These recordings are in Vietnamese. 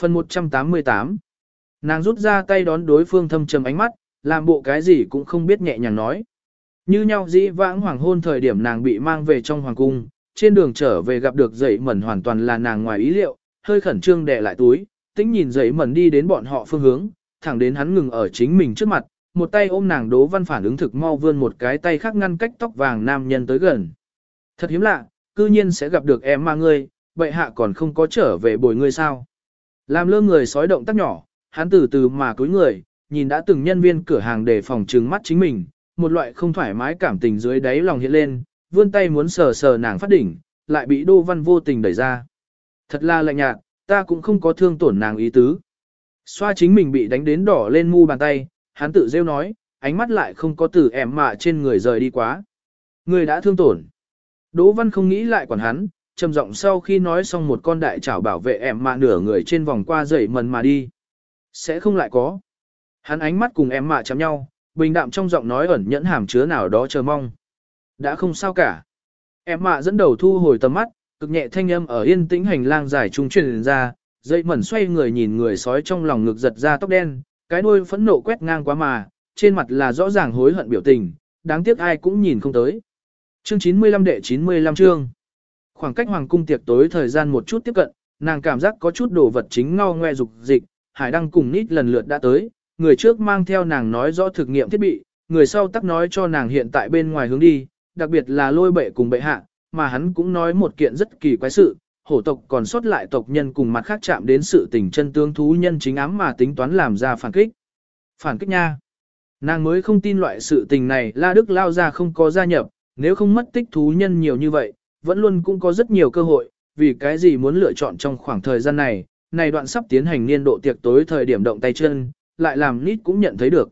Phần 188 Nàng rút ra tay đón đối phương thâm trầm ánh mắt, làm bộ cái gì cũng không biết nhẹ nhàng nói. Như nhau dĩ vãng hoàng hôn thời điểm nàng bị mang về trong hoàng cung, trên đường trở về gặp được dậy mẩn hoàn toàn là nàng ngoài ý liệu, hơi khẩn trương đè lại túi, tĩnh nhìn dậy mẩn đi đến bọn họ phương hướng, thẳng đến hắn ngừng ở chính mình trước mặt, một tay ôm nàng đố văn phản ứng thực mau vươn một cái tay khác ngăn cách tóc vàng nam nhân tới gần. Thật hiếm lạ, cư nhiên sẽ gặp được em mà ngươi, vậy hạ còn không có trở về bồi ngươi sao. Làm lơ người sói động tác nhỏ, hắn từ từ mà cúi người, nhìn đã từng nhân viên cửa hàng để phòng trừng mắt chính mình, một loại không thoải mái cảm tình dưới đáy lòng hiện lên, vươn tay muốn sờ sờ nàng phát đỉnh, lại bị Đô Văn vô tình đẩy ra. Thật là lạnh nhạt, ta cũng không có thương tổn nàng ý tứ. Xoa chính mình bị đánh đến đỏ lên mu bàn tay, hắn tự rêu nói, ánh mắt lại không có từ ẻm mạ trên người rời đi quá. Người đã thương tổn. Đỗ Văn không nghĩ lại quản hắn, trầm giọng sau khi nói xong một con đại chảo bảo vệ em mạ nửa người trên vòng qua dậy mần mà đi. Sẽ không lại có. Hắn ánh mắt cùng em mạ chạm nhau, bình đạm trong giọng nói ẩn nhẫn hàm chứa nào đó chờ mong. Đã không sao cả. Em mạ dẫn đầu thu hồi tầm mắt, cực nhẹ thanh âm ở yên tĩnh hành lang dài trung truyền ra, dây mẩn xoay người nhìn người sói trong lòng ngực giật ra tóc đen, cái đuôi phẫn nộ quét ngang quá mà, trên mặt là rõ ràng hối hận biểu tình, đáng tiếc ai cũng nhìn không tới. Chương 95 đệ 95 chương. Khoảng cách hoàng cung tiệc tối thời gian một chút tiếp cận, nàng cảm giác có chút đồ vật chính ngao ngoe dục dịch, Hải Đăng cùng Nít lần lượt đã tới, người trước mang theo nàng nói rõ thực nghiệm thiết bị, người sau tắc nói cho nàng hiện tại bên ngoài hướng đi, đặc biệt là lôi bệ cùng bệ hạ, mà hắn cũng nói một kiện rất kỳ quái sự, hổ tộc còn sót lại tộc nhân cùng mặt khác chạm đến sự tình chân tương thú nhân chính ám mà tính toán làm ra phản kích. Phản kích nha. Nàng mới không tin loại sự tình này La Đức lao ra không có gia nhập, nếu không mất tích thú nhân nhiều như vậy, vẫn luôn cũng có rất nhiều cơ hội, vì cái gì muốn lựa chọn trong khoảng thời gian này, này đoạn sắp tiến hành niên độ tiệc tối thời điểm động tay chân, lại làm nít cũng nhận thấy được.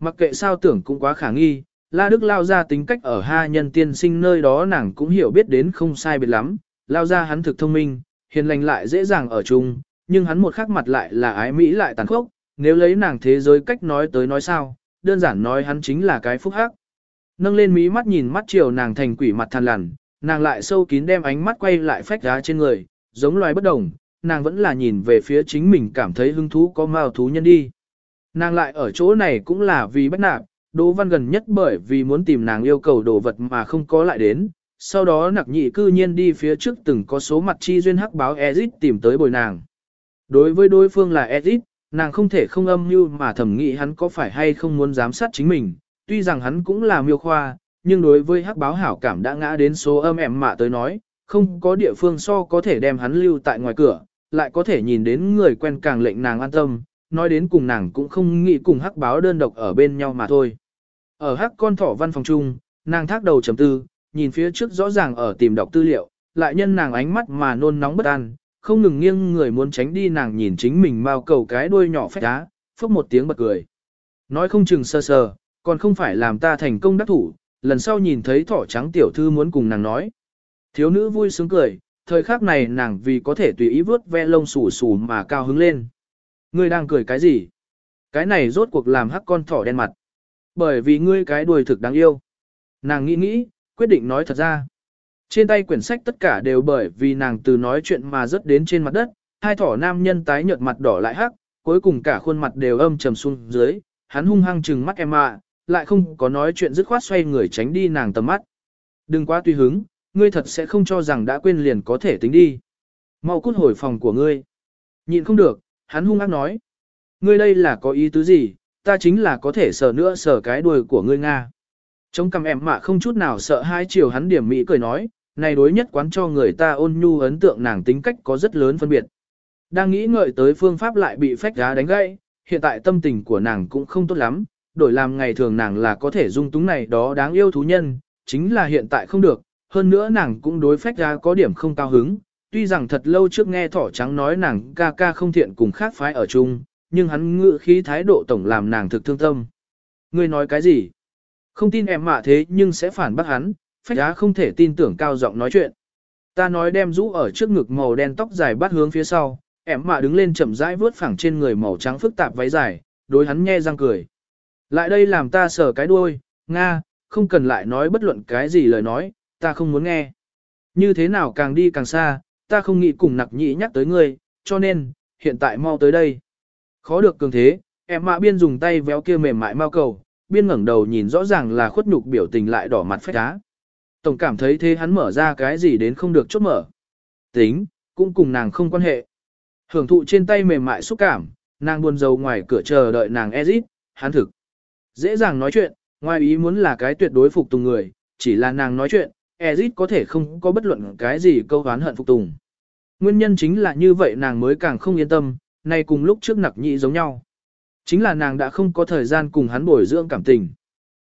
Mặc kệ sao tưởng cũng quá khả nghi, La Đức lao ra tính cách ở ha nhân tiên sinh nơi đó nàng cũng hiểu biết đến không sai biệt lắm, lao ra hắn thực thông minh, hiền lành lại dễ dàng ở chung, nhưng hắn một khắc mặt lại là ái mỹ lại tàn khốc, nếu lấy nàng thế giới cách nói tới nói sao, đơn giản nói hắn chính là cái phúc hắc. Nâng lên mí mắt nhìn mắt chiều nàng thành quỷ mặt than lằn, nàng lại sâu kín đem ánh mắt quay lại phách đá trên người, giống loài bất đồng, nàng vẫn là nhìn về phía chính mình cảm thấy hứng thú có mao thú nhân đi. Nàng lại ở chỗ này cũng là vì bất nạp, Đỗ Văn gần nhất bởi vì muốn tìm nàng yêu cầu đồ vật mà không có lại đến, sau đó nặc nhị cư nhiên đi phía trước từng có số mặt chi duyên hắc báo Ezit tìm tới bồi nàng. Đối với đối phương là Ezit, nàng không thể không âm mưu mà thẩm nghĩ hắn có phải hay không muốn giám sát chính mình, tuy rằng hắn cũng là miêu khoa, nhưng đối với hắc báo hảo cảm đã ngã đến số âm ẻm mạ tới nói, không có địa phương so có thể đem hắn lưu tại ngoài cửa, lại có thể nhìn đến người quen càng lệnh nàng an tâm, nói đến cùng nàng cũng không nghĩ cùng hắc báo đơn độc ở bên nhau mà thôi. Ở hắc con thỏ văn phòng chung, nàng thác đầu chấm tư, nhìn phía trước rõ ràng ở tìm đọc tư liệu, lại nhân nàng ánh mắt mà nôn nóng bất an, không ngừng nghiêng người muốn tránh đi nàng nhìn chính mình mau cầu cái đuôi nhỏ phách đá, phốc một tiếng bật cười. Nói không chừng sơ sờ, còn không phải làm ta thành công đắc thủ, lần sau nhìn thấy thỏ trắng tiểu thư muốn cùng nàng nói. Thiếu nữ vui sướng cười, thời khắc này nàng vì có thể tùy ý vớt ve lông xù xù mà cao hứng lên. Ngươi đang cười cái gì? Cái này rốt cuộc làm hắc con thỏ đen mặt. Bởi vì ngươi cái đuôi thực đáng yêu. Nàng nghĩ nghĩ, quyết định nói thật ra. Trên tay quyển sách tất cả đều bởi vì nàng từ nói chuyện mà rớt đến trên mặt đất, hai thỏ nam nhân tái nhợt mặt đỏ lại hắc, cuối cùng cả khuôn mặt đều âm trầm xuống dưới, hắn hung hăng trừng mắt em ạ, lại không có nói chuyện dứt khoát xoay người tránh đi nàng tầm mắt. Đừng quá tùy hứng, ngươi thật sẽ không cho rằng đã quên liền có thể tính đi. Mau cút hồi phòng của ngươi. Nhịn không được, hắn hung ác nói. Ngươi đây là có ý tứ gì, ta chính là có thể sờ nữa sờ cái đuôi của ngươi Nga. Trong cằm em mạ không chút nào sợ hai chiều hắn điểm mỹ cười nói, này đối nhất quán cho người ta ôn nhu ấn tượng nàng tính cách có rất lớn phân biệt. Đang nghĩ ngợi tới phương pháp lại bị phách giá đánh gãy, hiện tại tâm tình của nàng cũng không tốt lắm, đổi làm ngày thường nàng là có thể dung túng này đó đáng yêu thú nhân, chính là hiện tại không được, hơn nữa nàng cũng đối phách giá có điểm không cao hứng, tuy rằng thật lâu trước nghe thỏ trắng nói nàng ca ca không thiện cùng khác phái ở chung, nhưng hắn ngự khí thái độ tổng làm nàng thực thương tâm. Ngươi nói cái gì? Không tin em mạ thế nhưng sẽ phản bác hắn, phách giá không thể tin tưởng cao giọng nói chuyện. Ta nói đem rũ ở trước ngực màu đen tóc dài bắt hướng phía sau, em mạ đứng lên chậm rãi vướt phẳng trên người màu trắng phức tạp váy dài, đối hắn nhe răng cười. Lại đây làm ta sờ cái đuôi, Nga, không cần lại nói bất luận cái gì lời nói, ta không muốn nghe. Như thế nào càng đi càng xa, ta không nghĩ cùng nặc nhị nhắc tới ngươi, cho nên, hiện tại mau tới đây. Khó được cường thế, em mạ biên dùng tay véo kia mềm mại mau cầu, biên ngẩng đầu nhìn rõ ràng là khuất nhục biểu tình lại đỏ mặt phách đá. Tổng cảm thấy thế hắn mở ra cái gì đến không được chốt mở. Tính, cũng cùng nàng không quan hệ. Hưởng thụ trên tay mềm mại xúc cảm, nàng buồn rầu ngoài cửa chờ đợi nàng Ezit, hắn thực. Dễ dàng nói chuyện, ngoài ý muốn là cái tuyệt đối phục tùng người, chỉ là nàng nói chuyện, Ezit có thể không có bất luận cái gì câu hán hận phục tùng. Nguyên nhân chính là như vậy nàng mới càng không yên tâm, nay cùng lúc trước nặc nhị giống nhau. Chính là nàng đã không có thời gian cùng hắn bồi dưỡng cảm tình.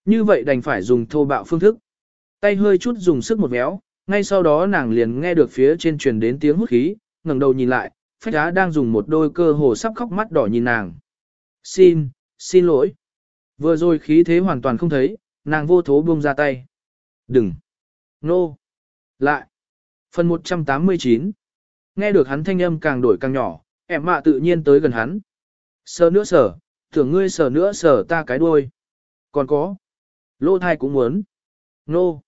Như vậy đành phải dùng thô bạo phương thức. Tay hơi chút dùng sức một véo, ngay sau đó nàng liền nghe được phía trên truyền đến tiếng hút khí, ngẩng đầu nhìn lại, phách đá đang dùng một đôi cơ hồ sắp khóc mắt đỏ nhìn nàng. Xin, xin lỗi. Vừa rồi khí thế hoàn toàn không thấy, nàng vô thố buông ra tay. Đừng. Nô. Lại. Phần 189. Nghe được hắn thanh âm càng đổi càng nhỏ, em mạ tự nhiên tới gần hắn. Sờ nữa sờ, tưởng ngươi sờ nữa sờ ta cái đuôi. Còn có. Lô thai cũng muốn. Nô.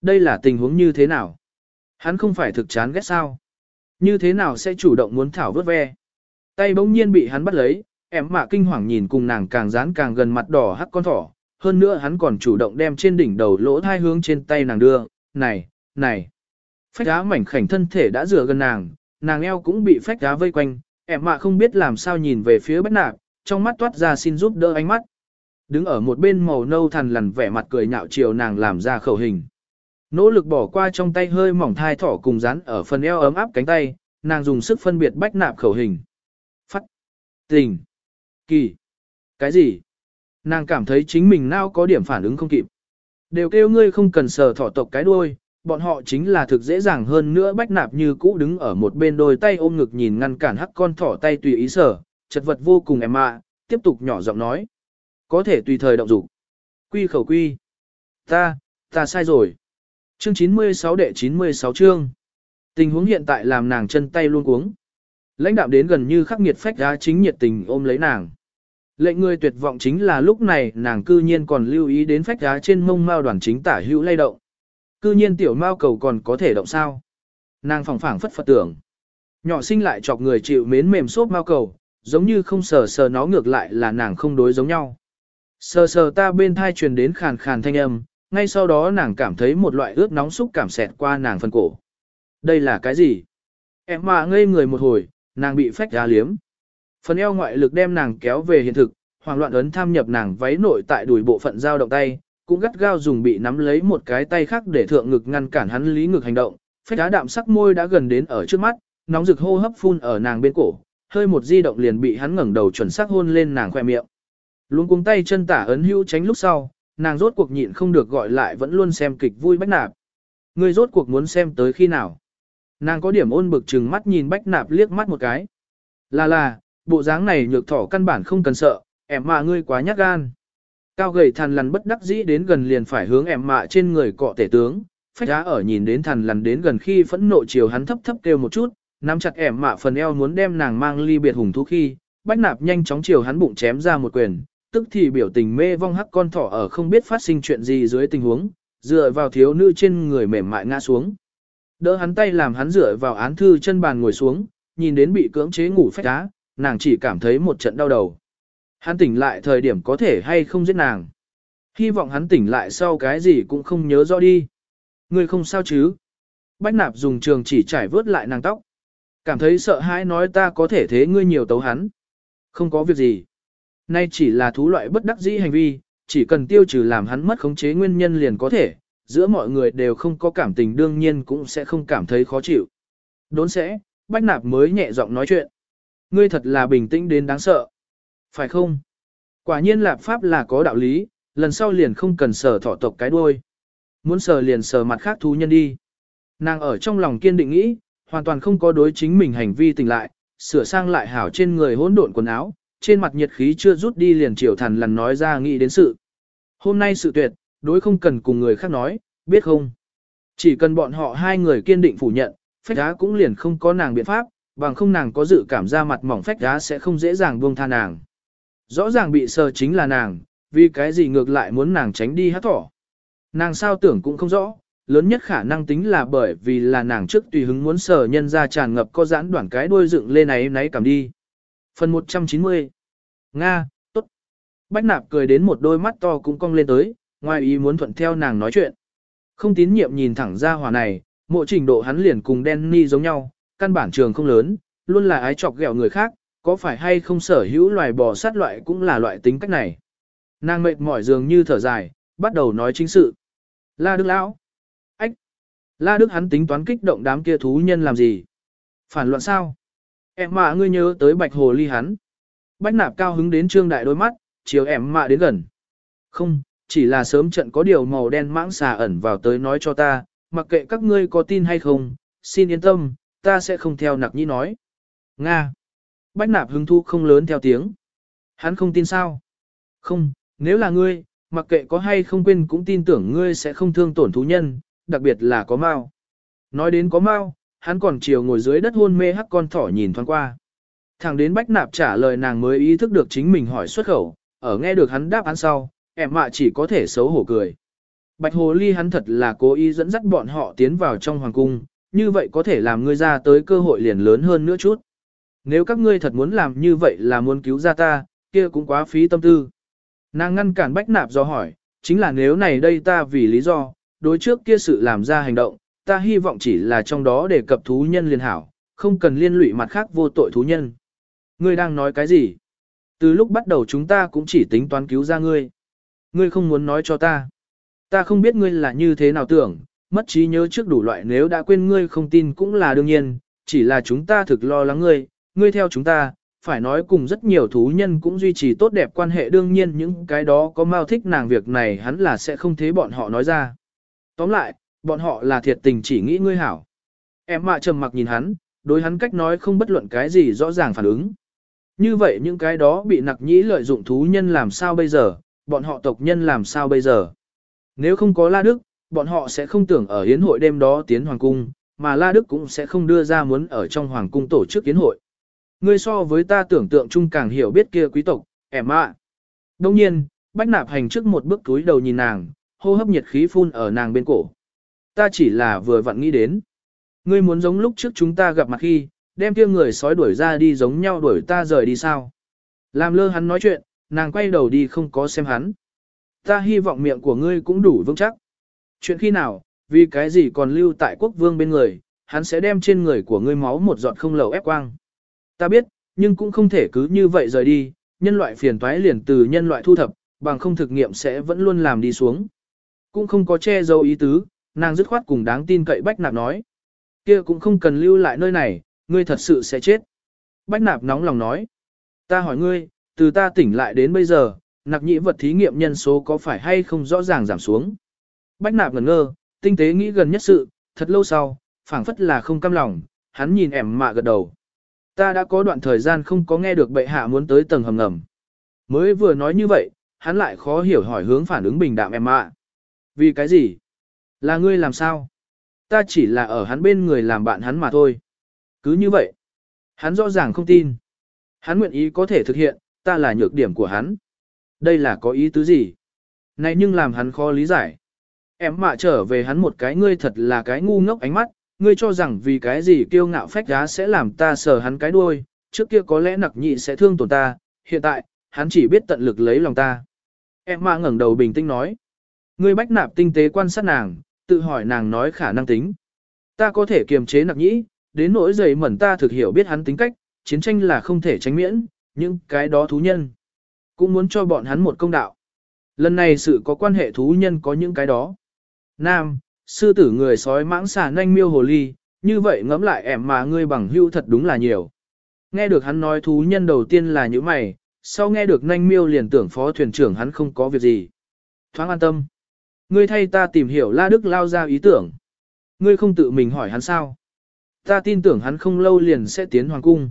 Đây là tình huống như thế nào? Hắn không phải thực chán ghét sao? Như thế nào sẽ chủ động muốn thảo vớt ve? Tay bỗng nhiên bị hắn bắt lấy, em mạ kinh hoàng nhìn cùng nàng càng dán càng gần mặt đỏ hắc con thỏ. Hơn nữa hắn còn chủ động đem trên đỉnh đầu lỗ thai hướng trên tay nàng đưa. Này, này. Phách đá mảnh khảnh thân thể đã rửa gần nàng, nàng eo cũng bị phách đá vây quanh. Em mạ không biết làm sao nhìn về phía bách nạp, trong mắt toát ra xin giúp đỡ ánh mắt. Đứng ở một bên màu nâu thằn lằn vẻ mặt cười nhạo chiều nàng làm ra khẩu hình. Nỗ lực bỏ qua trong tay hơi mỏng thai thỏ cùng rắn ở phần eo ấm áp cánh tay, nàng dùng sức phân biệt bách nạp khẩu hình. Phát. Tình. Kỳ. Cái gì? Nàng cảm thấy chính mình nào có điểm phản ứng không kịp. Đều kêu ngươi không cần sờ thỏ tộc cái đuôi, bọn họ chính là thực dễ dàng hơn nữa bách nạp như cũ đứng ở một bên đôi tay ôm ngực nhìn ngăn cản hắc con thỏ tay tùy ý sở, chật vật vô cùng em ạ, tiếp tục nhỏ giọng nói. Có thể tùy thời động dục. Quy khẩu quy. Ta, ta sai rồi. Chương 96 đệ 96 chương. Tình huống hiện tại làm nàng chân tay luôn cuống. Lãnh đạo đến gần như khắc nghiệt phách giá chính nhiệt tình ôm lấy nàng. Lệnh người tuyệt vọng chính là lúc này nàng cư nhiên còn lưu ý đến phách đá trên mông mao đoàn chính tả hữu lay động. Cư nhiên tiểu mao cầu còn có thể động sao. Nàng phòng phảng phất phật tưởng. Nhỏ sinh lại chọc người chịu mến mềm xốp mao cầu, giống như không sờ sờ nó ngược lại là nàng không đối giống nhau. Sờ sờ ta bên thai truyền đến khàn khàn thanh âm, ngay sau đó nàng cảm thấy một loại ướt nóng xúc cảm xẹt qua nàng phần cổ. Đây là cái gì? Em mà ngây người một hồi, nàng bị phách ra liếm. Phần eo ngoại lực đem nàng kéo về hiện thực, hoàng loạn ấn tham nhập nàng váy nội tại đùi bộ phận giao động tay, cũng gắt gao dùng bị nắm lấy một cái tay khác để thượng ngực ngăn cản hắn lý ngực hành động. Phách đá đạm sắc môi đã gần đến ở trước mắt, nóng rực hô hấp phun ở nàng bên cổ, hơi một di động liền bị hắn ngẩng đầu chuẩn xác hôn lên nàng khoe miệng. Luôn cuống tay chân tả ấn hữu tránh lúc sau, nàng rốt cuộc nhịn không được gọi lại vẫn luôn xem kịch vui bách nạp. Ngươi rốt cuộc muốn xem tới khi nào? Nàng có điểm ôn bực chừng mắt nhìn bách nạp liếc mắt một cái. Là là, bộ dáng này nhược thỏ căn bản không cần sợ, em mạ ngươi quá nhát gan. Cao gầy thằn lằn bất đắc dĩ đến gần liền phải hướng em mạ trên người cọ tể tướng, phách giá ở nhìn đến thằn lằn đến gần khi phẫn nộ chiều hắn thấp thấp kêu một chút, nắm chặt em mạ phần eo muốn đem nàng mang ly biệt hùng thú khi, bách nạp nhanh chóng chiều hắn bụng chém ra một quyền, tức thì biểu tình mê vong hắc con thỏ ở không biết phát sinh chuyện gì dưới tình huống, dựa vào thiếu nữ trên người mềm mại ngã xuống. Đỡ hắn tay làm hắn dựa vào án thư chân bàn ngồi xuống, nhìn đến bị cưỡng chế ngủ phách đá, nàng chỉ cảm thấy một trận đau đầu. Hắn tỉnh lại thời điểm có thể hay không giết nàng. Hy vọng hắn tỉnh lại sau cái gì cũng không nhớ rõ đi. Người không sao chứ. Bách nạp dùng trường chỉ trải vớt lại nàng tóc. Cảm thấy sợ hãi nói ta có thể thế ngươi nhiều tấu hắn. Không có việc gì. Nay chỉ là thú loại bất đắc dĩ hành vi, chỉ cần tiêu trừ làm hắn mất khống chế nguyên nhân liền có thể, giữa mọi người đều không có cảm tình đương nhiên cũng sẽ không cảm thấy khó chịu. Đốn sẽ, Bách Nạp mới nhẹ giọng nói chuyện. Ngươi thật là bình tĩnh đến đáng sợ. Phải không? Quả nhiên lạp pháp là có đạo lý, lần sau liền không cần sờ thỏ tộc cái đuôi. Muốn sờ liền sờ mặt khác thú nhân đi. Nàng ở trong lòng kiên định nghĩ, hoàn toàn không có đối chính mình hành vi tỉnh lại, sửa sang lại hảo trên người hỗn độn quần áo, trên mặt nhiệt khí chưa rút đi liền chiều thần lần nói ra nghĩ đến sự. Hôm nay sự tuyệt, đối không cần cùng người khác nói, biết không? Chỉ cần bọn họ hai người kiên định phủ nhận, phách đá cũng liền không có nàng biện pháp, bằng không nàng có dự cảm ra mặt mỏng phách đá sẽ không dễ dàng buông tha nàng. Rõ ràng bị sờ chính là nàng, vì cái gì ngược lại muốn nàng tránh đi hát thỏ. Nàng sao tưởng cũng không rõ, lớn nhất khả năng tính là bởi vì là nàng trước tùy hứng muốn sờ nhân ra tràn ngập có giãn đoạn cái đuôi dựng lên ấy náy cảm đi. Phần 190 Nga, tốt. Bách nạp cười đến một đôi mắt to cũng cong lên tới, ngoài ý muốn thuận theo nàng nói chuyện. Không tín nhiệm nhìn thẳng ra hỏa này, mộ trình độ hắn liền cùng Danny giống nhau, căn bản trường không lớn, luôn là ái chọc ghẹo người khác, có phải hay không sở hữu loài bò sát loại cũng là loại tính cách này. Nàng mệt mỏi dường như thở dài, bắt đầu nói chính sự. La Đức Lão. Ách. La Đức hắn tính toán kích động đám kia thú nhân làm gì? Phản loạn sao? Em mà ngươi nhớ tới bạch hồ ly hắn. Bách nạp cao hứng đến trương đại đôi mắt, chiều em mạ đến gần. Không, chỉ là sớm trận có điều màu đen mãng xà ẩn vào tới nói cho ta, mặc kệ các ngươi có tin hay không, xin yên tâm, ta sẽ không theo nặc nhĩ nói. Nga. Bách nạp hứng thu không lớn theo tiếng. Hắn không tin sao? Không, nếu là ngươi, mặc kệ có hay không quên cũng tin tưởng ngươi sẽ không thương tổn thú nhân, đặc biệt là có mao. Nói đến có mao, hắn còn chiều ngồi dưới đất hôn mê hắc con thỏ nhìn thoáng qua. Thẳng đến bách nạp trả lời nàng mới ý thức được chính mình hỏi xuất khẩu, ở nghe được hắn đáp án sau, em mạ chỉ có thể xấu hổ cười. Bạch hồ ly hắn thật là cố ý dẫn dắt bọn họ tiến vào trong hoàng cung, như vậy có thể làm ngươi ra tới cơ hội liền lớn hơn nữa chút. Nếu các ngươi thật muốn làm như vậy là muốn cứu ra ta, kia cũng quá phí tâm tư. Nàng ngăn cản bách nạp do hỏi, chính là nếu này đây ta vì lý do, đối trước kia sự làm ra hành động, ta hy vọng chỉ là trong đó để cập thú nhân liên hảo, không cần liên lụy mặt khác vô tội thú nhân. Ngươi đang nói cái gì? Từ lúc bắt đầu chúng ta cũng chỉ tính toán cứu ra ngươi. Ngươi không muốn nói cho ta. Ta không biết ngươi là như thế nào tưởng, mất trí nhớ trước đủ loại nếu đã quên ngươi không tin cũng là đương nhiên, chỉ là chúng ta thực lo lắng ngươi, ngươi theo chúng ta, phải nói cùng rất nhiều thú nhân cũng duy trì tốt đẹp quan hệ đương nhiên những cái đó có mau thích nàng việc này hắn là sẽ không thế bọn họ nói ra. Tóm lại, bọn họ là thiệt tình chỉ nghĩ ngươi hảo. Em mạ trầm mặc nhìn hắn, đối hắn cách nói không bất luận cái gì rõ ràng phản ứng. Như vậy những cái đó bị nặc nhĩ lợi dụng thú nhân làm sao bây giờ, bọn họ tộc nhân làm sao bây giờ. Nếu không có La Đức, bọn họ sẽ không tưởng ở hiến hội đêm đó tiến hoàng cung, mà La Đức cũng sẽ không đưa ra muốn ở trong hoàng cung tổ chức hiến hội. Ngươi so với ta tưởng tượng chung càng hiểu biết kia quý tộc, em ạ. Đông nhiên, bách nạp hành trước một bước túi đầu nhìn nàng, hô hấp nhiệt khí phun ở nàng bên cổ. Ta chỉ là vừa vặn nghĩ đến. Ngươi muốn giống lúc trước chúng ta gặp mặt khi, đem kia người sói đuổi ra đi giống nhau đuổi ta rời đi sao. Làm lơ hắn nói chuyện, nàng quay đầu đi không có xem hắn. Ta hy vọng miệng của ngươi cũng đủ vững chắc. Chuyện khi nào, vì cái gì còn lưu tại quốc vương bên người, hắn sẽ đem trên người của ngươi máu một giọt không lầu ép quang. Ta biết, nhưng cũng không thể cứ như vậy rời đi, nhân loại phiền toái liền từ nhân loại thu thập, bằng không thực nghiệm sẽ vẫn luôn làm đi xuống. Cũng không có che giấu ý tứ, nàng dứt khoát cùng đáng tin cậy Bách Nạp nói. kia cũng không cần lưu lại nơi này, ngươi thật sự sẽ chết. Bách Nạp nóng lòng nói. Ta hỏi ngươi, từ ta tỉnh lại đến bây giờ, nặc nhĩ vật thí nghiệm nhân số có phải hay không rõ ràng giảm xuống. Bách Nạp ngẩn ngơ, tinh tế nghĩ gần nhất sự, thật lâu sau, phảng phất là không cam lòng, hắn nhìn ẻm mạ gật đầu. Ta đã có đoạn thời gian không có nghe được bệ hạ muốn tới tầng hầm ngầm. Mới vừa nói như vậy, hắn lại khó hiểu hỏi hướng phản ứng bình đạm em mạ. Vì cái gì? Là ngươi làm sao? Ta chỉ là ở hắn bên người làm bạn hắn mà thôi. Cứ như vậy. Hắn rõ ràng không tin. Hắn nguyện ý có thể thực hiện, ta là nhược điểm của hắn. Đây là có ý tứ gì? Này nhưng làm hắn khó lý giải. Em mạ trở về hắn một cái ngươi thật là cái ngu ngốc ánh mắt, ngươi cho rằng vì cái gì kiêu ngạo phách giá sẽ làm ta sờ hắn cái đuôi, trước kia có lẽ nặc nhị sẽ thương tổn ta, hiện tại, hắn chỉ biết tận lực lấy lòng ta. Em mạ ngẩng đầu bình tĩnh nói. Ngươi bách nạp tinh tế quan sát nàng, tự hỏi nàng nói khả năng tính. Ta có thể kiềm chế nặc nhĩ, đến nỗi dày mẩn ta thực hiểu biết hắn tính cách, chiến tranh là không thể tránh miễn, những cái đó thú nhân. Cũng muốn cho bọn hắn một công đạo. Lần này sự có quan hệ thú nhân có những cái đó. Nam, sư tử người sói mãng xà nanh miêu hồ ly, như vậy ngẫm lại ẻm mà ngươi bằng hưu thật đúng là nhiều. Nghe được hắn nói thú nhân đầu tiên là những mày, sau nghe được nanh miêu liền tưởng phó thuyền trưởng hắn không có việc gì. Thoáng an tâm. Ngươi thay ta tìm hiểu La Đức lao ra ý tưởng. Ngươi không tự mình hỏi hắn sao. Ta tin tưởng hắn không lâu liền sẽ tiến hoàng cung.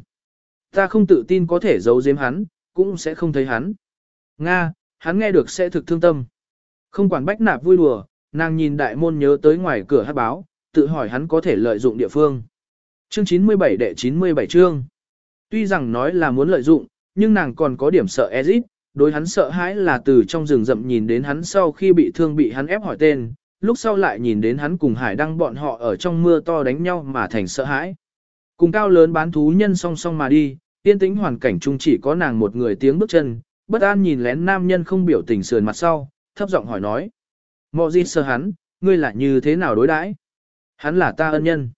Ta không tự tin có thể giấu giếm hắn, cũng sẽ không thấy hắn. Nga, hắn nghe được sẽ thực thương tâm. Không quản bách nạp vui đùa, Nàng nhìn đại môn nhớ tới ngoài cửa hát báo, tự hỏi hắn có thể lợi dụng địa phương. Chương 97 đệ 97 chương. Tuy rằng nói là muốn lợi dụng, nhưng nàng còn có điểm sợ Ezit, đối hắn sợ hãi là từ trong rừng rậm nhìn đến hắn sau khi bị thương bị hắn ép hỏi tên, lúc sau lại nhìn đến hắn cùng hải đăng bọn họ ở trong mưa to đánh nhau mà thành sợ hãi. Cùng cao lớn bán thú nhân song song mà đi, Tiên tĩnh hoàn cảnh chung chỉ có nàng một người tiếng bước chân, bất an nhìn lén nam nhân không biểu tình sườn mặt sau, thấp giọng hỏi nói. Mọ gì sơ hắn, ngươi là như thế nào đối đãi? Hắn là ta ân nhân.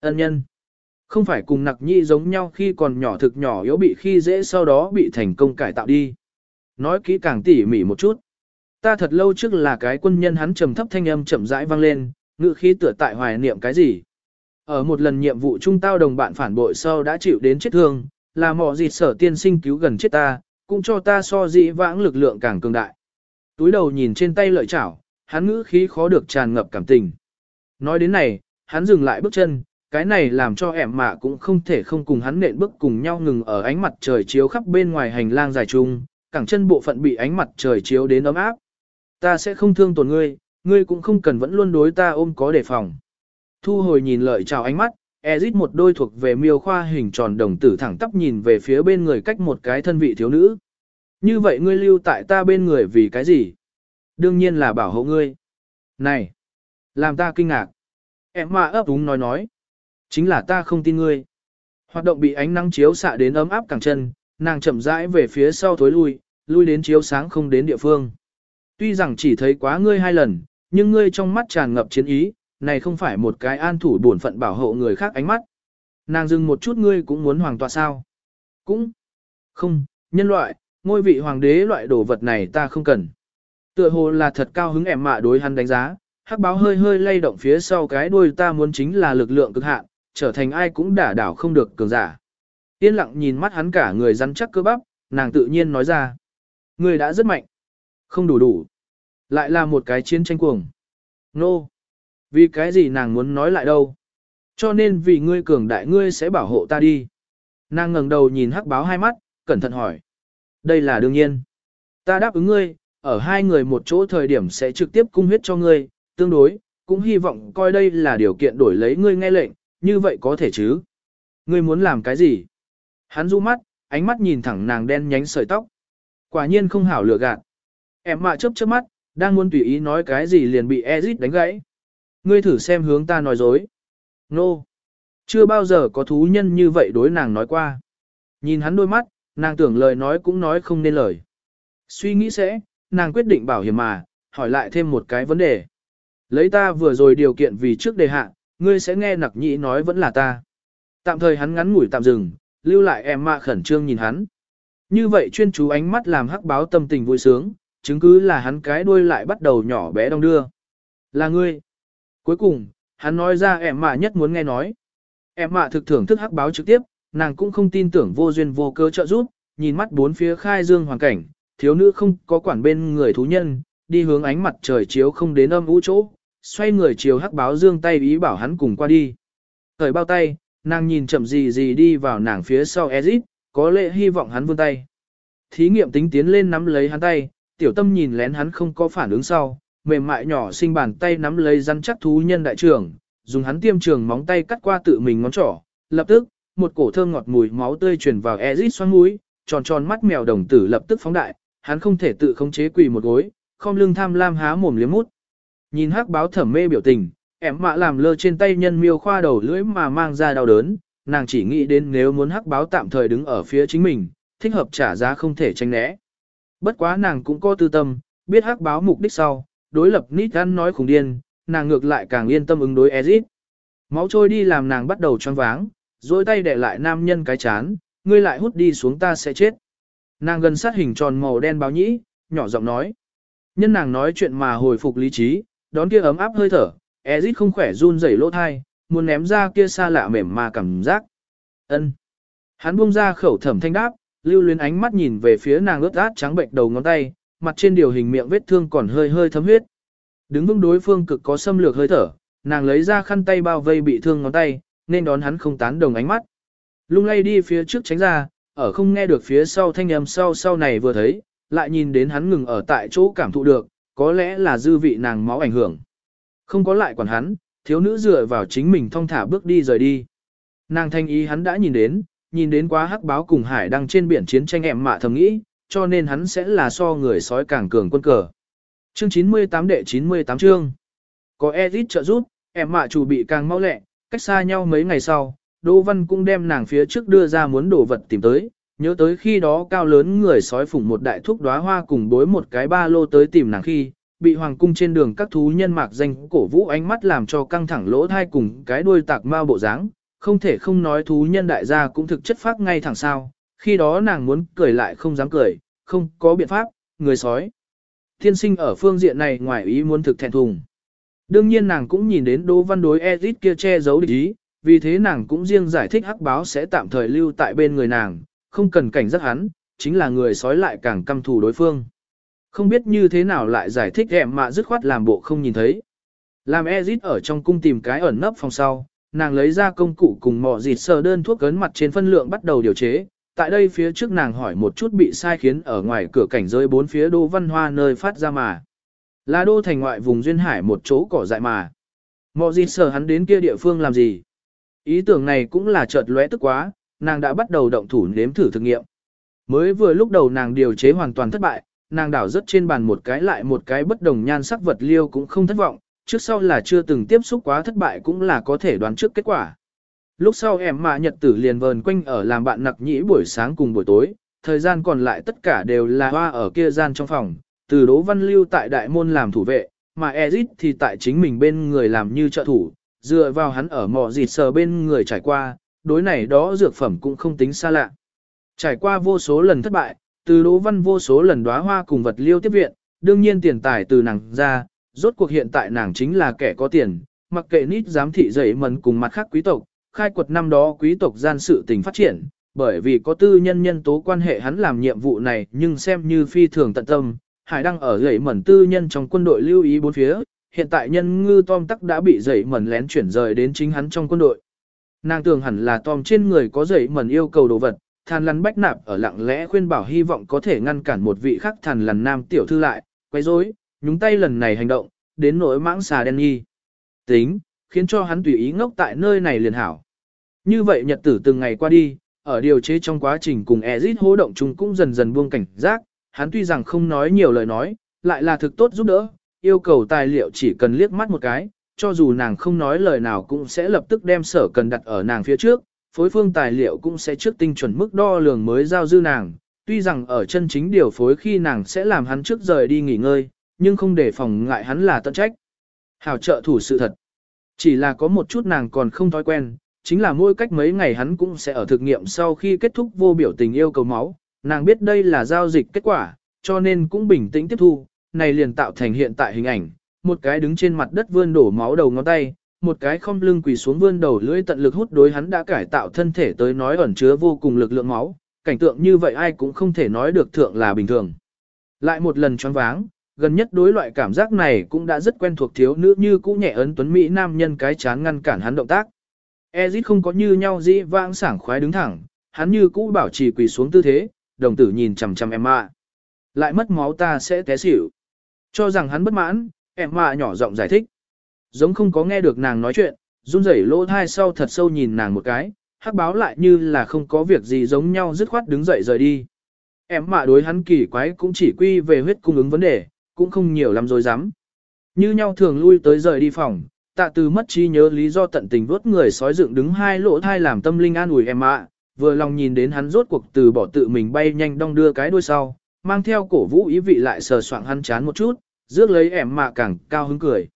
Ân nhân. Không phải cùng nặc nhi giống nhau khi còn nhỏ thực nhỏ yếu bị khi dễ sau đó bị thành công cải tạo đi. Nói kỹ càng tỉ mỉ một chút. Ta thật lâu trước là cái quân nhân hắn trầm thấp thanh âm chậm rãi vang lên, ngự khí tựa tại hoài niệm cái gì. Ở một lần nhiệm vụ trung tao đồng bạn phản bội sau đã chịu đến chết thương, là mỏ gì sở tiên sinh cứu gần chết ta, cũng cho ta so dĩ vãng lực lượng càng cường đại. Túi đầu nhìn trên tay lợi chảo, hắn ngữ khí khó được tràn ngập cảm tình. Nói đến này, hắn dừng lại bước chân, cái này làm cho ẻm mạ cũng không thể không cùng hắn nện bước cùng nhau ngừng ở ánh mặt trời chiếu khắp bên ngoài hành lang dài chung, cẳng chân bộ phận bị ánh mặt trời chiếu đến ấm áp. Ta sẽ không thương tổn ngươi, ngươi cũng không cần vẫn luôn đối ta ôm có đề phòng. Thu hồi nhìn lợi chào ánh mắt, Ezit một đôi thuộc về miêu khoa hình tròn đồng tử thẳng tắp nhìn về phía bên người cách một cái thân vị thiếu nữ. Như vậy ngươi lưu tại ta bên người vì cái gì? Đương nhiên là bảo hộ ngươi. Này! Làm ta kinh ngạc. Em mà ấp úng nói nói. Chính là ta không tin ngươi. Hoạt động bị ánh nắng chiếu xạ đến ấm áp càng chân, nàng chậm rãi về phía sau thối lui, lui đến chiếu sáng không đến địa phương. Tuy rằng chỉ thấy quá ngươi hai lần, nhưng ngươi trong mắt tràn ngập chiến ý, này không phải một cái an thủ bổn phận bảo hộ người khác ánh mắt. Nàng dừng một chút ngươi cũng muốn hoàng tọa sao? Cũng không, nhân loại, ngôi vị hoàng đế loại đồ vật này ta không cần. Tựa hồ là thật cao hứng ẻm mạ đối hắn đánh giá, hắc báo hơi hơi lay động phía sau cái đuôi ta muốn chính là lực lượng cực hạn, trở thành ai cũng đả đảo không được cường giả. Yên lặng nhìn mắt hắn cả người rắn chắc cơ bắp, nàng tự nhiên nói ra. Người đã rất mạnh. Không đủ đủ. Lại là một cái chiến tranh cuồng. Nô. No. Vì cái gì nàng muốn nói lại đâu. Cho nên vì ngươi cường đại ngươi sẽ bảo hộ ta đi. Nàng ngẩng đầu nhìn hắc báo hai mắt, cẩn thận hỏi. Đây là đương nhiên. Ta đáp ứng ngươi, ở hai người một chỗ thời điểm sẽ trực tiếp cung huyết cho ngươi, tương đối, cũng hy vọng coi đây là điều kiện đổi lấy ngươi nghe lệnh, như vậy có thể chứ. Ngươi muốn làm cái gì? Hắn du mắt, ánh mắt nhìn thẳng nàng đen nhánh sợi tóc. Quả nhiên không hảo lựa gạt. Em mạ chớp chớp mắt, đang muốn tùy ý nói cái gì liền bị Ezit đánh gãy. Ngươi thử xem hướng ta nói dối. Nô. No. Chưa bao giờ có thú nhân như vậy đối nàng nói qua. Nhìn hắn đôi mắt, nàng tưởng lời nói cũng nói không nên lời. Suy nghĩ sẽ, nàng quyết định bảo hiểm mà, hỏi lại thêm một cái vấn đề. Lấy ta vừa rồi điều kiện vì trước đề hạ, ngươi sẽ nghe nặc nhĩ nói vẫn là ta. Tạm thời hắn ngắn ngủi tạm dừng, lưu lại em mạ khẩn trương nhìn hắn. Như vậy chuyên chú ánh mắt làm hắc báo tâm tình vui sướng, chứng cứ là hắn cái đuôi lại bắt đầu nhỏ bé đong đưa. Là ngươi. Cuối cùng, hắn nói ra em mạ nhất muốn nghe nói. Em mạ thực thưởng thức hắc báo trực tiếp, nàng cũng không tin tưởng vô duyên vô cớ trợ giúp, nhìn mắt bốn phía khai dương hoàn cảnh, thiếu nữ không có quản bên người thú nhân, đi hướng ánh mặt trời chiếu không đến âm vũ chỗ, xoay người chiều hắc báo dương tay ý bảo hắn cùng qua đi. Thời bao tay, nàng nhìn chậm gì gì đi vào nàng phía sau Ezit, có lẽ hy vọng hắn vươn tay. Thí nghiệm tính tiến lên nắm lấy hắn tay, tiểu tâm nhìn lén hắn không có phản ứng sau, mềm mại nhỏ sinh bàn tay nắm lấy rắn chắc thú nhân đại trưởng, dùng hắn tiêm trường móng tay cắt qua tự mình ngón trỏ, lập tức, một cổ thơm ngọt mùi máu tươi truyền vào Ezic xoắn mũi, tròn tròn mắt mèo đồng tử lập tức phóng đại, hắn không thể tự khống chế quỳ một gối, không lưng tham lam há mồm liếm mút. Nhìn hắc báo thẩm mê biểu tình, em mạ làm lơ trên tay nhân miêu khoa đầu lưỡi mà mang ra đau đớn, nàng chỉ nghĩ đến nếu muốn hắc báo tạm thời đứng ở phía chính mình, thích hợp trả giá không thể tránh né. Bất quá nàng cũng có tư tâm, biết hắc báo mục đích sau, đối lập nít ăn nói khủng điên, nàng ngược lại càng yên tâm ứng đối Ezit. Máu trôi đi làm nàng bắt đầu choáng váng, dối tay để lại nam nhân cái chán, ngươi lại hút đi xuống ta sẽ chết. Nàng gần sát hình tròn màu đen báo nhĩ, nhỏ giọng nói. Nhân nàng nói chuyện mà hồi phục lý trí, đón kia ấm áp hơi thở, Ezit không khỏe run rẩy lỗ thai, muốn ném ra kia xa lạ mềm mà cảm giác. Ân. Hắn buông ra khẩu thẩm thanh đáp, lưu luyến ánh mắt nhìn về phía nàng ướt át trắng bệnh đầu ngón tay, mặt trên điều hình miệng vết thương còn hơi hơi thấm huyết. Đứng vững đối phương cực có xâm lược hơi thở, nàng lấy ra khăn tay bao vây bị thương ngón tay, nên đón hắn không tán đồng ánh mắt. Lung lay đi phía trước tránh ra, ở không nghe được phía sau thanh âm sau sau này vừa thấy, lại nhìn đến hắn ngừng ở tại chỗ cảm thụ được, có lẽ là dư vị nàng máu ảnh hưởng. Không có lại quản hắn, thiếu nữ dựa vào chính mình thong thả bước đi rời đi. Nàng thanh ý hắn đã nhìn đến, nhìn đến quá hắc báo cùng hải đang trên biển chiến tranh em mạ thầm nghĩ, cho nên hắn sẽ là so người sói càng cường quân cờ. Chương 98 đệ 98 chương. Có Edith trợ giúp, em mạ chủ bị càng mau lẹ, cách xa nhau mấy ngày sau, Đỗ Văn cũng đem nàng phía trước đưa ra muốn đổ vật tìm tới, nhớ tới khi đó cao lớn người sói phủng một đại thúc đóa hoa cùng bối một cái ba lô tới tìm nàng khi, bị hoàng cung trên đường các thú nhân mạc danh cổ vũ ánh mắt làm cho căng thẳng lỗ thai cùng cái đuôi tạc ma bộ dáng, không thể không nói thú nhân đại gia cũng thực chất phát ngay thẳng sao, khi đó nàng muốn cười lại không dám cười, không có biện pháp, người sói. Thiên sinh ở phương diện này ngoài ý muốn thực thẹn thùng. Đương nhiên nàng cũng nhìn đến Đỗ Văn đối Ezit kia che giấu địch ý, vì thế nàng cũng riêng giải thích hắc báo sẽ tạm thời lưu tại bên người nàng, không cần cảnh giác hắn, chính là người sói lại càng căm thù đối phương. Không biết như thế nào lại giải thích em mà dứt khoát làm bộ không nhìn thấy. Làm Ezit ở trong cung tìm cái ẩn nấp phòng sau, nàng lấy ra công cụ cùng mọ dịt sờ đơn thuốc cấn mặt trên phân lượng bắt đầu điều chế. Tại đây phía trước nàng hỏi một chút bị sai khiến ở ngoài cửa cảnh giới bốn phía đô văn hoa nơi phát ra mà. Là đô thành ngoại vùng duyên hải một chỗ cỏ dại mà. Mọ gì sờ hắn đến kia địa phương làm gì? Ý tưởng này cũng là chợt lóe tức quá, nàng đã bắt đầu động thủ nếm thử thực nghiệm. Mới vừa lúc đầu nàng điều chế hoàn toàn thất bại, nàng đảo rất trên bàn một cái lại một cái bất đồng nhan sắc vật liêu cũng không thất vọng, trước sau là chưa từng tiếp xúc quá thất bại cũng là có thể đoán trước kết quả. Lúc sau em mạ nhật tử liền vờn quanh ở làm bạn nặc nhĩ buổi sáng cùng buổi tối, thời gian còn lại tất cả đều là hoa ở kia gian trong phòng, từ Đỗ Văn Lưu tại đại môn làm thủ vệ, mà Ezit thì tại chính mình bên người làm như trợ thủ, dựa vào hắn ở mò dịt sờ bên người trải qua, đối này đó dược phẩm cũng không tính xa lạ. Trải qua vô số lần thất bại, từ Đỗ Văn vô số lần đóa hoa cùng vật liêu tiếp viện, đương nhiên tiền tài từ nàng ra, rốt cuộc hiện tại nàng chính là kẻ có tiền, mặc kệ nít giám thị dậy mần cùng mặt khác quý tộc, khai quật năm đó quý tộc gian sự tình phát triển, bởi vì có tư nhân nhân tố quan hệ hắn làm nhiệm vụ này nhưng xem như phi thường tận tâm, hải đăng ở dậy mẩn tư nhân trong quân đội lưu ý bốn phía, hiện tại nhân ngư Tom tắc đã bị dậy mẩn lén chuyển rời đến chính hắn trong quân đội. Nàng tưởng hẳn là Tom trên người có dậy mẩn yêu cầu đồ vật, than lăn bách nạp ở lặng lẽ khuyên bảo hy vọng có thể ngăn cản một vị khác thàn lằn nam tiểu thư lại, quay rối, nhúng tay lần này hành động, đến nỗi mãng xà đen nhi. Tính, khiến cho hắn tùy ý ngốc tại nơi này liền hảo. Như vậy nhật tử từng ngày qua đi, ở điều chế trong quá trình cùng Ezit hô động chúng cũng dần dần buông cảnh giác, hắn tuy rằng không nói nhiều lời nói, lại là thực tốt giúp đỡ, yêu cầu tài liệu chỉ cần liếc mắt một cái, cho dù nàng không nói lời nào cũng sẽ lập tức đem sở cần đặt ở nàng phía trước, phối phương tài liệu cũng sẽ trước tinh chuẩn mức đo lường mới giao dư nàng, tuy rằng ở chân chính điều phối khi nàng sẽ làm hắn trước rời đi nghỉ ngơi, nhưng không để phòng ngại hắn là tận trách. Hảo trợ thủ sự thật. Chỉ là có một chút nàng còn không thói quen, chính là mỗi cách mấy ngày hắn cũng sẽ ở thực nghiệm sau khi kết thúc vô biểu tình yêu cầu máu, nàng biết đây là giao dịch kết quả, cho nên cũng bình tĩnh tiếp thu, này liền tạo thành hiện tại hình ảnh, một cái đứng trên mặt đất vươn đổ máu đầu ngón tay, một cái không lưng quỳ xuống vươn đầu lưỡi tận lực hút đối hắn đã cải tạo thân thể tới nói ẩn chứa vô cùng lực lượng máu, cảnh tượng như vậy ai cũng không thể nói được thượng là bình thường. Lại một lần choáng váng, gần nhất đối loại cảm giác này cũng đã rất quen thuộc thiếu nữ như cũ nhẹ ấn tuấn Mỹ nam nhân cái chán ngăn cản hắn động tác. Ezit không có như nhau dĩ vãng sảng khoái đứng thẳng, hắn như cũ bảo trì quỳ xuống tư thế, đồng tử nhìn chằm chằm em mạ, Lại mất máu ta sẽ té xỉu. Cho rằng hắn bất mãn, em mạ nhỏ giọng giải thích. Giống không có nghe được nàng nói chuyện, run rẩy lỗ thai sau thật sâu nhìn nàng một cái, hắc báo lại như là không có việc gì giống nhau dứt khoát đứng dậy rời đi. Em mạ đối hắn kỳ quái cũng chỉ quy về huyết cung ứng vấn đề, cũng không nhiều lắm dối dám. Như nhau thường lui tới rời đi phòng, tạ từ mất trí nhớ lý do tận tình vốt người sói dựng đứng hai lỗ thai làm tâm linh an ủi em ạ, vừa lòng nhìn đến hắn rốt cuộc từ bỏ tự mình bay nhanh đong đưa cái đuôi sau, mang theo cổ vũ ý vị lại sờ soạng hắn chán một chút, rước lấy em mạ càng cao hứng cười.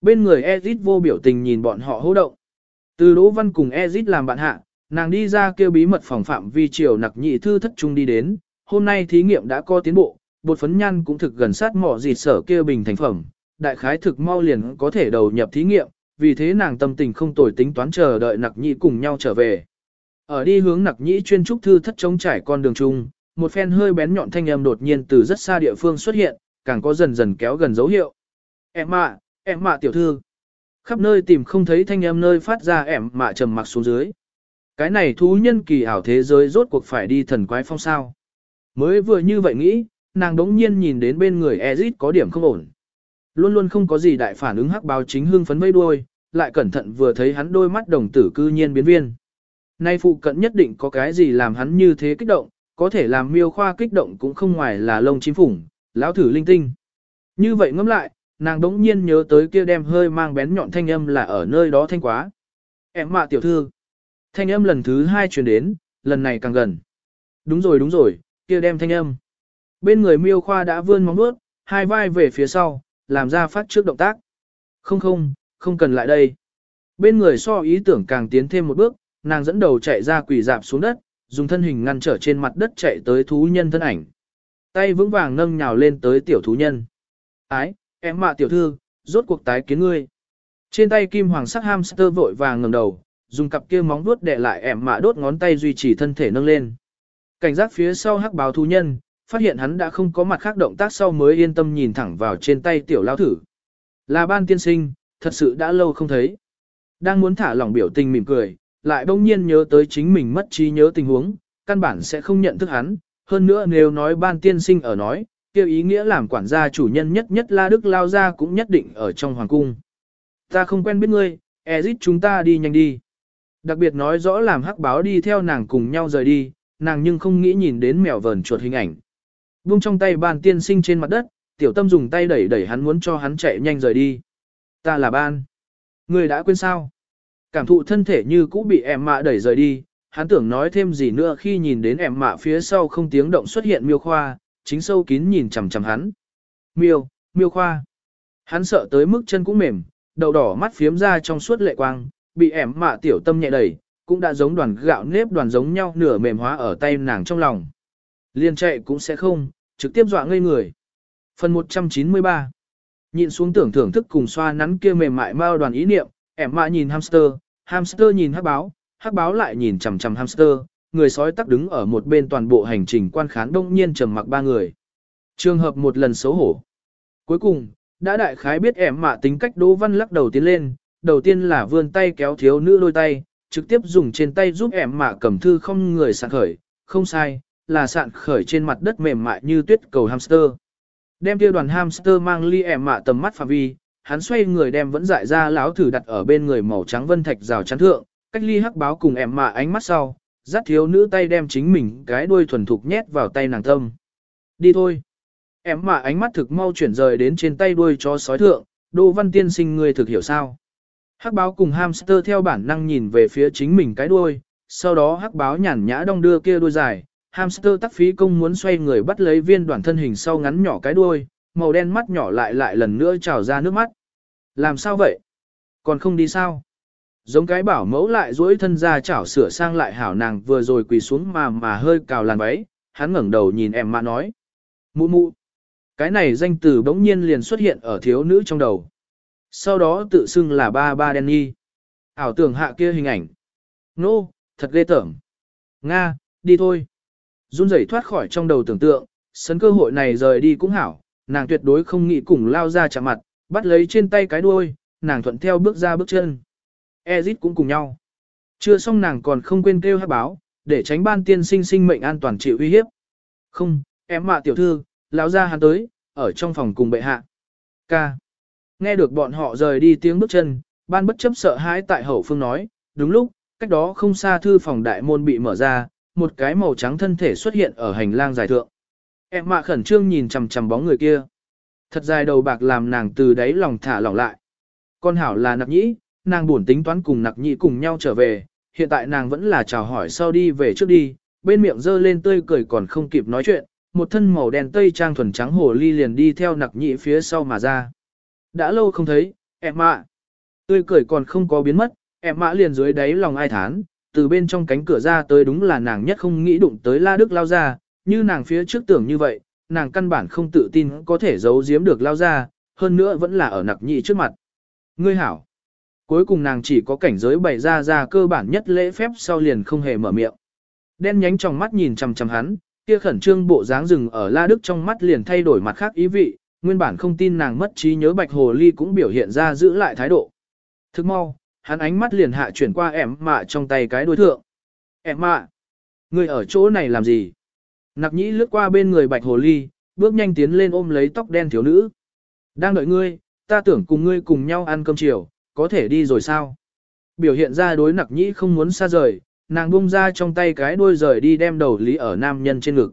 Bên người Ezit vô biểu tình nhìn bọn họ hô động. Từ Đỗ Văn cùng Ezit làm bạn hạ, nàng đi ra kêu bí mật phòng phạm vi triều nặc nhị thư thất trung đi đến, hôm nay thí nghiệm đã có tiến bộ, bột phấn nhan cũng thực gần sát mỏ dịt sở kia bình thành phẩm, đại khái thực mau liền có thể đầu nhập thí nghiệm, vì thế nàng tâm tình không tồi tính toán chờ đợi nặc nhị cùng nhau trở về. Ở đi hướng nặc nhị chuyên trúc thư thất trống trải con đường chung, một phen hơi bén nhọn thanh âm đột nhiên từ rất xa địa phương xuất hiện, càng có dần dần kéo gần dấu hiệu. Em mạ, em mạ tiểu thư. Khắp nơi tìm không thấy thanh âm nơi phát ra em mạ trầm mặc xuống dưới. Cái này thú nhân kỳ ảo thế giới rốt cuộc phải đi thần quái phong sao. Mới vừa như vậy nghĩ, nàng đống nhiên nhìn đến bên người Ezit có điểm không ổn. Luôn luôn không có gì đại phản ứng hắc báo chính hưng phấn vây đuôi, lại cẩn thận vừa thấy hắn đôi mắt đồng tử cư nhiên biến viên. Nay phụ cận nhất định có cái gì làm hắn như thế kích động, có thể làm miêu khoa kích động cũng không ngoài là lông chim phủng, lão thử linh tinh. Như vậy ngẫm lại, nàng đống nhiên nhớ tới kia đem hơi mang bén nhọn thanh âm là ở nơi đó thanh quá. Em mạ tiểu thư. Thanh âm lần thứ hai truyền đến, lần này càng gần. Đúng rồi đúng rồi, kia đem thanh âm. Bên người miêu khoa đã vươn móng vuốt, hai vai về phía sau, làm ra phát trước động tác. Không không, không cần lại đây. Bên người so ý tưởng càng tiến thêm một bước, nàng dẫn đầu chạy ra quỳ dạp xuống đất, dùng thân hình ngăn trở trên mặt đất chạy tới thú nhân thân ảnh. Tay vững vàng nâng nhào lên tới tiểu thú nhân. Ái, em mạ tiểu thư, rốt cuộc tái kiến ngươi. Trên tay kim hoàng sắc hamster vội vàng ngẩng đầu, dùng cặp kia móng vuốt đè lại em mạ đốt ngón tay duy trì thân thể nâng lên. Cảnh giác phía sau hắc báo thú nhân, phát hiện hắn đã không có mặt khác động tác sau mới yên tâm nhìn thẳng vào trên tay tiểu lao thử. Là ban tiên sinh, thật sự đã lâu không thấy. Đang muốn thả lỏng biểu tình mỉm cười, lại bỗng nhiên nhớ tới chính mình mất trí nhớ tình huống, căn bản sẽ không nhận thức hắn. Hơn nữa nếu nói ban tiên sinh ở nói, kêu ý nghĩa làm quản gia chủ nhân nhất nhất La Đức lao ra cũng nhất định ở trong hoàng cung. Ta không quen biết ngươi, Ezit chúng ta đi nhanh đi. Đặc biệt nói rõ làm hắc báo đi theo nàng cùng nhau rời đi, nàng nhưng không nghĩ nhìn đến mèo vờn chuột hình ảnh. Vung trong tay ban tiên sinh trên mặt đất, tiểu tâm dùng tay đẩy đẩy hắn muốn cho hắn chạy nhanh rời đi. Ta là ban. Người đã quên sao? Cảm thụ thân thể như cũ bị em mạ đẩy rời đi, hắn tưởng nói thêm gì nữa khi nhìn đến em mạ phía sau không tiếng động xuất hiện miêu khoa, chính sâu kín nhìn chằm chằm hắn. Miêu, miêu khoa. Hắn sợ tới mức chân cũng mềm, đầu đỏ mắt phiếm ra trong suốt lệ quang, bị em mạ tiểu tâm nhẹ đẩy, cũng đã giống đoàn gạo nếp đoàn giống nhau nửa mềm hóa ở tay nàng trong lòng. Liên chạy cũng sẽ không, trực tiếp dọa ngây người. Phần 193 Nhìn xuống tưởng thưởng thức cùng xoa nắn kia mềm mại mao đoàn ý niệm, em mạ nhìn hamster, hamster nhìn hắc báo, hắc báo lại nhìn chằm chằm hamster, người sói tắc đứng ở một bên toàn bộ hành trình quan khán đông nhiên trầm mặc ba người. Trường hợp một lần xấu hổ. Cuối cùng, đã đại khái biết em mạ tính cách Đỗ Văn lắc đầu tiến lên, đầu tiên là vươn tay kéo thiếu nữ đôi tay, trực tiếp dùng trên tay giúp em mạ cầm thư không người sạn khởi, không sai, là sạn khởi trên mặt đất mềm mại như tuyết cầu hamster. Đem kia đoàn hamster mang ly em mạ tầm mắt phạm vi, hắn xoay người đem vẫn dại ra láo thử đặt ở bên người màu trắng vân thạch rào chắn thượng, cách ly hắc báo cùng em mạ ánh mắt sau, dắt thiếu nữ tay đem chính mình cái đuôi thuần thục nhét vào tay nàng tâm. Đi thôi. Em mạ ánh mắt thực mau chuyển rời đến trên tay đuôi chó sói thượng, Đô Văn Tiên sinh người thực hiểu sao. Hắc báo cùng hamster theo bản năng nhìn về phía chính mình cái đuôi, sau đó hắc báo nhàn nhã đong đưa kia đuôi dài, hamster tắc phí công muốn xoay người bắt lấy viên đoạn thân hình sau ngắn nhỏ cái đuôi, màu đen mắt nhỏ lại lại lần nữa trào ra nước mắt. Làm sao vậy? Còn không đi sao? Giống cái bảo mẫu lại duỗi thân ra chảo sửa sang lại hảo nàng vừa rồi quỳ xuống mà mà hơi cào làn váy, hắn ngẩng đầu nhìn em mà nói. Mụ mụ. Cái này danh từ bỗng nhiên liền xuất hiện ở thiếu nữ trong đầu. Sau đó tự xưng là ba ba đen. Ảo tưởng hạ kia hình ảnh. Nô, no, thật ghê tởm. Nga, đi thôi. Run rẩy thoát khỏi trong đầu tưởng tượng, sấn cơ hội này rời đi cũng hảo, nàng tuyệt đối không nghĩ cùng lao ra chạm mặt, bắt lấy trên tay cái đuôi, nàng thuận theo bước ra bước chân. Ezit cũng cùng nhau. Chưa xong nàng còn không quên kêu hát báo, để tránh ban tiên sinh sinh mệnh an toàn chịu uy hiếp. Không, em mạ tiểu thư, lão ra hắn tới, ở trong phòng cùng bệ hạ. Ca. Nghe được bọn họ rời đi tiếng bước chân, ban bất chấp sợ hãi tại hậu phương nói, đúng lúc, cách đó không xa thư phòng đại môn bị mở ra, một cái màu trắng thân thể xuất hiện ở hành lang dài thượng. Em mạ khẩn trương nhìn chằm chằm bóng người kia. Thật dài đầu bạc làm nàng từ đáy lòng thả lỏng lại. Con hảo là nặc nhĩ, nàng buồn tính toán cùng nặc nhĩ cùng nhau trở về, hiện tại nàng vẫn là chào hỏi sau đi về trước đi, bên miệng dơ lên tươi cười còn không kịp nói chuyện, một thân màu đen tây trang thuần trắng hồ ly liền đi theo nặc nhĩ phía sau mà ra. Đã lâu không thấy, em mạ. Tươi cười còn không có biến mất, em mạ liền dưới đáy lòng ai thán, từ bên trong cánh cửa ra tới đúng là nàng nhất không nghĩ đụng tới La Đức lao ra, như nàng phía trước tưởng như vậy, nàng căn bản không tự tin có thể giấu giếm được lao ra, hơn nữa vẫn là ở nặc nhị trước mặt. Ngươi hảo. Cuối cùng nàng chỉ có cảnh giới bày ra ra cơ bản nhất lễ phép sau liền không hề mở miệng. Đen nhánh trong mắt nhìn chằm chằm hắn, kia khẩn trương bộ dáng rừng ở La Đức trong mắt liền thay đổi mặt khác ý vị, nguyên bản không tin nàng mất trí nhớ Bạch Hồ Ly cũng biểu hiện ra giữ lại thái độ. Thức mau, hắn ánh mắt liền hạ chuyển qua ẻm mạ trong tay cái đối thượng. Em mạ, ngươi ở chỗ này làm gì? Nặc nhĩ lướt qua bên người bạch hồ ly, bước nhanh tiến lên ôm lấy tóc đen thiếu nữ. Đang đợi ngươi, ta tưởng cùng ngươi cùng nhau ăn cơm chiều, có thể đi rồi sao? Biểu hiện ra đối nặc nhĩ không muốn xa rời, nàng bung ra trong tay cái đuôi rời đi đem đầu lý ở nam nhân trên ngực.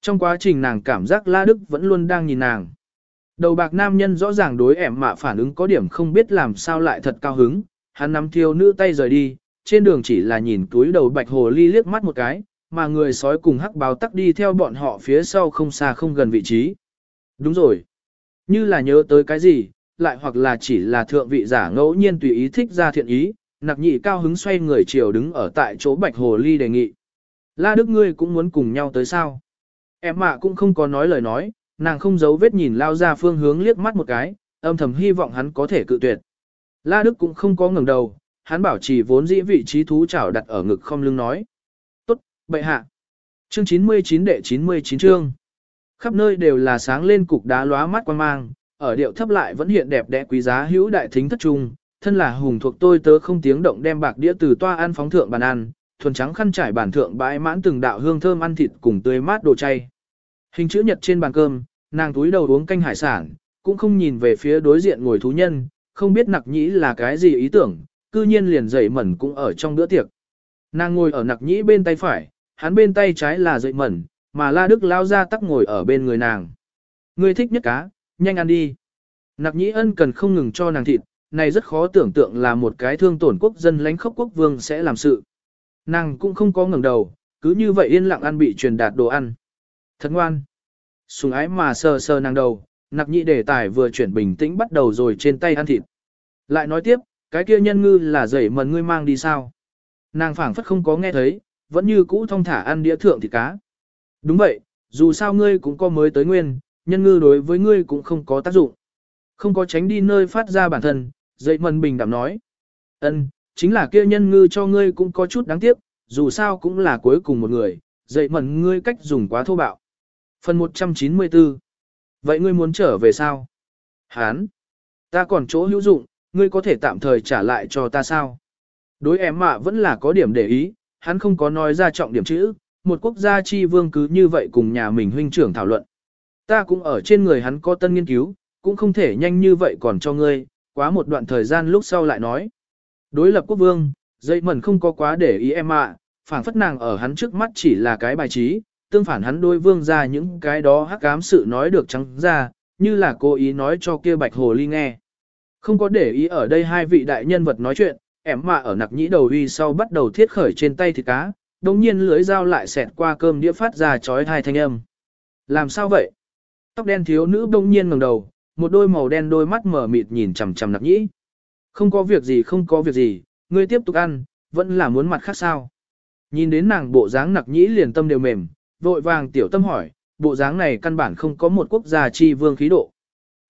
Trong quá trình nàng cảm giác La Đức vẫn luôn đang nhìn nàng. Đầu bạc nam nhân rõ ràng đối ẻm mạ phản ứng có điểm không biết làm sao lại thật cao hứng, hắn nắm thiếu nữ tay rời đi, trên đường chỉ là nhìn túi đầu bạch hồ ly liếc mắt một cái, mà người sói cùng hắc báo tắc đi theo bọn họ phía sau không xa không gần vị trí. Đúng rồi. Như là nhớ tới cái gì, lại hoặc là chỉ là thượng vị giả ngẫu nhiên tùy ý thích ra thiện ý, nặc nhị cao hứng xoay người chiều đứng ở tại chỗ bạch hồ ly đề nghị. La Đức ngươi cũng muốn cùng nhau tới sao? Em mạ cũng không có nói lời nói, nàng không giấu vết nhìn lao ra phương hướng liếc mắt một cái, âm thầm hy vọng hắn có thể cự tuyệt. La Đức cũng không có ngẩng đầu, hắn bảo trì vốn dĩ vị trí thú chảo đặt ở ngực không lưng nói. Tốt, bệ hạ. Chương 99 đệ 99 chương. Khắp nơi đều là sáng lên cục đá lóa mắt quan mang, ở điệu thấp lại vẫn hiện đẹp đẽ quý giá hữu đại thính thất trung, thân là hùng thuộc tôi tớ không tiếng động đem bạc đĩa từ toa ăn phóng thượng bàn ăn, thuần trắng khăn trải bàn thượng bãi mãn từng đạo hương thơm ăn thịt cùng tươi mát đồ chay. Hình chữ nhật trên bàn cơm, nàng túi đầu uống canh hải sản, cũng không nhìn về phía đối diện ngồi thú nhân, không biết nặc nhĩ là cái gì ý tưởng, cư nhiên liền dậy mẩn cũng ở trong bữa tiệc. Nàng ngồi ở nặc nhĩ bên tay phải, hắn bên tay trái là dậy mẩn, mà la đức lao ra tắc ngồi ở bên người nàng. Người thích nhất cá, nhanh ăn đi. Nặc nhĩ ân cần không ngừng cho nàng thịt, này rất khó tưởng tượng là một cái thương tổn quốc dân lánh khốc quốc vương sẽ làm sự. Nàng cũng không có ngẩng đầu, cứ như vậy yên lặng ăn bị truyền đạt đồ ăn. Thật ngoan. Sùng ái mà sờ sờ nàng đầu, nặc nhị đề tài vừa chuyển bình tĩnh bắt đầu rồi trên tay ăn thịt. Lại nói tiếp, cái kia nhân ngư là dậy mần ngươi mang đi sao? Nàng phảng phất không có nghe thấy, vẫn như cũ thông thả ăn đĩa thượng thịt cá. Đúng vậy, dù sao ngươi cũng có mới tới nguyên, nhân ngư đối với ngươi cũng không có tác dụng. Không có tránh đi nơi phát ra bản thân, dậy mần bình đảm nói. ân chính là kia nhân ngư cho ngươi cũng có chút đáng tiếc, dù sao cũng là cuối cùng một người, dậy mần ngươi cách dùng quá thô bạo. Phần 194 Vậy ngươi muốn trở về sao? Hán! Ta còn chỗ hữu dụng, ngươi có thể tạm thời trả lại cho ta sao? Đối em mạ vẫn là có điểm để ý, hắn không có nói ra trọng điểm chữ, một quốc gia chi vương cứ như vậy cùng nhà mình huynh trưởng thảo luận. Ta cũng ở trên người hắn có tân nghiên cứu, cũng không thể nhanh như vậy còn cho ngươi, quá một đoạn thời gian lúc sau lại nói. Đối lập quốc vương, dây mẩn không có quá để ý em ạ, phảng phất nàng ở hắn trước mắt chỉ là cái bài trí, tương phản hắn đôi vương ra những cái đó hắc ám sự nói được trắng ra, như là cố ý nói cho kia bạch hồ ly nghe. Không có để ý ở đây hai vị đại nhân vật nói chuyện, ẻm mạ ở nặc nhĩ đầu uy sau bắt đầu thiết khởi trên tay thịt cá, đồng nhiên lưới dao lại xẹt qua cơm đĩa phát ra chói hai thanh âm. Làm sao vậy? Tóc đen thiếu nữ đông nhiên ngẩng đầu, một đôi màu đen đôi mắt mở mịt nhìn chằm chằm nặc nhĩ. Không có việc gì không có việc gì, ngươi tiếp tục ăn, vẫn là muốn mặt khác sao. Nhìn đến nàng bộ dáng nặc nhĩ liền tâm đều mềm, vội vàng tiểu tâm hỏi, bộ dáng này căn bản không có một quốc gia chi vương khí độ.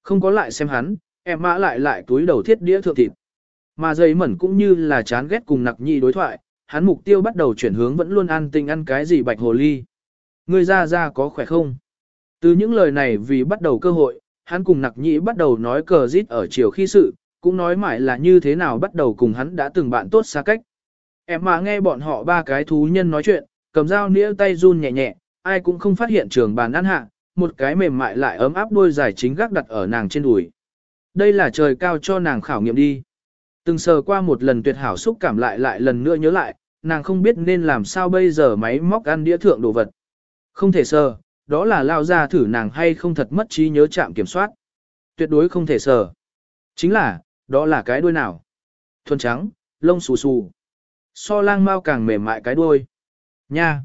Không có lại xem hắn, em mã lại lại túi đầu thiết đĩa thượng thịt. Mà dây mẩn cũng như là chán ghét cùng nặc Nhi đối thoại, hắn mục tiêu bắt đầu chuyển hướng vẫn luôn ăn tinh ăn cái gì bạch hồ ly. Người ra ra có khỏe không? Từ những lời này vì bắt đầu cơ hội, hắn cùng nặc nhĩ bắt đầu nói cờ rít ở chiều khi sự, cũng nói mãi là như thế nào bắt đầu cùng hắn đã từng bạn tốt xa cách. Em mà nghe bọn họ ba cái thú nhân nói chuyện, cầm dao nĩa tay run nhẹ nhẹ, ai cũng không phát hiện trường bàn ăn hạ, một cái mềm mại lại ấm áp đôi dài chính gác đặt ở nàng trên đùi. Đây là trời cao cho nàng khảo nghiệm đi. Từng sờ qua một lần tuyệt hảo xúc cảm lại lại lần nữa nhớ lại, nàng không biết nên làm sao bây giờ máy móc ăn đĩa thượng đồ vật. Không thể sờ, đó là lao ra thử nàng hay không thật mất trí nhớ chạm kiểm soát. Tuyệt đối không thể sờ. Chính là, đó là cái đuôi nào? Thuần trắng, lông xù xù. So lang mau càng mềm mại cái đuôi. Nha!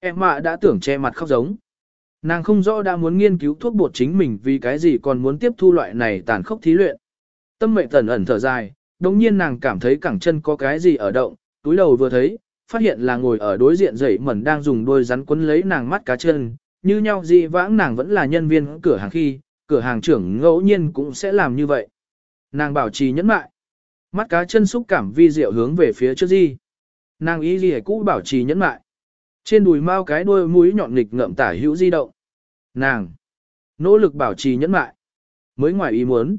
Em mạ đã tưởng che mặt khóc giống. Nàng không rõ đã muốn nghiên cứu thuốc bột chính mình vì cái gì còn muốn tiếp thu loại này tàn khốc thí luyện. Tâm mệnh tẩn ẩn thở dài, đồng nhiên nàng cảm thấy cẳng chân có cái gì ở động, túi đầu vừa thấy, phát hiện là ngồi ở đối diện dậy mẩn đang dùng đôi rắn quấn lấy nàng mắt cá chân, như nhau dị vãng nàng vẫn là nhân viên cửa hàng khi, cửa hàng trưởng ngẫu nhiên cũng sẽ làm như vậy. Nàng bảo trì nhẫn mại. Mắt cá chân xúc cảm vi diệu hướng về phía trước di. Nàng ý gì cũ bảo trì nhẫn mại. Trên đùi mau cái đuôi mũi nhọn nghịch ngậm tả hữu di động. Nàng. Nỗ lực bảo trì nhẫn mại. Mới ngoài ý muốn.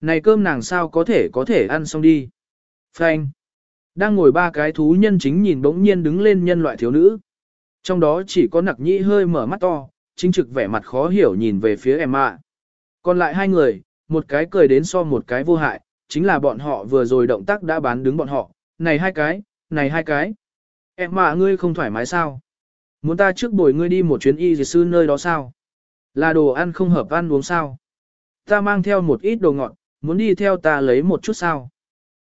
Này cơm nàng sao có thể có thể ăn xong đi. Phanh. Đang ngồi ba cái thú nhân chính nhìn bỗng nhiên đứng lên nhân loại thiếu nữ. Trong đó chỉ có nặc nhĩ hơi mở mắt to, chính trực vẻ mặt khó hiểu nhìn về phía em ạ. Còn lại hai người, một cái cười đến so một cái vô hại, chính là bọn họ vừa rồi động tác đã bán đứng bọn họ, này hai cái, này hai cái. Em mà ngươi không thoải mái sao? Muốn ta trước bồi ngươi đi một chuyến y dì sư nơi đó sao? Là đồ ăn không hợp ăn uống sao? Ta mang theo một ít đồ ngọt, muốn đi theo ta lấy một chút sao?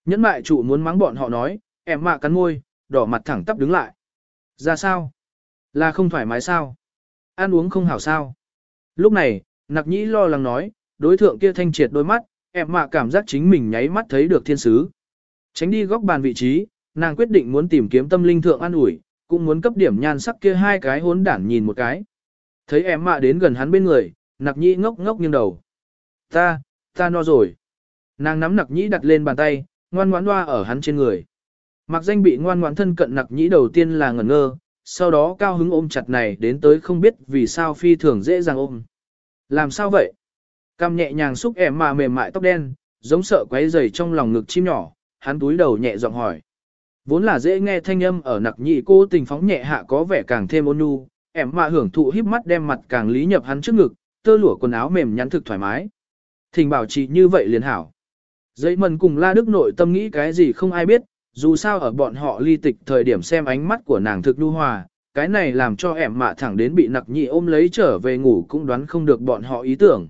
Nhẫn mại chủ muốn mắng bọn họ nói, Em mà cắn môi, đỏ mặt thẳng tắp đứng lại. Ra sao? Là không thoải mái sao? Ăn uống không hảo sao? Lúc này, nặc nhĩ lo lắng nói, đối thượng kia thanh triệt đôi mắt, em mà cảm giác chính mình nháy mắt thấy được thiên sứ. Tránh đi góc bàn vị trí, nàng quyết định muốn tìm kiếm tâm linh thượng an ủi, cũng muốn cấp điểm nhan sắc kia hai cái hốn đản nhìn một cái. Thấy em mạ đến gần hắn bên người, nặc nhĩ ngốc ngốc nghiêng đầu. Ta, ta no rồi. Nàng nắm nặc nhĩ đặt lên bàn tay, ngoan ngoãn hoa ở hắn trên người. Mặc danh bị ngoan ngoãn thân cận nặc nhĩ đầu tiên là ngẩn ngơ, sau đó cao hứng ôm chặt này đến tới không biết vì sao phi thường dễ dàng ôm. Làm sao vậy? Cam nhẹ nhàng xúc em mà mềm mại tóc đen, giống sợ quấy rầy trong lòng ngực chim nhỏ, hắn túi đầu nhẹ giọng hỏi. Vốn là dễ nghe thanh âm ở nặc nhị cô tình phóng nhẹ hạ có vẻ càng thêm ôn nhu, em mà hưởng thụ híp mắt đem mặt càng lý nhập hắn trước ngực, tơ lụa quần áo mềm nhắn thực thoải mái. Thình bảo trì như vậy liền hảo. Dây mần cùng la đức nội tâm nghĩ cái gì không ai biết, dù sao ở bọn họ ly tịch thời điểm xem ánh mắt của nàng thực nhu hòa, cái này làm cho em mạ thẳng đến bị nặc nhị ôm lấy trở về ngủ cũng đoán không được bọn họ ý tưởng.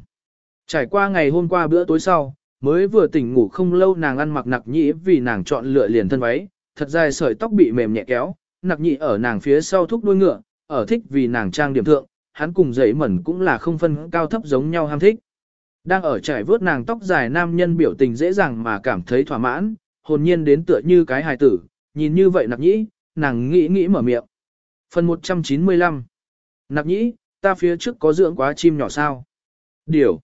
Trải qua ngày hôm qua bữa tối sau, mới vừa tỉnh ngủ không lâu nàng ăn mặc nặc nhị vì nàng chọn lựa liền thân váy, thật dài sợi tóc bị mềm nhẹ kéo, nặc nhị ở nàng phía sau thúc đuôi ngựa, ở thích vì nàng trang điểm thượng, hắn cùng dậy mẩn cũng là không phân cao thấp giống nhau ham thích. Đang ở trải vớt nàng tóc dài nam nhân biểu tình dễ dàng mà cảm thấy thỏa mãn, hồn nhiên đến tựa như cái hài tử, nhìn như vậy nặc nhĩ, nàng nghĩ nghĩ mở miệng. Phần 195 Nặc nhĩ, ta phía trước có dưỡng quá chim nhỏ sao? Điều.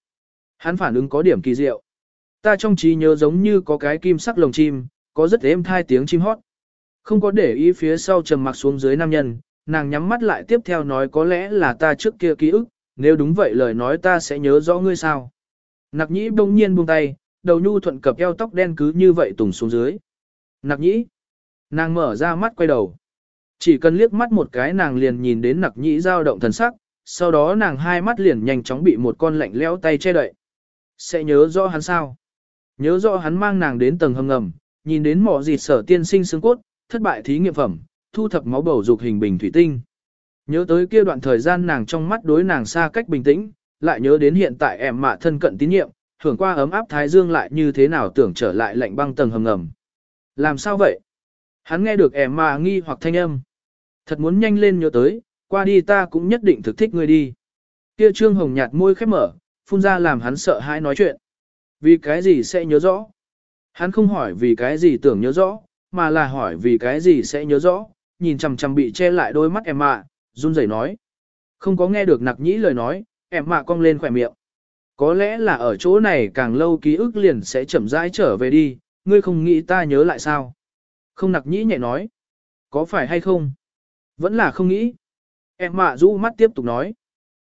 Hắn phản ứng có điểm kỳ diệu. Ta trong trí nhớ giống như có cái kim sắc lồng chim, có rất êm thai tiếng chim hót. Không có để ý phía sau trầm mặc xuống dưới nam nhân, nàng nhắm mắt lại tiếp theo nói có lẽ là ta trước kia ký ức, nếu đúng vậy lời nói ta sẽ nhớ rõ ngươi sao. Nặc nhĩ bỗng nhiên buông tay, đầu nhu thuận cập eo tóc đen cứ như vậy tùng xuống dưới. Nặc nhĩ. Nàng mở ra mắt quay đầu. Chỉ cần liếc mắt một cái nàng liền nhìn đến nặc nhĩ dao động thần sắc, sau đó nàng hai mắt liền nhanh chóng bị một con lạnh lẽo tay che đậy. Sẽ nhớ rõ hắn sao? Nhớ rõ hắn mang nàng đến tầng hầm ngầm, nhìn đến mỏ dịt sở tiên sinh xương cốt, thất bại thí nghiệm phẩm, thu thập máu bầu dục hình bình thủy tinh. Nhớ tới kia đoạn thời gian nàng trong mắt đối nàng xa cách bình tĩnh, lại nhớ đến hiện tại em mạ thân cận tín nhiệm, hưởng qua ấm áp thái dương lại như thế nào tưởng trở lại lạnh băng tầng hầm ngầm. Làm sao vậy? Hắn nghe được em mạ nghi hoặc thanh âm. Thật muốn nhanh lên nhớ tới, qua đi ta cũng nhất định thực thích ngươi đi. Kia trương hồng nhạt môi khép mở, phun ra làm hắn sợ hãi nói chuyện. Vì cái gì sẽ nhớ rõ? Hắn không hỏi vì cái gì tưởng nhớ rõ, mà là hỏi vì cái gì sẽ nhớ rõ, nhìn chằm chằm bị che lại đôi mắt em mạ, run rẩy nói. Không có nghe được nặc nhĩ lời nói, em mạ cong lên khỏe miệng. Có lẽ là ở chỗ này càng lâu ký ức liền sẽ chậm rãi trở về đi, ngươi không nghĩ ta nhớ lại sao? Không nặc nhĩ nhẹ nói. Có phải hay không? Vẫn là không nghĩ. Em mạ rũ mắt tiếp tục nói.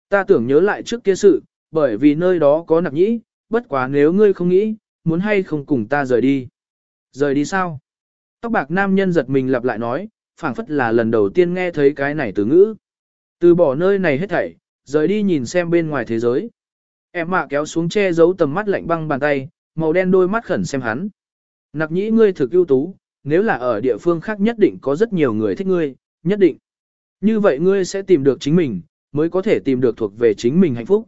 Ta tưởng nhớ lại trước kia sự, bởi vì nơi đó có nặc nhĩ, bất quá nếu ngươi không nghĩ, muốn hay không cùng ta rời đi. Rời đi sao? Tóc bạc nam nhân giật mình lặp lại nói, phảng phất là lần đầu tiên nghe thấy cái này từ ngữ. Từ bỏ nơi này hết thảy, rời đi nhìn xem bên ngoài thế giới. Em mạ kéo xuống che giấu tầm mắt lạnh băng bàn tay, màu đen đôi mắt khẩn xem hắn. Nặc nhĩ ngươi thực ưu tú, nếu là ở địa phương khác nhất định có rất nhiều người thích ngươi, nhất định. Như vậy ngươi sẽ tìm được chính mình, mới có thể tìm được thuộc về chính mình hạnh phúc.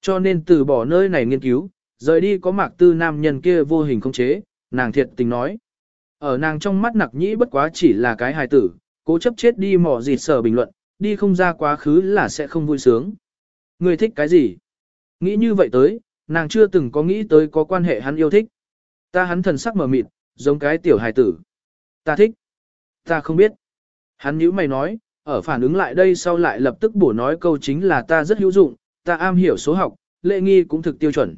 Cho nên từ bỏ nơi này nghiên cứu, rời đi có mạc tư nam nhân kia vô hình không chế, nàng thiệt tình nói. Ở nàng trong mắt nặc nhĩ bất quá chỉ là cái hài tử, cố chấp chết đi mỏ gì sở bình luận, đi không ra quá khứ là sẽ không vui sướng. người thích cái gì? Nghĩ như vậy tới, nàng chưa từng có nghĩ tới có quan hệ hắn yêu thích. Ta hắn thần sắc mở mịt, giống cái tiểu hài tử. Ta thích. Ta không biết. Hắn nhíu mày nói, ở phản ứng lại đây sau lại lập tức bổ nói câu chính là ta rất hữu dụng, ta am hiểu số học, lệ nghi cũng thực tiêu chuẩn.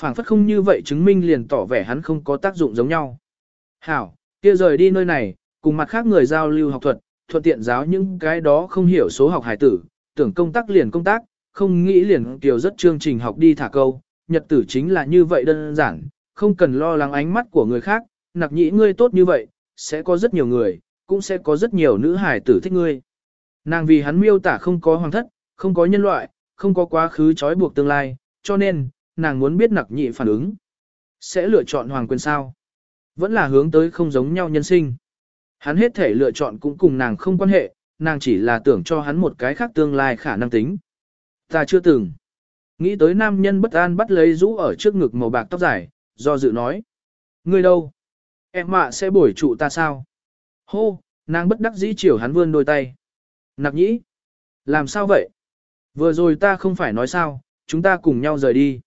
Phản phất không như vậy chứng minh liền tỏ vẻ hắn không có tác dụng giống nhau. Hảo, kia rời đi nơi này, cùng mặt khác người giao lưu học thuật, thuận tiện giáo những cái đó không hiểu số học hải tử, tưởng công tác liền công tác, không nghĩ liền tiểu rất chương trình học đi thả câu, nhật tử chính là như vậy đơn giản, không cần lo lắng ánh mắt của người khác, nặc nhĩ ngươi tốt như vậy, sẽ có rất nhiều người, cũng sẽ có rất nhiều nữ hải tử thích ngươi. Nàng vì hắn miêu tả không có hoàng thất, không có nhân loại, không có quá khứ trói buộc tương lai, cho nên, nàng muốn biết nặc nhị phản ứng. Sẽ lựa chọn hoàng quyền sao? Vẫn là hướng tới không giống nhau nhân sinh. Hắn hết thể lựa chọn cũng cùng nàng không quan hệ, nàng chỉ là tưởng cho hắn một cái khác tương lai khả năng tính. Ta chưa từng. Nghĩ tới nam nhân bất an bắt lấy rũ ở trước ngực màu bạc tóc dài, do dự nói. Ngươi đâu? Em mạ sẽ bổi trụ ta sao? Hô, nàng bất đắc dĩ chiều hắn vươn đôi tay. Nặc nhĩ. Làm sao vậy? Vừa rồi ta không phải nói sao, chúng ta cùng nhau rời đi.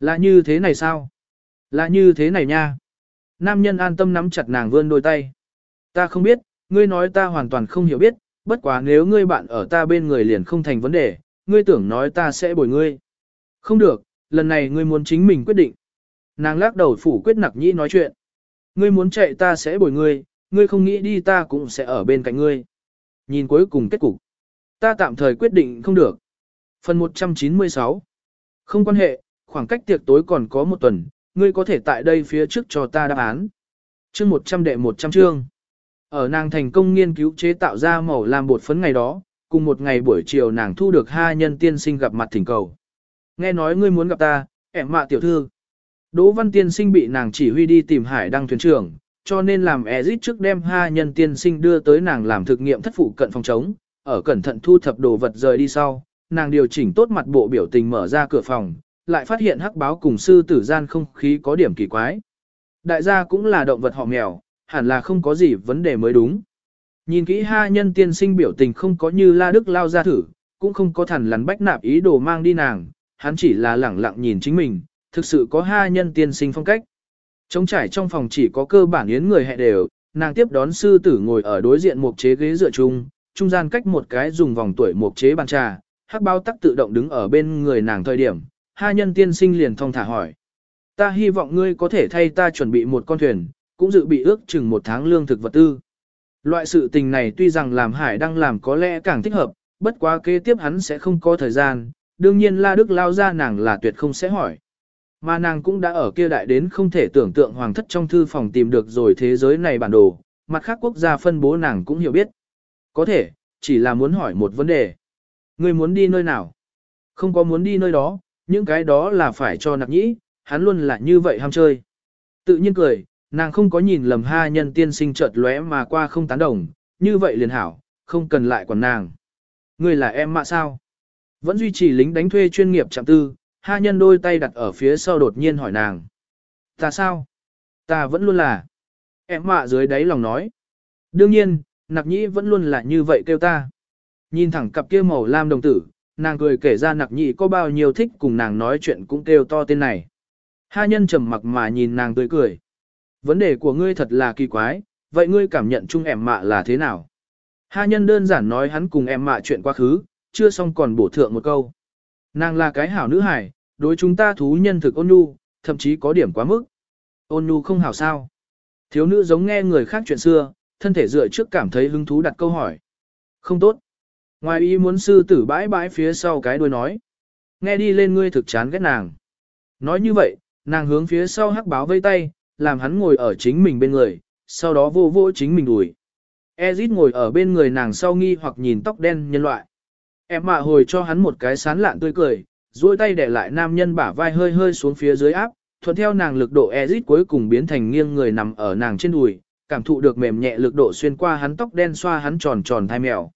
Là như thế này sao? Là như thế này nha. Nam nhân an tâm nắm chặt nàng vươn đôi tay. Ta không biết, ngươi nói ta hoàn toàn không hiểu biết, bất quá nếu ngươi bạn ở ta bên người liền không thành vấn đề, ngươi tưởng nói ta sẽ bồi ngươi. Không được, lần này ngươi muốn chính mình quyết định. Nàng lắc đầu phủ quyết nặc nhĩ nói chuyện. Ngươi muốn chạy ta sẽ bồi ngươi, ngươi không nghĩ đi ta cũng sẽ ở bên cạnh ngươi. Nhìn cuối cùng kết cục. Ta tạm thời quyết định không được. Phần 196 Không quan hệ, khoảng cách tiệc tối còn có một tuần, ngươi có thể tại đây phía trước cho ta đáp án. Chương 100 đệ 100 chương. Ở nàng thành công nghiên cứu chế tạo ra màu làm bột phấn ngày đó, cùng một ngày buổi chiều nàng thu được hai nhân tiên sinh gặp mặt thỉnh cầu. Nghe nói ngươi muốn gặp ta, ẻm mạ tiểu thư. Đỗ Văn Tiên Sinh bị nàng chỉ huy đi tìm hải đăng thuyền trưởng, cho nên làm Ezit trước đem hai nhân tiên sinh đưa tới nàng làm thực nghiệm thất phụ cận phòng chống, ở cẩn thận thu thập đồ vật rời đi sau, nàng điều chỉnh tốt mặt bộ biểu tình mở ra cửa phòng, lại phát hiện hắc báo cùng sư tử gian không khí có điểm kỳ quái. Đại gia cũng là động vật họ mèo, hẳn là không có gì vấn đề mới đúng. Nhìn kỹ hai nhân tiên sinh biểu tình không có như la đức lao ra thử, cũng không có thằn lắn bách nạp ý đồ mang đi nàng, hắn chỉ là lẳng lặng nhìn chính mình, thực sự có hai nhân tiên sinh phong cách. Trống trải trong phòng chỉ có cơ bản yến người hẹ đều, nàng tiếp đón sư tử ngồi ở đối diện một chế ghế dựa chung, trung gian cách một cái dùng vòng tuổi một chế bàn trà, hắc bao tắc tự động đứng ở bên người nàng thời điểm, hai nhân tiên sinh liền thong thả hỏi. Ta hy vọng ngươi có thể thay ta chuẩn bị một con thuyền, cũng dự bị ước chừng một tháng lương thực vật tư. Loại sự tình này tuy rằng làm hải đang làm có lẽ càng thích hợp, bất quá kế tiếp hắn sẽ không có thời gian, đương nhiên La Đức lao ra nàng là tuyệt không sẽ hỏi. Mà nàng cũng đã ở kia đại đến không thể tưởng tượng hoàng thất trong thư phòng tìm được rồi thế giới này bản đồ, mặt khác quốc gia phân bố nàng cũng hiểu biết. Có thể, chỉ là muốn hỏi một vấn đề. Người muốn đi nơi nào? Không có muốn đi nơi đó, những cái đó là phải cho nặc nhĩ, hắn luôn là như vậy ham chơi. Tự nhiên cười, nàng không có nhìn lầm ha nhân tiên sinh chợt lóe mà qua không tán đồng, như vậy liền hảo, không cần lại quản nàng. Người là em mạ sao? Vẫn duy trì lính đánh thuê chuyên nghiệp chạm tư, ha nhân đôi tay đặt ở phía sau đột nhiên hỏi nàng. Ta sao? Ta vẫn luôn là. Em mạ dưới đáy lòng nói. Đương nhiên, nặc nhĩ vẫn luôn là như vậy kêu ta. Nhìn thẳng cặp kia màu lam đồng tử, nàng cười kể ra nặc nhị có bao nhiêu thích cùng nàng nói chuyện cũng kêu to tên này. Ha nhân trầm mặc mà nhìn nàng tươi cười. Vấn đề của ngươi thật là kỳ quái, vậy ngươi cảm nhận chung em mạ là thế nào? Ha nhân đơn giản nói hắn cùng em mạ chuyện quá khứ, chưa xong còn bổ thượng một câu. Nàng là cái hảo nữ hải, đối chúng ta thú nhân thực ôn nhu, thậm chí có điểm quá mức. Ôn nhu không hảo sao. Thiếu nữ giống nghe người khác chuyện xưa, thân thể dựa trước cảm thấy hứng thú đặt câu hỏi. Không tốt. Ngoài ý muốn sư tử bãi bãi phía sau cái đuôi nói. Nghe đi lên ngươi thực chán ghét nàng. Nói như vậy, nàng hướng phía sau hắc báo vây tay, làm hắn ngồi ở chính mình bên người, sau đó vô vô chính mình đuổi. Ezit ngồi ở bên người nàng sau nghi hoặc nhìn tóc đen nhân loại. Em mạ hồi cho hắn một cái sán lạn tươi cười, duỗi tay để lại nam nhân bả vai hơi hơi xuống phía dưới áp, thuận theo nàng lực độ Ezit cuối cùng biến thành nghiêng người nằm ở nàng trên đùi, cảm thụ được mềm nhẹ lực độ xuyên qua hắn tóc đen xoa hắn tròn tròn thai mèo.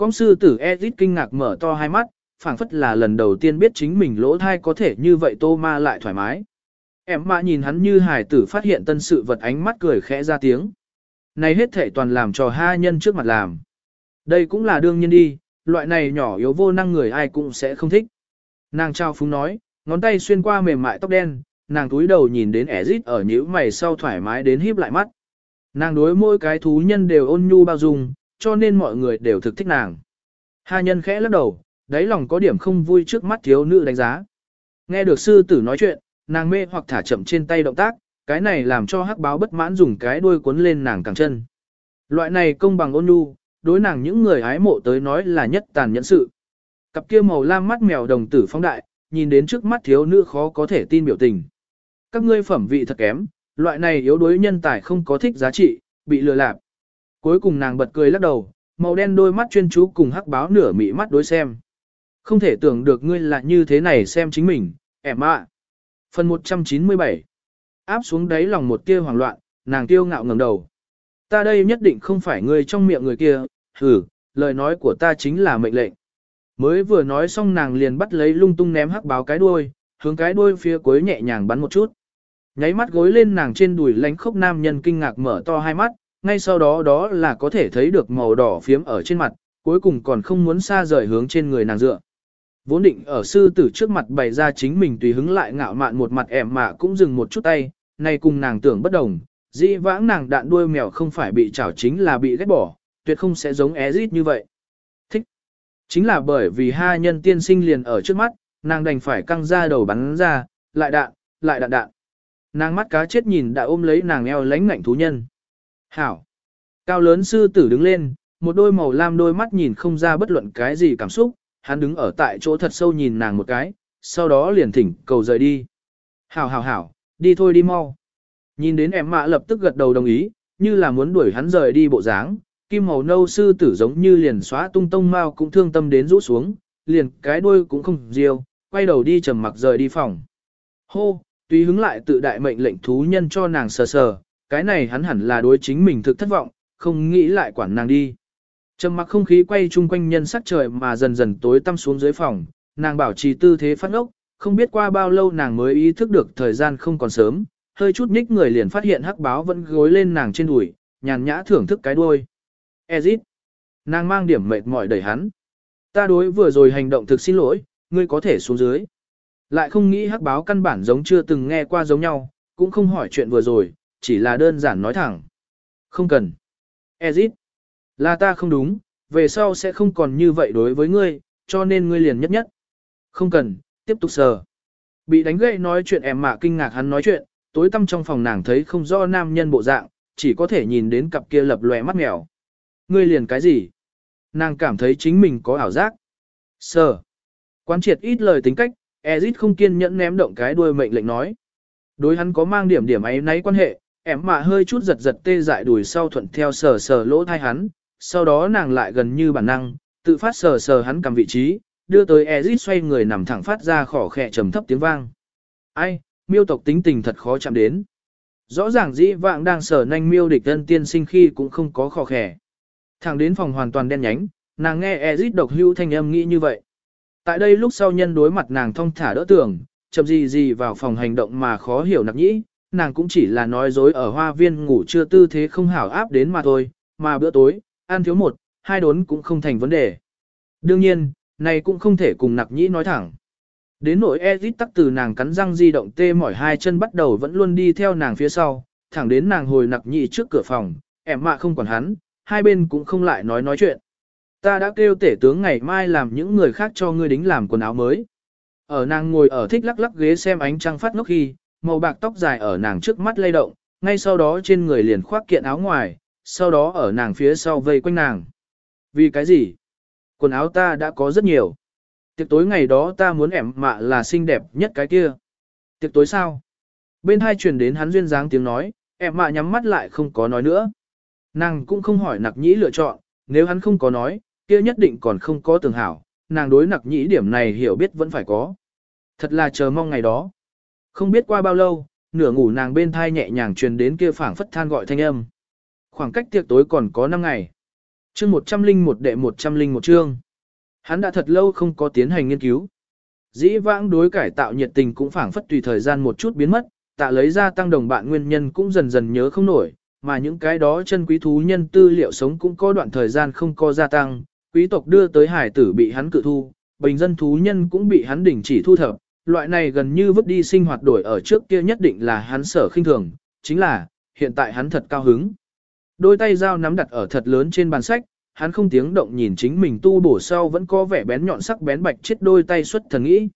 Công sư tử Ezit kinh ngạc mở to hai mắt, phảng phất là lần đầu tiên biết chính mình lỗ thai có thể như vậy tô ma lại thoải mái. Em mạ nhìn hắn như hải tử phát hiện tân sự vật ánh mắt cười khẽ ra tiếng. Này hết thể toàn làm trò hai nhân trước mặt làm. Đây cũng là đương nhiên đi, loại này nhỏ yếu vô năng người ai cũng sẽ không thích. Nàng trao phúng nói, ngón tay xuyên qua mềm mại tóc đen, nàng túi đầu nhìn đến Ezit ở nhíu mày sau thoải mái đến híp lại mắt. Nàng đối mỗi cái thú nhân đều ôn nhu bao dung, cho nên mọi người đều thực thích nàng. Hà nhân khẽ lắc đầu, đáy lòng có điểm không vui trước mắt thiếu nữ đánh giá. Nghe được sư tử nói chuyện, nàng mê hoặc thả chậm trên tay động tác, cái này làm cho hắc báo bất mãn dùng cái đuôi cuốn lên nàng càng chân. Loại này công bằng ôn nhu, đối nàng những người hái mộ tới nói là nhất tàn nhẫn sự. Cặp kia màu lam mắt mèo đồng tử phong đại, nhìn đến trước mắt thiếu nữ khó có thể tin biểu tình. Các ngươi phẩm vị thật kém, loại này yếu đuối nhân tài không có thích giá trị, bị lừa lạp. Cuối cùng nàng bật cười lắc đầu, màu đen đôi mắt chuyên chú cùng hắc báo nửa mị mắt đối xem. Không thể tưởng được ngươi là như thế này xem chính mình, ẻm ạ. Phần 197 Áp xuống đáy lòng một tia hoảng loạn, nàng tiêu ngạo ngẩng đầu. Ta đây nhất định không phải ngươi trong miệng người kia, hử, lời nói của ta chính là mệnh lệnh. Mới vừa nói xong nàng liền bắt lấy lung tung ném hắc báo cái đuôi, hướng cái đuôi phía cuối nhẹ nhàng bắn một chút. Nháy mắt gối lên nàng trên đùi lánh khốc nam nhân kinh ngạc mở to hai mắt, ngay sau đó đó là có thể thấy được màu đỏ phiếm ở trên mặt, cuối cùng còn không muốn xa rời hướng trên người nàng dựa. Vốn định ở sư tử trước mặt bày ra chính mình tùy hứng lại ngạo mạn một mặt ẻm mà cũng dừng một chút tay, nay cùng nàng tưởng bất đồng, dĩ vãng nàng đạn đuôi mèo không phải bị chảo chính là bị ghét bỏ, tuyệt không sẽ giống Ezit như vậy. Thích. Chính là bởi vì hai nhân tiên sinh liền ở trước mắt, nàng đành phải căng ra đầu bắn ra, lại đạn, lại đạn đạn. Nàng mắt cá chết nhìn đã ôm lấy nàng eo lánh ngạnh thú nhân. Hảo. Cao lớn sư tử đứng lên, một đôi màu lam đôi mắt nhìn không ra bất luận cái gì cảm xúc, hắn đứng ở tại chỗ thật sâu nhìn nàng một cái, sau đó liền thỉnh cầu rời đi. Hảo hảo hảo, đi thôi đi mau. Nhìn đến em mạ lập tức gật đầu đồng ý, như là muốn đuổi hắn rời đi bộ dáng, kim màu nâu sư tử giống như liền xóa tung tông mau cũng thương tâm đến rũ xuống, liền cái đuôi cũng không riêu, quay đầu đi trầm mặc rời đi phòng. Hô, tùy hứng lại tự đại mệnh lệnh thú nhân cho nàng sờ sờ, cái này hắn hẳn là đối chính mình thực thất vọng, không nghĩ lại quản nàng đi. Trầm mặc không khí quay chung quanh nhân sắc trời mà dần dần tối tăm xuống dưới phòng, nàng bảo trì tư thế phát ốc, không biết qua bao lâu nàng mới ý thức được thời gian không còn sớm, hơi chút nhích người liền phát hiện hắc báo vẫn gối lên nàng trên đùi, nhàn nhã thưởng thức cái đuôi. Ezit. Nàng mang điểm mệt mỏi đẩy hắn. Ta đối vừa rồi hành động thực xin lỗi, ngươi có thể xuống dưới. Lại không nghĩ hắc báo căn bản giống chưa từng nghe qua giống nhau, cũng không hỏi chuyện vừa rồi, chỉ là đơn giản nói thẳng. Không cần. Ezit. Là ta không đúng, về sau sẽ không còn như vậy đối với ngươi, cho nên ngươi liền nhất nhất. Không cần, tiếp tục sờ. Bị đánh gậy nói chuyện em mạ kinh ngạc hắn nói chuyện, tối tăm trong phòng nàng thấy không rõ nam nhân bộ dạng, chỉ có thể nhìn đến cặp kia lập lòe mắt mèo. Ngươi liền cái gì? Nàng cảm thấy chính mình có ảo giác. Sờ. Quán triệt ít lời tính cách, Ezit không kiên nhẫn ném động cái đuôi mệnh lệnh nói. Đối hắn có mang điểm điểm ấy nấy quan hệ, em mạ hơi chút giật giật tê dại đùi sau thuận theo sờ sờ lỗ thai hắn, sau đó nàng lại gần như bản năng, tự phát sờ sờ hắn cầm vị trí, đưa tới Ezit xoay người nằm thẳng phát ra khỏ khẽ trầm thấp tiếng vang. Ai, miêu tộc tính tình thật khó chạm đến. Rõ ràng dĩ vạng đang sờ nanh miêu địch tân tiên sinh khi cũng không có khỏ khẽ. Thẳng đến phòng hoàn toàn đen nhánh, nàng nghe Ezit độc hưu thanh âm nghĩ như vậy. Tại đây lúc sau nhân đối mặt nàng thông thả đỡ tưởng, chậm gì gì vào phòng hành động mà khó hiểu nặc nhĩ, nàng cũng chỉ là nói dối ở hoa viên ngủ chưa tư thế không hảo áp đến mà thôi, mà bữa tối, ăn thiếu một, hai đốn cũng không thành vấn đề. Đương nhiên, này cũng không thể cùng nặc nhĩ nói thẳng. Đến nỗi Ezit tắc từ nàng cắn răng di động tê mỏi hai chân bắt đầu vẫn luôn đi theo nàng phía sau, thẳng đến nàng hồi nặc nhĩ trước cửa phòng, em mạ không còn hắn, hai bên cũng không lại nói nói chuyện. Ta đã kêu tể tướng ngày mai làm những người khác cho ngươi đính làm quần áo mới. Ở nàng ngồi ở thích lắc lắc ghế xem ánh trăng phát ngốc khi, màu bạc tóc dài ở nàng trước mắt lay động, ngay sau đó trên người liền khoác kiện áo ngoài, sau đó ở nàng phía sau vây quanh nàng. Vì cái gì? Quần áo ta đã có rất nhiều. Tiệc tối ngày đó ta muốn ẻm mạ là xinh đẹp nhất cái kia. Tiệc tối sao? Bên hai truyền đến hắn duyên dáng tiếng nói, ẻm mạ nhắm mắt lại không có nói nữa. Nàng cũng không hỏi nặc nhĩ lựa chọn, nếu hắn không có nói, kia nhất định còn không có tường hảo, nàng đối nặc nhĩ điểm này hiểu biết vẫn phải có. Thật là chờ mong ngày đó. Không biết qua bao lâu, nửa ngủ nàng bên thai nhẹ nhàng truyền đến kia phảng phất than gọi thanh âm. Khoảng cách tiệc tối còn có 5 ngày. Chương 101 đệ 101 chương. Hắn đã thật lâu không có tiến hành nghiên cứu. Dĩ vãng đối cải tạo nhiệt tình cũng phảng phất tùy thời gian một chút biến mất, tạ lấy ra tăng đồng bạn nguyên nhân cũng dần dần nhớ không nổi, mà những cái đó chân quý thú nhân tư liệu sống cũng có đoạn thời gian không có gia tăng, quý tộc đưa tới hải tử bị hắn cự thu, bình dân thú nhân cũng bị hắn đình chỉ thu thập, loại này gần như vứt đi sinh hoạt đổi ở trước kia nhất định là hắn sở khinh thường, chính là, hiện tại hắn thật cao hứng. Đôi tay dao nắm đặt ở thật lớn trên bàn sách, hắn không tiếng động nhìn chính mình tu bổ sau vẫn có vẻ bén nhọn sắc bén bạch chết đôi tay xuất thần nghĩ.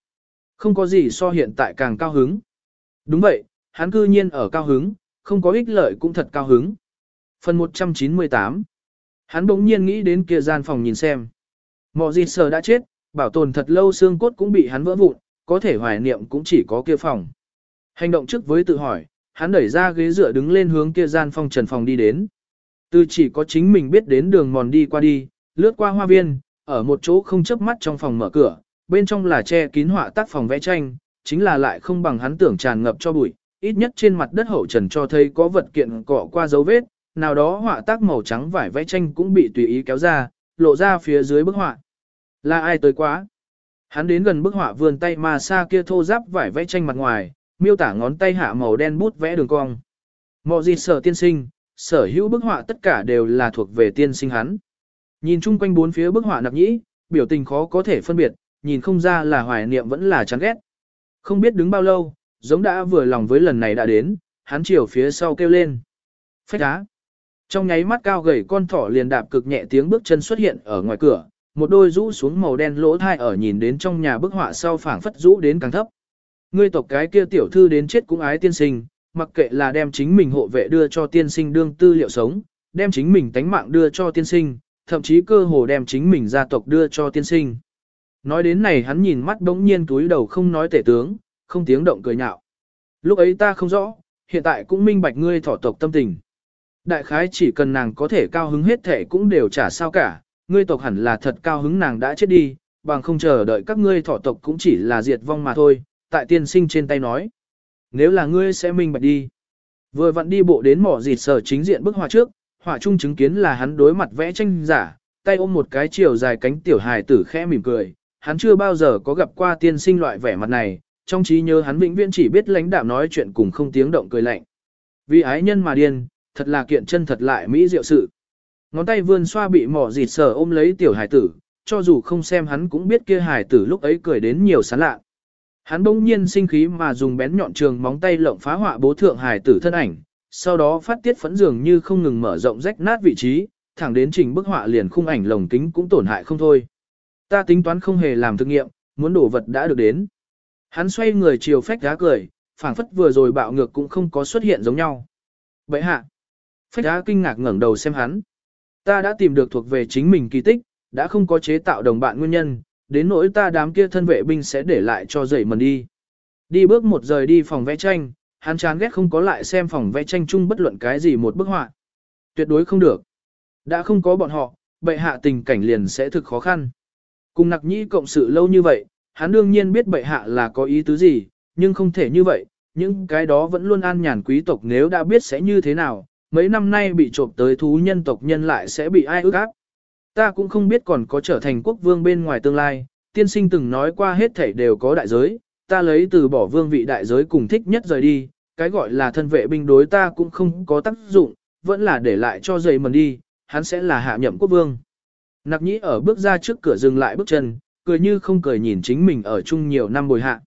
Không có gì so hiện tại càng cao hứng. Đúng vậy, hắn cư nhiên ở cao hứng, không có ích lợi cũng thật cao hứng. Phần 198 Hắn bỗng nhiên nghĩ đến kia gian phòng nhìn xem. Mọ gì sờ đã chết, bảo tồn thật lâu xương cốt cũng bị hắn vỡ vụn, có thể hoài niệm cũng chỉ có kia phòng. Hành động trước với tự hỏi, hắn đẩy ra ghế dựa đứng lên hướng kia gian phong trần phòng đi đến. Từ chỉ có chính mình biết đến đường mòn đi qua đi, lướt qua hoa viên, ở một chỗ không chớp mắt trong phòng mở cửa, bên trong là che kín họa tác phòng vẽ tranh, chính là lại không bằng hắn tưởng tràn ngập cho bụi, ít nhất trên mặt đất hậu trần cho thấy có vật kiện cọ qua dấu vết, nào đó họa tác màu trắng vải vẽ tranh cũng bị tùy ý kéo ra, lộ ra phía dưới bức họa. Là ai tới quá? Hắn đến gần bức họa vườn tay mà xa kia thô giáp vải vẽ tranh mặt ngoài, miêu tả ngón tay hạ màu đen bút vẽ đường cong. Mọ gì sở tiên sinh, sở hữu bức họa tất cả đều là thuộc về tiên sinh hắn. Nhìn chung quanh bốn phía bức họa nặc nhĩ, biểu tình khó có thể phân biệt, nhìn không ra là hoài niệm vẫn là chán ghét. Không biết đứng bao lâu, giống đã vừa lòng với lần này đã đến, hắn chiều phía sau kêu lên. Phách đá. Trong nháy mắt cao gầy con thỏ liền đạp cực nhẹ tiếng bước chân xuất hiện ở ngoài cửa, một đôi rũ xuống màu đen lỗ thai ở nhìn đến trong nhà bức họa sau phảng phất rũ đến càng thấp. Ngươi tộc cái kia tiểu thư đến chết cũng ái tiên sinh, mặc kệ là đem chính mình hộ vệ đưa cho tiên sinh đương tư liệu sống, đem chính mình tánh mạng đưa cho tiên sinh, thậm chí cơ hồ đem chính mình gia tộc đưa cho tiên sinh. Nói đến này hắn nhìn mắt bỗng nhiên túi đầu không nói tể tướng, không tiếng động cười nhạo. Lúc ấy ta không rõ, hiện tại cũng minh bạch ngươi thọ tộc tâm tình. Đại khái chỉ cần nàng có thể cao hứng hết thể cũng đều trả sao cả, ngươi tộc hẳn là thật cao hứng nàng đã chết đi, bằng không chờ đợi các ngươi thọ tộc cũng chỉ là diệt vong mà thôi, tại tiên sinh trên tay nói. Nếu là ngươi sẽ minh bạch đi. Vừa vặn đi bộ đến mỏ dịt sở chính diện bức họa trước, họa trung chứng kiến là hắn đối mặt vẽ tranh giả, tay ôm một cái chiều dài cánh tiểu hài tử khẽ mỉm cười, hắn chưa bao giờ có gặp qua tiên sinh loại vẻ mặt này, trong trí nhớ hắn vĩnh viễn chỉ biết lãnh đạm nói chuyện cùng không tiếng động cười lạnh. Vì ái nhân mà điên, thật là kiện chân thật lại mỹ diệu sự. Ngón tay vươn xoa bị mỏ dịt sờ ôm lấy tiểu hải tử, cho dù không xem hắn cũng biết kia hải tử lúc ấy cười đến nhiều sán lạ. Hắn bỗng nhiên sinh khí mà dùng bén nhọn trường móng tay lộng phá họa bố thượng hải tử thân ảnh, sau đó phát tiết phẫn dường như không ngừng mở rộng rách nát vị trí, thẳng đến trình bức họa liền khung ảnh lồng kính cũng tổn hại không thôi. Ta tính toán không hề làm thực nghiệm, muốn đổ vật đã được đến. Hắn xoay người chiều phách đá cười, phảng phất vừa rồi bạo ngược cũng không có xuất hiện giống nhau. Vậy hạ, phách đá kinh ngạc ngẩng đầu xem hắn. Ta đã tìm được thuộc về chính mình kỳ tích, đã không có chế tạo đồng bạn nguyên nhân, đến nỗi ta đám kia thân vệ binh sẽ để lại cho dậy mần đi. Đi bước một rời đi phòng vẽ tranh, hắn chán ghét không có lại xem phòng vẽ tranh chung bất luận cái gì một bức họa. Tuyệt đối không được. Đã không có bọn họ, bệ hạ tình cảnh liền sẽ thực khó khăn. Cùng nặc nhĩ cộng sự lâu như vậy, hắn đương nhiên biết bệ hạ là có ý tứ gì, nhưng không thể như vậy, những cái đó vẫn luôn an nhàn quý tộc nếu đã biết sẽ như thế nào, mấy năm nay bị trộm tới thú nhân tộc nhân lại sẽ bị ai ước ác. Ta cũng không biết còn có trở thành quốc vương bên ngoài tương lai, tiên sinh từng nói qua hết thảy đều có đại giới, ta lấy từ bỏ vương vị đại giới cùng thích nhất rời đi, cái gọi là thân vệ binh đối ta cũng không có tác dụng, vẫn là để lại cho dày mần đi, hắn sẽ là hạ nhậm quốc vương. Nặc nhĩ ở bước ra trước cửa dừng lại bước chân, cười như không cười nhìn chính mình ở chung nhiều năm bồi hạ.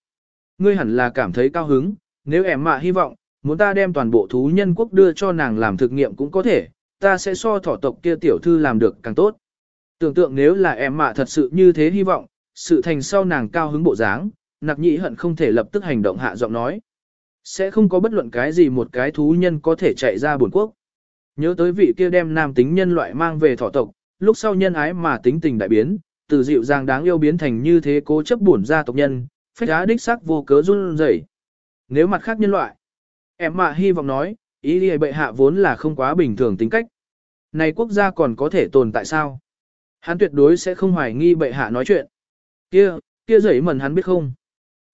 Ngươi hẳn là cảm thấy cao hứng, nếu em mà hy vọng, muốn ta đem toàn bộ thú nhân quốc đưa cho nàng làm thực nghiệm cũng có thể, ta sẽ so thỏ tộc kia tiểu thư làm được càng tốt. Tưởng tượng nếu là em mạ thật sự như thế hy vọng, sự thành sau nàng cao hứng bộ dáng, nặc nhĩ hận không thể lập tức hành động hạ giọng nói. Sẽ không có bất luận cái gì một cái thú nhân có thể chạy ra buồn quốc. Nhớ tới vị kia đem nam tính nhân loại mang về thỏ tộc, lúc sau nhân ái mà tính tình đại biến, từ dịu dàng đáng yêu biến thành như thế cố chấp buồn ra tộc nhân, phách á đích sắc vô cớ run rẩy. Nếu mặt khác nhân loại, em mạ hy vọng nói, ý đi bệ hạ vốn là không quá bình thường tính cách. Này quốc gia còn có thể tồn tại sao? Hắn tuyệt đối sẽ không hoài nghi bệ hạ nói chuyện. Kia, kia giấy mần hắn biết không?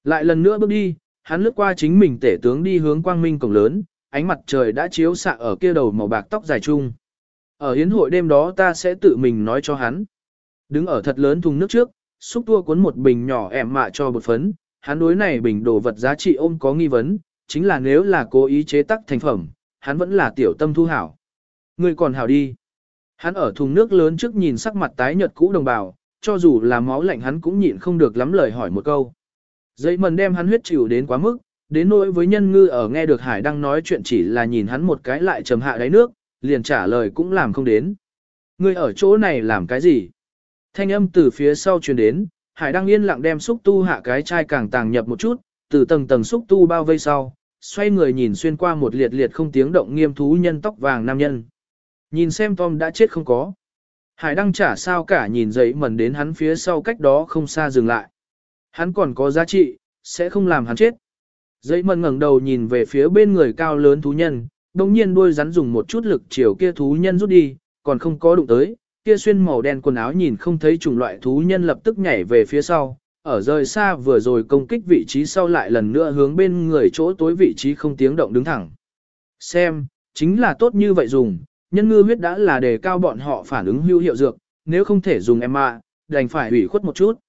Lại lần nữa bước đi, hắn lướt qua chính mình tể tướng đi hướng quang minh cổng lớn, ánh mặt trời đã chiếu xạ ở kia đầu màu bạc tóc dài chung. Ở hiến hội đêm đó ta sẽ tự mình nói cho hắn. Đứng ở thật lớn thùng nước trước, xúc tua cuốn một bình nhỏ ẻm mạ cho bột phấn, hắn đối này bình đồ vật giá trị ôm có nghi vấn, chính là nếu là cố ý chế tác thành phẩm, hắn vẫn là tiểu tâm thu hảo. Người còn hảo đi. Hắn ở thùng nước lớn trước nhìn sắc mặt tái nhợt cũ đồng bào, cho dù là máu lạnh hắn cũng nhịn không được lắm lời hỏi một câu. Dây mần đem hắn huyết chịu đến quá mức, đến nỗi với nhân ngư ở nghe được Hải đang nói chuyện chỉ là nhìn hắn một cái lại trầm hạ đáy nước, liền trả lời cũng làm không đến. Ngươi ở chỗ này làm cái gì? Thanh âm từ phía sau truyền đến, Hải đang yên lặng đem xúc tu hạ cái chai càng tàng nhập một chút, từ tầng tầng xúc tu bao vây sau, xoay người nhìn xuyên qua một liệt liệt không tiếng động nghiêm thú nhân tóc vàng nam nhân. Nhìn xem Tom đã chết không có. Hải Đăng trả sao cả nhìn giấy mẩn đến hắn phía sau cách đó không xa dừng lại. Hắn còn có giá trị, sẽ không làm hắn chết. Giấy mẩn ngẩng đầu nhìn về phía bên người cao lớn thú nhân, đồng nhiên đuôi rắn dùng một chút lực chiều kia thú nhân rút đi, còn không có đụng tới, kia xuyên màu đen quần áo nhìn không thấy chủng loại thú nhân lập tức nhảy về phía sau, ở rời xa vừa rồi công kích vị trí sau lại lần nữa hướng bên người chỗ tối vị trí không tiếng động đứng thẳng. Xem, chính là tốt như vậy dùng, nhân ngư huyết đã là đề cao bọn họ phản ứng hữu hiệu dược, nếu không thể dùng em ạ, đành phải hủy khuất một chút.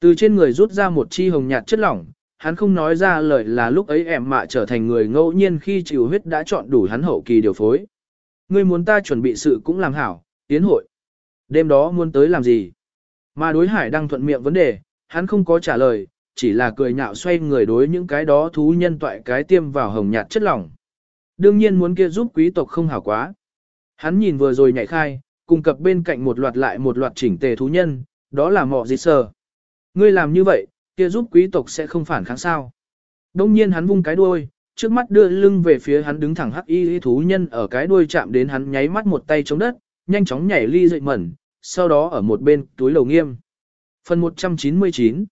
Từ trên người rút ra một chi hồng nhạt chất lỏng, hắn không nói ra lời là lúc ấy em mạ trở thành người ngẫu nhiên khi chịu huyết đã chọn đủ hắn hậu kỳ điều phối. Ngươi muốn ta chuẩn bị sự cũng làm hảo, tiến hội. Đêm đó muốn tới làm gì? Mà đối hải đang thuận miệng vấn đề, hắn không có trả lời, chỉ là cười nhạo xoay người đối những cái đó thú nhân toại cái tiêm vào hồng nhạt chất lỏng. Đương nhiên muốn kia giúp quý tộc không hảo quá. Hắn nhìn vừa rồi nhảy khai, cùng cập bên cạnh một loạt lại một loạt chỉnh tề thú nhân, đó là mọ gì sờ. Ngươi làm như vậy, kia giúp quý tộc sẽ không phản kháng sao. Đông nhiên hắn vung cái đuôi, trước mắt đưa lưng về phía hắn đứng thẳng hắc y thú nhân ở cái đuôi chạm đến hắn nháy mắt một tay chống đất, nhanh chóng nhảy ly dậy mẩn, sau đó ở một bên túi lầu nghiêm. Phần 199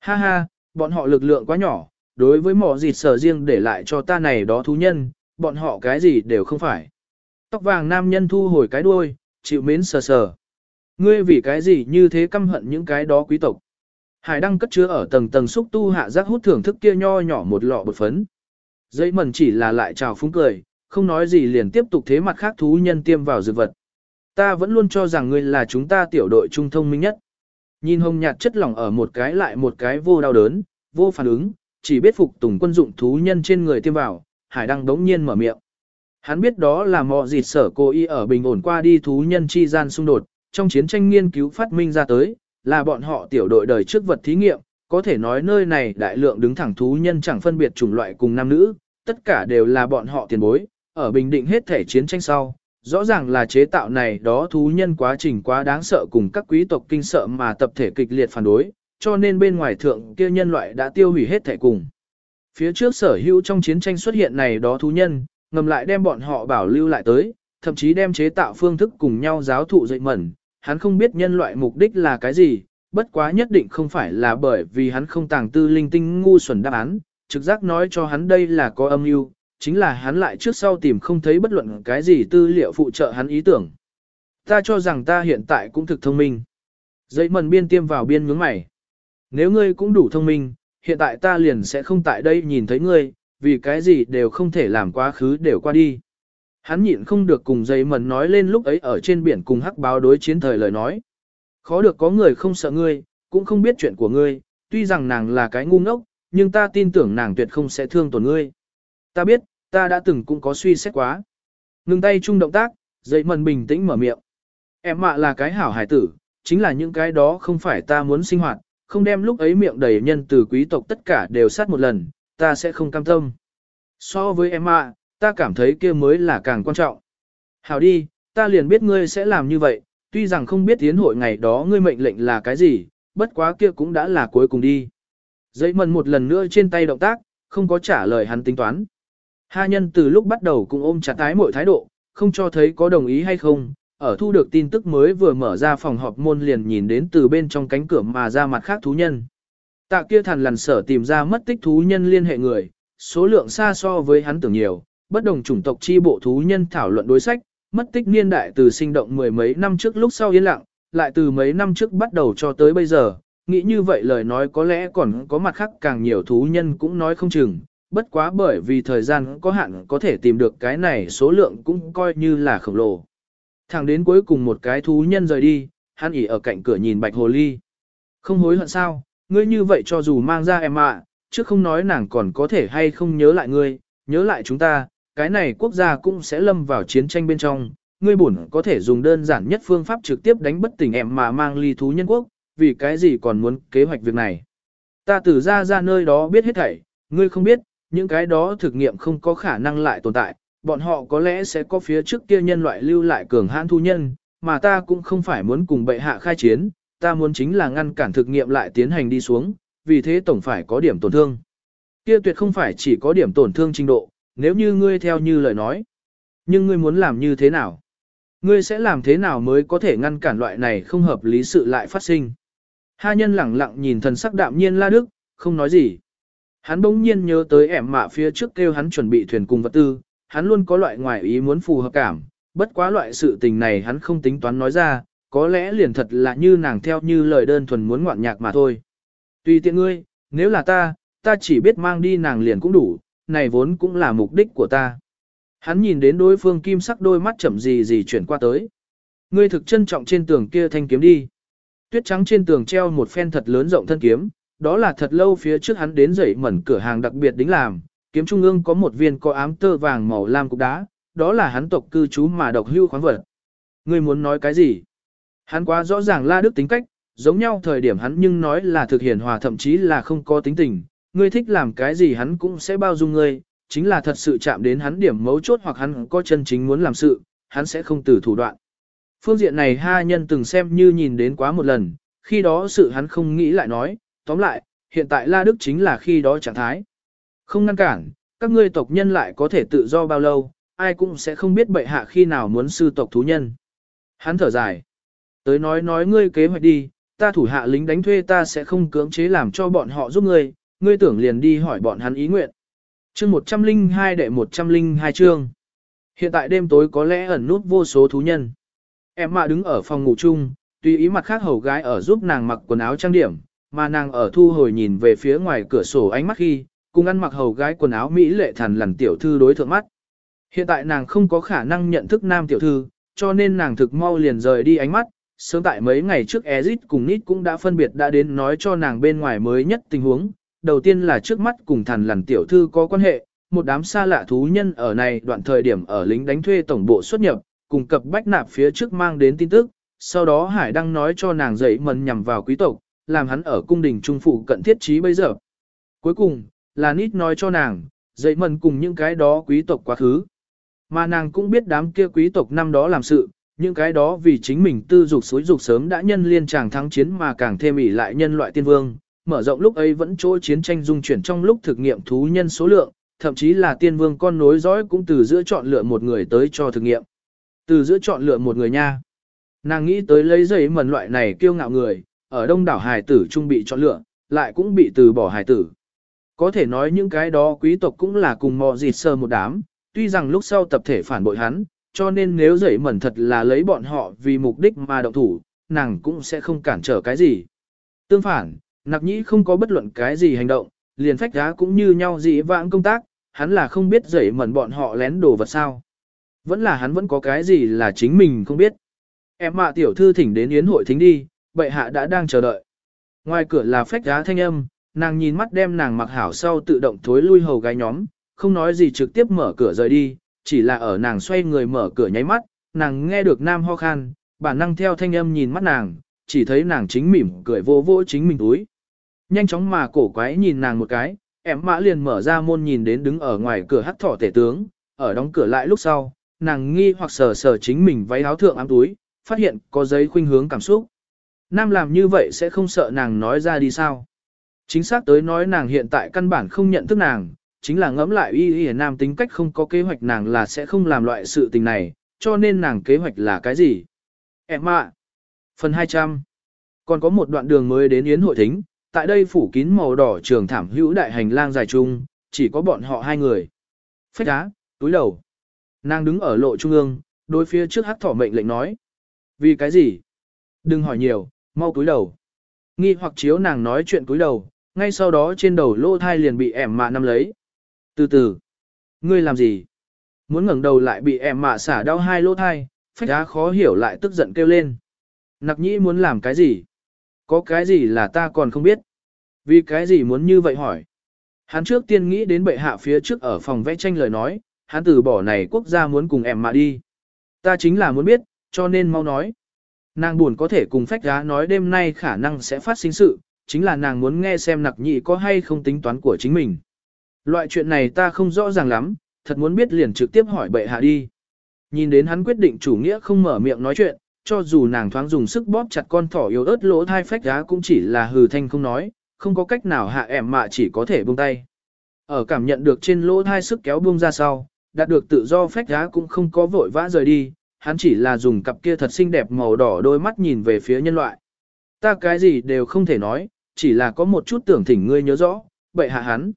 Ha ha, bọn họ lực lượng quá nhỏ, đối với mỏ dịt sở riêng để lại cho ta này đó thú nhân, bọn họ cái gì đều không phải. Tóc vàng nam nhân thu hồi cái đuôi, chịu mến sờ sờ. Ngươi vì cái gì như thế căm hận những cái đó quý tộc. Hải đăng cất chứa ở tầng tầng xúc tu hạ giác hút thưởng thức kia nho nhỏ một lọ bột phấn. Dây mần chỉ là lại chào phúng cười, không nói gì liền tiếp tục thế mặt khác thú nhân tiêm vào dược vật. Ta vẫn luôn cho rằng ngươi là chúng ta tiểu đội trung thông minh nhất. Nhìn hồng nhạt chất lỏng ở một cái lại một cái vô đau đớn, vô phản ứng, chỉ biết phục tùng quân dụng thú nhân trên người tiêm vào, hải đăng đống nhiên mở miệng. Hắn biết đó là mò dịt sở cô y ở bình ổn qua đi thú nhân chi gian xung đột, trong chiến tranh nghiên cứu phát minh ra tới, là bọn họ tiểu đội đời trước vật thí nghiệm, có thể nói nơi này đại lượng đứng thẳng thú nhân chẳng phân biệt chủng loại cùng nam nữ, tất cả đều là bọn họ tiền bối, ở bình định hết thể chiến tranh sau. Rõ ràng là chế tạo này đó thú nhân quá trình quá đáng sợ cùng các quý tộc kinh sợ mà tập thể kịch liệt phản đối, cho nên bên ngoài thượng kia nhân loại đã tiêu hủy hết thể cùng. Phía trước sở hữu trong chiến tranh xuất hiện này đó thú nhân, ngầm lại đem bọn họ bảo lưu lại tới, thậm chí đem chế tạo phương thức cùng nhau giáo thụ dạy mẩn, hắn không biết nhân loại mục đích là cái gì, bất quá nhất định không phải là bởi vì hắn không tàng tư linh tinh ngu xuẩn đáp án, trực giác nói cho hắn đây là có âm mưu, chính là hắn lại trước sau tìm không thấy bất luận cái gì tư liệu phụ trợ hắn ý tưởng. Ta cho rằng ta hiện tại cũng thực thông minh. Dậy mần biên tiêm vào biên nhướng mày. Nếu ngươi cũng đủ thông minh, hiện tại ta liền sẽ không tại đây nhìn thấy ngươi, vì cái gì đều không thể làm quá khứ đều qua đi. Hắn nhịn không được cùng dây mần nói lên lúc ấy ở trên biển cùng hắc báo đối chiến thời lời nói. Khó được có người không sợ ngươi, cũng không biết chuyện của ngươi, tuy rằng nàng là cái ngu ngốc, nhưng ta tin tưởng nàng tuyệt không sẽ thương tổn ngươi. Ta biết, ta đã từng cũng có suy xét quá. Ngừng tay chung động tác, dậy mần bình tĩnh mở miệng. Em mạ là cái hảo hải tử, chính là những cái đó không phải ta muốn sinh hoạt, không đem lúc ấy miệng đầy nhân từ quý tộc tất cả đều sát một lần, ta sẽ không cam tâm. So với em mạ, ta cảm thấy kia mới là càng quan trọng. Hảo đi, ta liền biết ngươi sẽ làm như vậy, tuy rằng không biết tiến hội ngày đó ngươi mệnh lệnh là cái gì, bất quá kia cũng đã là cuối cùng đi. Giấy mần một lần nữa trên tay động tác, không có trả lời hắn tính toán. Ha nhân từ lúc bắt đầu cũng ôm chặt tái mọi thái độ, không cho thấy có đồng ý hay không, ở thu được tin tức mới vừa mở ra phòng họp môn liền nhìn đến từ bên trong cánh cửa mà ra mặt khác thú nhân. Tạ kia thằn lằn sở tìm ra mất tích thú nhân liên hệ người, số lượng xa so với hắn tưởng nhiều, bất đồng chủng tộc chi bộ thú nhân thảo luận đối sách, mất tích niên đại từ sinh động mười mấy năm trước lúc sau yên lặng, lại từ mấy năm trước bắt đầu cho tới bây giờ, nghĩ như vậy lời nói có lẽ còn có mặt khác càng nhiều thú nhân cũng nói không chừng, bất quá bởi vì thời gian có hạn có thể tìm được cái này số lượng cũng coi như là khổng lồ. Thẳng đến cuối cùng một cái thú nhân rời đi, hắn ỉ ở cạnh cửa nhìn bạch hồ ly. Không hối hận sao, ngươi như vậy cho dù mang ra em ạ, chứ không nói nàng còn có thể hay không nhớ lại ngươi, nhớ lại chúng ta, cái này quốc gia cũng sẽ lâm vào chiến tranh bên trong. Ngươi bổn có thể dùng đơn giản nhất phương pháp trực tiếp đánh bất tỉnh em mà mang ly thú nhân quốc, vì cái gì còn muốn kế hoạch việc này. Ta từ ra ra nơi đó biết hết thảy, ngươi không biết, những cái đó thực nghiệm không có khả năng lại tồn tại, bọn họ có lẽ sẽ có phía trước kia nhân loại lưu lại cường hãn thu nhân, mà ta cũng không phải muốn cùng bệ hạ khai chiến, ta muốn chính là ngăn cản thực nghiệm lại tiến hành đi xuống, vì thế tổng phải có điểm tổn thương. Kia tuyệt không phải chỉ có điểm tổn thương trình độ, nếu như ngươi theo như lời nói. Nhưng ngươi muốn làm như thế nào? Ngươi sẽ làm thế nào mới có thể ngăn cản loại này không hợp lý sự lại phát sinh? Ha nhân lẳng lặng nhìn thần sắc đạm nhiên la đức, không nói gì. Hắn bỗng nhiên nhớ tới ẻm mạ phía trước kêu hắn chuẩn bị thuyền cùng vật tư, hắn luôn có loại ngoài ý muốn phù hợp cảm, bất quá loại sự tình này hắn không tính toán nói ra, có lẽ liền thật là như nàng theo như lời đơn thuần muốn ngoạn nhạc mà thôi. Tùy tiện ngươi, nếu là ta, ta chỉ biết mang đi nàng liền cũng đủ, này vốn cũng là mục đích của ta. Hắn nhìn đến đối phương kim sắc đôi mắt chậm gì gì chuyển qua tới. Ngươi thực trân trọng trên tường kia thanh kiếm đi. Tuyết trắng trên tường treo một phen thật lớn rộng thân kiếm, đó là thật lâu phía trước hắn đến dậy mẩn cửa hàng đặc biệt đính làm, kiếm trung ương có một viên có ám tơ vàng màu lam cục đá, đó là hắn tộc cư trú mà độc hưu khoáng vật. Ngươi muốn nói cái gì? Hắn quá rõ ràng La Đức tính cách, giống nhau thời điểm hắn nhưng nói là thực hiện hòa thậm chí là không có tính tình, ngươi thích làm cái gì hắn cũng sẽ bao dung ngươi, chính là thật sự chạm đến hắn điểm mấu chốt hoặc hắn có chân chính muốn làm sự, hắn sẽ không từ thủ đoạn. Phương diện này ha nhân từng xem như nhìn đến quá một lần, khi đó sự hắn không nghĩ lại nói, tóm lại, hiện tại La Đức chính là khi đó trạng thái. Không ngăn cản, các ngươi tộc nhân lại có thể tự do bao lâu, ai cũng sẽ không biết bệ hạ khi nào muốn sư tộc thú nhân. Hắn thở dài. Tới nói nói ngươi kế hoạch đi, ta thủ hạ lính đánh thuê ta sẽ không cưỡng chế làm cho bọn họ giúp ngươi, ngươi tưởng liền đi hỏi bọn hắn ý nguyện. Chương 102 đệ 102 chương. Hiện tại đêm tối có lẽ ẩn nút vô số thú nhân. Em mạ đứng ở phòng ngủ chung, tùy ý mặt khác hầu gái ở giúp nàng mặc quần áo trang điểm, mà nàng ở thu hồi nhìn về phía ngoài cửa sổ ánh mắt khi, cùng ăn mặc hầu gái quần áo Mỹ lệ thần lằn tiểu thư đối thượng mắt. Hiện tại nàng không có khả năng nhận thức nam tiểu thư, cho nên nàng thực mau liền rời đi ánh mắt, sớm tại mấy ngày trước Ezit cùng Nít cũng đã phân biệt đã đến nói cho nàng bên ngoài mới nhất tình huống. Đầu tiên là trước mắt cùng thần lằn tiểu thư có quan hệ, một đám xa lạ thú nhân ở này đoạn thời điểm ở lính đánh thuê tổng bộ xuất nhập, cùng cập bách nạp phía trước mang đến tin tức, sau đó Hải Đăng nói cho nàng dậy mần nhằm vào quý tộc, làm hắn ở cung đình trung phụ cận thiết trí bây giờ. Cuối cùng, là Nít nói cho nàng, dậy mần cùng những cái đó quý tộc quá khứ. Mà nàng cũng biết đám kia quý tộc năm đó làm sự, những cái đó vì chính mình tư dục xối dục sớm đã nhân liên tràng thắng chiến mà càng thêm ỉ lại nhân loại tiên vương, mở rộng lúc ấy vẫn chỗ chiến tranh dung chuyển trong lúc thực nghiệm thú nhân số lượng, thậm chí là tiên vương con nối dõi cũng từ giữa chọn lựa một người tới cho thực nghiệm. Từ giữa chọn lựa một người nha. Nàng nghĩ tới lấy giấy mần loại này kiêu ngạo người, ở đông đảo hài tử trung bị chọn lựa, lại cũng bị từ bỏ hài tử. Có thể nói những cái đó quý tộc cũng là cùng mò dịt sơ một đám, tuy rằng lúc sau tập thể phản bội hắn, cho nên nếu dậy mẩn thật là lấy bọn họ vì mục đích mà động thủ, nàng cũng sẽ không cản trở cái gì. Tương phản, nặc nhĩ không có bất luận cái gì hành động, liền phách giá cũng như nhau dị vãng công tác, hắn là không biết dậy mẩn bọn họ lén đồ vật sao. Vẫn là hắn vẫn có cái gì là chính mình không biết. Em mạ tiểu thư thỉnh đến yến hội thính đi, bệ hạ đã đang chờ đợi. Ngoài cửa là phách giá thanh âm, nàng nhìn mắt đem nàng mặc hảo sau tự động thối lui hầu gái nhóm, không nói gì trực tiếp mở cửa rời đi, chỉ là ở nàng xoay người mở cửa nháy mắt, nàng nghe được nam ho khan, bản năng theo thanh âm nhìn mắt nàng, chỉ thấy nàng chính mỉm cười vô vô chính mình túi. Nhanh chóng mà cổ quái nhìn nàng một cái, em mã liền mở ra môn nhìn đến đứng ở ngoài cửa hắt thỏ tể tướng, ở đóng cửa lại lúc sau, nàng nghi hoặc sờ sờ chính mình váy áo thượng ám túi, phát hiện có giấy khuynh hướng cảm xúc. Nam làm như vậy sẽ không sợ nàng nói ra đi sao. Chính xác tới nói nàng hiện tại căn bản không nhận thức nàng, chính là ngẫm lại y y nam tính cách không có kế hoạch nàng là sẽ không làm loại sự tình này, cho nên nàng kế hoạch là cái gì? Em ạ! Phần 200 Còn có một đoạn đường mới đến Yến Hội Thính, tại đây phủ kín màu đỏ trường thảm hữu đại hành lang dài chung, chỉ có bọn họ hai người. Phách đá, túi đầu. Nàng đứng ở lộ trung ương, đối phía trước hắc thỏ mệnh lệnh nói. Vì cái gì? Đừng hỏi nhiều, mau cúi đầu. Nghi hoặc chiếu nàng nói chuyện cúi đầu, ngay sau đó trên đầu lô thai liền bị ẻm mạ nắm lấy. Từ từ, ngươi làm gì? Muốn ngẩng đầu lại bị ẻm mạ xả đau hai lô thai, phách đá khó hiểu lại tức giận kêu lên. Nặc nhĩ muốn làm cái gì? Có cái gì là ta còn không biết? Vì cái gì muốn như vậy hỏi? Hắn trước tiên nghĩ đến bệ hạ phía trước ở phòng vẽ tranh lời nói, hắn từ bỏ này quốc gia muốn cùng em mà đi. Ta chính là muốn biết, cho nên mau nói. Nàng buồn có thể cùng phách giá nói đêm nay khả năng sẽ phát sinh sự, chính là nàng muốn nghe xem nặc nhị có hay không tính toán của chính mình. Loại chuyện này ta không rõ ràng lắm, thật muốn biết liền trực tiếp hỏi bệ hạ đi. Nhìn đến hắn quyết định chủ nghĩa không mở miệng nói chuyện, cho dù nàng thoáng dùng sức bóp chặt con thỏ yếu ớt lỗ thai phách giá cũng chỉ là hừ thanh không nói, không có cách nào hạ ẻm mạ chỉ có thể buông tay. Ở cảm nhận được trên lỗ thai sức kéo buông ra sau, đạt được tự do phách giá cũng không có vội vã rời đi, hắn chỉ là dùng cặp kia thật xinh đẹp màu đỏ đôi mắt nhìn về phía nhân loại. Ta cái gì đều không thể nói, chỉ là có một chút tưởng thỉnh ngươi nhớ rõ, bậy hạ hắn.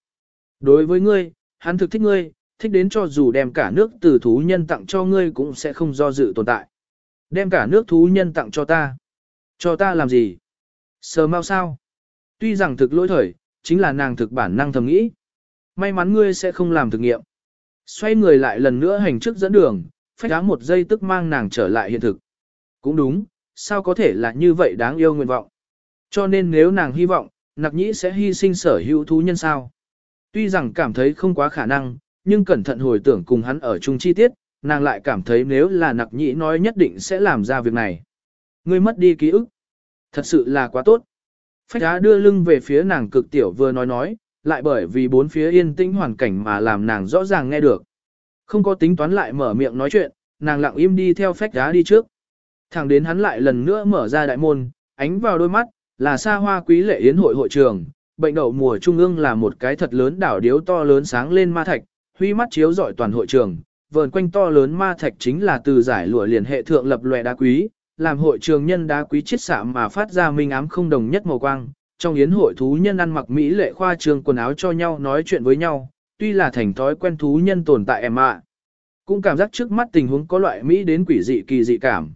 Đối với ngươi, hắn thực thích ngươi, thích đến cho dù đem cả nước từ thú nhân tặng cho ngươi cũng sẽ không do dự tồn tại. Đem cả nước thú nhân tặng cho ta. Cho ta làm gì? Sờ mau sao? Tuy rằng thực lỗi thời, chính là nàng thực bản năng thầm nghĩ. May mắn ngươi sẽ không làm thực nghiệm. Xoay người lại lần nữa hành trước dẫn đường, phách đá một giây tức mang nàng trở lại hiện thực. Cũng đúng, sao có thể là như vậy đáng yêu nguyện vọng. Cho nên nếu nàng hy vọng, nặc nhĩ sẽ hy sinh sở hữu thú nhân sao. Tuy rằng cảm thấy không quá khả năng, nhưng cẩn thận hồi tưởng cùng hắn ở chung chi tiết, nàng lại cảm thấy nếu là nặc nhĩ nói nhất định sẽ làm ra việc này. Ngươi mất đi ký ức. Thật sự là quá tốt. Phách đá đưa lưng về phía nàng cực tiểu vừa nói nói, lại bởi vì bốn phía yên tĩnh hoàn cảnh mà làm nàng rõ ràng nghe được. Không có tính toán lại mở miệng nói chuyện, nàng lặng im đi theo phách đá đi trước. Thẳng đến hắn lại lần nữa mở ra đại môn, ánh vào đôi mắt, là xa hoa quý lệ yến hội hội trường. Bệnh đậu mùa trung ương là một cái thật lớn đảo điếu to lớn sáng lên ma thạch, huy mắt chiếu rọi toàn hội trường, vờn quanh to lớn ma thạch chính là từ giải lụa liền hệ thượng lập loè đá quý, làm hội trường nhân đá quý chiết xạ mà phát ra minh ám không đồng nhất màu quang. Trong yến hội thú nhân ăn mặc mỹ lệ khoa trường quần áo cho nhau nói chuyện với nhau, tuy là thành thói quen thú nhân tồn tại em ạ. Cũng cảm giác trước mắt tình huống có loại mỹ đến quỷ dị kỳ dị cảm.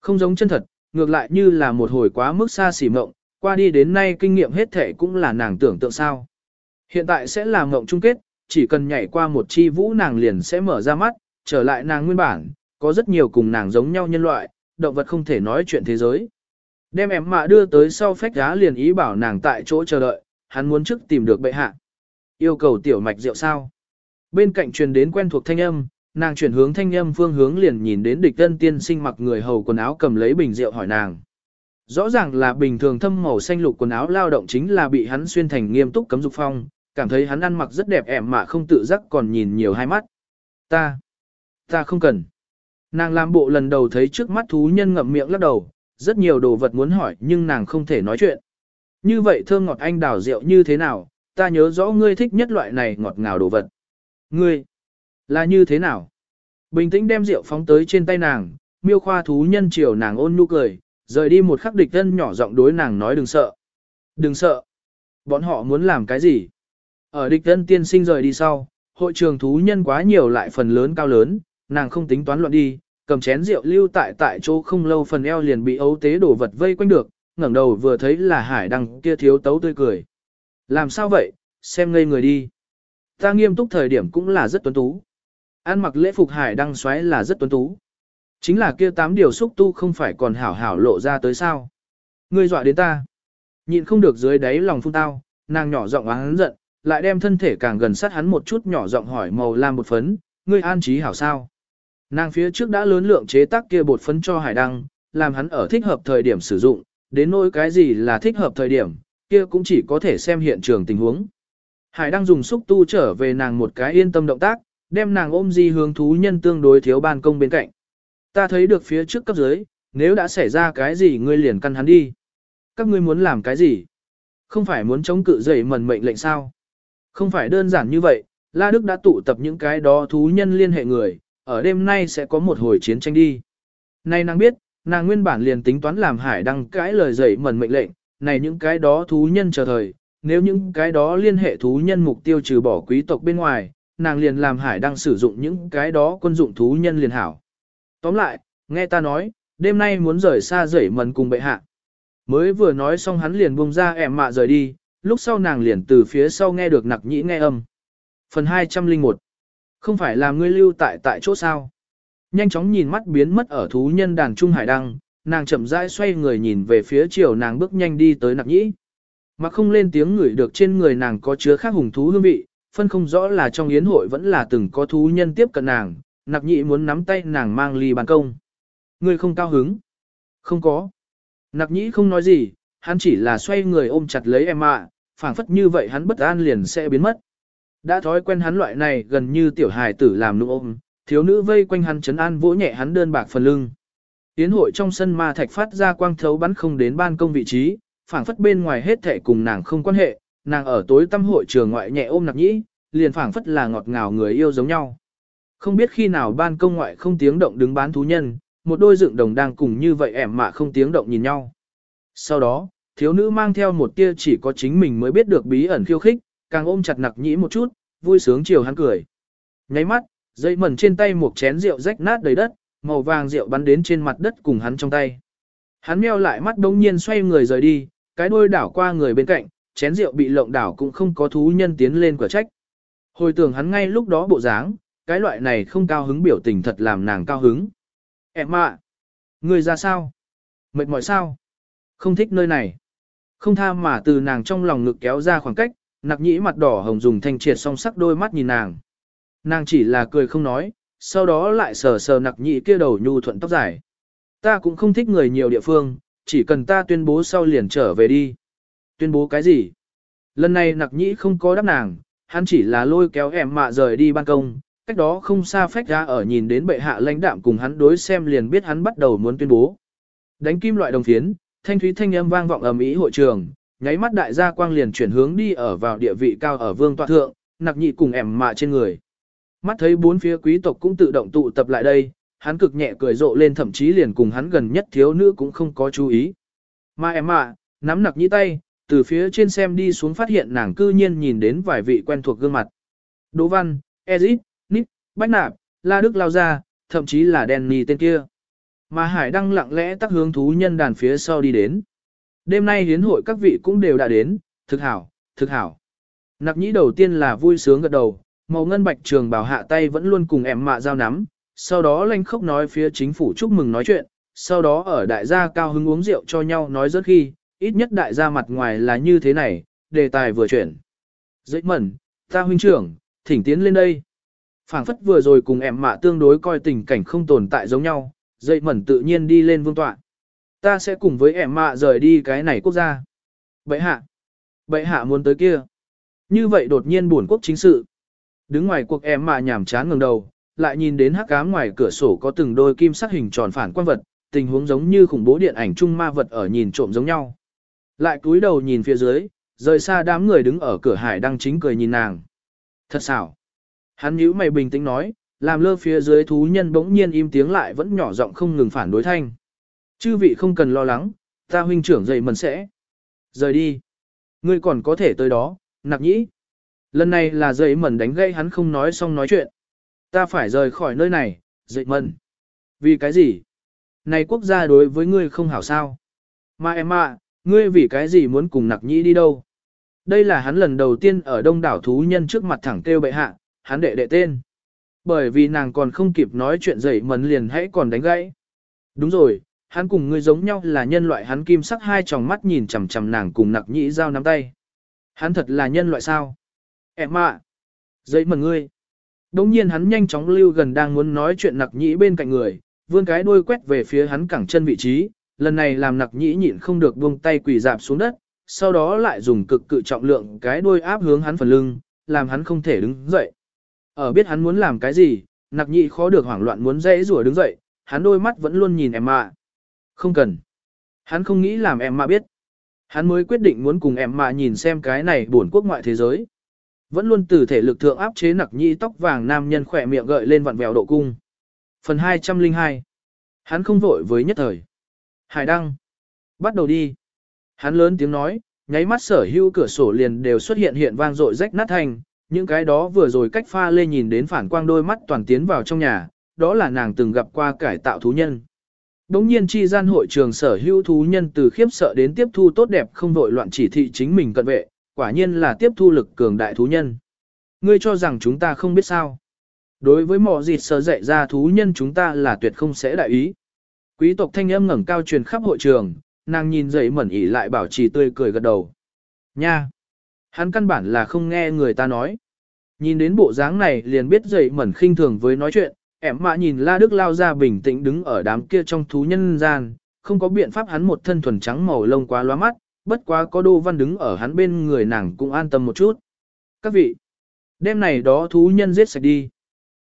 Không giống chân thật, ngược lại như là một hồi quá mức xa xỉ mộng, qua đi đến nay kinh nghiệm hết thể cũng là nàng tưởng tượng sao. Hiện tại sẽ là mộng chung kết, chỉ cần nhảy qua một chi vũ nàng liền sẽ mở ra mắt, trở lại nàng nguyên bản, có rất nhiều cùng nàng giống nhau nhân loại, động vật không thể nói chuyện thế giới. Đem em mạ đưa tới sau phách giá liền ý bảo nàng tại chỗ chờ đợi, hắn muốn trước tìm được bệ hạ. Yêu cầu tiểu mạch rượu sao. Bên cạnh truyền đến quen thuộc thanh âm, nàng chuyển hướng thanh âm phương hướng liền nhìn đến địch tân tiên sinh mặc người hầu quần áo cầm lấy bình rượu hỏi nàng. Rõ ràng là bình thường thâm màu xanh lục quần áo lao động chính là bị hắn xuyên thành nghiêm túc cấm dục phong, cảm thấy hắn ăn mặc rất đẹp ẻm mà không tự giác còn nhìn nhiều hai mắt. Ta, ta không cần. Nàng làm bộ lần đầu thấy trước mắt thú nhân ngậm miệng lắc đầu, rất nhiều đồ vật muốn hỏi nhưng nàng không thể nói chuyện. Như vậy thơm ngọt anh đào rượu như thế nào, ta nhớ rõ ngươi thích nhất loại này ngọt ngào đồ vật. Ngươi, là như thế nào? Bình tĩnh đem rượu phóng tới trên tay nàng, miêu khoa thú nhân chiều nàng ôn nhu cười, rời đi một khắc địch thân nhỏ giọng đối nàng nói đừng sợ. Đừng sợ. Bọn họ muốn làm cái gì? Ở địch thân tiên sinh rời đi sau, hội trường thú nhân quá nhiều lại phần lớn cao lớn, nàng không tính toán loạn đi, cầm chén rượu lưu tại tại chỗ không lâu phần eo liền bị ấu tế đổ vật vây quanh được, ngẩng đầu vừa thấy là hải đăng kia thiếu tấu tươi cười. Làm sao vậy, xem ngây người đi. Ta nghiêm túc thời điểm cũng là rất tuấn tú. An mặc lễ phục hải đăng xoáy là rất tuấn tú. Chính là kia tám điều xúc tu không phải còn hảo hảo lộ ra tới sao. Ngươi dọa đến ta. Nhịn không được dưới đáy lòng phun tao, nàng nhỏ giọng hắn giận, lại đem thân thể càng gần sát hắn một chút nhỏ giọng hỏi màu lam một phấn, ngươi an trí hảo sao. Nàng phía trước đã lớn lượng chế tác kia bột phấn cho hải đăng, làm hắn ở thích hợp thời điểm sử dụng, đến nỗi cái gì là thích hợp thời điểm, kia cũng chỉ có thể xem hiện trường tình huống. Hải đang dùng xúc tu trở về nàng một cái yên tâm động tác, đem nàng ôm di hướng thú nhân tương đối thiếu ban công bên cạnh. Ta thấy được phía trước cấp dưới, nếu đã xảy ra cái gì ngươi liền căn hắn đi. Các ngươi muốn làm cái gì? Không phải muốn chống cự dậy mần mệnh lệnh sao? Không phải đơn giản như vậy, La Đức đã tụ tập những cái đó thú nhân liên hệ người, ở đêm nay sẽ có một hồi chiến tranh đi. Nay nàng biết, nàng nguyên bản liền tính toán làm hải đăng cãi lời dậy mần mệnh lệnh, này những cái đó thú nhân chờ thời, nếu những cái đó liên hệ thú nhân mục tiêu trừ bỏ quý tộc bên ngoài, nàng liền làm hải đăng sử dụng những cái đó quân dụng thú nhân liền hảo. Tóm lại, nghe ta nói, đêm nay muốn rời xa rời mần cùng bệ hạ. Mới vừa nói xong hắn liền buông ra ẻm mạ rời đi, lúc sau nàng liền từ phía sau nghe được nặc nhĩ nghe âm. Phần 201 Không phải là ngươi lưu tại tại chỗ sao? Nhanh chóng nhìn mắt biến mất ở thú nhân đàn trung hải đăng, nàng chậm rãi xoay người nhìn về phía chiều nàng bước nhanh đi tới nặc nhĩ. Mà không lên tiếng ngửi được trên người nàng có chứa khác hùng thú hương vị, phân không rõ là trong yến hội vẫn là từng có thú nhân tiếp cận nàng, nặc nhĩ muốn nắm tay nàng mang ly bàn công. Ngươi không cao hứng? Không có. Nặc nhĩ không nói gì, hắn chỉ là xoay người ôm chặt lấy em ạ, phảng phất như vậy hắn bất an liền sẽ biến mất. Đã thói quen hắn loại này gần như tiểu hài tử làm nụ ôm, thiếu nữ vây quanh hắn chấn an vỗ nhẹ hắn đơn bạc phần lưng. Tiến hội trong sân ma thạch phát ra quang thấu bắn không đến ban công vị trí, phảng phất bên ngoài hết thệ cùng nàng không quan hệ, nàng ở tối tâm hội trường ngoại nhẹ ôm nặc nhĩ, liền phảng phất là ngọt ngào người yêu giống nhau. Không biết khi nào ban công ngoại không tiếng động đứng bán thú nhân, một đôi dựng đồng đang cùng như vậy ẻm mà không tiếng động nhìn nhau. Sau đó, thiếu nữ mang theo một tia chỉ có chính mình mới biết được bí ẩn khiêu khích, càng ôm chặt nặc nhĩ một chút, vui sướng chiều hắn cười. Nháy mắt, dây mẩn trên tay một chén rượu rách nát đầy đất, màu vàng rượu bắn đến trên mặt đất cùng hắn trong tay. Hắn meo lại mắt đống nhiên xoay người rời đi, cái đôi đảo qua người bên cạnh, chén rượu bị lộng đảo cũng không có thú nhân tiến lên quả trách. Hồi tưởng hắn ngay lúc đó bộ dáng, cái loại này không cao hứng biểu tình thật làm nàng cao hứng. Em ạ! người ra sao? Mệt mỏi sao? Không thích nơi này. Không tha mà từ nàng trong lòng ngực kéo ra khoảng cách, nặc nhĩ mặt đỏ hồng dùng thanh triệt song sắc đôi mắt nhìn nàng. Nàng chỉ là cười không nói, sau đó lại sờ sờ nặc nhị kia đầu nhu thuận tóc dài. Ta cũng không thích người nhiều địa phương, chỉ cần ta tuyên bố sau liền trở về đi. Tuyên bố cái gì? Lần này nặc nhĩ không có đáp nàng, hắn chỉ là lôi kéo em mạ rời đi ban công, cách đó không xa phách ra ở nhìn đến bệ hạ lãnh đạm cùng hắn đối xem liền biết hắn bắt đầu muốn tuyên bố. Đánh kim loại đồng phiến, thanh thúy thanh âm vang vọng ầm ĩ hội trường, nháy mắt đại gia quang liền chuyển hướng đi ở vào địa vị cao ở vương tọa thượng, nặc nhị cùng em mạ trên người. Mắt thấy bốn phía quý tộc cũng tự động tụ tập lại đây, hắn cực nhẹ cười rộ lên thậm chí liền cùng hắn gần nhất thiếu nữ cũng không có chú ý. Mà em ạ, nắm nặc nhĩ tay, từ phía trên xem đi xuống phát hiện nàng cư nhiên nhìn đến vài vị quen thuộc gương mặt. Đỗ Văn, Ezit, Nít, Bách Nạp, La Đức lao ra, thậm chí là Danny tên kia. Mà Hải Đăng lặng lẽ tắc hướng thú nhân đàn phía sau đi đến. Đêm nay hiến hội các vị cũng đều đã đến, thực hảo, thực hảo. Nặc nhĩ đầu tiên là vui sướng gật đầu, màu ngân bạch trường bảo hạ tay vẫn luôn cùng em mạ giao nắm, sau đó lanh khốc nói phía chính phủ chúc mừng nói chuyện, sau đó ở đại gia cao hứng uống rượu cho nhau nói rất khi, ít nhất đại gia mặt ngoài là như thế này, đề tài vừa chuyển. Dậy mẩn, ta huynh trưởng, thỉnh tiến lên đây. phảng phất vừa rồi cùng em mạ tương đối coi tình cảnh không tồn tại giống nhau, dậy mẩn tự nhiên đi lên vương tọa. Ta sẽ cùng với em mạ rời đi cái này quốc gia. Bệ hạ. Bệ hạ muốn tới kia. Như vậy đột nhiên buồn quốc chính sự. Đứng ngoài cuộc em mà nhảm chán ngẩng đầu, lại nhìn đến hắc ám ngoài cửa sổ có từng đôi kim sắc hình tròn phản quan vật, tình huống giống như khủng bố điện ảnh trung ma vật ở nhìn trộm giống nhau. Lại cúi đầu nhìn phía dưới, rời xa đám người đứng ở cửa hải đang chính cười nhìn nàng. Thật xảo. Hắn nhíu mày bình tĩnh nói, làm lơ phía dưới thú nhân bỗng nhiên im tiếng lại vẫn nhỏ giọng không ngừng phản đối thanh. Chư vị không cần lo lắng, ta huynh trưởng dậy mần sẽ. Rời đi. Ngươi còn có thể tới đó, nặc nhĩ. Lần này là dậy mẩn đánh gây hắn không nói xong nói chuyện. Ta phải rời khỏi nơi này, dậy mẩn Vì cái gì? Này quốc gia đối với ngươi không hảo sao. Mà em ạ, Ngươi vì cái gì muốn cùng nặc nhĩ đi đâu? Đây là hắn lần đầu tiên ở đông đảo thú nhân trước mặt thẳng kêu bệ hạ, hắn đệ đệ tên. Bởi vì nàng còn không kịp nói chuyện dậy mẩn liền hãy còn đánh gãy. Đúng rồi, hắn cùng ngươi giống nhau là nhân loại hắn kim sắc hai tròng mắt nhìn chằm chằm nàng cùng nặc nhĩ giao nắm tay. Hắn thật là nhân loại sao? Em ạ! Dậy mần ngươi! Đống nhiên hắn nhanh chóng lưu gần đang muốn nói chuyện nặc nhĩ bên cạnh người, vươn cái đuôi quét về phía hắn cẳng chân vị trí, lần này làm nặc nhĩ nhịn không được buông tay quỳ dạp xuống đất, sau đó lại dùng cực cự trọng lượng cái đuôi áp hướng hắn phần lưng, làm hắn không thể đứng dậy. Ở biết hắn muốn làm cái gì, nặc nhĩ khó được hoảng loạn muốn dễ rủa đứng dậy, hắn đôi mắt vẫn luôn nhìn em mạ. Không cần. Hắn không nghĩ làm em mạ biết. Hắn mới quyết định muốn cùng em mạ nhìn xem cái này buồn quốc ngoại thế giới. Vẫn luôn từ thể lực thượng áp chế nặc nhĩ tóc vàng nam nhân khỏe miệng gợi lên vặn vẹo độ cung. Phần 202 Hắn không vội với nhất thời. Hải đăng. Bắt đầu đi. Hắn lớn tiếng nói, nháy mắt sở hữu cửa sổ liền đều xuất hiện hiện vang dội rách nát thành, những cái đó vừa rồi cách pha lê nhìn đến phản quang đôi mắt toàn tiến vào trong nhà, đó là nàng từng gặp qua cải tạo thú nhân. Đống nhiên chi gian hội trường sở hữu thú nhân từ khiếp sợ đến tiếp thu tốt đẹp không vội loạn chỉ thị chính mình cận vệ, quả nhiên là tiếp thu lực cường đại thú nhân. Ngươi cho rằng chúng ta không biết sao. Đối với mỏ dịt sở dạy ra thú nhân chúng ta là tuyệt không sẽ đại ý. Quý tộc thanh âm ngẩng cao truyền khắp hội trường, nàng nhìn dậy mẩn ỉ lại bảo trì tươi cười gật đầu. Nha! Hắn căn bản là không nghe người ta nói. Nhìn đến bộ dáng này liền biết dậy mẩn khinh thường với nói chuyện, ẻm mạ nhìn La Đức lao ra bình tĩnh đứng ở đám kia trong thú nhân gian, không có biện pháp hắn một thân thuần trắng màu lông quá loa mắt, bất quá có đô văn đứng ở hắn bên người nàng cũng an tâm một chút. Các vị, đêm này đó thú nhân giết sạch đi.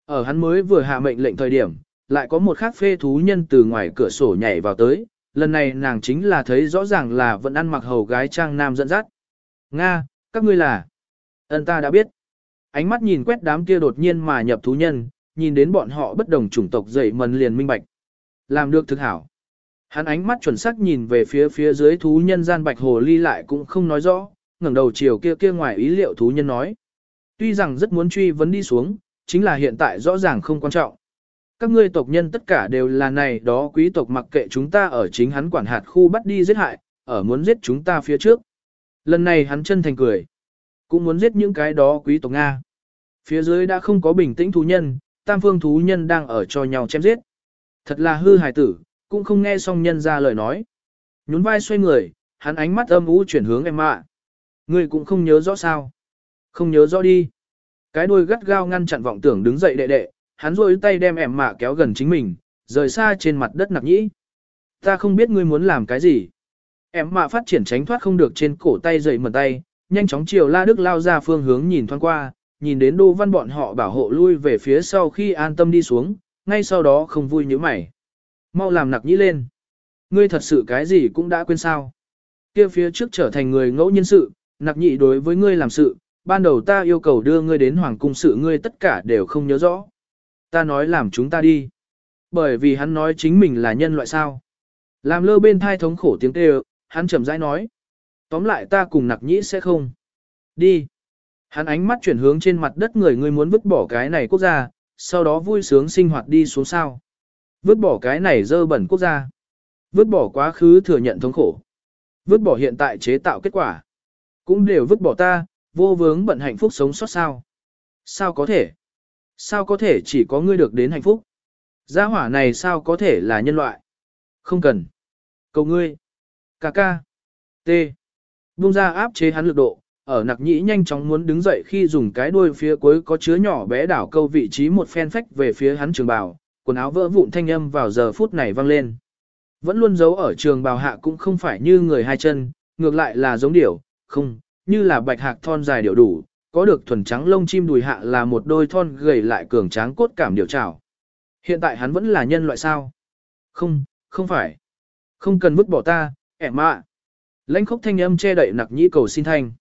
Ở hắn mới vừa hạ mệnh lệnh thời điểm, lại có một khác phê thú nhân từ ngoài cửa sổ nhảy vào tới, lần này nàng chính là thấy rõ ràng là vẫn ăn mặc hầu gái trang nam dẫn dắt. Nga, các ngươi là... Ân ta đã biết. Ánh mắt nhìn quét đám kia đột nhiên mà nhập thú nhân, nhìn đến bọn họ bất đồng chủng tộc dậy mần liền minh bạch. Làm được thực hảo. Hắn ánh mắt chuẩn xác nhìn về phía phía dưới thú nhân gian bạch hồ ly lại cũng không nói rõ, ngẩng đầu chiều kia kia ngoài ý liệu thú nhân nói. Tuy rằng rất muốn truy vấn đi xuống, chính là hiện tại rõ ràng không quan trọng. Các ngươi tộc nhân tất cả đều là này đó quý tộc mặc kệ chúng ta ở chính hắn quản hạt khu bắt đi giết hại, ở muốn giết chúng ta phía trước. Lần này hắn chân thành cười. Cũng muốn giết những cái đó quý tộc Nga. Phía dưới đã không có bình tĩnh thú nhân, tam phương thú nhân đang ở cho nhau chém giết. Thật là hư hài tử, cũng không nghe xong nhân ra lời nói. Nhún vai xoay người, hắn ánh mắt âm u chuyển hướng em ạ. Ngươi cũng không nhớ rõ sao. Không nhớ rõ đi. Cái đuôi gắt gao ngăn chặn vọng tưởng đứng dậy đệ đệ, hắn rôi tay đem em mạ kéo gần chính mình, rời xa trên mặt đất nặc nhĩ. Ta không biết ngươi muốn làm cái gì. Em mạ phát triển tránh thoát không được trên cổ tay dậy mật tay, nhanh chóng chiều La Đức lao ra phương hướng nhìn thoáng qua, nhìn đến Đô Văn bọn họ bảo hộ lui về phía sau khi an tâm đi xuống, ngay sau đó không vui như mày. Mau làm nặc nhĩ lên. Ngươi thật sự cái gì cũng đã quên sao. Kia phía trước trở thành người ngẫu nhân sự, nặc nhị đối với ngươi làm sự, ban đầu ta yêu cầu đưa ngươi đến hoàng cung sự ngươi tất cả đều không nhớ rõ. Ta nói làm chúng ta đi. Bởi vì hắn nói chính mình là nhân loại sao. Làm lơ bên thai thống khổ tiếng kêu, hắn chậm rãi nói. Tóm lại ta cùng nặc nhĩ sẽ không. Đi. Hắn ánh mắt chuyển hướng trên mặt đất người ngươi muốn vứt bỏ cái này quốc gia, sau đó vui sướng sinh hoạt đi xuống sao. Vứt bỏ cái này dơ bẩn quốc gia. Vứt bỏ quá khứ thừa nhận thống khổ. Vứt bỏ hiện tại chế tạo kết quả. Cũng đều vứt bỏ ta, vô vướng bận hạnh phúc sống sót sao. Sao có thể? Sao có thể chỉ có ngươi được đến hạnh phúc? Gia hỏa này sao có thể là nhân loại? Không cần. Cầu ngươi. Cà ca. T. Bung ra áp chế hắn lực độ, ở nặc nhĩ nhanh chóng muốn đứng dậy khi dùng cái đuôi phía cuối có chứa nhỏ bé đảo câu vị trí một phen phách về phía hắn trường bào, quần áo vỡ vụn thanh âm vào giờ phút này vang lên. Vẫn luôn giấu ở trường bào hạ cũng không phải như người hai chân, ngược lại là giống điểu, không, như là bạch hạc thon dài điểu đủ, có được thuần trắng lông chim đùi hạ là một đôi thon gầy lại cường tráng cốt cảm điểu trảo. Hiện tại hắn vẫn là nhân loại sao? Không, không phải. Không cần vứt bỏ ta, ẻm ạ. Lãnh khốc thanh âm che đậy nặc nhĩ cầu xin thanh.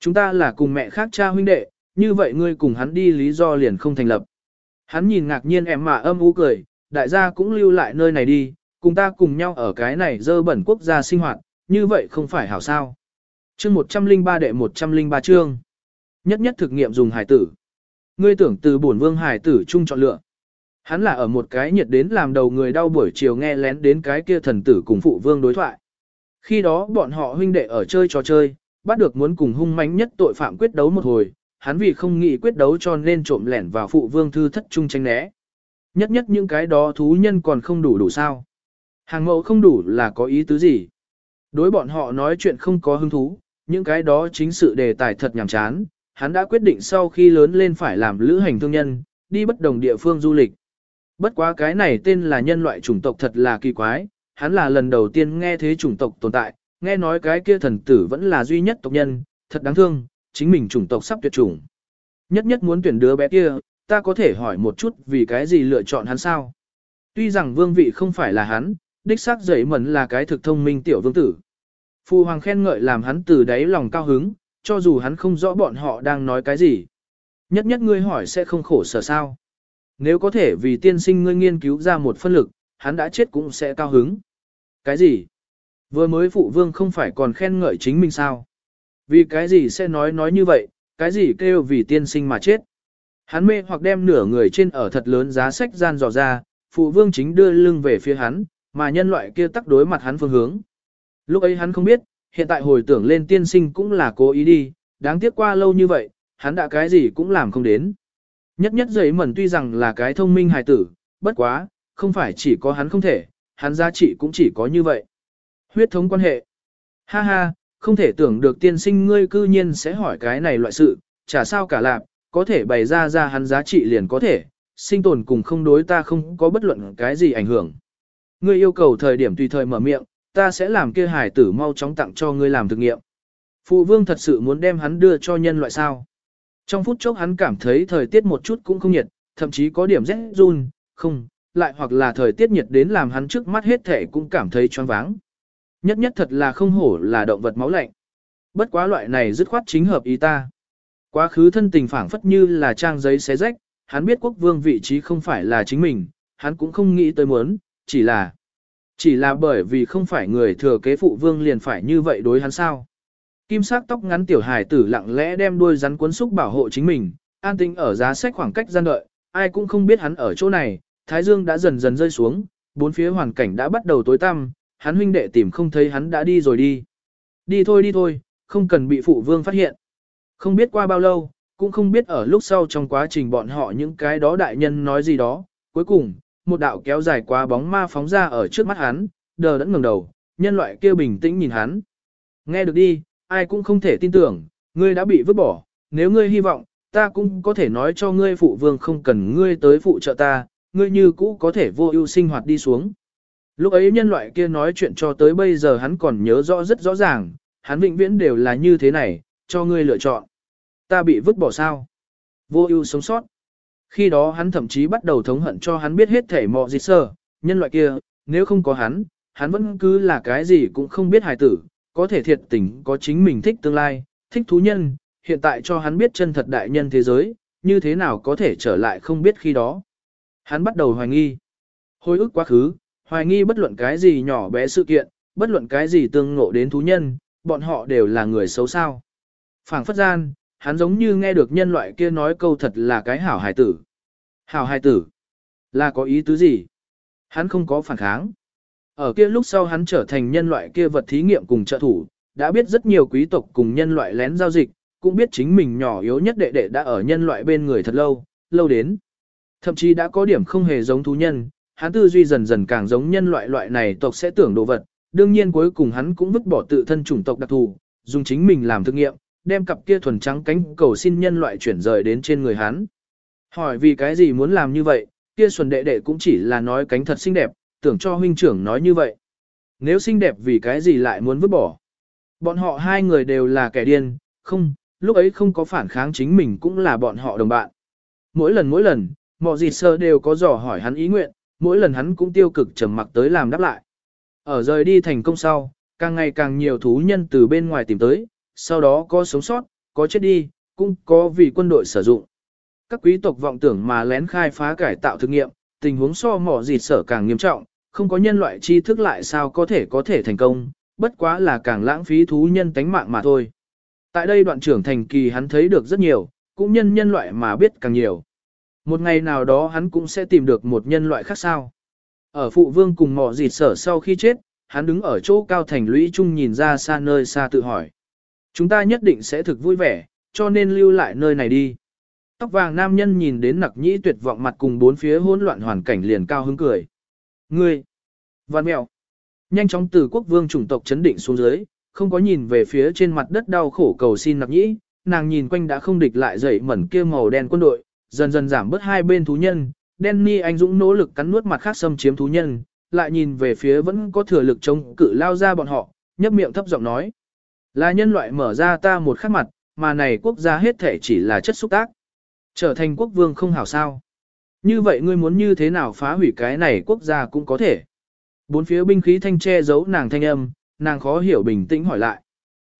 Chúng ta là cùng mẹ khác cha huynh đệ, như vậy ngươi cùng hắn đi lý do liền không thành lập. Hắn nhìn ngạc nhiên em mà âm u cười, đại gia cũng lưu lại nơi này đi, cùng ta cùng nhau ở cái này dơ bẩn quốc gia sinh hoạt, như vậy không phải hảo sao. Chương 103 đệ 103 chương. Nhất nhất thực nghiệm dùng hải tử. Ngươi tưởng từ bổn vương hải tử chung chọn lựa. Hắn là ở một cái nhiệt đến làm đầu người đau buổi chiều nghe lén đến cái kia thần tử cùng phụ vương đối thoại. Khi đó bọn họ huynh đệ ở chơi trò chơi, bắt được muốn cùng hung mãnh nhất tội phạm quyết đấu một hồi, hắn vì không nghĩ quyết đấu cho nên trộm lẻn vào phụ vương thư thất trung tranh né. Nhất nhất những cái đó thú nhân còn không đủ đủ sao. Hàng mẫu không đủ là có ý tứ gì. Đối bọn họ nói chuyện không có hứng thú, những cái đó chính sự đề tài thật nhàm chán. Hắn đã quyết định sau khi lớn lên phải làm lữ hành thương nhân, đi bất đồng địa phương du lịch. Bất quá cái này tên là nhân loại chủng tộc thật là kỳ quái, hắn là lần đầu tiên nghe thế chủng tộc tồn tại, nghe nói cái kia thần tử vẫn là duy nhất tộc nhân, thật đáng thương, chính mình chủng tộc sắp tuyệt chủng. Nhất nhất muốn tuyển đứa bé kia, ta có thể hỏi một chút vì cái gì lựa chọn hắn sao? Tuy rằng vương vị không phải là hắn, đích xác dậy mẩn là cái thực thông minh tiểu vương tử. Phu hoàng khen ngợi làm hắn từ đáy lòng cao hứng, cho dù hắn không rõ bọn họ đang nói cái gì. Nhất nhất ngươi hỏi sẽ không khổ sở sao. Nếu có thể vì tiên sinh ngươi nghiên cứu ra một phân lực, hắn đã chết cũng sẽ cao hứng. Cái gì? Vừa mới phụ vương không phải còn khen ngợi chính mình sao? Vì cái gì sẽ nói nói như vậy, cái gì kêu vì tiên sinh mà chết? Hắn mê hoặc đem nửa người trên ở thật lớn giá sách gian dò ra, phụ vương chính đưa lưng về phía hắn, mà nhân loại kia tắc đối mặt hắn phương hướng. Lúc ấy hắn không biết, hiện tại hồi tưởng lên tiên sinh cũng là cố ý đi, đáng tiếc qua lâu như vậy, hắn đã cái gì cũng làm không đến. Nhất nhất giấy mẩn tuy rằng là cái thông minh hài tử, bất quá, không phải chỉ có hắn không thể, hắn giá trị cũng chỉ có như vậy. Huyết thống quan hệ. Ha ha, không thể tưởng được tiên sinh ngươi cư nhiên sẽ hỏi cái này loại sự, chả sao cả lạp, có thể bày ra ra hắn giá trị liền có thể, sinh tồn cùng không đối ta không có bất luận cái gì ảnh hưởng. Ngươi yêu cầu thời điểm tùy thời mở miệng, ta sẽ làm kia hải tử mau chóng tặng cho ngươi làm thực nghiệm. Phụ vương thật sự muốn đem hắn đưa cho nhân loại sao. Trong phút chốc hắn cảm thấy thời tiết một chút cũng không nhiệt, thậm chí có điểm rét run, không, lại hoặc là thời tiết nhiệt đến làm hắn trước mắt hết thể cũng cảm thấy choáng váng. Nhất nhất thật là không hổ là động vật máu lạnh. Bất quá loại này dứt khoát chính hợp ý ta. Quá khứ thân tình phảng phất như là trang giấy xé rách, hắn biết quốc vương vị trí không phải là chính mình, hắn cũng không nghĩ tới muốn, chỉ là chỉ là bởi vì không phải người thừa kế phụ vương liền phải như vậy đối hắn sao. Kim sắc tóc ngắn tiểu hài tử lặng lẽ đem đuôi rắn cuốn xúc bảo hộ chính mình, an tĩnh ở giá sách khoảng cách gian đợi, ai cũng không biết hắn ở chỗ này, thái dương đã dần dần rơi xuống, bốn phía hoàn cảnh đã bắt đầu tối tăm, hắn huynh đệ tìm không thấy hắn đã đi rồi đi. Đi thôi đi thôi, không cần bị phụ vương phát hiện. Không biết qua bao lâu, cũng không biết ở lúc sau trong quá trình bọn họ những cái đó đại nhân nói gì đó, cuối cùng, một đạo kéo dài qua bóng ma phóng ra ở trước mắt hắn, đờ đẫn ngẩng đầu, nhân loại kia bình tĩnh nhìn hắn. Nghe được đi, ai cũng không thể tin tưởng, ngươi đã bị vứt bỏ, nếu ngươi hy vọng, ta cũng có thể nói cho ngươi phụ vương không cần ngươi tới phụ trợ ta, ngươi như cũ có thể vô ưu sinh hoạt đi xuống. Lúc ấy nhân loại kia nói chuyện cho tới bây giờ hắn còn nhớ rõ rất rõ ràng, hắn vĩnh viễn đều là như thế này, cho ngươi lựa chọn. Ta bị vứt bỏ sao? Vô ưu sống sót. Khi đó hắn thậm chí bắt đầu thống hận cho hắn biết hết thể mọ gì sơ, nhân loại kia, nếu không có hắn, hắn vẫn cứ là cái gì cũng không biết hài tử, có thể thiệt tình có chính mình thích tương lai, thích thú nhân, hiện tại cho hắn biết chân thật đại nhân thế giới, như thế nào có thể trở lại không biết khi đó. Hắn bắt đầu hoài nghi. Hồi ức quá khứ, hoài nghi bất luận cái gì nhỏ bé sự kiện, bất luận cái gì tương ngộ đến thú nhân, bọn họ đều là người xấu sao. Phảng phất gian, hắn giống như nghe được nhân loại kia nói câu thật là cái hảo hài tử. Hảo hài tử, là có ý tứ gì? Hắn không có phản kháng. Ở kia lúc sau hắn trở thành nhân loại kia vật thí nghiệm cùng trợ thủ, đã biết rất nhiều quý tộc cùng nhân loại lén giao dịch, cũng biết chính mình nhỏ yếu nhất đệ đệ đã ở nhân loại bên người thật lâu, lâu đến. Thậm chí đã có điểm không hề giống thú nhân, hắn tư duy dần dần càng giống nhân loại loại này tộc sẽ tưởng đồ vật, đương nhiên cuối cùng hắn cũng vứt bỏ tự thân chủng tộc đặc thù, dùng chính mình làm thực nghiệm, đem cặp kia thuần trắng cánh cầu xin nhân loại chuyển rời đến trên người hắn. Hỏi vì cái gì muốn làm như vậy, kia xuân đệ đệ cũng chỉ là nói cánh thật xinh đẹp, tưởng cho huynh trưởng nói như vậy. Nếu xinh đẹp vì cái gì lại muốn vứt bỏ. Bọn họ hai người đều là kẻ điên, không, lúc ấy không có phản kháng chính mình cũng là bọn họ đồng bạn. Mỗi lần mỗi lần, mọi gì sơ đều có dò hỏi hắn ý nguyện, mỗi lần hắn cũng tiêu cực trầm mặc tới làm đáp lại. Ở rời đi thành công sau, càng ngày càng nhiều thú nhân từ bên ngoài tìm tới, sau đó có sống sót, có chết đi, cũng có vì quân đội sử dụng. Các quý tộc vọng tưởng mà lén khai phá cải tạo thực nghiệm, tình huống so mỏ dịt sở càng nghiêm trọng, không có nhân loại tri thức lại sao có thể có thể thành công, bất quá là càng lãng phí thú nhân tánh mạng mà thôi. Tại đây đoạn trưởng thành kỳ hắn thấy được rất nhiều, cũng nhân nhân loại mà biết càng nhiều. Một ngày nào đó hắn cũng sẽ tìm được một nhân loại khác sao. Ở phụ vương cùng mỏ dịt sở sau khi chết, hắn đứng ở chỗ cao thành lũy chung nhìn ra xa nơi xa tự hỏi. Chúng ta nhất định sẽ thực vui vẻ, cho nên lưu lại nơi này đi. Tóc vàng nam nhân nhìn đến nặc nhĩ tuyệt vọng mặt cùng bốn phía hỗn loạn hoàn cảnh liền cao hứng cười. Ngươi! Văn mèo! Nhanh chóng từ quốc vương chủng tộc chấn định xuống dưới, không có nhìn về phía trên mặt đất đau khổ cầu xin nặc nhĩ, nàng nhìn quanh đã không địch lại dậy mẩn kia màu đen quân đội, dần dần giảm bớt hai bên thú nhân, Danny anh dũng nỗ lực cắn nuốt mặt khác xâm chiếm thú nhân, lại nhìn về phía vẫn có thừa lực chống cự lao ra bọn họ, nhấp miệng thấp giọng nói. Là nhân loại mở ra ta một khắc mặt, mà này quốc gia hết thể chỉ là chất xúc tác. Trở thành quốc vương không hảo sao. Như vậy ngươi muốn như thế nào phá hủy cái này quốc gia cũng có thể. Bốn phía binh khí thanh che giấu nàng thanh âm, nàng khó hiểu bình tĩnh hỏi lại.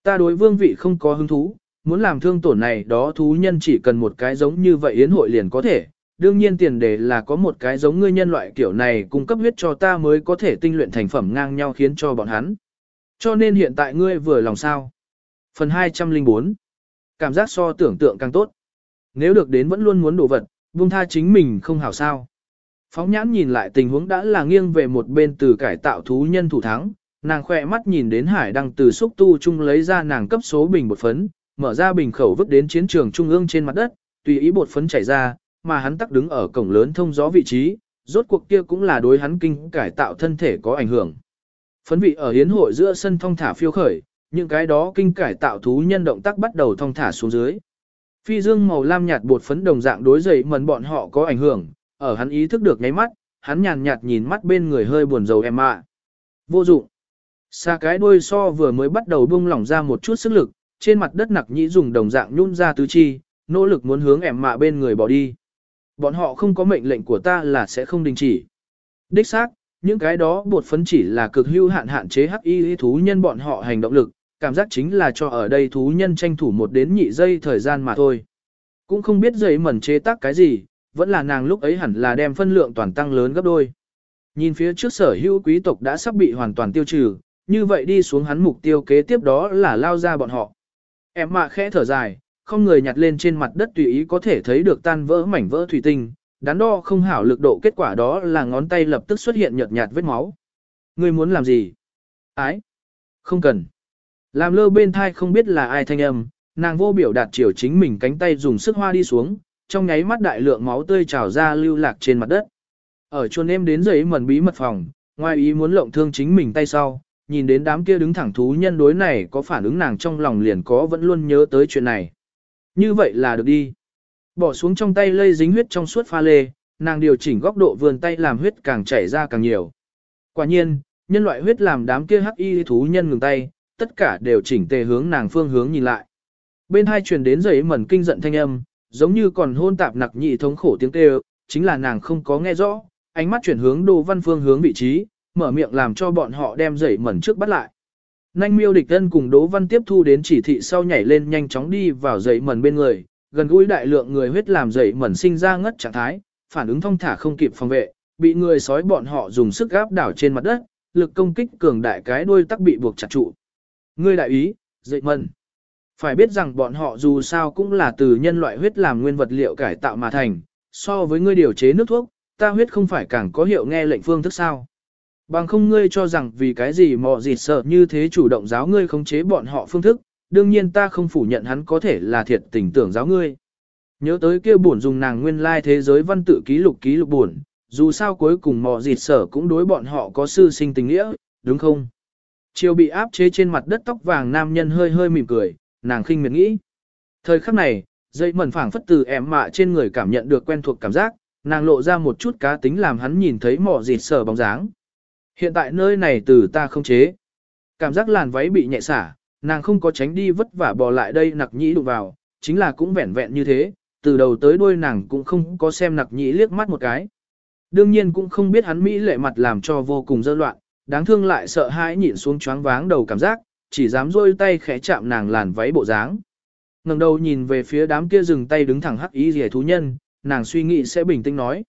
Ta đối vương vị không có hứng thú, muốn làm thương tổn này đó thú nhân chỉ cần một cái giống như vậy yến hội liền có thể. Đương nhiên tiền đề là có một cái giống ngươi nhân loại kiểu này cung cấp huyết cho ta mới có thể tinh luyện thành phẩm ngang nhau khiến cho bọn hắn. Cho nên hiện tại ngươi vừa lòng sao. Phần 204 Cảm giác so tưởng tượng càng tốt. Nếu được đến vẫn luôn muốn đổ vật, buông tha chính mình không hảo sao. Phóng nhãn nhìn lại tình huống đã là nghiêng về một bên từ cải tạo thú nhân thủ thắng, nàng khỏe mắt nhìn đến hải đăng từ xúc tu chung lấy ra nàng cấp số bình bột phấn, mở ra bình khẩu vứt đến chiến trường trung ương trên mặt đất, tùy ý bột phấn chảy ra, mà hắn tắc đứng ở cổng lớn thông gió vị trí, rốt cuộc kia cũng là đối hắn kinh cải tạo thân thể có ảnh hưởng. Phấn vị ở hiến hội giữa sân thông thả phiêu khởi, những cái đó kinh cải tạo thú nhân động tác bắt đầu thông thả xuống dưới. Phi dương màu lam nhạt bột phấn đồng dạng đối dậy mần bọn họ có ảnh hưởng, ở hắn ý thức được nháy mắt, hắn nhàn nhạt nhìn mắt bên người hơi buồn rầu em ạ. Vô dụng. Xa cái đuôi so vừa mới bắt đầu buông lỏng ra một chút sức lực, trên mặt đất nặc nhĩ dùng đồng dạng nhún ra tứ chi, nỗ lực muốn hướng ẻm mạ bên người bỏ đi. Bọn họ không có mệnh lệnh của ta là sẽ không đình chỉ. Đích xác, những cái đó bột phấn chỉ là cực hưu hạn hạn chế hắc y thú nhân bọn họ hành động lực, cảm giác chính là cho ở đây thú nhân tranh thủ một đến nhị giây thời gian mà thôi. Cũng không biết giấy mẩn chế tác cái gì, vẫn là nàng lúc ấy hẳn là đem phân lượng toàn tăng lớn gấp đôi. Nhìn phía trước sở hữu quý tộc đã sắp bị hoàn toàn tiêu trừ, như vậy đi xuống hắn mục tiêu kế tiếp đó là lao ra bọn họ. Em mạ khẽ thở dài, không người nhặt lên trên mặt đất tùy ý có thể thấy được tan vỡ mảnh vỡ thủy tinh, đắn đo không hảo lực độ kết quả đó là ngón tay lập tức xuất hiện nhợt nhạt vết máu. Ngươi muốn làm gì? Ái? Không cần. Làm lơ bên thai không biết là ai thanh âm, nàng vô biểu đạt chiều chính mình cánh tay dùng sức hoa đi xuống, trong nháy mắt đại lượng máu tươi trào ra lưu lạc trên mặt đất. Ở chuồn em đến giấy mẩn bí mật phòng, ngoài ý muốn lộng thương chính mình tay sau, nhìn đến đám kia đứng thẳng thú nhân đối này có phản ứng nàng trong lòng liền có vẫn luôn nhớ tới chuyện này. Như vậy là được đi. Bỏ xuống trong tay lây dính huyết trong suốt pha lê, nàng điều chỉnh góc độ vườn tay làm huyết càng chảy ra càng nhiều. Quả nhiên, nhân loại huyết làm đám kia hắc y thú nhân ngừng tay, tất cả đều chỉnh tề hướng nàng phương hướng nhìn lại. Bên hai truyền đến giấy mẩn kinh giận thanh âm, giống như còn hôn tạp nặc nhị thống khổ tiếng kêu, chính là nàng không có nghe rõ, ánh mắt chuyển hướng đồ Văn Phương hướng vị trí, mở miệng làm cho bọn họ đem dậy mẩn trước bắt lại. Nanh miêu địch thân cùng Đỗ Văn tiếp thu đến chỉ thị sau nhảy lên nhanh chóng đi vào dậy mẩn bên người, gần gũi đại lượng người huyết làm dậy mẩn sinh ra ngất trạng thái, phản ứng thông thả không kịp phòng vệ, bị người sói bọn họ dùng sức gáp đảo trên mặt đất, lực công kích cường đại cái đuôi tắc bị buộc chặt trụ. Ngươi đại ý, dậy mẩn. Phải biết rằng bọn họ dù sao cũng là từ nhân loại huyết làm nguyên vật liệu cải tạo mà thành, so với ngươi điều chế nước thuốc, ta huyết không phải càng có hiệu nghe lệnh phương thức sao. Bằng không ngươi cho rằng vì cái gì mọ dịt sợ như thế chủ động giáo ngươi khống chế bọn họ phương thức, đương nhiên ta không phủ nhận hắn có thể là thiệt tình tưởng giáo ngươi. Nhớ tới kia buồn dùng nàng nguyên lai thế giới văn tự ký lục ký lục buồn, dù sao cuối cùng mọ dịt sở cũng đối bọn họ có sư sinh tình nghĩa, đúng không? Chiều bị áp chế trên mặt đất tóc vàng nam nhân hơi hơi mỉm cười, nàng khinh miệt nghĩ. Thời khắc này, dây mẩn phảng phất từ em mạ trên người cảm nhận được quen thuộc cảm giác, nàng lộ ra một chút cá tính làm hắn nhìn thấy mỏ dịt sở bóng dáng. Hiện tại nơi này từ ta không chế. Cảm giác làn váy bị nhẹ xả, nàng không có tránh đi vất vả bò lại đây nặc nhĩ đụng vào, chính là cũng vẹn vẹn như thế, từ đầu tới đuôi nàng cũng không có xem nặc nhĩ liếc mắt một cái. Đương nhiên cũng không biết hắn Mỹ lệ mặt làm cho vô cùng dơ loạn, đáng thương lại sợ hãi nhịn xuống choáng váng đầu cảm giác, chỉ dám rôi tay khẽ chạm nàng làn váy bộ dáng. ngẩng đầu nhìn về phía đám kia dừng tay đứng thẳng hắc ý rìa thú nhân, nàng suy nghĩ sẽ bình tĩnh nói.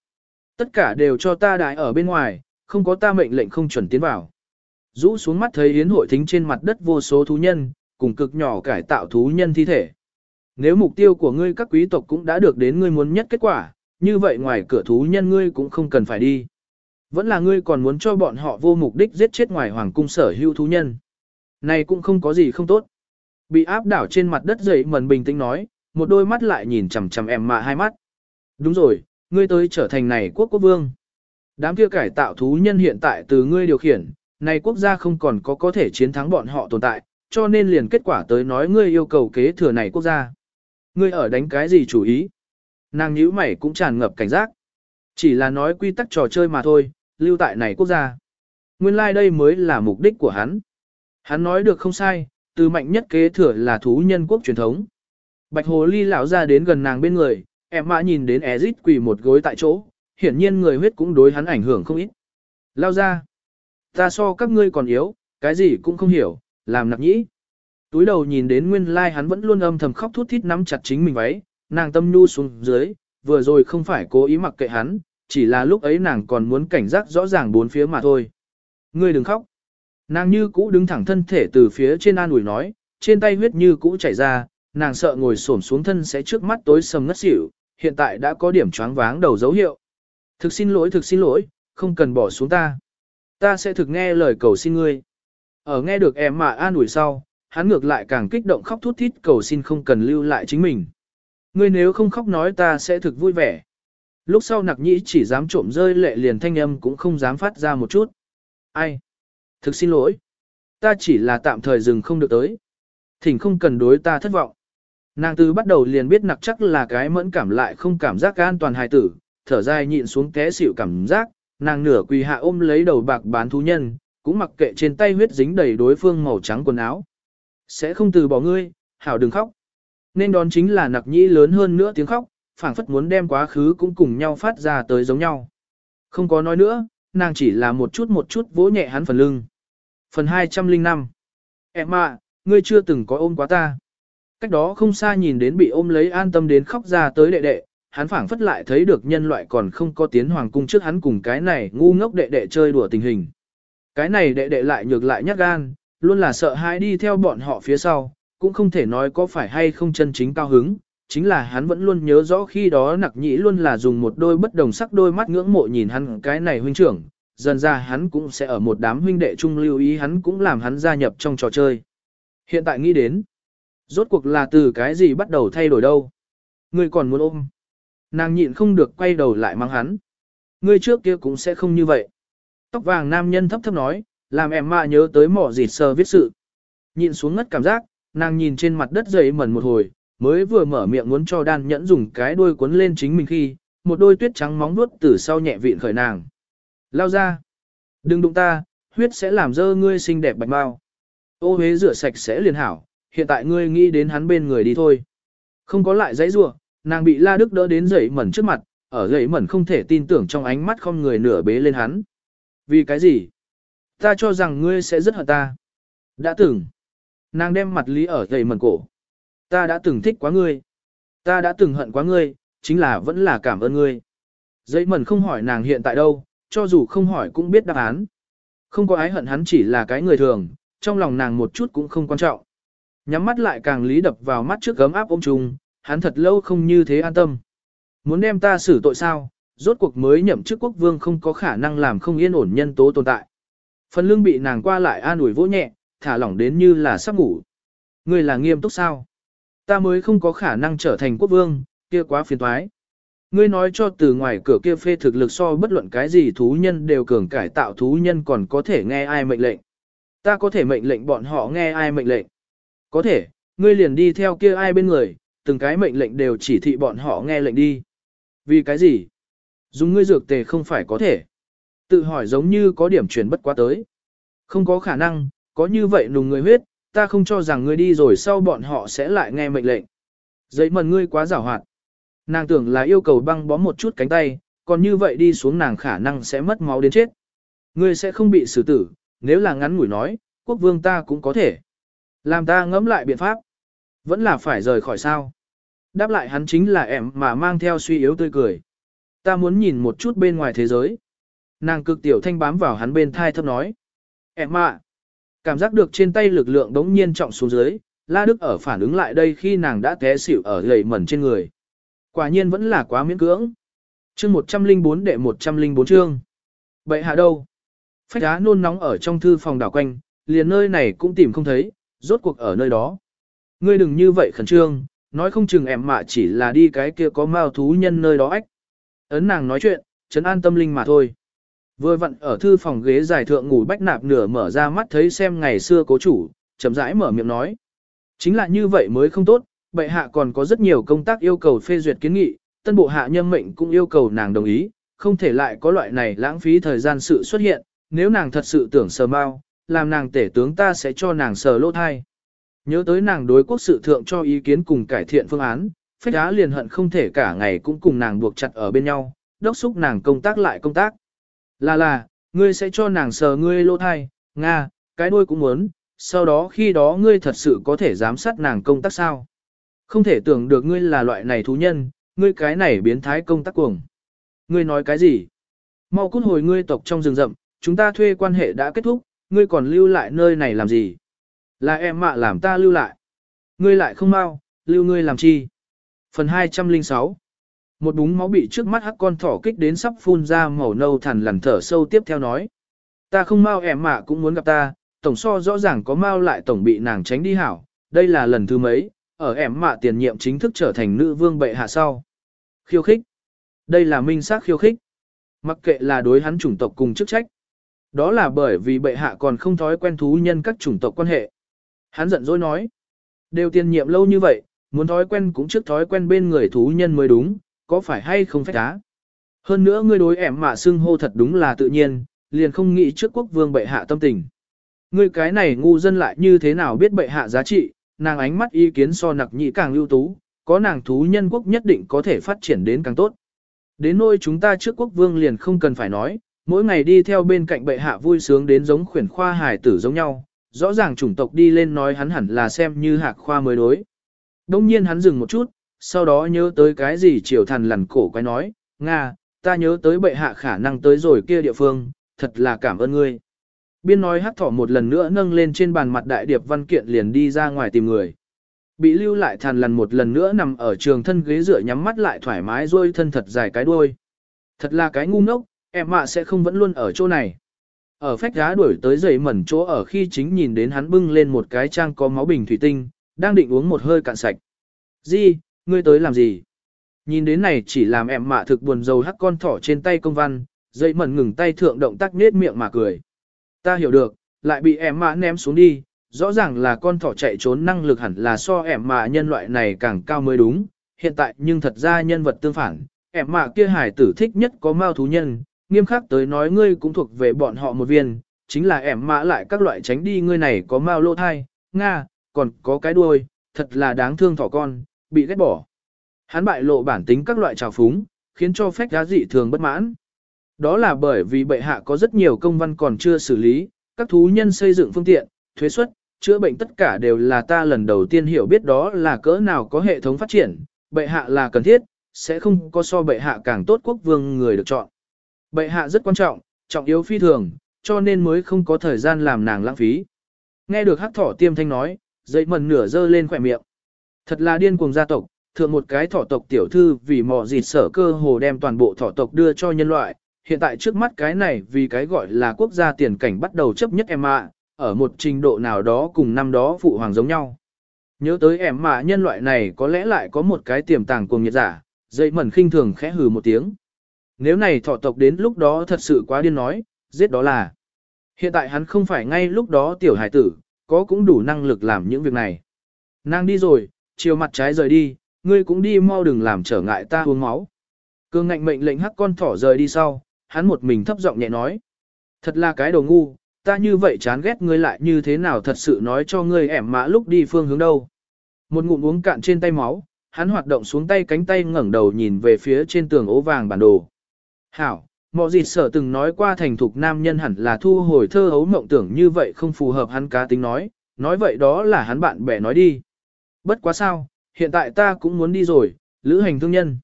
Tất cả đều cho ta đại ở bên ngoài, không có ta mệnh lệnh không chuẩn tiến vào. Rũ xuống mắt thấy yến hội thính trên mặt đất vô số thú nhân, cùng cực nhỏ cải tạo thú nhân thi thể. Nếu mục tiêu của ngươi các quý tộc cũng đã được đến ngươi muốn nhất kết quả, như vậy ngoài cửa thú nhân ngươi cũng không cần phải đi. Vẫn là ngươi còn muốn cho bọn họ vô mục đích giết chết ngoài hoàng cung sở hữu thú nhân. Này cũng không có gì không tốt. Bị áp đảo trên mặt đất dậy mần bình tĩnh nói, một đôi mắt lại nhìn chằm chằm em mà hai mắt. Đúng rồi, ngươi tới trở thành này quốc quốc vương. Đám kia cải tạo thú nhân hiện tại từ ngươi điều khiển, này quốc gia không còn có có thể chiến thắng bọn họ tồn tại, cho nên liền kết quả tới nói ngươi yêu cầu kế thừa này quốc gia. Ngươi ở đánh cái gì chủ ý? Nàng nhíu mày cũng tràn ngập cảnh giác. Chỉ là nói quy tắc trò chơi mà thôi, lưu tại này quốc gia. Nguyên lai like đây mới là mục đích của hắn. Hắn nói được không sai, từ mạnh nhất kế thừa là thú nhân quốc truyền thống. Bạch hồ ly lão ra đến gần nàng bên người, em mã nhìn đến Ezit quỳ một gối tại chỗ, hiển nhiên người huyết cũng đối hắn ảnh hưởng không ít. Lao ra, ta so các ngươi còn yếu, cái gì cũng không hiểu, làm nặc nhĩ. Túi đầu nhìn đến nguyên lai like hắn vẫn luôn âm thầm khóc thút thít nắm chặt chính mình váy, nàng tâm nhu xuống dưới, vừa rồi không phải cố ý mặc kệ hắn, chỉ là lúc ấy nàng còn muốn cảnh giác rõ ràng bốn phía mà thôi. Ngươi đừng khóc. Nàng như cũ đứng thẳng thân thể từ phía trên an ủi nói, trên tay huyết như cũ chảy ra, nàng sợ ngồi xổm xuống thân sẽ trước mắt tối sầm ngất xỉu, hiện tại đã có điểm choáng váng đầu dấu hiệu. Thực xin lỗi thực xin lỗi, không cần bỏ xuống ta. Ta sẽ thực nghe lời cầu xin ngươi. Ở nghe được em mà an ủi sau, hắn ngược lại càng kích động khóc thút thít cầu xin không cần lưu lại chính mình. Ngươi nếu không khóc nói ta sẽ thực vui vẻ. Lúc sau nặc nhĩ chỉ dám trộm rơi lệ liền thanh âm cũng không dám phát ra một chút. Ai? Thực xin lỗi. Ta chỉ là tạm thời dừng không được tới. Thỉnh không cần đối ta thất vọng. Nàng từ bắt đầu liền biết nặc chắc là cái mẫn cảm lại không cảm giác an toàn hài tử, thở dài nhịn xuống té xỉu cảm giác, nàng nửa quỳ hạ ôm lấy đầu bạc bán thú nhân, cũng mặc kệ trên tay huyết dính đầy đối phương màu trắng quần áo. Sẽ không từ bỏ ngươi, hảo đừng khóc. Nên đón chính là nặc nhĩ lớn hơn nữa tiếng khóc, phảng phất muốn đem quá khứ cũng cùng nhau phát ra tới giống nhau. Không có nói nữa, nàng chỉ là một chút một chút vỗ nhẹ hắn phần lưng. Phần 205 Em à, ngươi chưa từng có ôm quá ta. Cách đó không xa nhìn đến bị ôm lấy an tâm đến khóc ra tới đệ đệ, hắn phảng phất lại thấy được nhân loại còn không có tiến hoàng cung trước hắn cùng cái này ngu ngốc đệ đệ chơi đùa tình hình. Cái này đệ đệ lại nhược lại nhát gan, luôn là sợ hãi đi theo bọn họ phía sau, cũng không thể nói có phải hay không chân chính cao hứng, chính là hắn vẫn luôn nhớ rõ khi đó nặc nhĩ luôn là dùng một đôi bất đồng sắc đôi mắt ngưỡng mộ nhìn hắn cái này huynh trưởng, dần ra hắn cũng sẽ ở một đám huynh đệ chung lưu ý hắn cũng làm hắn gia nhập trong trò chơi. Hiện tại nghĩ đến, rốt cuộc là từ cái gì bắt đầu thay đổi đâu. Ngươi còn muốn ôm. Nàng nhịn không được quay đầu lại mang hắn. Ngươi trước kia cũng sẽ không như vậy. Tóc vàng nam nhân thấp thấp nói, làm em mạ nhớ tới mỏ dịt sờ viết sự. Nhịn xuống ngất cảm giác, nàng nhìn trên mặt đất dày mẩn một hồi, mới vừa mở miệng muốn cho đan nhẫn dùng cái đuôi cuốn lên chính mình khi, một đôi tuyết trắng móng vuốt từ sau nhẹ vịn khởi nàng. Lao ra. Đừng đụng ta, huyết sẽ làm dơ ngươi xinh đẹp bạch bao. Ô hế rửa sạch sẽ liền hảo, hiện tại ngươi nghĩ đến hắn bên người đi thôi. Không có lại dãy rủa, nàng bị La Đức đỡ đến dậy mẩn trước mặt, ở dậy mẩn không thể tin tưởng trong ánh mắt không người nửa bế lên hắn. Vì cái gì? Ta cho rằng ngươi sẽ rất hận ta. Đã từng. Nàng đem mặt lý ở dậy mẩn cổ. Ta đã từng thích quá ngươi. Ta đã từng hận quá ngươi, chính là vẫn là cảm ơn ngươi. Dậy mẩn không hỏi nàng hiện tại đâu, cho dù không hỏi cũng biết đáp án. Không có ái hận hắn chỉ là cái người thường, trong lòng nàng một chút cũng không quan trọng. Nhắm mắt lại càng lý đập vào mắt trước gấm áp ôm trùng, hắn thật lâu không như thế an tâm. Muốn đem ta xử tội sao, rốt cuộc mới nhậm chức quốc vương không có khả năng làm không yên ổn nhân tố tồn tại. Phần lương bị nàng qua lại an ủi vỗ nhẹ, thả lỏng đến như là sắp ngủ. Ngươi là nghiêm túc sao? Ta mới không có khả năng trở thành quốc vương, kia quá phiền toái. Ngươi nói cho từ ngoài cửa kia phê thực lực so bất luận cái gì thú nhân đều cường cải tạo thú nhân còn có thể nghe ai mệnh lệnh. Ta có thể mệnh lệnh bọn họ nghe ai mệnh lệnh. Có thể, ngươi liền đi theo kia ai bên người, từng cái mệnh lệnh đều chỉ thị bọn họ nghe lệnh đi. Vì cái gì? Dùng ngươi dược tề không phải có thể. Tự hỏi giống như có điểm chuyển bất quá tới. Không có khả năng, có như vậy nùng người huyết, ta không cho rằng ngươi đi rồi sau bọn họ sẽ lại nghe mệnh lệnh. Giấy mần ngươi quá giảo hoạt. Nàng tưởng là yêu cầu băng bó một chút cánh tay, còn như vậy đi xuống nàng khả năng sẽ mất máu đến chết. Ngươi sẽ không bị xử tử, nếu là ngắn ngủi nói, quốc vương ta cũng có thể. Làm ta ngẫm lại biện pháp. Vẫn là phải rời khỏi sao. Đáp lại hắn chính là em mà mang theo suy yếu tươi cười. Ta muốn nhìn một chút bên ngoài thế giới. Nàng cực tiểu thanh bám vào hắn bên thai thấp nói. Em mà. Cảm giác được trên tay lực lượng đống nhiên trọng xuống dưới, La Đức ở phản ứng lại đây khi nàng đã té xỉu ở lầy mẩn trên người. Quả nhiên vẫn là quá miễn cưỡng. Chương 104 đệ 104 chương. Bậy hạ đâu? Phách đá nôn nóng ở trong thư phòng đảo quanh, liền nơi này cũng tìm không thấy, rốt cuộc ở nơi đó. Ngươi đừng như vậy khẩn trương, nói không chừng em mà chỉ là đi cái kia có mao thú nhân nơi đó ách. Ấn nàng nói chuyện, chấn an tâm linh mà thôi. Vừa vặn ở thư phòng ghế dài thượng ngủ bách nạp nửa mở ra mắt thấy xem ngày xưa cố chủ, chậm rãi mở miệng nói. Chính là như vậy mới không tốt, bệ hạ còn có rất nhiều công tác yêu cầu phê duyệt kiến nghị, tân bộ hạ nhân mệnh cũng yêu cầu nàng đồng ý, không thể lại có loại này lãng phí thời gian sự xuất hiện, nếu nàng thật sự tưởng sờ mau, làm nàng tể tướng ta sẽ cho nàng sờ lỗ thai. Nhớ tới nàng đối quốc sự thượng cho ý kiến cùng cải thiện phương án, phách đá liền hận không thể cả ngày cũng cùng nàng buộc chặt ở bên nhau, đốc xúc nàng công tác lại công tác. Là là, ngươi sẽ cho nàng sờ ngươi lỗ thai, Nga, cái đuôi cũng muốn, sau đó khi đó ngươi thật sự có thể giám sát nàng công tác sao. Không thể tưởng được ngươi là loại này thú nhân, ngươi cái này biến thái công tác cuồng. Ngươi nói cái gì? Mau cút hồi ngươi tộc trong rừng rậm, chúng ta thuê quan hệ đã kết thúc, ngươi còn lưu lại nơi này làm gì? Là em mạ làm ta lưu lại. Ngươi lại không mau, lưu ngươi làm chi? Phần 206 Một búng máu bị trước mắt hắc con thỏ kích đến sắp phun ra màu nâu thằn lằn thở sâu tiếp theo nói. Ta không mau em mạ cũng muốn gặp ta, tổng so rõ ràng có mau lại tổng bị nàng tránh đi hảo, đây là lần thứ mấy, ở em mạ tiền nhiệm chính thức trở thành nữ vương bệ hạ sau. Khiêu khích. Đây là minh xác khiêu khích. Mặc kệ là đối hắn chủng tộc cùng chức trách. Đó là bởi vì bệ hạ còn không thói quen thú nhân các chủng tộc quan hệ. Hắn giận dỗi nói. Đều tiền nhiệm lâu như vậy, muốn thói quen cũng trước thói quen bên người thú nhân mới đúng, có phải hay không phải cá? Hơn nữa ngươi đối ẻm mà xưng hô thật đúng là tự nhiên, liền không nghĩ trước quốc vương bệ hạ tâm tình. Ngươi cái này ngu dân lại như thế nào biết bệ hạ giá trị, nàng ánh mắt ý kiến so nặc nhị càng lưu tú, có nàng thú nhân quốc nhất định có thể phát triển đến càng tốt. Đến nôi chúng ta trước quốc vương liền không cần phải nói, mỗi ngày đi theo bên cạnh bệ hạ vui sướng đến giống khuyển khoa hải tử giống nhau, rõ ràng chủng tộc đi lên nói hắn hẳn là xem như hạc khoa mới đối. Đông nhiên hắn dừng một chút, sau đó nhớ tới cái gì triều thần lằn cổ quay nói, Nga, ta nhớ tới bệ hạ khả năng tới rồi kia địa phương, thật là cảm ơn ngươi. Biên nói hát thỏ một lần nữa nâng lên trên bàn mặt đại điệp văn kiện liền đi ra ngoài tìm người. Bị lưu lại thàn lằn một lần nữa nằm ở trường thân ghế dựa nhắm mắt lại thoải mái rôi thân thật dài cái đuôi. Thật là cái ngu ngốc, em mạ sẽ không vẫn luôn ở chỗ này. Ở phách giá đuổi tới dậy mẩn chỗ ở khi chính nhìn đến hắn bưng lên một cái trang có máu bình thủy tinh, đang định uống một hơi cạn sạch. Di, ngươi tới làm gì? Nhìn đến này chỉ làm em mạ thực buồn dầu hắc con thỏ trên tay công văn, dây mẩn ngừng tay thượng động tác nết miệng mà cười. Ta hiểu được, lại bị em mạ ném xuống đi, rõ ràng là con thỏ chạy trốn năng lực hẳn là so em mạ nhân loại này càng cao mới đúng, hiện tại nhưng thật ra nhân vật tương phản, em mạ kia hải tử thích nhất có mao thú nhân, nghiêm khắc tới nói ngươi cũng thuộc về bọn họ một viên, chính là ẻm mã lại các loại tránh đi ngươi này có mao lô thai, nga, còn có cái đuôi, thật là đáng thương thỏ con, bị ghét bỏ. Hắn bại lộ bản tính các loại trào phúng, khiến cho phách giá dị thường bất mãn. Đó là bởi vì bệ hạ có rất nhiều công văn còn chưa xử lý, các thú nhân xây dựng phương tiện, thuế suất, chữa bệnh tất cả đều là ta lần đầu tiên hiểu biết đó là cỡ nào có hệ thống phát triển, bệ hạ là cần thiết, sẽ không có so bệ hạ càng tốt quốc vương người được chọn. Bệ hạ rất quan trọng, trọng yếu phi thường, cho nên mới không có thời gian làm nàng lãng phí. Nghe được hắc thỏ tiêm thanh nói, dậy mần nửa dơ lên khỏe miệng. Thật là điên cuồng gia tộc, thượng một cái thỏ tộc tiểu thư vì mò dịt sở cơ hồ đem toàn bộ thỏ tộc đưa cho nhân loại. Hiện tại trước mắt cái này vì cái gọi là quốc gia tiền cảnh bắt đầu chấp nhất em ạ, ở một trình độ nào đó cùng năm đó phụ hoàng giống nhau. Nhớ tới em mà nhân loại này có lẽ lại có một cái tiềm tàng cuồng nhiệt giả, dậy mẩn khinh thường khẽ hừ một tiếng. Nếu này thọ tộc đến lúc đó thật sự quá điên nói, giết đó là. Hiện tại hắn không phải ngay lúc đó tiểu hải tử, có cũng đủ năng lực làm những việc này. Nàng đi rồi, chiều mặt trái rời đi, ngươi cũng đi mau đừng làm trở ngại ta uống máu. Cương ngạnh mệnh lệnh hắc con thỏ rời đi sau, hắn một mình thấp giọng nhẹ nói. Thật là cái đồ ngu, ta như vậy chán ghét ngươi lại như thế nào thật sự nói cho ngươi ẻm mã lúc đi phương hướng đâu. Một ngụm uống cạn trên tay máu, hắn hoạt động xuống tay cánh tay ngẩng đầu nhìn về phía trên tường ố vàng bản đồ. Hảo, mọi gì sở từng nói qua thành thục nam nhân hẳn là thu hồi thơ hấu mộng tưởng như vậy không phù hợp hắn cá tính nói, nói vậy đó là hắn bạn bè nói đi. Bất quá sao, hiện tại ta cũng muốn đi rồi, lữ hành thương nhân.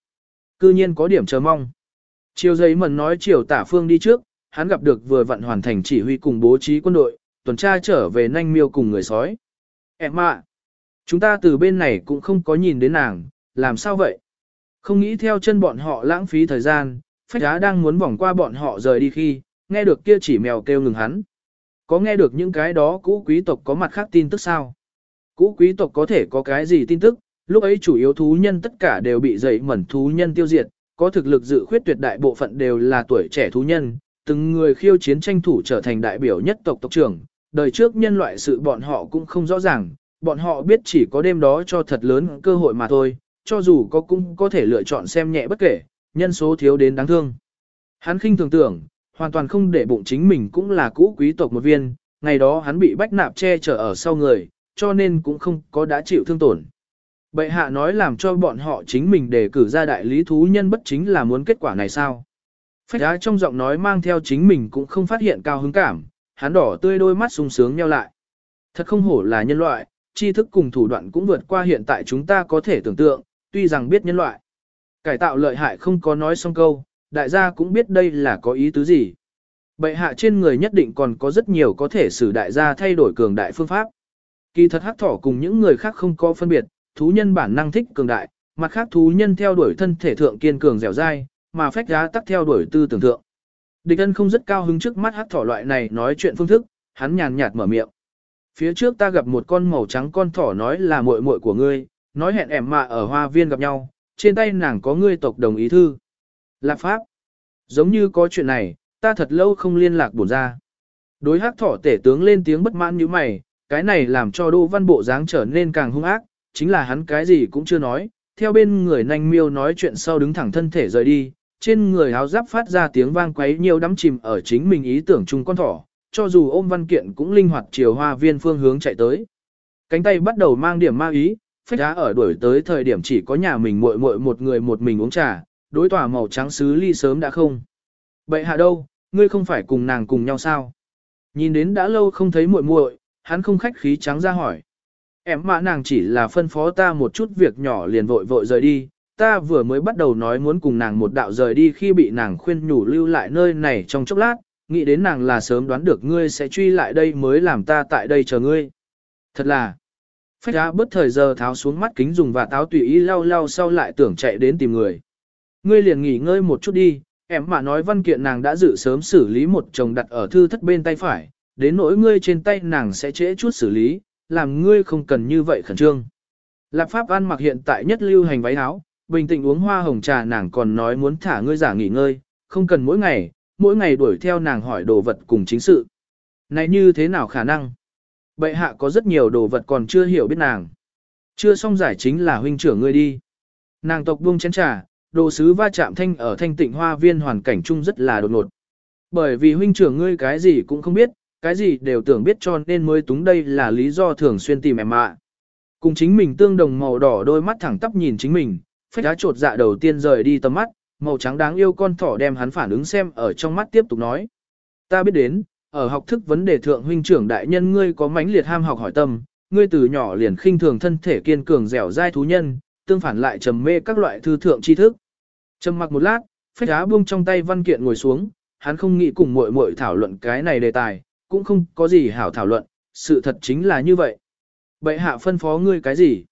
Cư nhiên có điểm chờ mong. Chiều giấy mần nói chiều tả phương đi trước, hắn gặp được vừa vận hoàn thành chỉ huy cùng bố trí quân đội, tuần tra trở về nanh miêu cùng người sói. Em ạ, chúng ta từ bên này cũng không có nhìn đến nàng, làm sao vậy? Không nghĩ theo chân bọn họ lãng phí thời gian, phách đá đang muốn vòng qua bọn họ rời đi khi, nghe được kia chỉ mèo kêu ngừng hắn. Có nghe được những cái đó cũ quý tộc có mặt khác tin tức sao? Cũ quý tộc có thể có cái gì tin tức, lúc ấy chủ yếu thú nhân tất cả đều bị dậy mẩn thú nhân tiêu diệt, có thực lực dự khuyết tuyệt đại bộ phận đều là tuổi trẻ thú nhân, từng người khiêu chiến tranh thủ trở thành đại biểu nhất tộc tộc trưởng, đời trước nhân loại sự bọn họ cũng không rõ ràng, bọn họ biết chỉ có đêm đó cho thật lớn cơ hội mà thôi, cho dù có cũng có thể lựa chọn xem nhẹ bất kể, nhân số thiếu đến đáng thương. Hắn khinh thường tưởng, hoàn toàn không để bụng chính mình cũng là cũ quý tộc một viên, ngày đó hắn bị bách nạp che chở ở sau người, cho nên cũng không có đã chịu thương tổn. Bệ hạ nói làm cho bọn họ chính mình đề cử ra đại lý thú nhân bất chính là muốn kết quả này sao? Phách đá trong giọng nói mang theo chính mình cũng không phát hiện cao hứng cảm, hắn đỏ tươi đôi mắt sung sướng nheo lại. Thật không hổ là nhân loại, tri thức cùng thủ đoạn cũng vượt qua hiện tại chúng ta có thể tưởng tượng, tuy rằng biết nhân loại. Cải tạo lợi hại không có nói xong câu, đại gia cũng biết đây là có ý tứ gì. Bệ hạ trên người nhất định còn có rất nhiều có thể xử đại gia thay đổi cường đại phương pháp. Kỳ thật hắc thỏ cùng những người khác không có phân biệt, thú nhân bản năng thích cường đại, mặt khác thú nhân theo đuổi thân thể thượng kiên cường dẻo dai, mà phách giá tắc theo đuổi tư tưởng thượng. Địch ân không rất cao hứng trước mắt hắc thỏ loại này nói chuyện phương thức, hắn nhàn nhạt mở miệng. Phía trước ta gặp một con màu trắng con thỏ nói là muội muội của ngươi, nói hẹn ẻm mạ ở hoa viên gặp nhau, trên tay nàng có ngươi tộc đồng ý thư. Lạc pháp. Giống như có chuyện này, ta thật lâu không liên lạc bổn ra. Đối hắc thỏ tể tướng lên tiếng bất mãn như mày, cái này làm cho Đỗ Văn Bộ dáng trở nên càng hung ác, chính là hắn cái gì cũng chưa nói, theo bên người nanh miêu nói chuyện sau đứng thẳng thân thể rời đi, trên người áo giáp phát ra tiếng vang quấy nhiều đắm chìm ở chính mình ý tưởng chung con thỏ, cho dù ôm văn kiện cũng linh hoạt chiều hoa viên phương hướng chạy tới. Cánh tay bắt đầu mang điểm ma ý, phách đá ở đuổi tới thời điểm chỉ có nhà mình muội muội một người một mình uống trà, đối tỏa màu trắng sứ ly sớm đã không. Bậy hạ đâu, ngươi không phải cùng nàng cùng nhau sao? Nhìn đến đã lâu không thấy muội muội, hắn không khách khí trắng ra hỏi. Em mà nàng chỉ là phân phó ta một chút việc nhỏ liền vội vội rời đi, ta vừa mới bắt đầu nói muốn cùng nàng một đạo rời đi khi bị nàng khuyên nhủ lưu lại nơi này trong chốc lát, nghĩ đến nàng là sớm đoán được ngươi sẽ truy lại đây mới làm ta tại đây chờ ngươi. Thật là, phách ra bớt thời giờ tháo xuống mắt kính dùng và táo tùy ý lau lau sau lại tưởng chạy đến tìm người. Ngươi liền nghỉ ngơi một chút đi, em mà nói văn kiện nàng đã dự sớm xử lý một chồng đặt ở thư thất bên tay phải, đến nỗi ngươi trên tay nàng sẽ trễ chút xử lý, làm ngươi không cần như vậy khẩn trương. Lạp Pháp An mặc hiện tại nhất lưu hành váy áo, bình tĩnh uống hoa hồng trà nàng còn nói muốn thả ngươi giả nghỉ ngơi, không cần mỗi ngày, mỗi ngày đuổi theo nàng hỏi đồ vật cùng chính sự. Này như thế nào khả năng? Bệ hạ có rất nhiều đồ vật còn chưa hiểu biết nàng. Chưa xong giải chính là huynh trưởng ngươi đi. Nàng tộc buông chén trà, đồ sứ va chạm thanh ở thanh tịnh hoa viên hoàn cảnh chung rất là đột ngột. Bởi vì huynh trưởng ngươi cái gì cũng không biết, cái gì đều tưởng biết cho nên mới túng đây là lý do thường xuyên tìm em ạ. Cùng chính mình tương đồng màu đỏ đôi mắt thẳng tắp nhìn chính mình, phách đá trột dạ đầu tiên rời đi tầm mắt, màu trắng đáng yêu con thỏ đem hắn phản ứng xem ở trong mắt tiếp tục nói. Ta biết đến, ở học thức vấn đề thượng huynh trưởng đại nhân ngươi có mãnh liệt ham học hỏi tâm, ngươi từ nhỏ liền khinh thường thân thể kiên cường dẻo dai thú nhân, tương phản lại trầm mê các loại thư thượng tri thức. Trầm mặc một lát, phách đá buông trong tay văn kiện ngồi xuống, hắn không nghĩ cùng muội muội thảo luận cái này đề tài, cũng không có gì hảo thảo luận, sự thật chính là như vậy. Bệ hạ phân phó ngươi cái gì?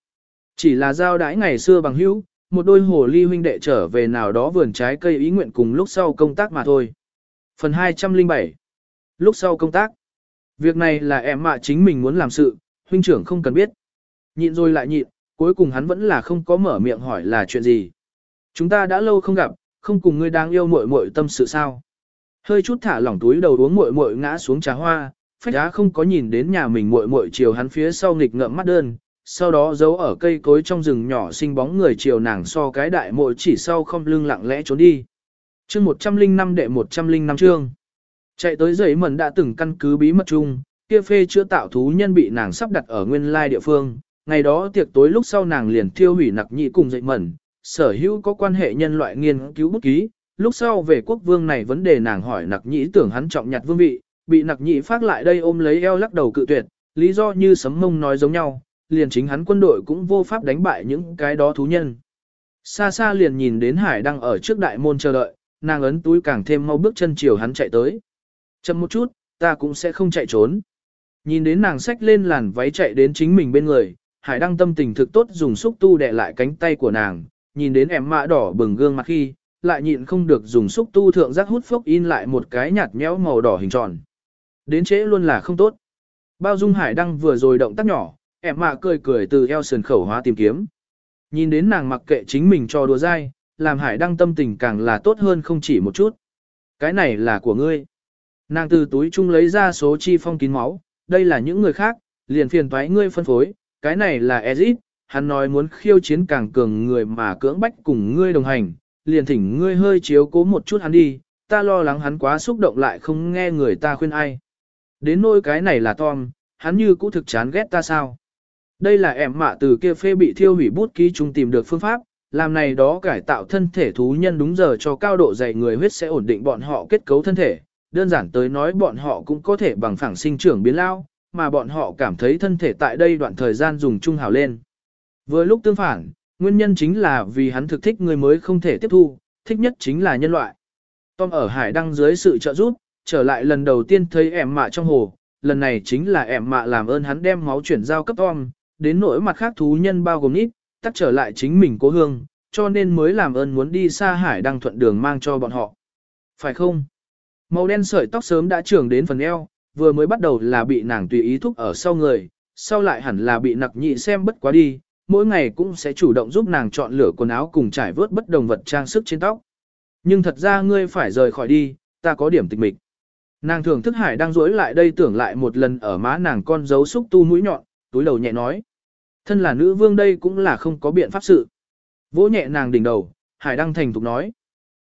Chỉ là giao đãi ngày xưa bằng hữu, một đôi hồ ly huynh đệ trở về nào đó vườn trái cây ý nguyện cùng lúc sau công tác mà thôi. Phần 207 Lúc sau công tác Việc này là em mạ chính mình muốn làm sự, huynh trưởng không cần biết. Nhịn rồi lại nhịn, cuối cùng hắn vẫn là không có mở miệng hỏi là chuyện gì. Chúng ta đã lâu không gặp, không cùng ngươi đang yêu muội muội tâm sự sao. Hơi chút thả lỏng túi đầu uống muội muội ngã xuống trà hoa, phách đá không có nhìn đến nhà mình muội muội chiều hắn phía sau nghịch ngợm mắt đơn, sau đó giấu ở cây cối trong rừng nhỏ sinh bóng người chiều nàng so cái đại muội chỉ sau không lưng lặng lẽ trốn đi. Chương 105 đệ 105 chương. Chạy tới giấy mẩn đã từng căn cứ bí mật chung, kia phê chữa tạo thú nhân bị nàng sắp đặt ở nguyên lai địa phương, ngày đó tiệc tối lúc sau nàng liền thiêu hủy nặc nhị cùng dậy mẩn, sở hữu có quan hệ nhân loại nghiên cứu bút ký, lúc sau về quốc vương này vấn đề nàng hỏi nặc nhị tưởng hắn trọng nhặt vương vị, bị nặc nhị phát lại đây ôm lấy eo lắc đầu cự tuyệt, lý do như sấm mông nói giống nhau, liền chính hắn quân đội cũng vô pháp đánh bại những cái đó thú nhân. Xa xa liền nhìn đến hải đang ở trước đại môn chờ đợi, nàng ấn túi càng thêm mau bước chân chiều hắn chạy tới. Chậm một chút, ta cũng sẽ không chạy trốn. Nhìn đến nàng xách lên làn váy chạy đến chính mình bên người, hải đăng tâm tình thực tốt dùng xúc tu đè lại cánh tay của nàng, nhìn đến em mạ đỏ bừng gương mặt khi, lại nhịn không được dùng xúc tu thượng giác hút phốc in lại một cái nhạt nhẽo màu đỏ hình tròn. Đến trễ luôn là không tốt. Bao dung hải đăng vừa rồi động tác nhỏ, em mạ cười cười từ eo sườn khẩu hóa tìm kiếm. Nhìn đến nàng mặc kệ chính mình cho đùa dai, làm hải đăng tâm tình càng là tốt hơn không chỉ một chút. Cái này là của ngươi. Nàng từ túi chung lấy ra số chi phong kín máu, đây là những người khác, liền phiền toái ngươi phân phối, cái này là Ezit, hắn nói muốn khiêu chiến càng cường người mà cưỡng bách cùng ngươi đồng hành, liền thỉnh ngươi hơi chiếu cố một chút hắn đi, ta lo lắng hắn quá xúc động lại không nghe người ta khuyên ai. Đến nỗi cái này là Tom, hắn như cũ thực chán ghét ta sao. Đây là em mạ từ kia phê bị thiêu hủy bút ký chung tìm được phương pháp, làm này đó cải tạo thân thể thú nhân đúng giờ cho cao độ dày người huyết sẽ ổn định bọn họ kết cấu thân thể. Đơn giản tới nói bọn họ cũng có thể bằng phẳng sinh trưởng biến lao, mà bọn họ cảm thấy thân thể tại đây đoạn thời gian dùng trung hào lên. Vừa lúc tương phản, nguyên nhân chính là vì hắn thực thích người mới không thể tiếp thu, thích nhất chính là nhân loại. Tom ở hải đăng dưới sự trợ giúp, trở lại lần đầu tiên thấy ẻm mạ trong hồ, lần này chính là ẻm mạ làm ơn hắn đem máu chuyển giao cấp Tom, đến nỗi mặt khác thú nhân bao gồm ít, tắt trở lại chính mình cố hương, cho nên mới làm ơn muốn đi xa hải đăng thuận đường mang cho bọn họ. Phải không? Màu đen sợi tóc sớm đã trưởng đến phần eo, vừa mới bắt đầu là bị nàng tùy ý thúc ở sau người, sau lại hẳn là bị nặc nhị xem bất quá đi, mỗi ngày cũng sẽ chủ động giúp nàng chọn lựa quần áo cùng trải vớt bất đồng vật trang sức trên tóc. Nhưng thật ra ngươi phải rời khỏi đi, ta có điểm tịch mịch. Nàng thường thức hải đang rối lại đây tưởng lại một lần ở má nàng con dấu xúc tu mũi nhọn, túi đầu nhẹ nói. Thân là nữ vương đây cũng là không có biện pháp sự. Vỗ nhẹ nàng đỉnh đầu, hải đăng thành thục nói.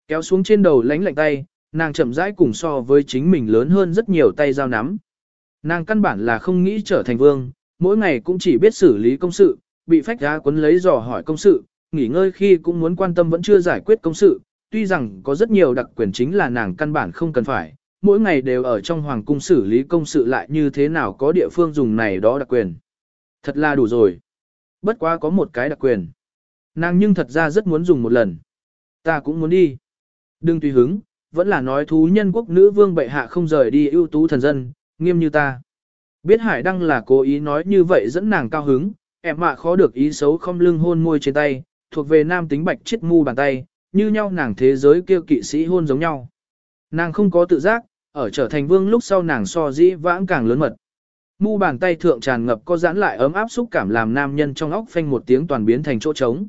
Kéo xuống trên đầu lánh lạnh tay, nàng chậm rãi cùng so với chính mình lớn hơn rất nhiều tay dao nắm. Nàng căn bản là không nghĩ trở thành vương, mỗi ngày cũng chỉ biết xử lý công sự, bị phách ra quấn lấy dò hỏi công sự, nghỉ ngơi khi cũng muốn quan tâm vẫn chưa giải quyết công sự, tuy rằng có rất nhiều đặc quyền chính là nàng căn bản không cần phải, mỗi ngày đều ở trong hoàng cung xử lý công sự lại như thế nào có địa phương dùng này đó đặc quyền. Thật là đủ rồi. Bất quá có một cái đặc quyền. Nàng nhưng thật ra rất muốn dùng một lần. Ta cũng muốn đi. Đừng tùy hứng, vẫn là nói thú nhân quốc nữ vương bệ hạ không rời đi ưu tú thần dân, nghiêm như ta. Biết Hải Đăng là cố ý nói như vậy dẫn nàng cao hứng, em mạ khó được ý xấu không lưng hôn môi trên tay, thuộc về nam tính bạch chiết mu bàn tay, như nhau nàng thế giới kêu kỵ sĩ hôn giống nhau. Nàng không có tự giác, ở trở thành vương lúc sau nàng so dĩ vãng càng lớn mật. Mu bàn tay thượng tràn ngập có giãn lại ấm áp xúc cảm làm nam nhân trong óc phanh một tiếng toàn biến thành chỗ trống.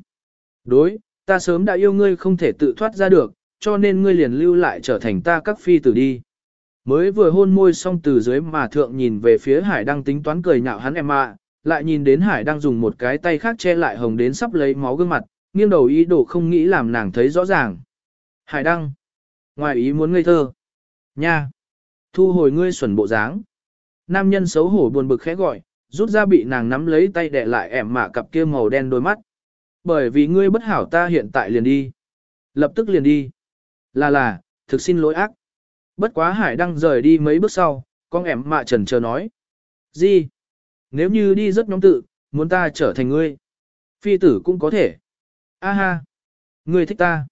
Đối, ta sớm đã yêu ngươi không thể tự thoát ra được, cho nên ngươi liền lưu lại trở thành ta các phi tử đi. Mới vừa hôn môi xong từ dưới mà thượng nhìn về phía hải đăng tính toán cười nhạo hắn em ạ, lại nhìn đến hải đăng dùng một cái tay khác che lại hồng đến sắp lấy máu gương mặt, nghiêng đầu ý đồ không nghĩ làm nàng thấy rõ ràng. Hải đăng, ngoài ý muốn ngây thơ. Nha, thu hồi ngươi xuẩn bộ dáng. Nam nhân xấu hổ buồn bực khẽ gọi, rút ra bị nàng nắm lấy tay đè lại ẻm mạ cặp kia màu đen đôi mắt. Bởi vì ngươi bất hảo ta hiện tại liền đi. Lập tức liền đi. Là là, thực xin lỗi ác. Bất quá hải đăng rời đi mấy bước sau, con ẻm mạ trần chờ nói. Gì? Nếu như đi rất nhóm tự, muốn ta trở thành ngươi. Phi tử cũng có thể. A ha. Ngươi thích ta.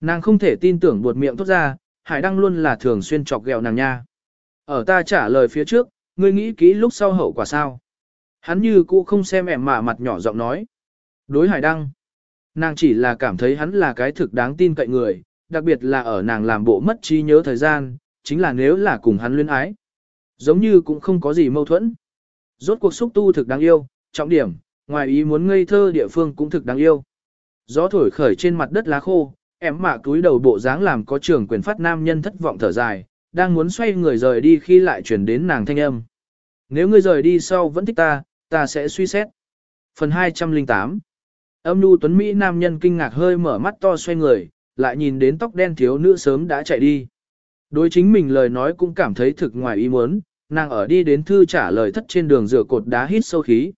Nàng không thể tin tưởng buột miệng thốt ra, hải đăng luôn là thường xuyên chọc ghẹo nàng nha. Ở ta trả lời phía trước, ngươi nghĩ kỹ lúc sau hậu quả sao? Hắn như cũ không xem ẻm mạ mặt nhỏ giọng nói. Đối hải đăng. Nàng chỉ là cảm thấy hắn là cái thực đáng tin cậy người, đặc biệt là ở nàng làm bộ mất trí nhớ thời gian, chính là nếu là cùng hắn luyến ái. Giống như cũng không có gì mâu thuẫn. Rốt cuộc xúc tu thực đáng yêu, trọng điểm, ngoài ý muốn ngây thơ địa phương cũng thực đáng yêu. Gió thổi khởi trên mặt đất lá khô, em mạ túi đầu bộ dáng làm có trưởng quyền phát nam nhân thất vọng thở dài, đang muốn xoay người rời đi khi lại chuyển đến nàng thanh âm. Nếu ngươi rời đi sau vẫn thích ta, ta sẽ suy xét. Phần 208 Âm nu tuấn Mỹ nam nhân kinh ngạc hơi mở mắt to xoay người, lại nhìn đến tóc đen thiếu nữ sớm đã chạy đi. Đối chính mình lời nói cũng cảm thấy thực ngoài ý muốn, nàng ở đi đến thư trả lời thất trên đường rửa cột đá hít sâu khí.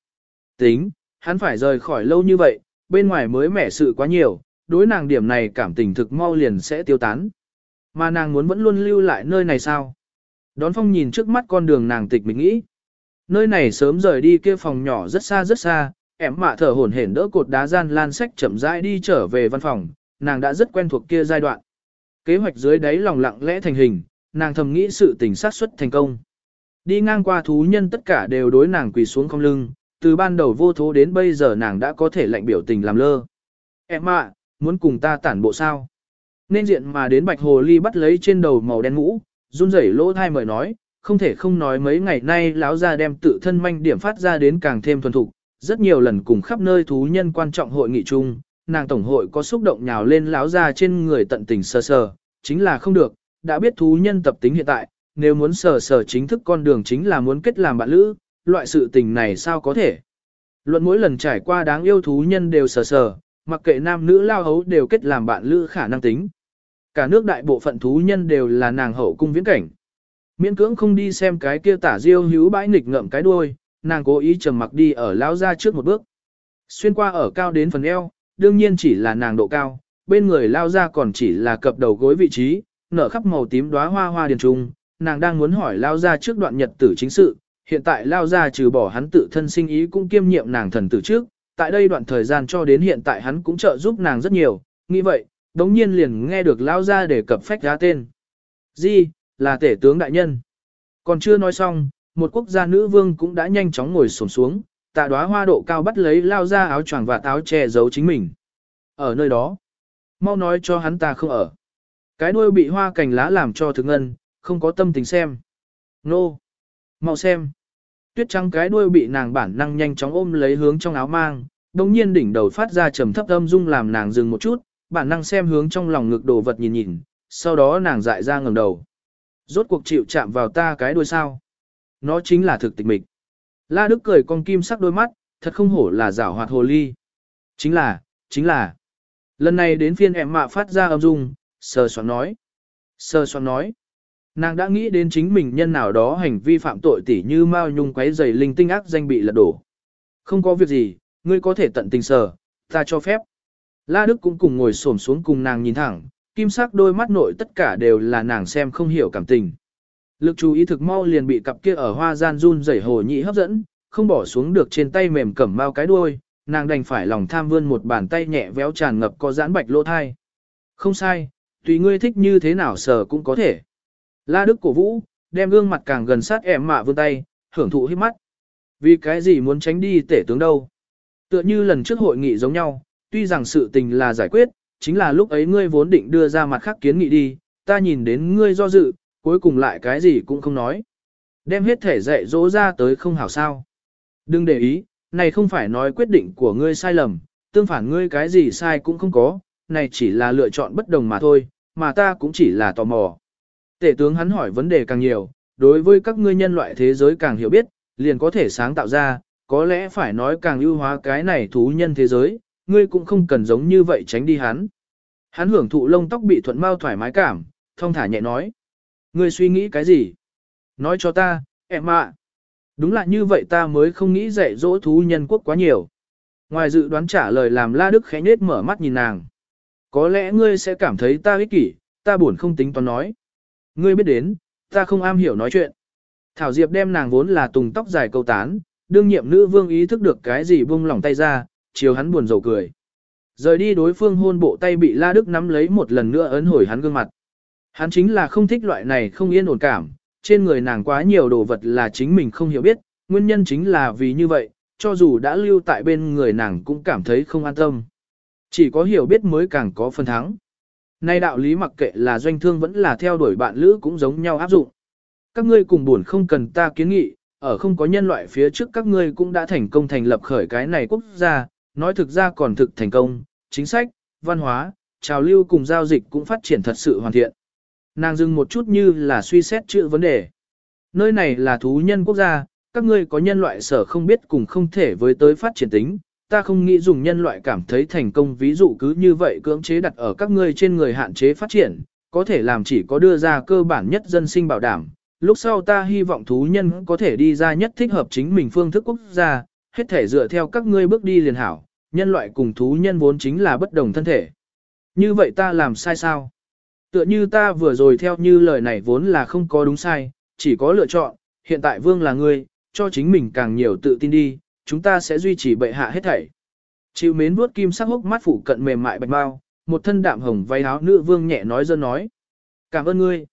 Tính, hắn phải rời khỏi lâu như vậy, bên ngoài mới mẻ sự quá nhiều, đối nàng điểm này cảm tình thực mau liền sẽ tiêu tán. Mà nàng muốn vẫn luôn lưu lại nơi này sao? Đón phong nhìn trước mắt con đường nàng tịch mình nghĩ. Nơi này sớm rời đi kia phòng nhỏ rất xa rất xa, em mạ thở hổn hển đỡ cột đá gian lan sách chậm rãi đi trở về văn phòng, nàng đã rất quen thuộc kia giai đoạn. Kế hoạch dưới đáy lòng lặng lẽ thành hình, nàng thầm nghĩ sự tình sát xuất thành công. Đi ngang qua thú nhân tất cả đều đối nàng quỳ xuống không lưng, từ ban đầu vô thố đến bây giờ nàng đã có thể lạnh biểu tình làm lơ. Em ạ, muốn cùng ta tản bộ sao? Nên diện mà đến bạch hồ ly bắt lấy trên đầu màu đen mũ, run rẩy lỗ thai mời nói, không thể không nói mấy ngày nay lão gia đem tự thân manh điểm phát ra đến càng thêm thuần thục, rất nhiều lần cùng khắp nơi thú nhân quan trọng hội nghị chung, nàng tổng hội có xúc động nhào lên lão ra trên người tận tình sờ sờ, chính là không được, đã biết thú nhân tập tính hiện tại, nếu muốn sờ sờ chính thức con đường chính là muốn kết làm bạn lữ, loại sự tình này sao có thể. Luận mỗi lần trải qua đáng yêu thú nhân đều sờ sờ, mặc kệ nam nữ lao hấu đều kết làm bạn lữ khả năng tính. Cả nước đại bộ phận thú nhân đều là nàng hậu cung viễn cảnh. Miễn cưỡng không đi xem cái kia tả diêu hữu bãi nghịch ngậm cái đuôi, nàng cố ý trầm mặc đi ở lão ra trước một bước. Xuyên qua ở cao đến phần eo, đương nhiên chỉ là nàng độ cao, bên người lao ra còn chỉ là cập đầu gối vị trí, nở khắp màu tím đóa hoa hoa điền trung, nàng đang muốn hỏi lao ra trước đoạn nhật tử chính sự, hiện tại lao ra trừ bỏ hắn tự thân sinh ý cũng kiêm nhiệm nàng thần tử trước, tại đây đoạn thời gian cho đến hiện tại hắn cũng trợ giúp nàng rất nhiều, nghĩ vậy, đống nhiên liền nghe được lao ra để cập phách giá tên. Di, là tể tướng đại nhân. Còn chưa nói xong, một quốc gia nữ vương cũng đã nhanh chóng ngồi xổm xuống, tạ đóa hoa độ cao bắt lấy lao ra áo choàng và táo che giấu chính mình. Ở nơi đó, mau nói cho hắn ta không ở. Cái đuôi bị hoa cành lá làm cho thực ngân, không có tâm tình xem. Nô! Mau xem! Tuyết trắng cái đuôi bị nàng bản năng nhanh chóng ôm lấy hướng trong áo mang, đồng nhiên đỉnh đầu phát ra trầm thấp âm dung làm nàng dừng một chút, bản năng xem hướng trong lòng ngực đồ vật nhìn nhìn, sau đó nàng dại ra ngẩng đầu. Rốt cuộc chịu chạm vào ta cái đuôi sao? Nó chính là thực tịch mịch. La Đức cười con kim sắc đôi mắt, thật không hổ là giảo hoạt hồ ly. Chính là, chính là. Lần này đến phiên em mạ phát ra âm dung, sờ soạn nói. Sờ soạn nói. Nàng đã nghĩ đến chính mình nhân nào đó hành vi phạm tội tỉ như Mao Nhung quấy giày linh tinh ác danh bị lật đổ. Không có việc gì, ngươi có thể tận tình sờ, ta cho phép. La Đức cũng cùng ngồi xổm xuống cùng nàng nhìn thẳng, kim sắc đôi mắt nội tất cả đều là nàng xem không hiểu cảm tình. Lực chú ý thực mau liền bị cặp kia ở hoa gian run rẩy hồ nhị hấp dẫn, không bỏ xuống được trên tay mềm cẩm mau cái đuôi, nàng đành phải lòng tham vươn một bàn tay nhẹ véo tràn ngập có giãn bạch lỗ thai. Không sai, tùy ngươi thích như thế nào sờ cũng có thể. La Đức cổ vũ, đem gương mặt càng gần sát em mạ vươn tay, hưởng thụ hít mắt. Vì cái gì muốn tránh đi tể tướng đâu? Tựa như lần trước hội nghị giống nhau, tuy rằng sự tình là giải quyết, chính là lúc ấy ngươi vốn định đưa ra mặt khác kiến nghị đi, ta nhìn đến ngươi do dự, cuối cùng lại cái gì cũng không nói. Đem hết thể dạy dỗ ra tới không hảo sao. Đừng để ý, này không phải nói quyết định của ngươi sai lầm, tương phản ngươi cái gì sai cũng không có, này chỉ là lựa chọn bất đồng mà thôi, mà ta cũng chỉ là tò mò. Tể tướng hắn hỏi vấn đề càng nhiều, đối với các ngươi nhân loại thế giới càng hiểu biết, liền có thể sáng tạo ra, có lẽ phải nói càng ưu hóa cái này thú nhân thế giới, ngươi cũng không cần giống như vậy tránh đi hắn. Hắn hưởng thụ lông tóc bị thuận mau thoải mái cảm, thông thả nhẹ nói. Ngươi suy nghĩ cái gì? Nói cho ta, em ạ. Đúng là như vậy ta mới không nghĩ dạy dỗ thú nhân quốc quá nhiều. Ngoài dự đoán trả lời làm La Đức khẽ nết mở mắt nhìn nàng. Có lẽ ngươi sẽ cảm thấy ta ích kỷ, ta buồn không tính toán nói. Ngươi biết đến, ta không am hiểu nói chuyện. Thảo Diệp đem nàng vốn là tùng tóc dài câu tán, đương nhiệm nữ vương ý thức được cái gì buông lỏng tay ra, chiều hắn buồn rầu cười. Rời đi đối phương hôn bộ tay bị La Đức nắm lấy một lần nữa ấn hồi hắn gương mặt. Hắn chính là không thích loại này không yên ổn cảm, trên người nàng quá nhiều đồ vật là chính mình không hiểu biết, nguyên nhân chính là vì như vậy, cho dù đã lưu tại bên người nàng cũng cảm thấy không an tâm. Chỉ có hiểu biết mới càng có phần thắng. Nay đạo lý mặc kệ là doanh thương vẫn là theo đuổi bạn lữ cũng giống nhau áp dụng. Các ngươi cùng buồn không cần ta kiến nghị, ở không có nhân loại phía trước các ngươi cũng đã thành công thành lập khởi cái này quốc gia, nói thực ra còn thực thành công, chính sách, văn hóa, trào lưu cùng giao dịch cũng phát triển thật sự hoàn thiện. Nàng dừng một chút như là suy xét chữ vấn đề. Nơi này là thú nhân quốc gia, các ngươi có nhân loại sở không biết cùng không thể với tới phát triển tính, ta không nghĩ dùng nhân loại cảm thấy thành công ví dụ cứ như vậy cưỡng chế đặt ở các ngươi trên người hạn chế phát triển, có thể làm chỉ có đưa ra cơ bản nhất dân sinh bảo đảm. Lúc sau ta hy vọng thú nhân có thể đi ra nhất thích hợp chính mình phương thức quốc gia, hết thể dựa theo các ngươi bước đi liền hảo, nhân loại cùng thú nhân vốn chính là bất đồng thân thể. Như vậy ta làm sai sao? Tựa như ta vừa rồi theo như lời này vốn là không có đúng sai, chỉ có lựa chọn, hiện tại vương là ngươi, cho chính mình càng nhiều tự tin đi, chúng ta sẽ duy trì bệ hạ hết thảy. Chịu mến vuốt kim sắc hốc mắt phủ cận mềm mại bạch bao, một thân đạm hồng váy áo nữ vương nhẹ nói dân nói. Cảm ơn ngươi.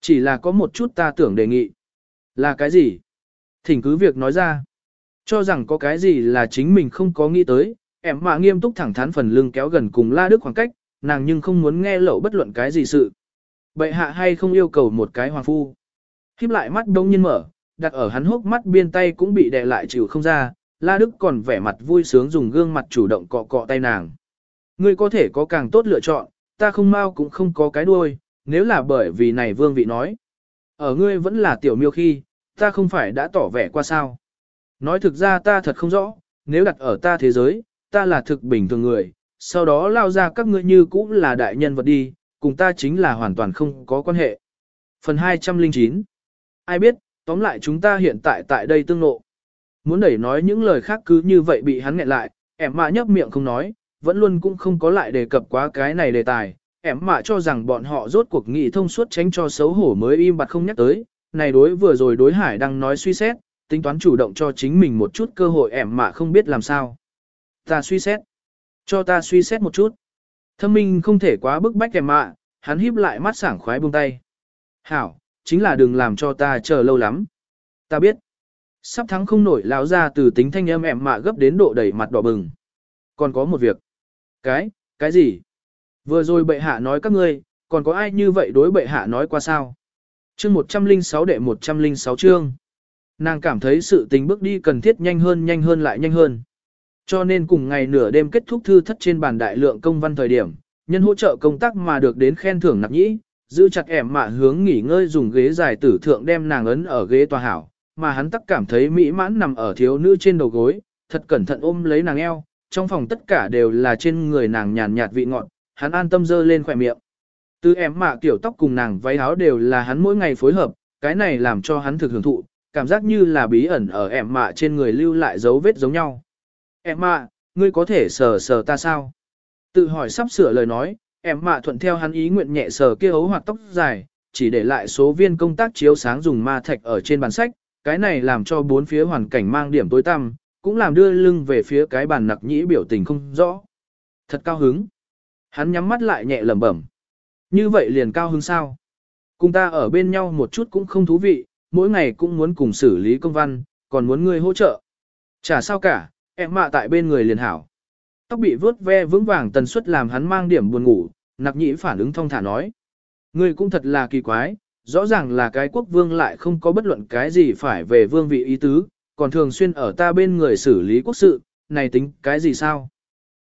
Chỉ là có một chút ta tưởng đề nghị. Là cái gì? Thỉnh cứ việc nói ra. Cho rằng có cái gì là chính mình không có nghĩ tới, em mà nghiêm túc thẳng thắn phần lưng kéo gần cùng la đức khoảng cách, nàng nhưng không muốn nghe lậu bất luận cái gì sự. Bệ hạ hay không yêu cầu một cái hoàng phu. Khiếp lại mắt đông nhiên mở, đặt ở hắn hốc mắt biên tay cũng bị đè lại chịu không ra, La Đức còn vẻ mặt vui sướng dùng gương mặt chủ động cọ cọ tay nàng. Ngươi có thể có càng tốt lựa chọn, ta không mau cũng không có cái đuôi, nếu là bởi vì này vương vị nói. Ở ngươi vẫn là tiểu miêu khi, ta không phải đã tỏ vẻ qua sao. Nói thực ra ta thật không rõ, nếu đặt ở ta thế giới, ta là thực bình thường người, sau đó lao ra các ngươi như cũng là đại nhân vật đi, cùng ta chính là hoàn toàn không có quan hệ. Phần 209 Ai biết, tóm lại chúng ta hiện tại tại đây tương nộ. Muốn đẩy nói những lời khác cứ như vậy bị hắn nghẹn lại, ẻm mạ nhấp miệng không nói, vẫn luôn cũng không có lại đề cập quá cái này đề tài. ẻm mạ cho rằng bọn họ rốt cuộc nghị thông suốt tránh cho xấu hổ mới im bặt không nhắc tới, này đối vừa rồi đối hải đang nói suy xét, tính toán chủ động cho chính mình một chút cơ hội ẻm mạ không biết làm sao. Ta suy xét. Cho ta suy xét một chút. Thâm minh không thể quá bức bách em mạ, hắn híp lại mắt sảng khoái buông tay. Hảo, chính là đừng làm cho ta chờ lâu lắm. Ta biết. Sắp thắng không nổi lão ra từ tính thanh âm em mạ gấp đến độ đầy mặt đỏ bừng. Còn có một việc. Cái, cái gì? Vừa rồi bệ hạ nói các ngươi, còn có ai như vậy đối bệ hạ nói qua sao? Chương 106 đệ 106 chương. Nàng cảm thấy sự tình bước đi cần thiết nhanh hơn nhanh hơn lại nhanh hơn. Cho nên cùng ngày nửa đêm kết thúc thư thất trên bàn đại lượng công văn thời điểm, nhân hỗ trợ công tác mà được đến khen thưởng nạp nhĩ, giữ chặt ẻm mạ hướng nghỉ ngơi dùng ghế dài tử thượng đem nàng ấn ở ghế tòa hảo, mà hắn tắc cảm thấy mỹ mãn nằm ở thiếu nữ trên đầu gối, thật cẩn thận ôm lấy nàng eo, trong phòng tất cả đều là trên người nàng nhàn nhạt vị ngọt, hắn an tâm dơ lên khỏe miệng. Từ em mạ kiểu tóc cùng nàng váy áo đều là hắn mỗi ngày phối hợp, cái này làm cho hắn thực hưởng thụ, cảm giác như là bí ẩn ở em mạ trên người lưu lại dấu vết giống nhau. Em mạ, ngươi có thể sờ sờ ta sao? Tự hỏi sắp sửa lời nói, em mạ thuận theo hắn ý nguyện nhẹ sờ kia ấu hoặc tóc dài, chỉ để lại số viên công tác chiếu sáng dùng ma thạch ở trên bàn sách, cái này làm cho bốn phía hoàn cảnh mang điểm tối tăm, cũng làm đưa lưng về phía cái bàn nặc nhĩ biểu tình không rõ. Thật cao hứng. Hắn nhắm mắt lại nhẹ lẩm bẩm. Như vậy liền cao hứng sao? Cùng ta ở bên nhau một chút cũng không thú vị, mỗi ngày cũng muốn cùng xử lý công văn, còn muốn ngươi hỗ trợ. Chả sao cả, em mạ tại bên người liền hảo. Tóc bị vớt ve vững vàng tần suất làm hắn mang điểm buồn ngủ, nặc nhĩ phản ứng thông thả nói. Ngươi cũng thật là kỳ quái, rõ ràng là cái quốc vương lại không có bất luận cái gì phải về vương vị ý tứ, còn thường xuyên ở ta bên người xử lý quốc sự, này tính cái gì sao?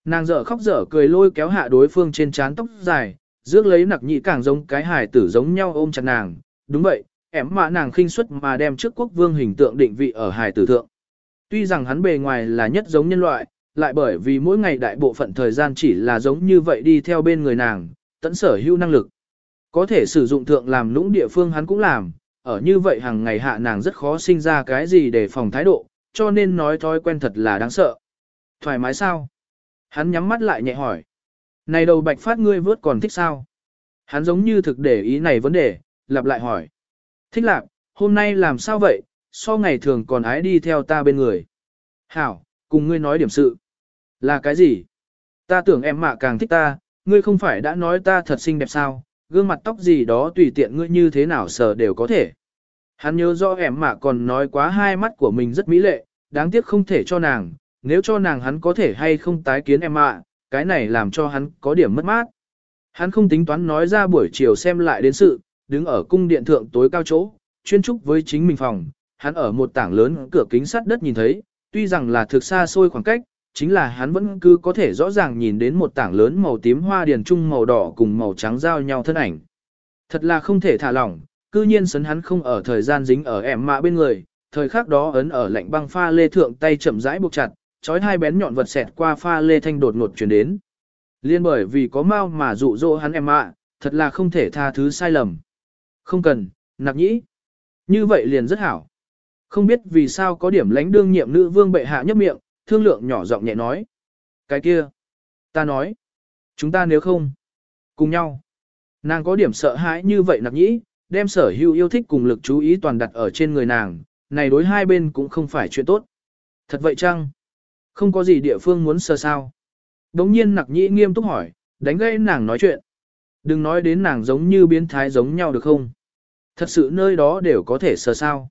Nàng dở khóc dở cười lôi kéo hạ đối phương trên trán tóc dài, rước lấy nặc nhị càng giống cái hài tử giống nhau ôm chặt nàng, đúng vậy, em mạ nàng khinh suất mà đem trước quốc vương hình tượng định vị ở hài tử thượng. Tuy rằng hắn bề ngoài là nhất giống nhân loại, lại bởi vì mỗi ngày đại bộ phận thời gian chỉ là giống như vậy đi theo bên người nàng, tận sở hữu năng lực. Có thể sử dụng thượng làm lũng địa phương hắn cũng làm, ở như vậy hàng ngày hạ nàng rất khó sinh ra cái gì để phòng thái độ, cho nên nói thói quen thật là đáng sợ. Thoải mái sao? Hắn nhắm mắt lại nhẹ hỏi. Này đầu bạch phát ngươi vớt còn thích sao? Hắn giống như thực để ý này vấn đề, lặp lại hỏi. Thích lạc, hôm nay làm sao vậy, so ngày thường còn ái đi theo ta bên người. Hảo, cùng ngươi nói điểm sự. Là cái gì? Ta tưởng em mạ càng thích ta, ngươi không phải đã nói ta thật xinh đẹp sao, gương mặt tóc gì đó tùy tiện ngươi như thế nào sờ đều có thể. Hắn nhớ rõ em mạ còn nói quá hai mắt của mình rất mỹ lệ, đáng tiếc không thể cho nàng, nếu cho nàng hắn có thể hay không tái kiến em mạ, cái này làm cho hắn có điểm mất mát. Hắn không tính toán nói ra buổi chiều xem lại đến sự, đứng ở cung điện thượng tối cao chỗ, chuyên trúc với chính mình phòng, hắn ở một tảng lớn cửa kính sắt đất nhìn thấy, tuy rằng là thực xa xôi khoảng cách, chính là hắn vẫn cứ có thể rõ ràng nhìn đến một tảng lớn màu tím hoa điền trung màu đỏ cùng màu trắng giao nhau thân ảnh. Thật là không thể thả lỏng, cư nhiên sấn hắn không ở thời gian dính ở ẻm mạ bên người, thời khắc đó ấn ở lạnh băng pha lê thượng tay chậm rãi buộc chặt, chói hai bén nhọn vật xẹt qua pha lê thanh đột ngột chuyển đến. Liên bởi vì có mau mà dụ dỗ hắn em mạ, thật là không thể tha thứ sai lầm. Không cần, nạp nhĩ. Như vậy liền rất hảo. Không biết vì sao có điểm lãnh đương nhiệm nữ vương bệ hạ nhấp miệng, thương lượng nhỏ giọng nhẹ nói. Cái kia, ta nói, chúng ta nếu không, cùng nhau. Nàng có điểm sợ hãi như vậy nặc nhĩ, đem sở hữu yêu thích cùng lực chú ý toàn đặt ở trên người nàng, này đối hai bên cũng không phải chuyện tốt. Thật vậy chăng? Không có gì địa phương muốn sơ sao? Đống nhiên nặc nhĩ nghiêm túc hỏi, đánh gây nàng nói chuyện. Đừng nói đến nàng giống như biến thái giống nhau được không? Thật sự nơi đó đều có thể sơ sao.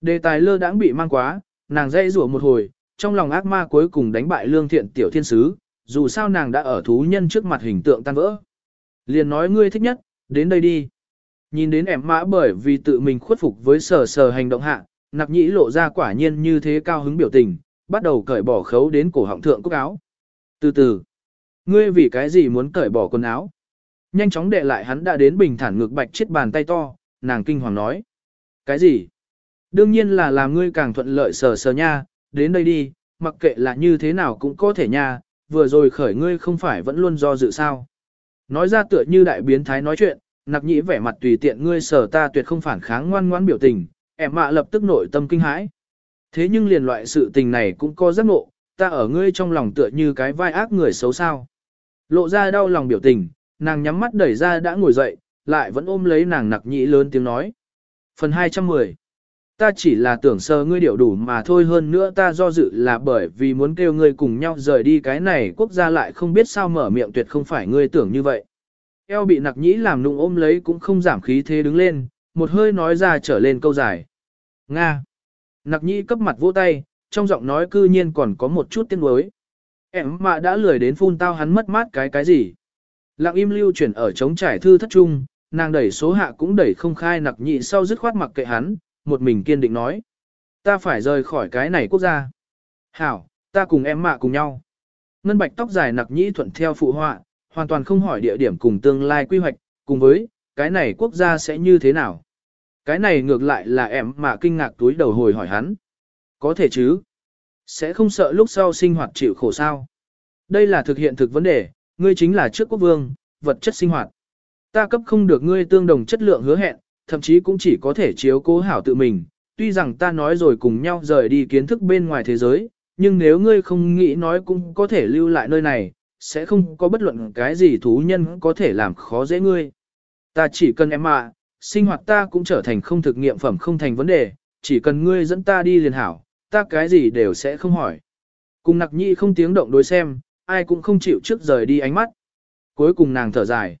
Đề tài lơ đãng bị mang quá, nàng dây rủa một hồi, trong lòng ác ma cuối cùng đánh bại lương thiện tiểu thiên sứ, dù sao nàng đã ở thú nhân trước mặt hình tượng tan vỡ. Liền nói ngươi thích nhất, đến đây đi. Nhìn đến em mã bởi vì tự mình khuất phục với sở sở hành động hạ, nạc nhĩ lộ ra quả nhiên như thế cao hứng biểu tình, bắt đầu cởi bỏ khấu đến cổ họng thượng cúc áo. Từ từ, ngươi vì cái gì muốn cởi bỏ quần áo? Nhanh chóng đệ lại hắn đã đến bình thản ngược bạch chết bàn tay to, nàng kinh hoàng nói. Cái gì? Đương nhiên là làm ngươi càng thuận lợi sờ sờ nha, đến đây đi, mặc kệ là như thế nào cũng có thể nha, vừa rồi khởi ngươi không phải vẫn luôn do dự sao. Nói ra tựa như đại biến thái nói chuyện, nặc nhĩ vẻ mặt tùy tiện ngươi sở ta tuyệt không phản kháng ngoan ngoãn biểu tình, em mạ lập tức nội tâm kinh hãi. Thế nhưng liền loại sự tình này cũng có giác ngộ, ta ở ngươi trong lòng tựa như cái vai ác người xấu sao. Lộ ra đau lòng biểu tình, nàng nhắm mắt đẩy ra đã ngồi dậy, lại vẫn ôm lấy nàng nặc nhĩ lớn tiếng nói. Phần 210 Ta chỉ là tưởng sơ ngươi điệu đủ mà thôi hơn nữa ta do dự là bởi vì muốn kêu ngươi cùng nhau rời đi cái này quốc gia lại không biết sao mở miệng tuyệt không phải ngươi tưởng như vậy. Eo bị nặc nhĩ làm nụng ôm lấy cũng không giảm khí thế đứng lên, một hơi nói ra trở lên câu dài. Nga. Nặc nhĩ cấp mặt vỗ tay, trong giọng nói cư nhiên còn có một chút tiếng nuối. Em mà đã lười đến phun tao hắn mất mát cái cái gì. Lặng im lưu chuyển ở trống trải thư thất trung, nàng đẩy số hạ cũng đẩy không khai nặc nhị sau dứt khoát mặc kệ hắn, một mình kiên định nói. Ta phải rời khỏi cái này quốc gia. Hảo, ta cùng em mạ cùng nhau. Ngân bạch tóc dài nặc nhĩ thuận theo phụ họa, hoàn toàn không hỏi địa điểm cùng tương lai quy hoạch, cùng với, cái này quốc gia sẽ như thế nào. Cái này ngược lại là em mạ kinh ngạc túi đầu hồi hỏi hắn. Có thể chứ. Sẽ không sợ lúc sau sinh hoạt chịu khổ sao. Đây là thực hiện thực vấn đề, ngươi chính là trước quốc vương, vật chất sinh hoạt. Ta cấp không được ngươi tương đồng chất lượng hứa hẹn, thậm chí cũng chỉ có thể chiếu cố hảo tự mình. Tuy rằng ta nói rồi cùng nhau rời đi kiến thức bên ngoài thế giới, nhưng nếu ngươi không nghĩ nói cũng có thể lưu lại nơi này, sẽ không có bất luận cái gì thú nhân có thể làm khó dễ ngươi. Ta chỉ cần em ạ, sinh hoạt ta cũng trở thành không thực nghiệm phẩm không thành vấn đề, chỉ cần ngươi dẫn ta đi liền hảo, ta cái gì đều sẽ không hỏi. Cùng nặc nhị không tiếng động đối xem, ai cũng không chịu trước rời đi ánh mắt. Cuối cùng nàng thở dài.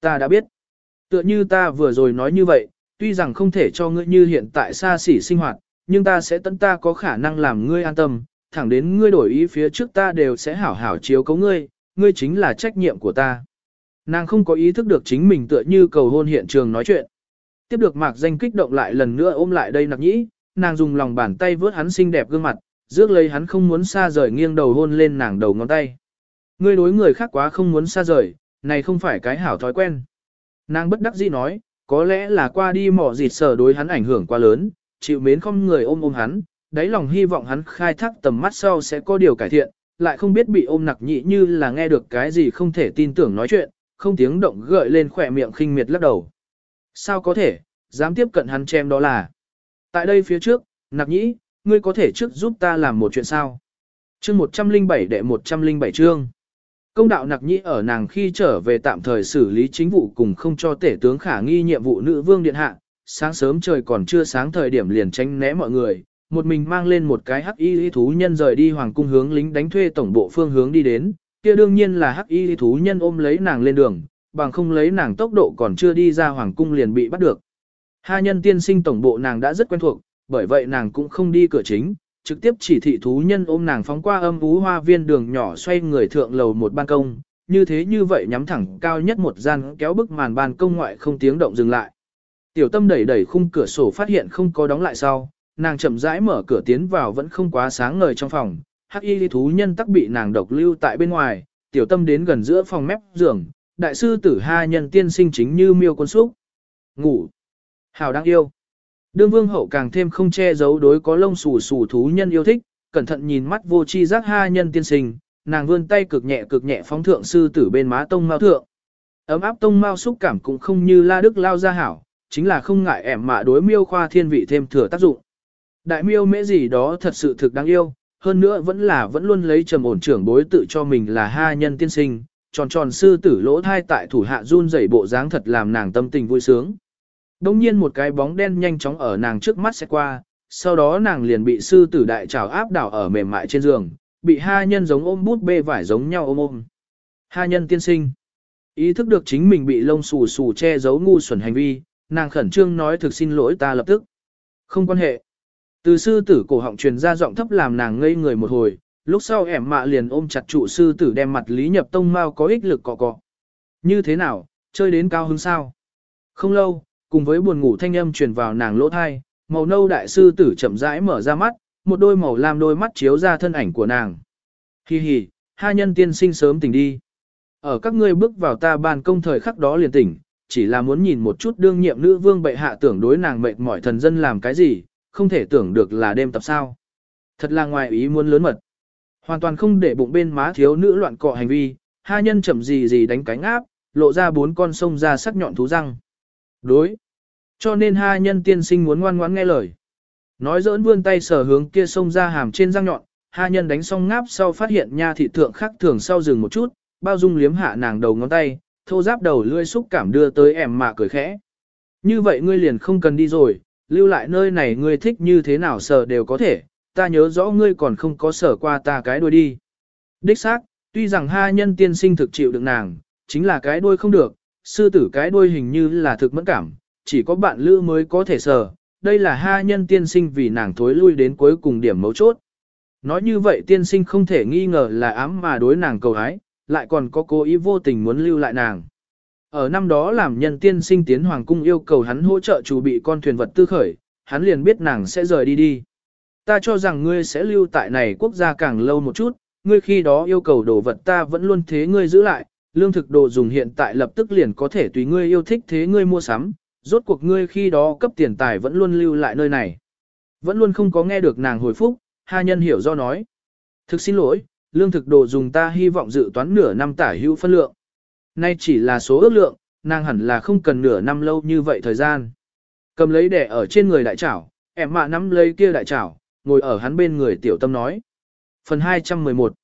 Ta đã biết. Tựa như ta vừa rồi nói như vậy, tuy rằng không thể cho ngươi như hiện tại xa xỉ sinh hoạt, nhưng ta sẽ tận ta có khả năng làm ngươi an tâm, thẳng đến ngươi đổi ý phía trước ta đều sẽ hảo hảo chiếu cấu ngươi, ngươi chính là trách nhiệm của ta. Nàng không có ý thức được chính mình tựa như cầu hôn hiện trường nói chuyện. Tiếp được mạc danh kích động lại lần nữa ôm lại đây nặc nhĩ, nàng dùng lòng bàn tay vớt hắn xinh đẹp gương mặt, rước lấy hắn không muốn xa rời nghiêng đầu hôn lên nàng đầu ngón tay. Ngươi đối người khác quá không muốn xa rời, này không phải cái hảo thói quen. Nàng bất đắc dĩ nói, có lẽ là qua đi mỏ dịt sở đối hắn ảnh hưởng quá lớn, chịu mến không người ôm ôm hắn, đáy lòng hy vọng hắn khai thác tầm mắt sau sẽ có điều cải thiện, lại không biết bị ôm nặc nhị như là nghe được cái gì không thể tin tưởng nói chuyện, không tiếng động gợi lên khỏe miệng khinh miệt lắc đầu. Sao có thể, dám tiếp cận hắn chém đó là. Tại đây phía trước, nặc nhĩ, ngươi có thể trước giúp ta làm một chuyện sao? Chương 107 đệ 107 chương. Công đạo nặc nhĩ ở nàng khi trở về tạm thời xử lý chính vụ cùng không cho tể tướng khả nghi nhiệm vụ nữ vương điện hạ, sáng sớm trời còn chưa sáng thời điểm liền tránh né mọi người, một mình mang lên một cái hắc y thú nhân rời đi hoàng cung hướng lính đánh thuê tổng bộ phương hướng đi đến, kia đương nhiên là hắc y thú nhân ôm lấy nàng lên đường, bằng không lấy nàng tốc độ còn chưa đi ra hoàng cung liền bị bắt được. Hai nhân tiên sinh tổng bộ nàng đã rất quen thuộc, bởi vậy nàng cũng không đi cửa chính, trực tiếp chỉ thị thú nhân ôm nàng phóng qua âm ú hoa viên đường nhỏ xoay người thượng lầu một ban công, như thế như vậy nhắm thẳng cao nhất một gian kéo bức màn ban công ngoại không tiếng động dừng lại. Tiểu tâm đẩy đẩy khung cửa sổ phát hiện không có đóng lại sau, nàng chậm rãi mở cửa tiến vào vẫn không quá sáng ngời trong phòng, hắc y thú nhân tắc bị nàng độc lưu tại bên ngoài, tiểu tâm đến gần giữa phòng mép giường, đại sư tử ha nhân tiên sinh chính như miêu con súc. Ngủ. Hào đang yêu. Đương vương hậu càng thêm không che giấu đối có lông xù xù thú nhân yêu thích, cẩn thận nhìn mắt vô chi giác ha nhân tiên sinh, nàng vươn tay cực nhẹ cực nhẹ phóng thượng sư tử bên má tông mao thượng. Ấm áp tông mao xúc cảm cũng không như la đức lao ra hảo, chính là không ngại ẻm mạ đối miêu khoa thiên vị thêm thừa tác dụng. Đại miêu mễ gì đó thật sự thực đáng yêu, hơn nữa vẫn là vẫn luôn lấy trầm ổn trưởng bối tự cho mình là ha nhân tiên sinh, tròn tròn sư tử lỗ thai tại thủ hạ run rẩy bộ dáng thật làm nàng tâm tình vui sướng. Đông nhiên một cái bóng đen nhanh chóng ở nàng trước mắt sẽ qua, sau đó nàng liền bị sư tử đại trào áp đảo ở mềm mại trên giường, bị ha nhân giống ôm bút bê vải giống nhau ôm ôm. Ha nhân tiên sinh. Ý thức được chính mình bị lông xù xù che giấu ngu xuẩn hành vi, nàng khẩn trương nói thực xin lỗi ta lập tức. Không quan hệ. Từ sư tử cổ họng truyền ra giọng thấp làm nàng ngây người một hồi, lúc sau ẻm mạ liền ôm chặt trụ sư tử đem mặt lý nhập tông mau có ích lực cọ cọ. Như thế nào, chơi đến cao hứng sao? Không lâu, cùng với buồn ngủ thanh âm truyền vào nàng lỗ thai, màu nâu đại sư tử chậm rãi mở ra mắt, một đôi màu lam đôi mắt chiếu ra thân ảnh của nàng. Hi hi, hai nhân tiên sinh sớm tỉnh đi. Ở các ngươi bước vào ta ban công thời khắc đó liền tỉnh, chỉ là muốn nhìn một chút đương nhiệm nữ vương bệ hạ tưởng đối nàng mệt mỏi thần dân làm cái gì, không thể tưởng được là đêm tập sao. Thật là ngoài ý muốn lớn mật. Hoàn toàn không để bụng bên má thiếu nữ loạn cọ hành vi, hai nhân chậm gì gì đánh cánh áp, lộ ra bốn con sông ra sắc nhọn thú răng. Đối. Cho nên hai nhân tiên sinh muốn ngoan ngoãn nghe lời. Nói dỡn vươn tay sờ hướng kia sông ra hàm trên răng nhọn, hai nhân đánh xong ngáp sau phát hiện nha thị thượng khắc thường sau dừng một chút, bao dung liếm hạ nàng đầu ngón tay, thô giáp đầu lươi xúc cảm đưa tới ẻm mạ cười khẽ. Như vậy ngươi liền không cần đi rồi, lưu lại nơi này ngươi thích như thế nào sờ đều có thể, ta nhớ rõ ngươi còn không có sờ qua ta cái đuôi đi. Đích xác, tuy rằng hai nhân tiên sinh thực chịu được nàng, chính là cái đuôi không được, sư tử cái đuôi hình như là thực mẫn cảm, chỉ có bạn lữ mới có thể sờ, đây là ha nhân tiên sinh vì nàng thối lui đến cuối cùng điểm mấu chốt. Nói như vậy tiên sinh không thể nghi ngờ là ám mà đối nàng cầu hái, lại còn có cố ý vô tình muốn lưu lại nàng. Ở năm đó làm nhân tiên sinh tiến hoàng cung yêu cầu hắn hỗ trợ chủ bị con thuyền vật tư khởi, hắn liền biết nàng sẽ rời đi đi. Ta cho rằng ngươi sẽ lưu tại này quốc gia càng lâu một chút, ngươi khi đó yêu cầu đồ vật ta vẫn luôn thế ngươi giữ lại, lương thực đồ dùng hiện tại lập tức liền có thể tùy ngươi yêu thích thế ngươi mua sắm, rốt cuộc ngươi khi đó cấp tiền tài vẫn luôn lưu lại nơi này. Vẫn luôn không có nghe được nàng hồi phúc, Hà nhân hiểu do nói. Thực xin lỗi, lương thực đồ dùng ta hy vọng dự toán nửa năm tả hữu phân lượng. Nay chỉ là số ước lượng, nàng hẳn là không cần nửa năm lâu như vậy thời gian. Cầm lấy đẻ ở trên người đại trảo, em mạ nắm lấy kia đại trảo, ngồi ở hắn bên người tiểu tâm nói. Phần 211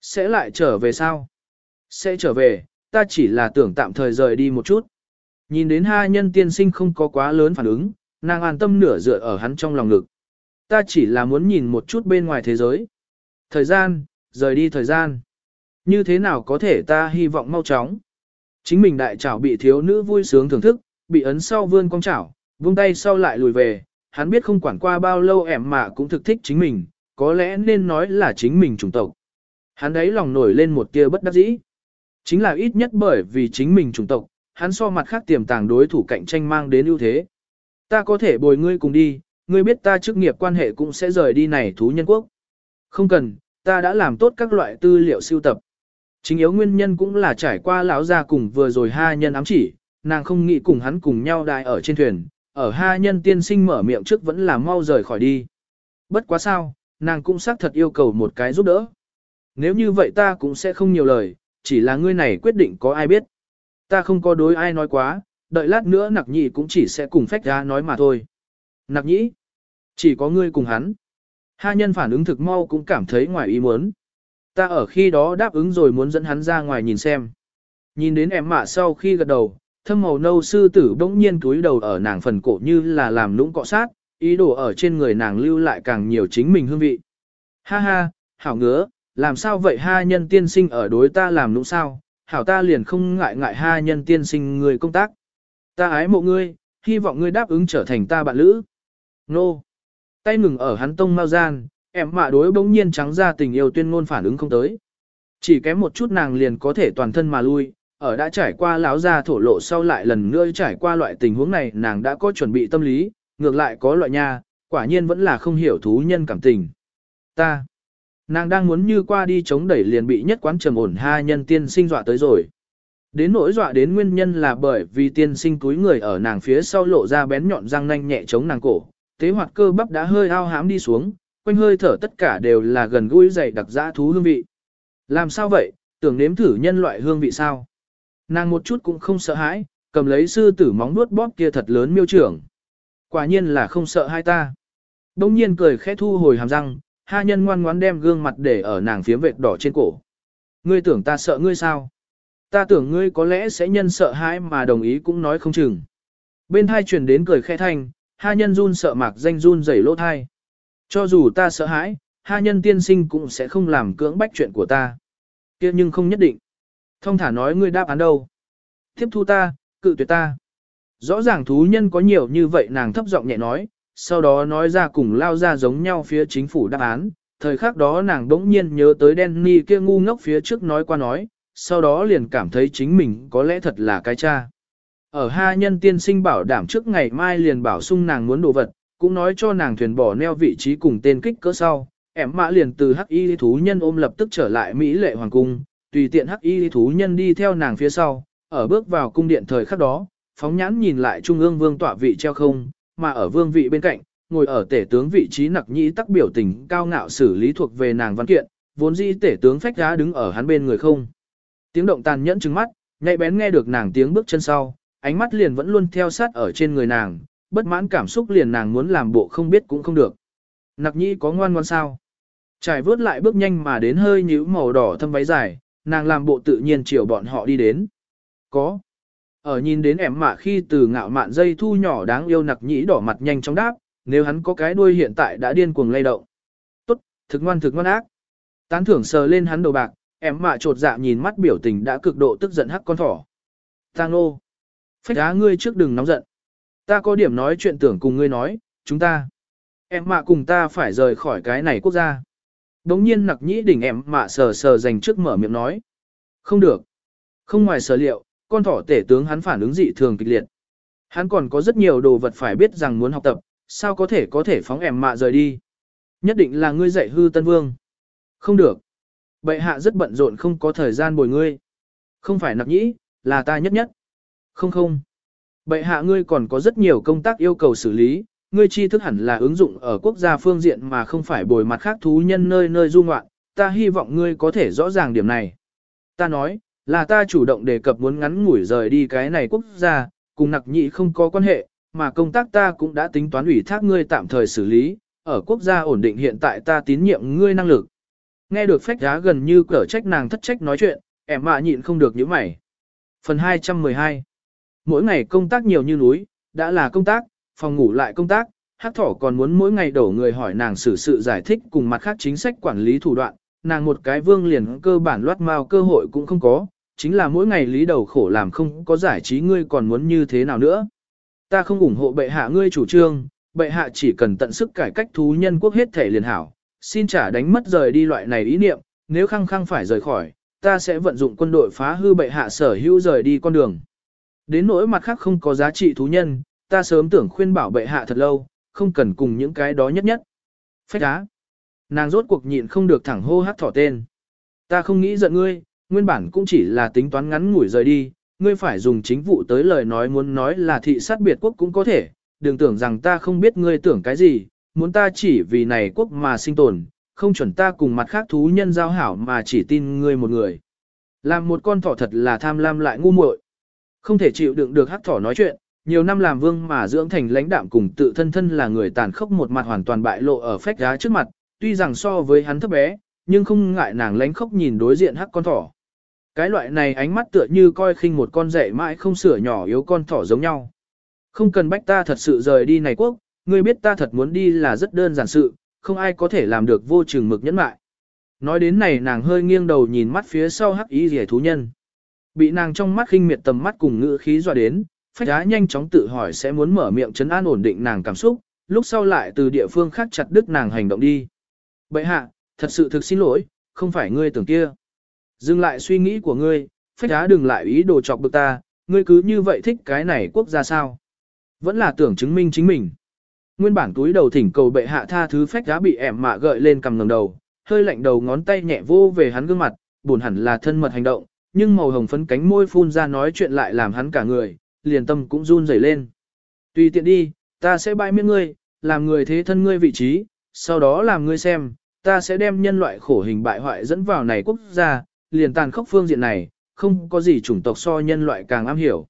Sẽ lại trở về sao? Sẽ trở về, ta chỉ là tưởng tạm thời rời đi một chút. Nhìn đến hai nhân tiên sinh không có quá lớn phản ứng, nàng an tâm nửa dựa ở hắn trong lòng ngực. Ta chỉ là muốn nhìn một chút bên ngoài thế giới. Thời gian, rời đi thời gian. Như thế nào có thể ta hy vọng mau chóng. Chính mình đại trảo bị thiếu nữ vui sướng thưởng thức, bị ấn sau vươn cong chảo, vung tay sau lại lùi về, hắn biết không quản qua bao lâu ẻm mà cũng thực thích chính mình, có lẽ nên nói là chính mình chủng tộc. Hắn đấy lòng nổi lên một tia bất đắc dĩ. Chính là ít nhất bởi vì chính mình chủng tộc, hắn so mặt khác tiềm tàng đối thủ cạnh tranh mang đến ưu thế. Ta có thể bồi ngươi cùng đi, ngươi biết ta chức nghiệp quan hệ cũng sẽ rời đi này thú nhân quốc. Không cần, ta đã làm tốt các loại tư liệu siêu tập. Chính yếu nguyên nhân cũng là trải qua lão gia cùng vừa rồi hai nhân ám chỉ, nàng không nghĩ cùng hắn cùng nhau đại ở trên thuyền, ở hai nhân tiên sinh mở miệng trước vẫn là mau rời khỏi đi. Bất quá sao, nàng cũng xác thật yêu cầu một cái giúp đỡ. Nếu như vậy ta cũng sẽ không nhiều lời, chỉ là ngươi này quyết định có ai biết. Ta không có đối ai nói quá, đợi lát nữa nặc nhị cũng chỉ sẽ cùng phách ra nói mà thôi. Nặc nhị, chỉ có ngươi cùng hắn. Hai nhân phản ứng thực mau cũng cảm thấy ngoài ý muốn. Ta ở khi đó đáp ứng rồi muốn dẫn hắn ra ngoài nhìn xem. Nhìn đến em mạ sau khi gật đầu, thâm màu nâu sư tử bỗng nhiên túi đầu ở nàng phần cổ như là làm lũng cọ sát, ý đồ ở trên người nàng lưu lại càng nhiều chính mình hương vị. Ha ha, hảo ngứa, làm sao vậy ha nhân tiên sinh ở đối ta làm nũng sao, hảo ta liền không ngại ngại ha nhân tiên sinh người công tác. Ta ái mộ ngươi, hy vọng ngươi đáp ứng trở thành ta bạn lữ. Nô. Tay ngừng ở hắn tông mau gian, em mạ đối bỗng nhiên trắng ra tình yêu tuyên ngôn phản ứng không tới. Chỉ kém một chút nàng liền có thể toàn thân mà lui, ở đã trải qua láo ra thổ lộ sau lại lần nữa trải qua loại tình huống này nàng đã có chuẩn bị tâm lý, ngược lại có loại nha, quả nhiên vẫn là không hiểu thú nhân cảm tình. Ta, nàng đang muốn như qua đi chống đẩy liền bị nhất quán trầm ổn ha nhân tiên sinh dọa tới rồi. Đến nỗi dọa đến nguyên nhân là bởi vì tiên sinh túi người ở nàng phía sau lộ ra bén nhọn răng nanh nhẹ chống nàng cổ, tế hoạt cơ bắp đã hơi ao hám đi xuống, quanh hơi thở tất cả đều là gần gũi dày đặc dã thú hương vị. Làm sao vậy, tưởng nếm thử nhân loại hương vị sao? Nàng một chút cũng không sợ hãi, cầm lấy sư tử móng nuốt bóp kia thật lớn miêu trưởng. Quả nhiên là không sợ hai ta. Đông nhiên cười khẽ thu hồi hàm răng, ha nhân ngoan ngoãn đem gương mặt để ở nàng phía vệt đỏ trên cổ. Ngươi tưởng ta sợ ngươi sao? Ta tưởng ngươi có lẽ sẽ nhân sợ hãi mà đồng ý cũng nói không chừng. Bên thai truyền đến cười khẽ thanh, ha nhân run sợ mạc danh run rẩy lỗ thai. Cho dù ta sợ hãi, ha nhân tiên sinh cũng sẽ không làm cưỡng bách chuyện của ta. kia nhưng không nhất định. Thông thả nói ngươi đáp án đâu. Tiếp thu ta, cự tuyệt ta. Rõ ràng thú nhân có nhiều như vậy nàng thấp giọng nhẹ nói, sau đó nói ra cùng lao ra giống nhau phía chính phủ đáp án. Thời khắc đó nàng đỗng nhiên nhớ tới Danny kia ngu ngốc phía trước nói qua nói, sau đó liền cảm thấy chính mình có lẽ thật là cái cha. Ở ha nhân tiên sinh bảo đảm trước ngày mai liền bảo sung nàng muốn đồ vật, cũng nói cho nàng thuyền bỏ neo vị trí cùng tên kích cỡ sau. Em mã liền từ hắc y thú nhân ôm lập tức trở lại Mỹ lệ hoàng cung, tùy tiện hắc y thú nhân đi theo nàng phía sau, ở bước vào cung điện thời khắc đó, phóng nhãn nhìn lại trung ương vương tọa vị treo không, mà ở vương vị bên cạnh, ngồi ở tể tướng vị trí nặc nhĩ tắc biểu tình cao ngạo xử lý thuộc về nàng văn kiện, vốn dĩ tể tướng phách giá đứng ở hắn bên người không. Tiếng động tàn nhẫn trừng mắt, nhạy bén nghe được nàng tiếng bước chân sau, ánh mắt liền vẫn luôn theo sát ở trên người nàng, bất mãn cảm xúc liền nàng muốn làm bộ không biết cũng không được. Nặc nhĩ có ngoan ngoan sao? Trải vớt lại bước nhanh mà đến hơi nhíu màu đỏ thâm váy dài, nàng làm bộ tự nhiên chiều bọn họ đi đến. Có. Ở nhìn đến em mạ khi từ ngạo mạn dây thu nhỏ đáng yêu nặc nhĩ đỏ mặt nhanh chóng đáp, nếu hắn có cái đuôi hiện tại đã điên cuồng lay động. Tốt, thực ngoan thực ngoan ác. Tán thưởng sờ lên hắn đầu bạc, em mạ trột dạ nhìn mắt biểu tình đã cực độ tức giận hắc con thỏ. Tang nô. Phách đá ngươi trước đừng nóng giận. Ta có điểm nói chuyện tưởng cùng ngươi nói, chúng ta. Em mạ cùng ta phải rời khỏi cái này quốc gia. Đống nhiên nặc nhĩ đỉnh em mạ sờ sờ dành trước mở miệng nói. Không được. Không ngoài sở liệu, con thỏ tể tướng hắn phản ứng dị thường kịch liệt. Hắn còn có rất nhiều đồ vật phải biết rằng muốn học tập, sao có thể có thể phóng em mạ rời đi. Nhất định là ngươi dạy hư tân vương. Không được. Bệ hạ rất bận rộn không có thời gian bồi ngươi. Không phải nặc nhĩ, là ta nhất nhất. Không không. Bệ hạ ngươi còn có rất nhiều công tác yêu cầu xử lý, ngươi tri thức hẳn là ứng dụng ở quốc gia phương diện mà không phải bồi mặt khác thú nhân nơi nơi du ngoạn, ta hy vọng ngươi có thể rõ ràng điểm này. Ta nói, là ta chủ động đề cập muốn ngắn ngủi rời đi cái này quốc gia, cùng nặc nhị không có quan hệ, mà công tác ta cũng đã tính toán ủy thác ngươi tạm thời xử lý, ở quốc gia ổn định hiện tại ta tín nhiệm ngươi năng lực. Nghe được phách giá gần như cở trách nàng thất trách nói chuyện, em mạ nhịn không được những mày. Phần 212 Mỗi ngày công tác nhiều như núi, đã là công tác, phòng ngủ lại công tác, hát thỏ còn muốn mỗi ngày đổ người hỏi nàng xử sự giải thích cùng mặt khác chính sách quản lý thủ đoạn, nàng một cái vương liền cơ bản loát mao cơ hội cũng không có, chính là mỗi ngày lý đầu khổ làm không có giải trí ngươi còn muốn như thế nào nữa. Ta không ủng hộ bệ hạ ngươi chủ trương, bệ hạ chỉ cần tận sức cải cách thú nhân quốc hết thể liền hảo, xin trả đánh mất rời đi loại này ý niệm, nếu khăng khăng phải rời khỏi, ta sẽ vận dụng quân đội phá hư bệ hạ sở hữu rời đi con đường. Đến nỗi mặt khác không có giá trị thú nhân, ta sớm tưởng khuyên bảo bệ hạ thật lâu, không cần cùng những cái đó nhất nhất. Phách á. Nàng rốt cuộc nhịn không được thẳng hô hát thỏ tên. Ta không nghĩ giận ngươi, Nguyên bản cũng chỉ là tính toán ngắn ngủi rời đi, ngươi phải dùng chính vụ tới lời nói muốn nói là thị sát biệt quốc cũng có thể, đừng tưởng rằng ta không biết ngươi tưởng cái gì, muốn ta chỉ vì này quốc mà sinh tồn, không chuẩn ta cùng mặt khác thú nhân giao hảo mà chỉ tin ngươi một người. Làm một con thỏ thật là tham lam lại ngu muội. Không thể chịu đựng được hắc thỏ nói chuyện, nhiều năm làm vương mà dưỡng thành lãnh đạm cùng tự thân thân là người tàn khốc một mặt hoàn toàn bại lộ ở phách giá trước mặt, tuy rằng so với hắn thấp bé, nhưng không ngại nàng lánh khóc nhìn đối diện hắc con thỏ. Cái loại này ánh mắt tựa như coi khinh một con rể mãi không sửa nhỏ yếu con thỏ giống nhau. Không cần bách ta thật sự rời đi này quốc, ngươi biết ta thật muốn đi là rất đơn giản sự, không ai có thể làm được vô chừng mực nhẫn mại. Nói đến này nàng hơi nghiêng đầu nhìn mắt phía sau hắc ý rẻ thú nhân. Bị nàng trong mắt khinh miệt tầm mắt cùng ngữ khí dọa đến, phách á nhanh chóng tự hỏi sẽ muốn mở miệng chấn an ổn định nàng cảm xúc, lúc sau lại từ địa phương khác chặt đứt nàng hành động đi. Bệ hạ, thật sự thực xin lỗi, không phải ngươi tưởng kia. Dừng lại suy nghĩ của ngươi, phách á đừng lại ý đồ chọc bực ta, ngươi cứ như vậy thích cái này quốc gia sao. Vẫn là tưởng chứng minh chính mình. Nguyên bản túi đầu thỉnh cầu bệ hạ tha thứ phách á bị ẻm mạ gợi lên cầm ngầm đầu, hơi lạnh đầu ngón tay nhẹ vô về hắn gương mặt, buồn hẳn là thân mật hành động, nhưng màu hồng phấn cánh môi phun ra nói chuyện lại làm hắn cả người, liền tâm cũng run rẩy lên. Tùy tiện đi, ta sẽ bãi miễn ngươi, làm người thế thân ngươi vị trí, sau đó làm ngươi xem, ta sẽ đem nhân loại khổ hình bại hoại dẫn vào này quốc gia, liền tàn khốc phương diện này, không có gì chủng tộc so nhân loại càng am hiểu.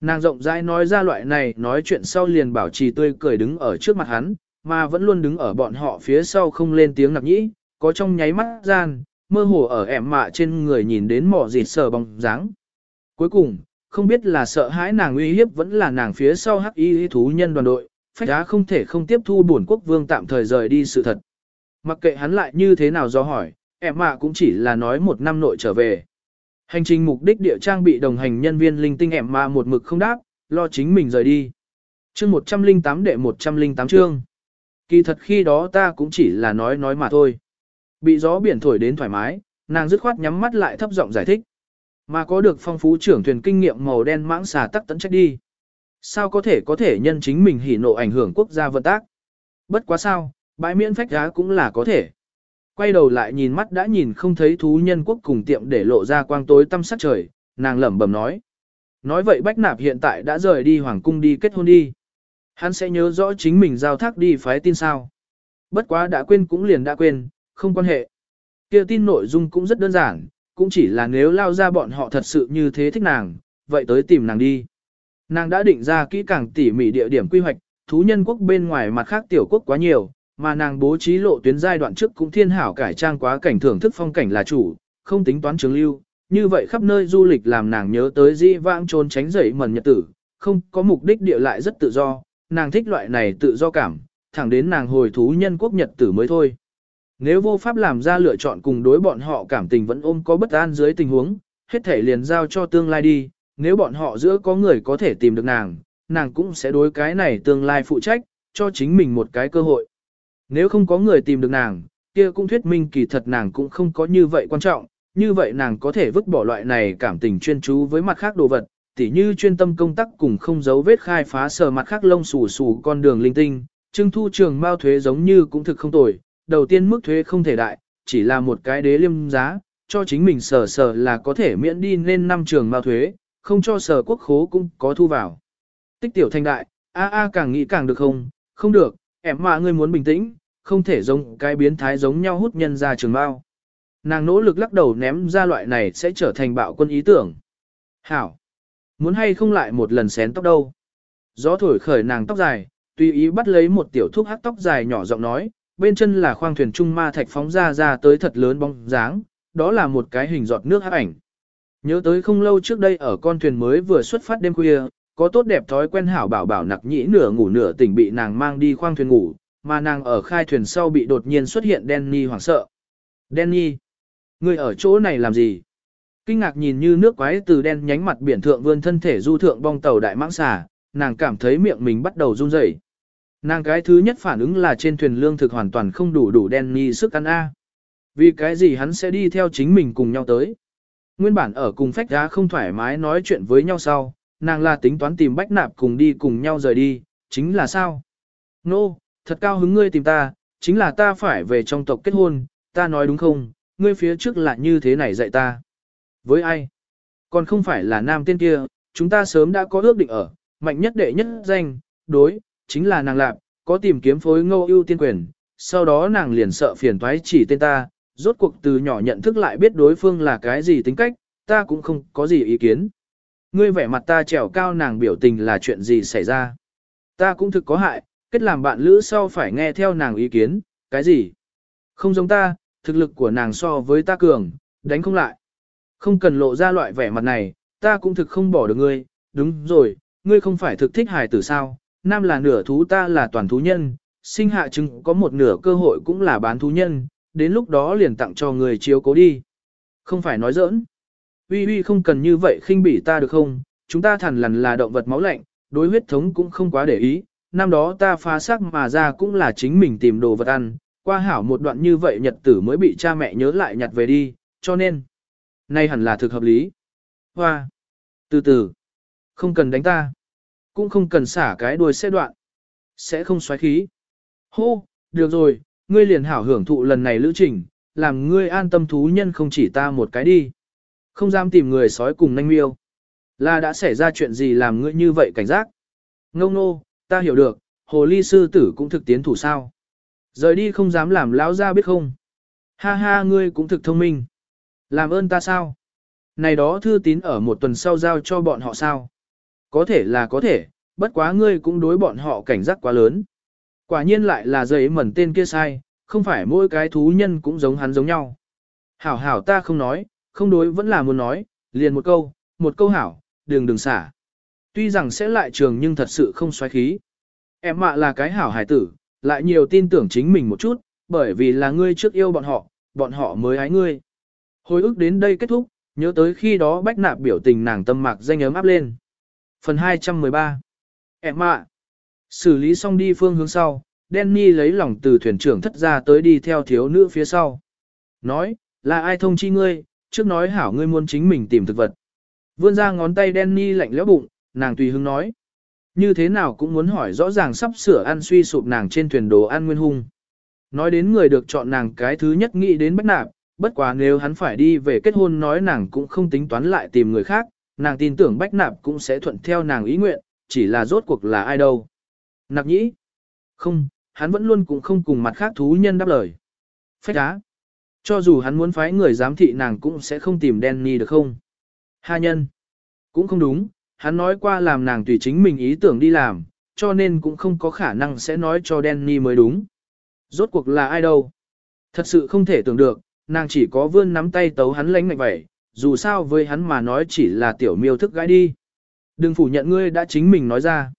Nàng rộng rãi nói ra loại này nói chuyện sau liền bảo trì tươi cười đứng ở trước mặt hắn, mà vẫn luôn đứng ở bọn họ phía sau không lên tiếng nặc nhĩ, có trong nháy mắt gian, mơ hồ ở ẻm mạ trên người nhìn đến mỏ dịt sờ bóng dáng. Cuối cùng, không biết là sợ hãi nàng uy hiếp vẫn là nàng phía sau hắc y thú nhân đoàn đội, phách đá không thể không tiếp thu bổn quốc vương tạm thời rời đi sự thật. Mặc kệ hắn lại như thế nào do hỏi, em mà cũng chỉ là nói một năm nội trở về. Hành trình mục đích địa trang bị đồng hành nhân viên linh tinh em mà một mực không đáp, lo chính mình rời đi. Chương 108 đệ 108 chương. Kỳ thật khi đó ta cũng chỉ là nói nói mà thôi. Bị gió biển thổi đến thoải mái, nàng dứt khoát nhắm mắt lại thấp giọng giải thích. Mà có được phong phú trưởng thuyền kinh nghiệm màu đen mãng xà tắc tấn trách đi. Sao có thể có thể nhân chính mình hỉ nộ ảnh hưởng quốc gia vận tác? Bất quá sao, bãi miễn phách giá cũng là có thể. Quay đầu lại nhìn mắt đã nhìn không thấy thú nhân quốc cùng tiệm để lộ ra quang tối tăm sắc trời, nàng lẩm bẩm nói. Nói vậy Bách Nạp hiện tại đã rời đi Hoàng Cung đi kết hôn đi. Hắn sẽ nhớ rõ chính mình giao thác đi phái tin sao. Bất quá đã quên cũng liền đã quên, không quan hệ. Kia tin nội dung cũng rất đơn giản, cũng chỉ là nếu lao ra bọn họ thật sự như thế thích nàng, vậy tới tìm nàng đi. Nàng đã định ra kỹ càng tỉ mỉ địa điểm quy hoạch, thú nhân quốc bên ngoài mặt khác tiểu quốc quá nhiều, mà nàng bố trí lộ tuyến giai đoạn trước cũng thiên hảo cải trang quá cảnh thưởng thức phong cảnh là chủ, không tính toán trường lưu. Như vậy khắp nơi du lịch làm nàng nhớ tới di vãng trốn tránh dậy mần nhật tử, không có mục đích địa lại rất tự do, nàng thích loại này tự do cảm, thẳng đến nàng hồi thú nhân quốc nhật tử mới thôi. Nếu vô pháp làm ra lựa chọn cùng đối bọn họ cảm tình vẫn ôm có bất an dưới tình huống, hết thể liền giao cho tương lai đi, nếu bọn họ giữa có người có thể tìm được nàng, nàng cũng sẽ đối cái này tương lai phụ trách, cho chính mình một cái cơ hội. Nếu không có người tìm được nàng, kia cũng thuyết minh kỳ thật nàng cũng không có như vậy quan trọng, như vậy nàng có thể vứt bỏ loại này cảm tình chuyên chú với mặt khác đồ vật, tỉ như chuyên tâm công tác cùng không giấu vết khai phá sờ mặt khác lông xù xù con đường linh tinh, trưng thu trường mao thuế giống như cũng thực không tồi, đầu tiên mức thuế không thể đại, chỉ là một cái đế liêm giá, cho chính mình sở sở là có thể miễn đi nên năm trường mao thuế, không cho sở quốc khố cũng có thu vào. Tích tiểu thanh đại, a a càng nghĩ càng được không, không được, em mà ngươi muốn bình tĩnh, không thể giống cái biến thái giống nhau hút nhân ra trường bao. Nàng nỗ lực lắc đầu ném ra loại này sẽ trở thành bạo quân ý tưởng. Hảo! Muốn hay không lại một lần xén tóc đâu. Gió thổi khởi nàng tóc dài, tùy ý bắt lấy một tiểu thuốc hắc tóc dài nhỏ giọng nói, bên chân là khoang thuyền trung ma thạch phóng ra ra tới thật lớn bóng dáng, đó là một cái hình giọt nước hắc ảnh. Nhớ tới không lâu trước đây ở con thuyền mới vừa xuất phát đêm khuya, có tốt đẹp thói quen hảo bảo bảo nặc nhĩ nửa ngủ nửa tỉnh bị nàng mang đi khoang thuyền ngủ, mà nàng ở khai thuyền sau bị đột nhiên xuất hiện Danny hoảng sợ. Danny, ngươi ở chỗ này làm gì? Kinh ngạc nhìn như nước quái từ đen nhánh mặt biển thượng vươn thân thể du thượng bong tàu đại mãng xà, nàng cảm thấy miệng mình bắt đầu run rẩy. Nàng cái thứ nhất phản ứng là trên thuyền lương thực hoàn toàn không đủ đủ Danny sức ăn A. Vì cái gì hắn sẽ đi theo chính mình cùng nhau tới. Nguyên bản ở cùng phách giá không thoải mái nói chuyện với nhau sau, nàng là tính toán tìm bách nạp cùng đi cùng nhau rời đi, chính là sao? Nô, no, thật cao hứng ngươi tìm ta, chính là ta phải về trong tộc kết hôn, ta nói đúng không, ngươi phía trước là như thế này dạy ta. Với ai? Còn không phải là nam tên kia, chúng ta sớm đã có ước định ở, mạnh nhất đệ nhất danh, đối, chính là nàng lạp, có tìm kiếm phối ngô ưu tiên quyền, sau đó nàng liền sợ phiền toái chỉ tên ta, rốt cuộc từ nhỏ nhận thức lại biết đối phương là cái gì tính cách, ta cũng không có gì ý kiến. Ngươi vẻ mặt ta trèo cao nàng biểu tình là chuyện gì xảy ra. Ta cũng thực có hại, kết làm bạn lữ sau phải nghe theo nàng ý kiến, cái gì? Không giống ta, thực lực của nàng so với ta cường, đánh không lại. Không cần lộ ra loại vẻ mặt này, ta cũng thực không bỏ được ngươi, đúng rồi, ngươi không phải thực thích hài tử sao, nam là nửa thú ta là toàn thú nhân, sinh hạ chứng có một nửa cơ hội cũng là bán thú nhân, đến lúc đó liền tặng cho người chiếu cố đi. Không phải nói giỡn. Uy uy không cần như vậy khinh bỉ ta được không, chúng ta thẳng lằn là động vật máu lạnh, đối huyết thống cũng không quá để ý, năm đó ta phá xác mà ra cũng là chính mình tìm đồ vật ăn, qua hảo một đoạn như vậy nhật tử mới bị cha mẹ nhớ lại nhặt về đi, cho nên, nay hẳn là thực hợp lý. Hoa, từ từ, không cần đánh ta, cũng không cần xả cái đuôi xe đoạn, sẽ không xoáy khí. Hô, được rồi, ngươi liền hảo hưởng thụ lần này lữ trình, làm ngươi an tâm thú nhân không chỉ ta một cái đi. Không dám tìm người sói cùng nanh miêu. Là đã xảy ra chuyện gì làm ngươi như vậy cảnh giác? Ngông nô, ta hiểu được, hồ ly sư tử cũng thực tiến thủ sao. Rời đi không dám làm lão ra biết không. Ha ha ngươi cũng thực thông minh. Làm ơn ta sao? Này đó thư tín ở một tuần sau giao cho bọn họ sao? Có thể là có thể, bất quá ngươi cũng đối bọn họ cảnh giác quá lớn. Quả nhiên lại là giấy mẩn tên kia sai, không phải mỗi cái thú nhân cũng giống hắn giống nhau. Hảo hảo ta không nói, không đối vẫn là muốn nói, liền một câu, một câu hảo, đừng đừng xả. Tuy rằng sẽ lại trường nhưng thật sự không xoáy khí. Em mạ là cái hảo hải tử, lại nhiều tin tưởng chính mình một chút, bởi vì là ngươi trước yêu bọn họ, bọn họ mới ái ngươi. Hồi ức đến đây kết thúc, nhớ tới khi đó bách nạp biểu tình nàng tâm mạc danh ấm áp lên. Phần 213 Em mạ Xử lý xong đi phương hướng sau, Danny lấy lòng từ thuyền trưởng thất ra tới đi theo thiếu nữ phía sau. Nói, là ai thông chi ngươi, trước nói hảo ngươi muốn chính mình tìm thực vật. Vươn ra ngón tay Danny lạnh lẽo bụng, nàng tùy hứng nói. Như thế nào cũng muốn hỏi rõ ràng sắp sửa ăn suy sụp nàng trên thuyền đồ ăn nguyên hung. Nói đến người được chọn nàng cái thứ nhất nghĩ đến bách nạp, bất quá nếu hắn phải đi về kết hôn nói nàng cũng không tính toán lại tìm người khác, nàng tin tưởng bách nạp cũng sẽ thuận theo nàng ý nguyện, chỉ là rốt cuộc là ai đâu. Nạp nhĩ? Không, hắn vẫn luôn cũng không cùng mặt khác thú nhân đáp lời. Phách á. Cho dù hắn muốn phái người giám thị nàng cũng sẽ không tìm Danny được không? Ha nhân. Cũng không đúng, hắn nói qua làm nàng tùy chính mình ý tưởng đi làm, cho nên cũng không có khả năng sẽ nói cho Danny mới đúng. Rốt cuộc là ai đâu? Thật sự không thể tưởng được, nàng chỉ có vươn nắm tay tấu hắn lánh mạnh vậy, dù sao với hắn mà nói chỉ là tiểu miêu thức gái đi. Đừng phủ nhận ngươi đã chính mình nói ra.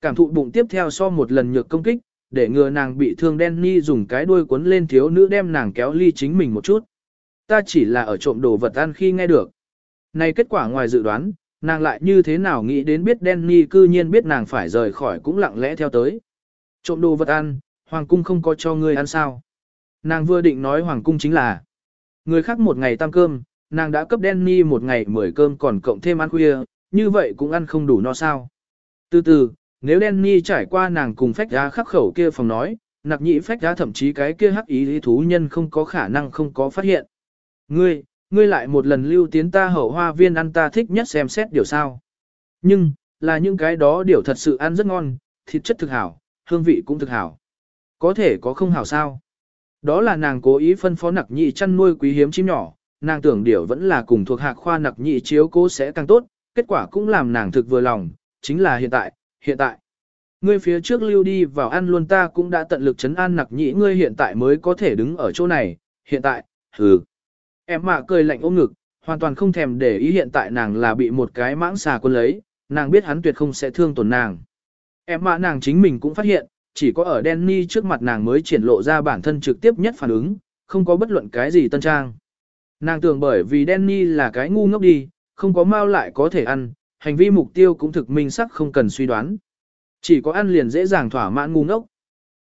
Cảm thụ bụng tiếp theo so một lần nhược công kích, để ngừa nàng bị thương Danny dùng cái đuôi cuốn lên thiếu nữ đem nàng kéo ly chính mình một chút. Ta chỉ là ở trộm đồ vật ăn khi nghe được. Này kết quả ngoài dự đoán, nàng lại như thế nào nghĩ đến biết Danny cư nhiên biết nàng phải rời khỏi cũng lặng lẽ theo tới. Trộm đồ vật ăn, hoàng cung không có cho ngươi ăn sao. Nàng vừa định nói hoàng cung chính là người khác một ngày tăng cơm, nàng đã cấp Danny một ngày mười cơm còn cộng thêm ăn khuya, như vậy cũng ăn không đủ no sao. Từ từ, nếu Danny trải qua nàng cùng phách giá khắc khẩu kia phòng nói, nặc nhị phách giá thậm chí cái kia hắc ý thú nhân không có khả năng không có phát hiện. Ngươi, ngươi lại một lần lưu tiến ta hậu hoa viên ăn ta thích nhất xem xét điều sao. Nhưng, là những cái đó điều thật sự ăn rất ngon, thịt chất thực hảo, hương vị cũng thực hảo. Có thể có không hảo sao. Đó là nàng cố ý phân phó nặc nhị chăn nuôi quý hiếm chim nhỏ, nàng tưởng điều vẫn là cùng thuộc hạ khoa nặc nhị chiếu cố sẽ càng tốt, kết quả cũng làm nàng thực vừa lòng, chính là hiện tại, hiện tại. Ngươi phía trước lưu đi vào ăn luôn ta cũng đã tận lực chấn an nặc nhị ngươi hiện tại mới có thể đứng ở chỗ này, hiện tại, hừ. Em mạ cười lạnh ôm ngực, hoàn toàn không thèm để ý hiện tại nàng là bị một cái mãng xà quân lấy, nàng biết hắn tuyệt không sẽ thương tổn nàng. Em mạ nàng chính mình cũng phát hiện, chỉ có ở Danny trước mặt nàng mới triển lộ ra bản thân trực tiếp nhất phản ứng, không có bất luận cái gì tân trang. Nàng tưởng bởi vì Danny là cái ngu ngốc đi, không có mau lại có thể ăn, hành vi mục tiêu cũng thực minh sắc không cần suy đoán. Chỉ có ăn liền dễ dàng thỏa mãn ngu ngốc.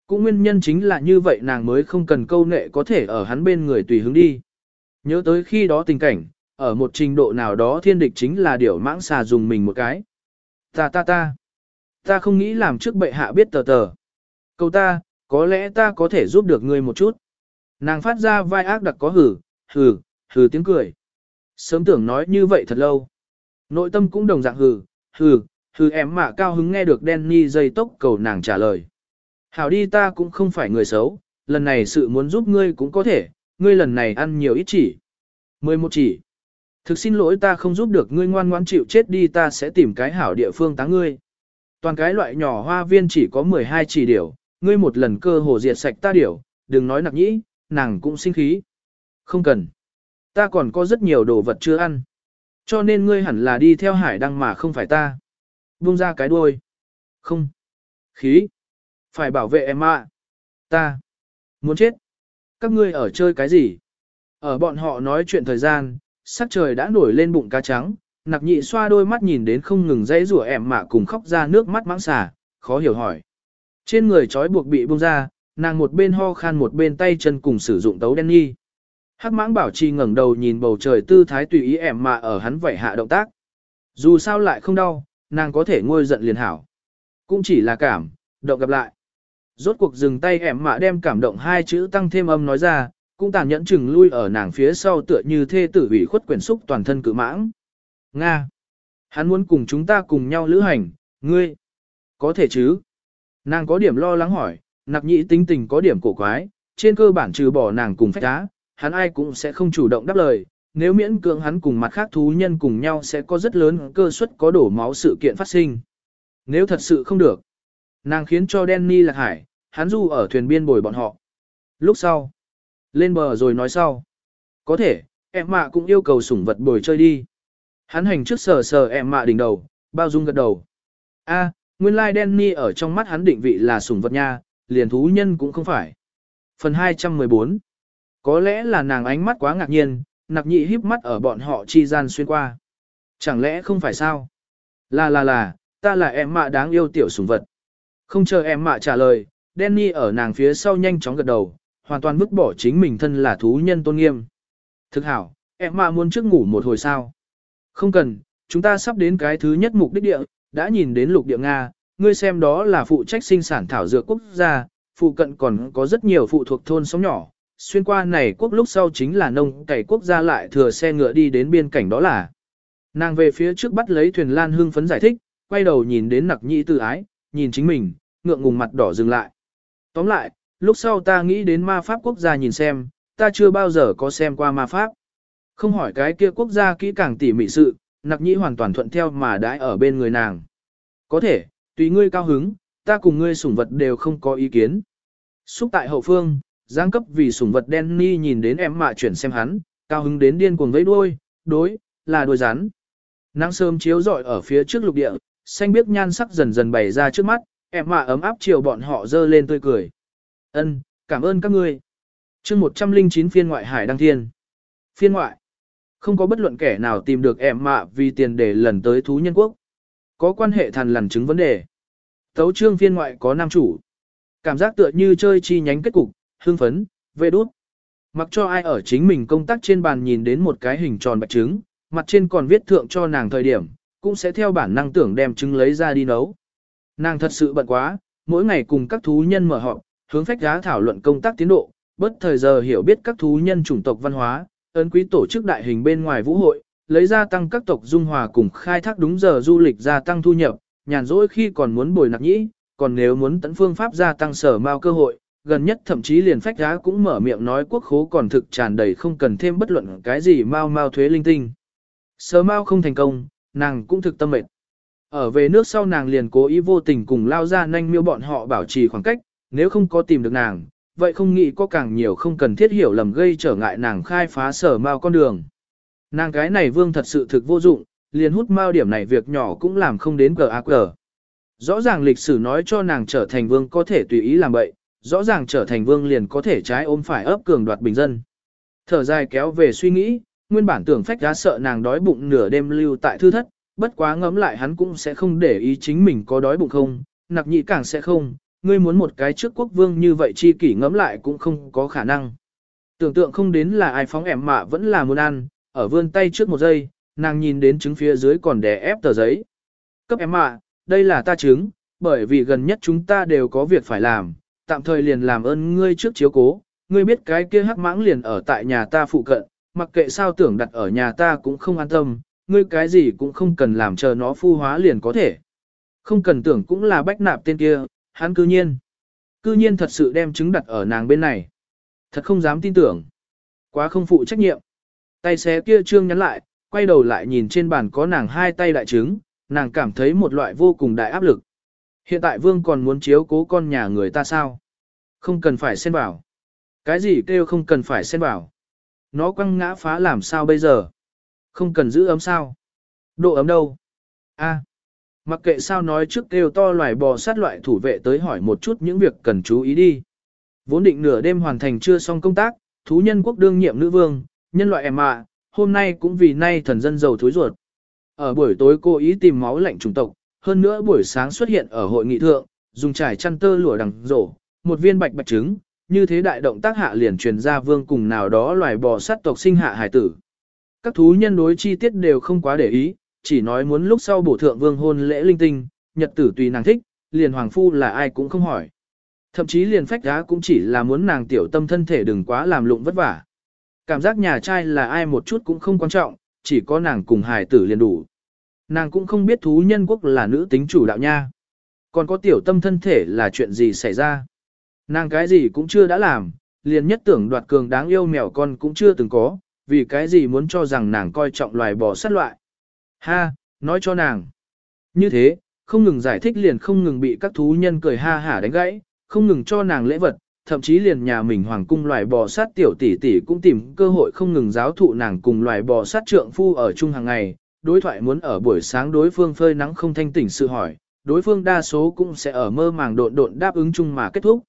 Cũng nguyên nhân chính là như vậy nàng mới không cần câu nệ có thể ở hắn bên người tùy hướng đi. Nhớ tới khi đó tình cảnh, ở một trình độ nào đó thiên địch chính là điều mãng xà dùng mình một cái. Ta ta ta. Ta không nghĩ làm trước bệ hạ biết tờ tờ. Câu ta, có lẽ ta có thể giúp được ngươi một chút. Nàng phát ra vai ác đặc có hử, hử, hử tiếng cười. Sớm tưởng nói như vậy thật lâu. Nội tâm cũng đồng dạng hừ, hừ, hừ em mà cao hứng nghe được Danny dây tốc cầu nàng trả lời. Hảo đi ta cũng không phải người xấu, lần này sự muốn giúp ngươi cũng có thể, ngươi lần này ăn nhiều ít chỉ. Mười một chỉ. Thực xin lỗi ta không giúp được ngươi ngoan ngoãn chịu chết đi ta sẽ tìm cái hảo địa phương táng ngươi. Toàn cái loại nhỏ hoa viên chỉ có 12 chỉ điểu, ngươi một lần cơ hồ diệt sạch ta điểu, đừng nói nặc nhĩ, nàng cũng sinh khí. Không cần. Ta còn có rất nhiều đồ vật chưa ăn. Cho nên ngươi hẳn là đi theo hải đăng mà không phải ta. Buông ra cái đuôi. Không. Khí. Phải bảo vệ em ạ. Ta. Muốn chết. Các ngươi ở chơi cái gì? Ở bọn họ nói chuyện thời gian, sắc trời đã nổi lên bụng cá trắng, nặc nhị xoa đôi mắt nhìn đến không ngừng dãy rủa em mạ cùng khóc ra nước mắt mãng xả, khó hiểu hỏi. Trên người trói buộc bị buông ra, nàng một bên ho khan một bên tay chân cùng sử dụng tấu đen nhi. Hắc mãng bảo trì ngẩng đầu nhìn bầu trời tư thái tùy ý em mạ ở hắn vẩy hạ động tác. Dù sao lại không đau, nàng có thể ngôi giận liền hảo. Cũng chỉ là cảm, động gặp lại. Rốt cuộc dừng tay em mạ đem cảm động hai chữ tăng thêm âm nói ra, cũng tàn nhẫn chừng lui ở nàng phía sau tựa như thê tử ủy khuất quyển xúc toàn thân cự mãng. Nga! Hắn muốn cùng chúng ta cùng nhau lữ hành, ngươi! Có thể chứ? Nàng có điểm lo lắng hỏi, nặc nhị tính tình có điểm cổ quái, trên cơ bản trừ bỏ nàng cùng phách cá, hắn ai cũng sẽ không chủ động đáp lời, nếu miễn cưỡng hắn cùng mặt khác thú nhân cùng nhau sẽ có rất lớn cơ suất có đổ máu sự kiện phát sinh. Nếu thật sự không được, nàng khiến cho Danny lạc hải, hắn du ở thuyền biên bồi bọn họ. Lúc sau, lên bờ rồi nói sau. Có thể, em mạ cũng yêu cầu sủng vật bồi chơi đi. Hắn hành trước sờ sờ em mạ đỉnh đầu, bao dung gật đầu. A, nguyên lai like Danny ở trong mắt hắn định vị là sủng vật nha, liền thú nhân cũng không phải. Phần 214 Có lẽ là nàng ánh mắt quá ngạc nhiên, nặc nhị híp mắt ở bọn họ chi gian xuyên qua. Chẳng lẽ không phải sao? Là là là, ta là em mạ đáng yêu tiểu sủng vật. Không chờ em mạ trả lời, Danny ở nàng phía sau nhanh chóng gật đầu, hoàn toàn vứt bỏ chính mình thân là thú nhân tôn nghiêm. Thực hảo, em mạ muốn trước ngủ một hồi sao? Không cần, chúng ta sắp đến cái thứ nhất mục đích địa, đã nhìn đến lục địa Nga, ngươi xem đó là phụ trách sinh sản thảo dược quốc gia, phụ cận còn có rất nhiều phụ thuộc thôn sống nhỏ. Xuyên qua này quốc lúc sau chính là nông cày quốc gia lại thừa xe ngựa đi đến biên cảnh đó là. Nàng về phía trước bắt lấy thuyền lan hương phấn giải thích, quay đầu nhìn đến nặc nhị tự ái, nhìn chính mình, ngượng ngùng mặt đỏ dừng lại. Tóm lại, lúc sau ta nghĩ đến ma pháp quốc gia nhìn xem, ta chưa bao giờ có xem qua ma pháp. Không hỏi cái kia quốc gia kỹ càng tỉ mỉ sự, nặc nhĩ hoàn toàn thuận theo mà đãi ở bên người nàng. Có thể, tùy ngươi cao hứng, ta cùng ngươi sủng vật đều không có ý kiến. Xúc tại hậu phương, giáng cấp vì sủng vật Danny nhìn đến em mạ chuyển xem hắn, cao hứng đến điên cuồng vẫy đuôi, đối, là đuôi rắn. Nắng sớm chiếu rọi ở phía trước lục địa, xanh biếc nhan sắc dần dần bày ra trước mắt, em mạ ấm áp chiều bọn họ dơ lên tươi cười. Ân, cảm ơn các ngươi. chương 109 phiên ngoại hải đăng thiên. Phiên ngoại. Không có bất luận kẻ nào tìm được em mạ vì tiền để lần tới thú nhân quốc. Có quan hệ thần lằn chứng vấn đề. Tấu trương phiên ngoại có nam chủ. Cảm giác tựa như chơi chi nhánh kết cục, hương phấn, vê đút. Mặc cho ai ở chính mình công tác trên bàn nhìn đến một cái hình tròn bạch trứng, mặt trên còn viết thượng cho nàng thời điểm, cũng sẽ theo bản năng tưởng đem trứng lấy ra đi nấu. Nàng thật sự bận quá, mỗi ngày cùng các thú nhân mở họp, hướng phách giá thảo luận công tác tiến độ, bất thời giờ hiểu biết các thú nhân chủng tộc văn hóa, ấn quý tổ chức đại hình bên ngoài vũ hội, lấy ra tăng các tộc dung hòa cùng khai thác đúng giờ du lịch gia tăng thu nhập, nhàn rỗi khi còn muốn bồi nạp nhĩ, còn nếu muốn tận phương pháp gia tăng sở mao cơ hội, gần nhất thậm chí liền phách giá cũng mở miệng nói quốc khố còn thực tràn đầy không cần thêm bất luận cái gì mao mao thuế linh tinh. Sở mao không thành công, nàng cũng thực tâm mệt. Ở về nước sau nàng liền cố ý vô tình cùng lao ra nhanh miêu bọn họ bảo trì khoảng cách, nếu không có tìm được nàng, vậy không nghĩ có càng nhiều không cần thiết hiểu lầm gây trở ngại nàng khai phá sở mao con đường. Nàng cái này vương thật sự thực vô dụng, liền hút mao điểm này việc nhỏ cũng làm không đến cờ ác cờ. Rõ ràng lịch sử nói cho nàng trở thành vương có thể tùy ý làm bậy, rõ ràng trở thành vương liền có thể trái ôm phải ấp cường đoạt bình dân. Thở dài kéo về suy nghĩ, nguyên bản tưởng phách giá sợ nàng đói bụng nửa đêm lưu tại thư thất, bất quá ngấm lại hắn cũng sẽ không để ý chính mình có đói bụng không, nặc nhị càng sẽ không, ngươi muốn một cái trước quốc vương như vậy chi kỷ ngấm lại cũng không có khả năng. Tưởng tượng không đến là ai phóng ẻm mạ vẫn là muốn ăn, ở vươn tay trước một giây, nàng nhìn đến trứng phía dưới còn đè ép tờ giấy. Cấp em mạ, đây là ta trứng, bởi vì gần nhất chúng ta đều có việc phải làm, tạm thời liền làm ơn ngươi trước chiếu cố, ngươi biết cái kia hắc mãng liền ở tại nhà ta phụ cận, mặc kệ sao tưởng đặt ở nhà ta cũng không an tâm, ngươi cái gì cũng không cần làm chờ nó phu hóa liền có thể. Không cần tưởng cũng là bách nạp tên kia, hắn cư nhiên. Cư nhiên thật sự đem trứng đặt ở nàng bên này. Thật không dám tin tưởng. Quá không phụ trách nhiệm. Tay xé kia trương nhắn lại, quay đầu lại nhìn trên bàn có nàng hai tay đại trứng, nàng cảm thấy một loại vô cùng đại áp lực. Hiện tại vương còn muốn chiếu cố con nhà người ta sao? Không cần phải xen vào. Cái gì kêu không cần phải xen vào? Nó quăng ngã phá làm sao bây giờ? Không cần giữ ấm sao? Độ ấm đâu? A. Mặc kệ sao nói trước kêu to loài bò sát loại thủ vệ tới hỏi một chút những việc cần chú ý đi. Vốn định nửa đêm hoàn thành chưa xong công tác, thú nhân quốc đương nhiệm nữ vương, nhân loại em ạ, hôm nay cũng vì nay thần dân giàu thối ruột. Ở buổi tối cô ý tìm máu lạnh trùng tộc, hơn nữa buổi sáng xuất hiện ở hội nghị thượng, dùng trải chăn tơ lụa đằng rổ, một viên bạch bạch trứng, như thế đại động tác hạ liền truyền ra vương cùng nào đó loài bò sát tộc sinh hạ hải tử. Các thú nhân đối chi tiết đều không quá để ý, chỉ nói muốn lúc sau bổ thượng vương hôn lễ linh tinh, nhật tử tùy nàng thích, liền hoàng phu là ai cũng không hỏi. Thậm chí liền phách giá cũng chỉ là muốn nàng tiểu tâm thân thể đừng quá làm lụng vất vả. Cảm giác nhà trai là ai một chút cũng không quan trọng, chỉ có nàng cùng hải tử liền đủ. Nàng cũng không biết thú nhân quốc là nữ tính chủ đạo nha. Còn có tiểu tâm thân thể là chuyện gì xảy ra. Nàng cái gì cũng chưa đã làm, liền nhất tưởng đoạt cường đáng yêu mèo con cũng chưa từng có, vì cái gì muốn cho rằng nàng coi trọng loài bò sát loại. Ha, nói cho nàng. Như thế, không ngừng giải thích liền không ngừng bị các thú nhân cười ha hả đánh gãy, không ngừng cho nàng lễ vật, thậm chí liền nhà mình hoàng cung loài bò sát tiểu tỷ tỷ cũng tìm cơ hội không ngừng giáo thụ nàng cùng loài bò sát trượng phu ở chung hàng ngày, đối thoại muốn ở buổi sáng đối phương phơi nắng không thanh tỉnh sự hỏi, đối phương đa số cũng sẽ ở mơ màng độn độn đáp ứng chung mà kết thúc.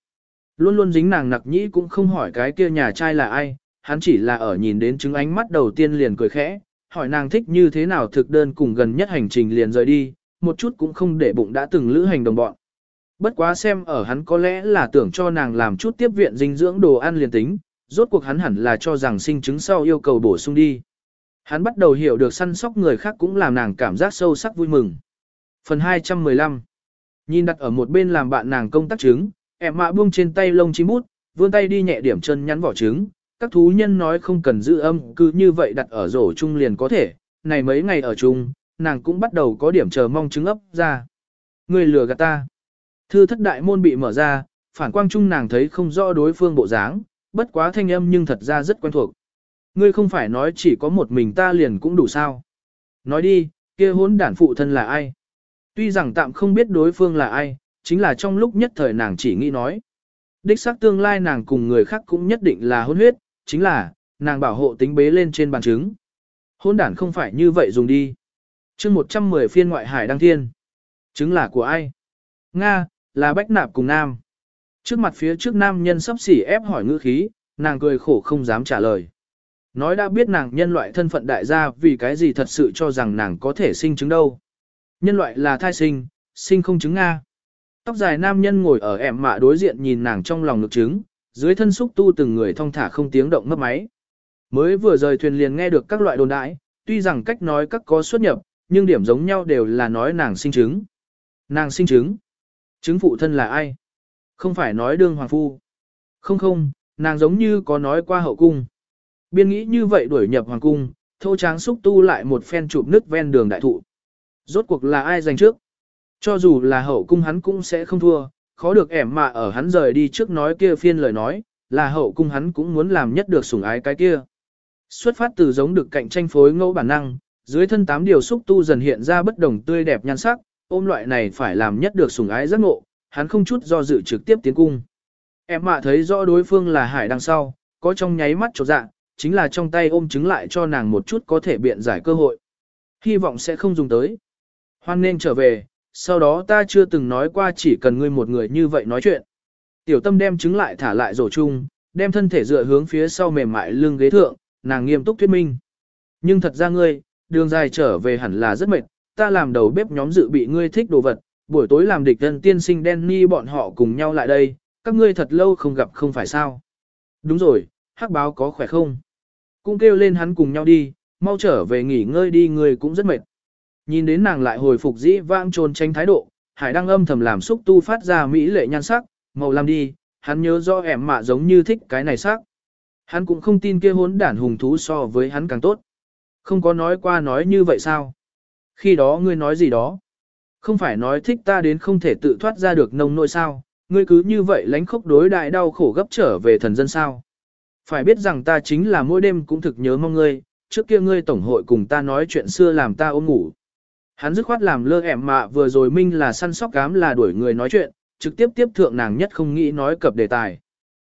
Luôn luôn dính nàng nặc nhĩ cũng không hỏi cái kia nhà trai là ai, hắn chỉ là ở nhìn đến chứng ánh mắt đầu tiên liền cười khẽ, hỏi nàng thích như thế nào thực đơn cùng gần nhất hành trình liền rời đi, một chút cũng không để bụng đã từng lữ hành đồng bọn. Bất quá xem ở hắn có lẽ là tưởng cho nàng làm chút tiếp viện dinh dưỡng đồ ăn liền tính, rốt cuộc hắn hẳn là cho rằng sinh chứng sau yêu cầu bổ sung đi. Hắn bắt đầu hiểu được săn sóc người khác cũng làm nàng cảm giác sâu sắc vui mừng. Phần 215 Nhìn đặt ở một bên làm bạn nàng công tác trứng, em mạ buông trên tay lông chim bút, vươn tay đi nhẹ điểm chân nhắn vỏ trứng. Các thú nhân nói không cần giữ âm, cứ như vậy đặt ở rổ chung liền có thể. Này mấy ngày ở chung, nàng cũng bắt đầu có điểm chờ mong trứng ấp ra. Người lừa gạt ta. Thư thất đại môn bị mở ra, phản quang chung nàng thấy không rõ đối phương bộ dáng, bất quá thanh âm nhưng thật ra rất quen thuộc. Ngươi không phải nói chỉ có một mình ta liền cũng đủ sao. Nói đi, kia hỗn đản phụ thân là ai? Tuy rằng tạm không biết đối phương là ai, chính là trong lúc nhất thời nàng chỉ nghĩ nói. Đích xác tương lai nàng cùng người khác cũng nhất định là hôn huyết, chính là, nàng bảo hộ tính bế lên trên bàn trứng. Hôn đản không phải như vậy dùng đi. chương 110 phiên ngoại hải đăng thiên. Trứng là của ai? Nga, là bách nạp cùng nam. Trước mặt phía trước nam nhân sắp xỉ ép hỏi ngữ khí, nàng cười khổ không dám trả lời. Nói đã biết nàng nhân loại thân phận đại gia vì cái gì thật sự cho rằng nàng có thể sinh chứng đâu. Nhân loại là thai sinh, sinh không chứng Nga. Tóc dài nam nhân ngồi ở ẻm mạ đối diện nhìn nàng trong lòng ngực trứng, dưới thân xúc tu từng người thong thả không tiếng động mấp máy. Mới vừa rời thuyền liền nghe được các loại đồn đãi, tuy rằng cách nói các có xuất nhập, nhưng điểm giống nhau đều là nói nàng sinh trứng. Nàng sinh trứng. Trứng phụ thân là ai? Không phải nói đương hoàng phu. Không không, nàng giống như có nói qua hậu cung. Biên nghĩ như vậy đuổi nhập hoàng cung, thô tráng xúc tu lại một phen chụp nứt ven đường đại thụ. Rốt cuộc là ai giành trước? Cho dù là hậu cung hắn cũng sẽ không thua, khó được ẻm mà ở hắn rời đi trước nói kia phiên lời nói, là hậu cung hắn cũng muốn làm nhất được sủng ái cái kia. Xuất phát từ giống được cạnh tranh phối ngẫu bản năng, dưới thân tám điều xúc tu dần hiện ra bất đồng tươi đẹp nhan sắc, ôm loại này phải làm nhất được sủng ái giác ngộ, hắn không chút do dự trực tiếp tiến cung. Em mạ thấy rõ đối phương là hải đằng sau, có trong nháy mắt chột dạ, chính là trong tay ôm chứng lại cho nàng một chút có thể biện giải cơ hội. Hy vọng sẽ không dùng tới. Hoan nên trở về, sau đó ta chưa từng nói qua chỉ cần ngươi một người như vậy nói chuyện. Tiểu tâm đem trứng lại thả lại rổ chung, đem thân thể dựa hướng phía sau mềm mại lưng ghế thượng, nàng nghiêm túc thuyết minh. Nhưng thật ra ngươi, đường dài trở về hẳn là rất mệt, ta làm đầu bếp nhóm dự bị ngươi thích đồ vật, buổi tối làm địch thân tiên sinh Danny bọn họ cùng nhau lại đây, các ngươi thật lâu không gặp không phải sao. Đúng rồi, hắc báo có khỏe không? Cũng kêu lên hắn cùng nhau đi, mau trở về nghỉ ngơi đi ngươi cũng rất mệt. Nhìn đến nàng lại hồi phục dĩ vãng trôn tranh thái độ, hải đang âm thầm làm xúc tu phát ra mỹ lệ nhan sắc, màu làm đi, hắn nhớ do ẻm mạ giống như thích cái này sắc. Hắn cũng không tin kia hốn đản hùng thú so với hắn càng tốt. Không có nói qua nói như vậy sao? Khi đó ngươi nói gì đó? Không phải nói thích ta đến không thể tự thoát ra được nông nỗi sao? Ngươi cứ như vậy lánh khốc đối đại đau khổ gấp trở về thần dân sao? Phải biết rằng ta chính là mỗi đêm cũng thực nhớ mong ngươi, trước kia ngươi tổng hội cùng ta nói chuyện xưa làm ta ôm ngủ. Hắn dứt khoát làm lơ ẻm mạ vừa rồi minh là săn sóc cám là đuổi người nói chuyện, trực tiếp tiếp thượng nàng nhất không nghĩ nói cập đề tài.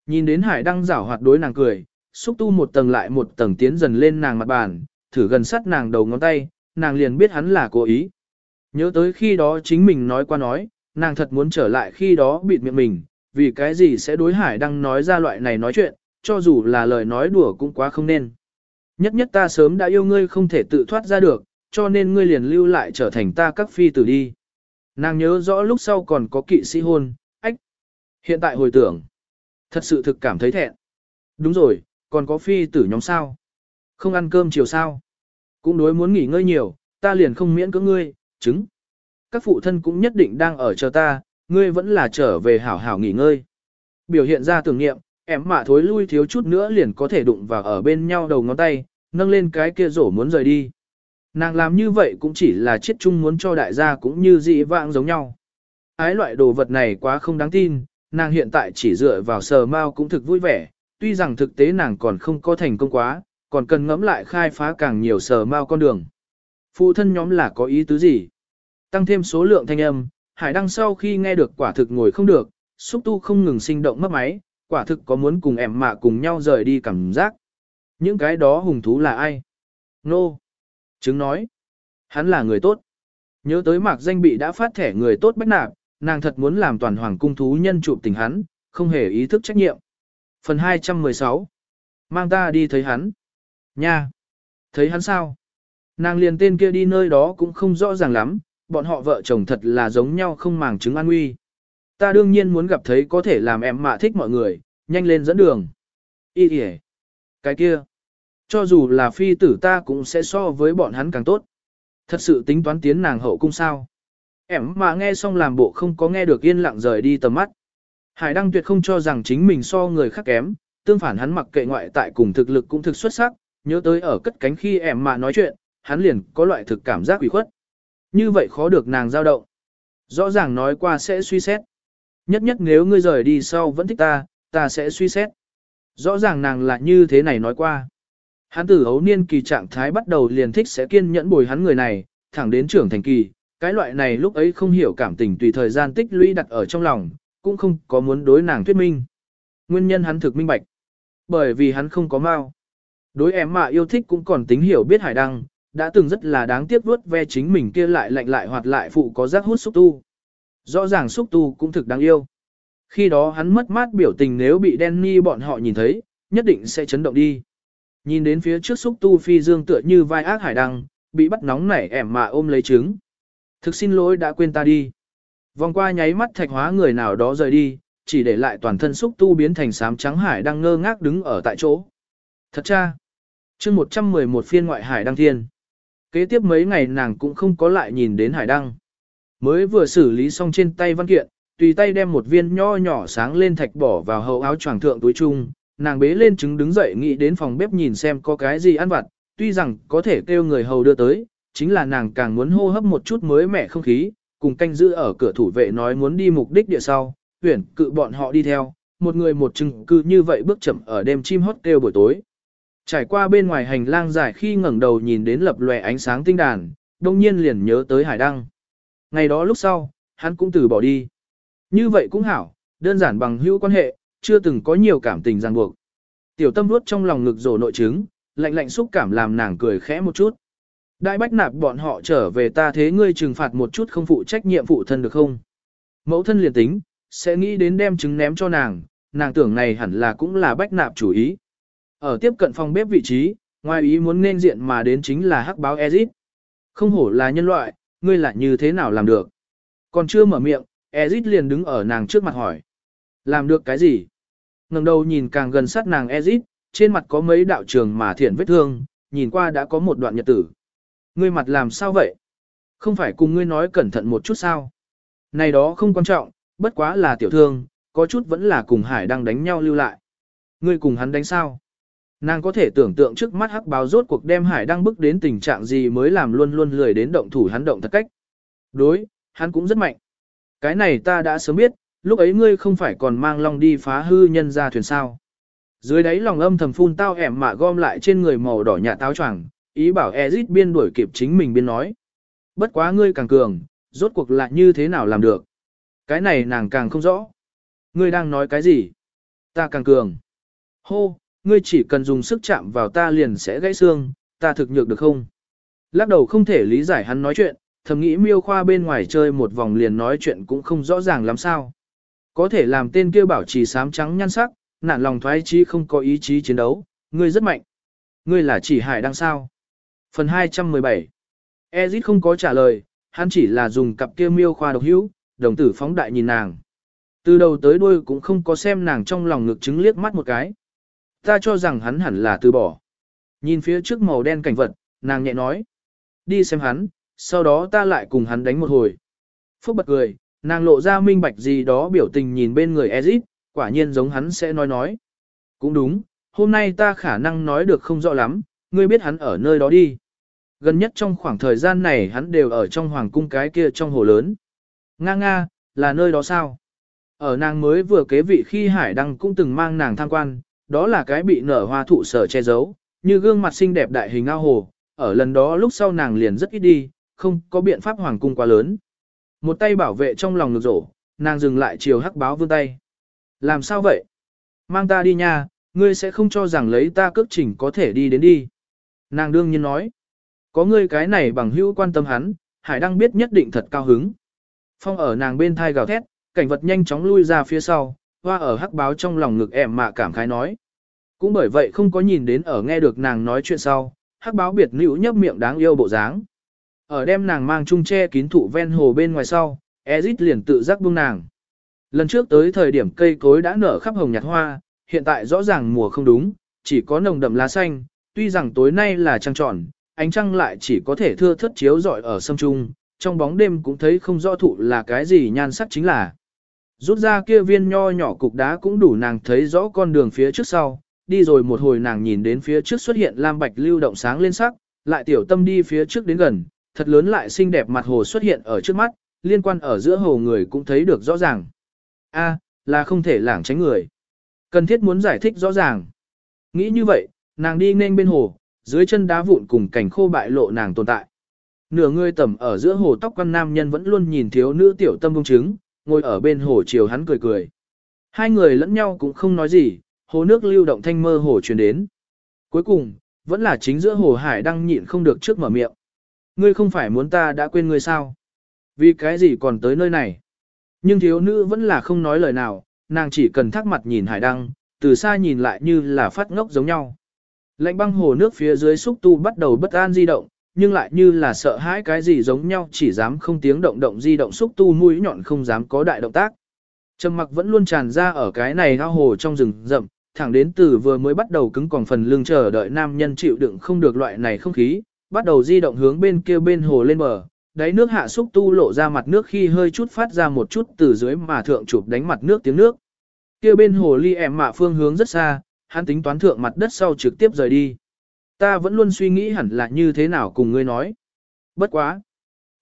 Nhìn đến hải đăng rảo hoạt đối nàng cười, xúc tu một tầng lại một tầng tiến dần lên nàng mặt bàn, thử gần sát nàng đầu ngón tay, nàng liền biết hắn là cố ý. Nhớ tới khi đó chính mình nói qua nói, nàng thật muốn trở lại khi đó bịt miệng mình, vì cái gì sẽ đối hải đăng nói ra loại này nói chuyện, cho dù là lời nói đùa cũng quá không nên. Nhất nhất ta sớm đã yêu ngươi không thể tự thoát ra được, cho nên ngươi liền lưu lại trở thành ta các phi tử đi. Nàng nhớ rõ lúc sau còn có kỵ sĩ hôn, ách. Hiện tại hồi tưởng, thật sự thực cảm thấy thẹn. Đúng rồi, còn có phi tử nhóm sao. Không ăn cơm chiều sao. Cũng đối muốn nghỉ ngơi nhiều, ta liền không miễn cưỡng ngươi, chứng. Các phụ thân cũng nhất định đang ở chờ ta, ngươi vẫn là trở về hảo hảo nghỉ ngơi. Biểu hiện ra tưởng niệm, em mạ thối lui thiếu chút nữa liền có thể đụng vào ở bên nhau đầu ngón tay, nâng lên cái kia rổ muốn rời đi. Nàng làm như vậy cũng chỉ là chết chung muốn cho đại gia cũng như dị vãng giống nhau. Ái loại đồ vật này quá không đáng tin, nàng hiện tại chỉ dựa vào sờ mao cũng thực vui vẻ, tuy rằng thực tế nàng còn không có thành công quá, còn cần ngẫm lại khai phá càng nhiều sờ mao con đường. Phụ thân nhóm là có ý tứ gì? Tăng thêm số lượng thanh âm, Hải Đăng sau khi nghe được quả thực ngồi không được, xúc tu không ngừng sinh động mất máy, quả thực có muốn cùng em mạ cùng nhau rời đi cảm giác. Những cái đó hùng thú là ai? Nô. No. Chứng nói. Hắn là người tốt. Nhớ tới mạc danh bị đã phát thẻ người tốt bách nạp, nàng thật muốn làm toàn hoàng cung thú nhân chụp tình hắn, không hề ý thức trách nhiệm. Phần 216. Mang ta đi thấy hắn. Nha. Thấy hắn sao? Nàng liền tên kia đi nơi đó cũng không rõ ràng lắm, bọn họ vợ chồng thật là giống nhau không màng chứng an nguy. Ta đương nhiên muốn gặp thấy có thể làm em mạ thích mọi người, nhanh lên dẫn đường. Ý kìa. Cái kia. Cho dù là phi tử ta cũng sẽ so với bọn hắn càng tốt. Thật sự tính toán tiến nàng hậu cung sao. Em mà nghe xong làm bộ không có nghe được yên lặng rời đi tầm mắt. Hải Đăng tuyệt không cho rằng chính mình so người khác kém, tương phản hắn mặc kệ ngoại tại cùng thực lực cũng thực xuất sắc, nhớ tới ở cất cánh khi em mà nói chuyện, hắn liền có loại thực cảm giác ủy khuất. Như vậy khó được nàng giao động. Rõ ràng nói qua sẽ suy xét. Nhất nhất nếu ngươi rời đi sau vẫn thích ta, ta sẽ suy xét. Rõ ràng nàng là như thế này nói qua. Hắn từ ấu niên kỳ trạng thái bắt đầu liền thích sẽ kiên nhẫn bồi hắn người này, thẳng đến trưởng thành kỳ, cái loại này lúc ấy không hiểu cảm tình tùy thời gian tích lũy đặt ở trong lòng, cũng không có muốn đối nàng thuyết minh. Nguyên nhân hắn thực minh bạch. Bởi vì hắn không có mau. Đối em mà yêu thích cũng còn tính hiểu biết hải đăng, đã từng rất là đáng tiếc vuốt ve chính mình kia lại lạnh lại hoạt lại phụ có giác hút xúc tu. Rõ ràng xúc tu cũng thực đáng yêu. Khi đó hắn mất mát biểu tình nếu bị Danny bọn họ nhìn thấy, nhất định sẽ chấn động đi. Nhìn đến phía trước xúc tu phi dương tựa như vai ác hải đăng, bị bắt nóng nảy ẻm mà ôm lấy trứng. Thực xin lỗi đã quên ta đi. Vòng qua nháy mắt thạch hóa người nào đó rời đi, chỉ để lại toàn thân xúc tu biến thành sám trắng hải đang ngơ ngác đứng ở tại chỗ. Thật cha. chương 111 phiên ngoại hải đăng thiên. Kế tiếp mấy ngày nàng cũng không có lại nhìn đến hải đăng. Mới vừa xử lý xong trên tay văn kiện, tùy tay đem một viên nho nhỏ sáng lên thạch bỏ vào hậu áo choàng thượng túi chung, nàng bế lên trứng đứng dậy nghĩ đến phòng bếp nhìn xem có cái gì ăn vặt, tuy rằng có thể kêu người hầu đưa tới, chính là nàng càng muốn hô hấp một chút mới mẻ không khí, cùng canh giữ ở cửa thủ vệ nói muốn đi mục đích địa sau, tuyển cự bọn họ đi theo, một người một chừng cư như vậy bước chậm ở đêm chim hót kêu buổi tối. Trải qua bên ngoài hành lang dài khi ngẩng đầu nhìn đến lập lòe ánh sáng tinh đàn, đông nhiên liền nhớ tới hải đăng. Ngày đó lúc sau, hắn cũng từ bỏ đi. Như vậy cũng hảo, đơn giản bằng hữu quan hệ, chưa từng có nhiều cảm tình ràng buộc. Tiểu tâm vuốt trong lòng ngực rổ nội trứng, lạnh lạnh xúc cảm làm nàng cười khẽ một chút. Đại bách nạp bọn họ trở về ta thế ngươi trừng phạt một chút không phụ trách nhiệm phụ thân được không? Mẫu thân liền tính, sẽ nghĩ đến đem trứng ném cho nàng, nàng tưởng này hẳn là cũng là bách nạp chủ ý. Ở tiếp cận phòng bếp vị trí, ngoài ý muốn nên diện mà đến chính là hắc báo Ezit. Không hổ là nhân loại, ngươi lại như thế nào làm được? Còn chưa mở miệng, Ezit liền đứng ở nàng trước mặt hỏi. Làm được cái gì? Ngẩng đầu nhìn càng gần sát nàng Ezit, trên mặt có mấy đạo trường mà thiện vết thương, nhìn qua đã có một đoạn nhật tử. Ngươi mặt làm sao vậy? Không phải cùng ngươi nói cẩn thận một chút sao? Này đó không quan trọng, bất quá là tiểu thương, có chút vẫn là cùng Hải đang đánh nhau lưu lại. Ngươi cùng hắn đánh sao? Nàng có thể tưởng tượng trước mắt hắc báo rốt cuộc đem hải đang bức đến tình trạng gì mới làm luôn luôn lười đến động thủ hắn động thật cách. Đối, hắn cũng rất mạnh. Cái này ta đã sớm biết, lúc ấy ngươi không phải còn mang long đi phá hư nhân ra thuyền sao. Dưới đáy lòng âm thầm phun tao ẻm mạ gom lại trên người màu đỏ nhạt táo choàng, ý bảo Ezit biên đuổi kịp chính mình biên nói. Bất quá ngươi càng cường, rốt cuộc lại như thế nào làm được. Cái này nàng càng không rõ. Ngươi đang nói cái gì? Ta càng cường. Hô, ngươi chỉ cần dùng sức chạm vào ta liền sẽ gãy xương, ta thực nhược được không? Lắc đầu không thể lý giải hắn nói chuyện, thầm nghĩ miêu khoa bên ngoài chơi một vòng liền nói chuyện cũng không rõ ràng làm sao. Có thể làm tên kia bảo trì sám trắng nhăn sắc, nản lòng thoái chí không có ý chí chiến đấu, ngươi rất mạnh. Ngươi là chỉ hải đăng sao? Phần 217 Ezit không có trả lời, hắn chỉ là dùng cặp kia miêu khoa độc hữu, đồng tử phóng đại nhìn nàng. Từ đầu tới đuôi cũng không có xem nàng trong lòng ngực chứng liếc mắt một cái. Ta cho rằng hắn hẳn là từ bỏ. Nhìn phía trước màu đen cảnh vật, nàng nhẹ nói. Đi xem hắn, sau đó ta lại cùng hắn đánh một hồi. Phúc bật cười, nàng lộ ra minh bạch gì đó biểu tình nhìn bên người Ezit, quả nhiên giống hắn sẽ nói nói. Cũng đúng, hôm nay ta khả năng nói được không rõ lắm, ngươi biết hắn ở nơi đó đi. Gần nhất trong khoảng thời gian này hắn đều ở trong hoàng cung cái kia trong hồ lớn. Nga nga, là nơi đó sao? Ở nàng mới vừa kế vị khi Hải Đăng cũng từng mang nàng tham quan, đó là cái bị nở hoa thụ sở che giấu, như gương mặt xinh đẹp đại hình ao hồ, ở lần đó lúc sau nàng liền rất ít đi, không có biện pháp hoàng cung quá lớn. Một tay bảo vệ trong lòng ngực rổ, nàng dừng lại chiều hắc báo vươn tay. Làm sao vậy? Mang ta đi nha, ngươi sẽ không cho rằng lấy ta cước chỉnh có thể đi đến đi. Nàng đương nhiên nói. Có ngươi cái này bằng hữu quan tâm hắn, Hải Đăng biết nhất định thật cao hứng. Phong ở nàng bên thai gào thét, cảnh vật nhanh chóng lui ra phía sau, hoa ở hắc báo trong lòng ngực ẻm mà cảm khái nói. Cũng bởi vậy không có nhìn đến ở nghe được nàng nói chuyện sau, hắc báo biệt nữ nhấp miệng đáng yêu bộ dáng. Ở đem nàng mang chung che kín thụ ven hồ bên ngoài sau, Ezit liền tự giác buông nàng. Lần trước tới thời điểm cây cối đã nở khắp hồng nhạt hoa, hiện tại rõ ràng mùa không đúng, chỉ có nồng đậm lá xanh, tuy rằng tối nay là trăng tròn, ánh trăng lại chỉ có thể thưa thất chiếu rọi ở sâm trung, trong bóng đêm cũng thấy không rõ thụ là cái gì nhan sắc chính là. Rút ra kia viên nho nhỏ cục đá cũng đủ nàng thấy rõ con đường phía trước sau, đi rồi một hồi nàng nhìn đến phía trước xuất hiện lam bạch lưu động sáng lên sắc, lại tiểu tâm đi phía trước đến gần, thật lớn lại xinh đẹp mặt hồ xuất hiện ở trước mắt, liên quan ở giữa hồ người cũng thấy được rõ ràng. A, là không thể lảng tránh người. Cần thiết muốn giải thích rõ ràng. Nghĩ như vậy, nàng đi nên bên hồ, dưới chân đá vụn cùng cảnh khô bại lộ nàng tồn tại. Nửa người tầm ở giữa hồ tóc quan nam nhân vẫn luôn nhìn thiếu nữ tiểu tâm công chứng, ngồi ở bên hồ chiều hắn cười cười. Hai người lẫn nhau cũng không nói gì, hồ nước lưu động thanh mơ hồ truyền đến. Cuối cùng, vẫn là chính giữa hồ hải đang nhịn không được trước mở miệng. Ngươi không phải muốn ta đã quên ngươi sao? Vì cái gì còn tới nơi này? Nhưng thiếu nữ vẫn là không nói lời nào, nàng chỉ cần thắc mặt nhìn hải đăng, từ xa nhìn lại như là phát ngốc giống nhau. Lạnh băng hồ nước phía dưới xúc tu bắt đầu bất an di động, nhưng lại như là sợ hãi cái gì giống nhau chỉ dám không tiếng động động di động xúc tu mũi nhọn không dám có đại động tác. Trầm mặc vẫn luôn tràn ra ở cái này ao hồ trong rừng rậm, thẳng đến từ vừa mới bắt đầu cứng còn phần lưng chờ đợi nam nhân chịu đựng không được loại này không khí, bắt đầu di động hướng bên kia bên hồ lên bờ, đáy nước hạ xúc tu lộ ra mặt nước khi hơi chút phát ra một chút từ dưới mà thượng chụp đánh mặt nước tiếng nước. Kia bên hồ ly em mạ phương hướng rất xa, hắn tính toán thượng mặt đất sau trực tiếp rời đi. Ta vẫn luôn suy nghĩ hẳn là như thế nào cùng ngươi nói. Bất quá.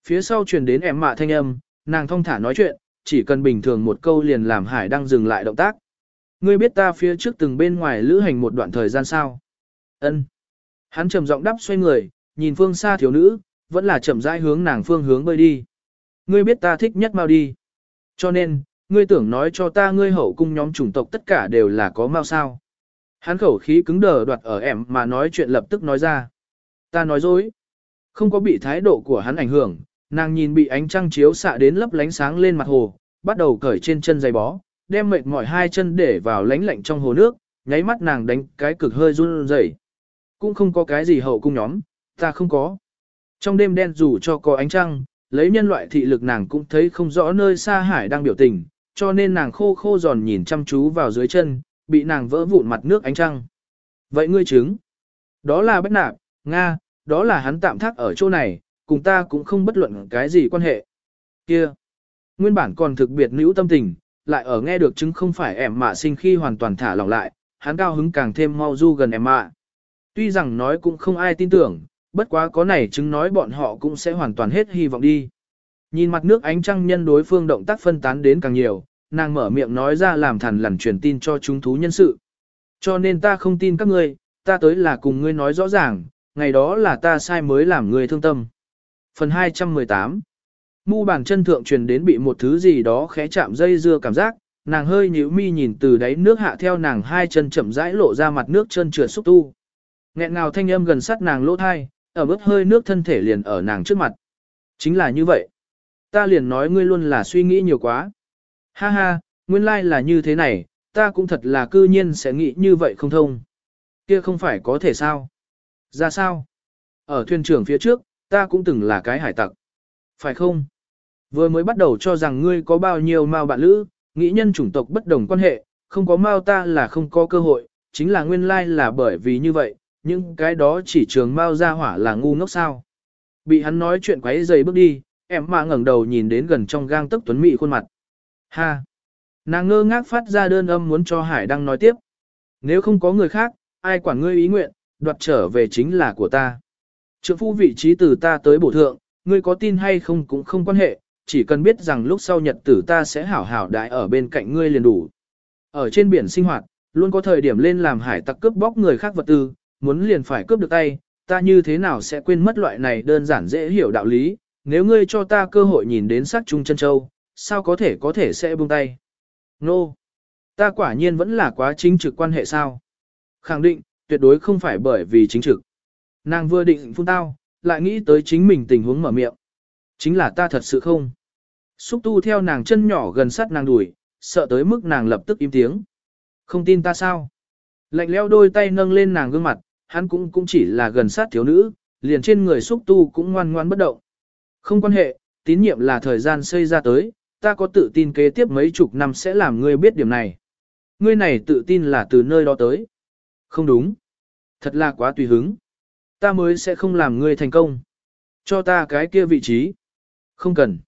Phía sau truyền đến em mạ thanh âm, nàng thong thả nói chuyện, chỉ cần bình thường một câu liền làm hải đang dừng lại động tác. Ngươi biết ta phía trước từng bên ngoài lữ hành một đoạn thời gian sao? Ân. Hắn trầm giọng đáp xoay người, nhìn phương xa thiếu nữ, vẫn là chậm rãi hướng nàng phương hướng bơi đi. Ngươi biết ta thích nhất mau đi. Cho nên, ngươi tưởng nói cho ta ngươi hậu cung nhóm chủng tộc tất cả đều là có mau sao. Hắn khẩu khí cứng đờ đoạt ở em mà nói chuyện lập tức nói ra. Ta nói dối. Không có bị thái độ của hắn ảnh hưởng, nàng nhìn bị ánh trăng chiếu xạ đến lấp lánh sáng lên mặt hồ, bắt đầu cởi trên chân giày bó, đem mệt mỏi hai chân để vào lánh lạnh trong hồ nước, nháy mắt nàng đánh cái cực hơi run rẩy. Cũng không có cái gì hậu cung nhóm, ta không có. Trong đêm đen dù cho có ánh trăng, lấy nhân loại thị lực nàng cũng thấy không rõ nơi xa hải đang biểu tình, cho nên nàng khô khô giòn nhìn chăm chú vào dưới chân, bị nàng vỡ vụn mặt nước ánh trăng. Vậy ngươi chứng? Đó là bất nạp, Nga, đó là hắn tạm thác ở chỗ này, cùng ta cũng không bất luận cái gì quan hệ. Kia! Nguyên bản còn thực biệt nữ tâm tình, lại ở nghe được chứng không phải ẻm mạ sinh khi hoàn toàn thả lỏng lại, hắn cao hứng càng thêm mau du gần em mạ Tuy rằng nói cũng không ai tin tưởng, bất quá có này chứng nói bọn họ cũng sẽ hoàn toàn hết hy vọng đi. Nhìn mặt nước ánh trăng nhân đối phương động tác phân tán đến càng nhiều, nàng mở miệng nói ra làm thằn lằn truyền tin cho chúng thú nhân sự. Cho nên ta không tin các ngươi, ta tới là cùng ngươi nói rõ ràng, ngày đó là ta sai mới làm ngươi thương tâm. Phần 218 Mu bàn chân thượng truyền đến bị một thứ gì đó khẽ chạm dây dưa cảm giác, nàng hơi nhíu mi nhìn từ đáy nước hạ theo nàng hai chân chậm rãi lộ ra mặt nước chân trượt xúc tu. Nghẹn ngào thanh âm gần sát nàng lỗ thai, ở mức hơi nước thân thể liền ở nàng trước mặt. Chính là như vậy. Ta liền nói ngươi luôn là suy nghĩ nhiều quá. Ha ha, nguyên lai là như thế này, ta cũng thật là cư nhiên sẽ nghĩ như vậy không thông. Kia không phải có thể sao? Ra sao? Ở thuyền trưởng phía trước, ta cũng từng là cái hải tặc. Phải không? Vừa mới bắt đầu cho rằng ngươi có bao nhiêu mao bạn lữ, nghĩ nhân chủng tộc bất đồng quan hệ, không có mao ta là không có cơ hội, chính là nguyên lai là bởi vì như vậy, nhưng cái đó chỉ trường mao ra hỏa là ngu ngốc sao. Bị hắn nói chuyện quấy dày bước đi, em mà ngẩng đầu nhìn đến gần trong gang tấc tuấn mỹ khuôn mặt. Ha! Nàng ngơ ngác phát ra đơn âm muốn cho Hải Đăng nói tiếp. Nếu không có người khác, ai quản ngươi ý nguyện, đoạt trở về chính là của ta. Trượng phu vị trí từ ta tới bổ thượng, ngươi có tin hay không cũng không quan hệ, chỉ cần biết rằng lúc sau nhật tử ta sẽ hảo hảo đại ở bên cạnh ngươi liền đủ. Ở trên biển sinh hoạt, luôn có thời điểm lên làm hải tặc cướp bóc người khác vật tư, muốn liền phải cướp được tay, ta như thế nào sẽ quên mất loại này đơn giản dễ hiểu đạo lý, nếu ngươi cho ta cơ hội nhìn đến sắc trung chân châu, sao có thể có thể sẽ buông tay. Nô! No. Ta quả nhiên vẫn là quá chính trực quan hệ sao? Khẳng định, tuyệt đối không phải bởi vì chính trực. Nàng vừa định phun tao, lại nghĩ tới chính mình tình huống mở miệng. Chính là ta thật sự không. Xúc tu theo nàng chân nhỏ gần sát nàng đùi, sợ tới mức nàng lập tức im tiếng. Không tin ta sao? Lạnh leo đôi tay nâng lên nàng gương mặt, hắn cũng cũng chỉ là gần sát thiếu nữ, liền trên người xúc tu cũng ngoan ngoan bất động. Không quan hệ, tín nhiệm là thời gian xây ra tới, ta có tự tin kế tiếp mấy chục năm sẽ làm ngươi biết điểm này. Ngươi này tự tin là từ nơi đó tới. Không đúng. Thật là quá tùy hứng. Ta mới sẽ không làm ngươi thành công. Cho ta cái kia vị trí. Không cần.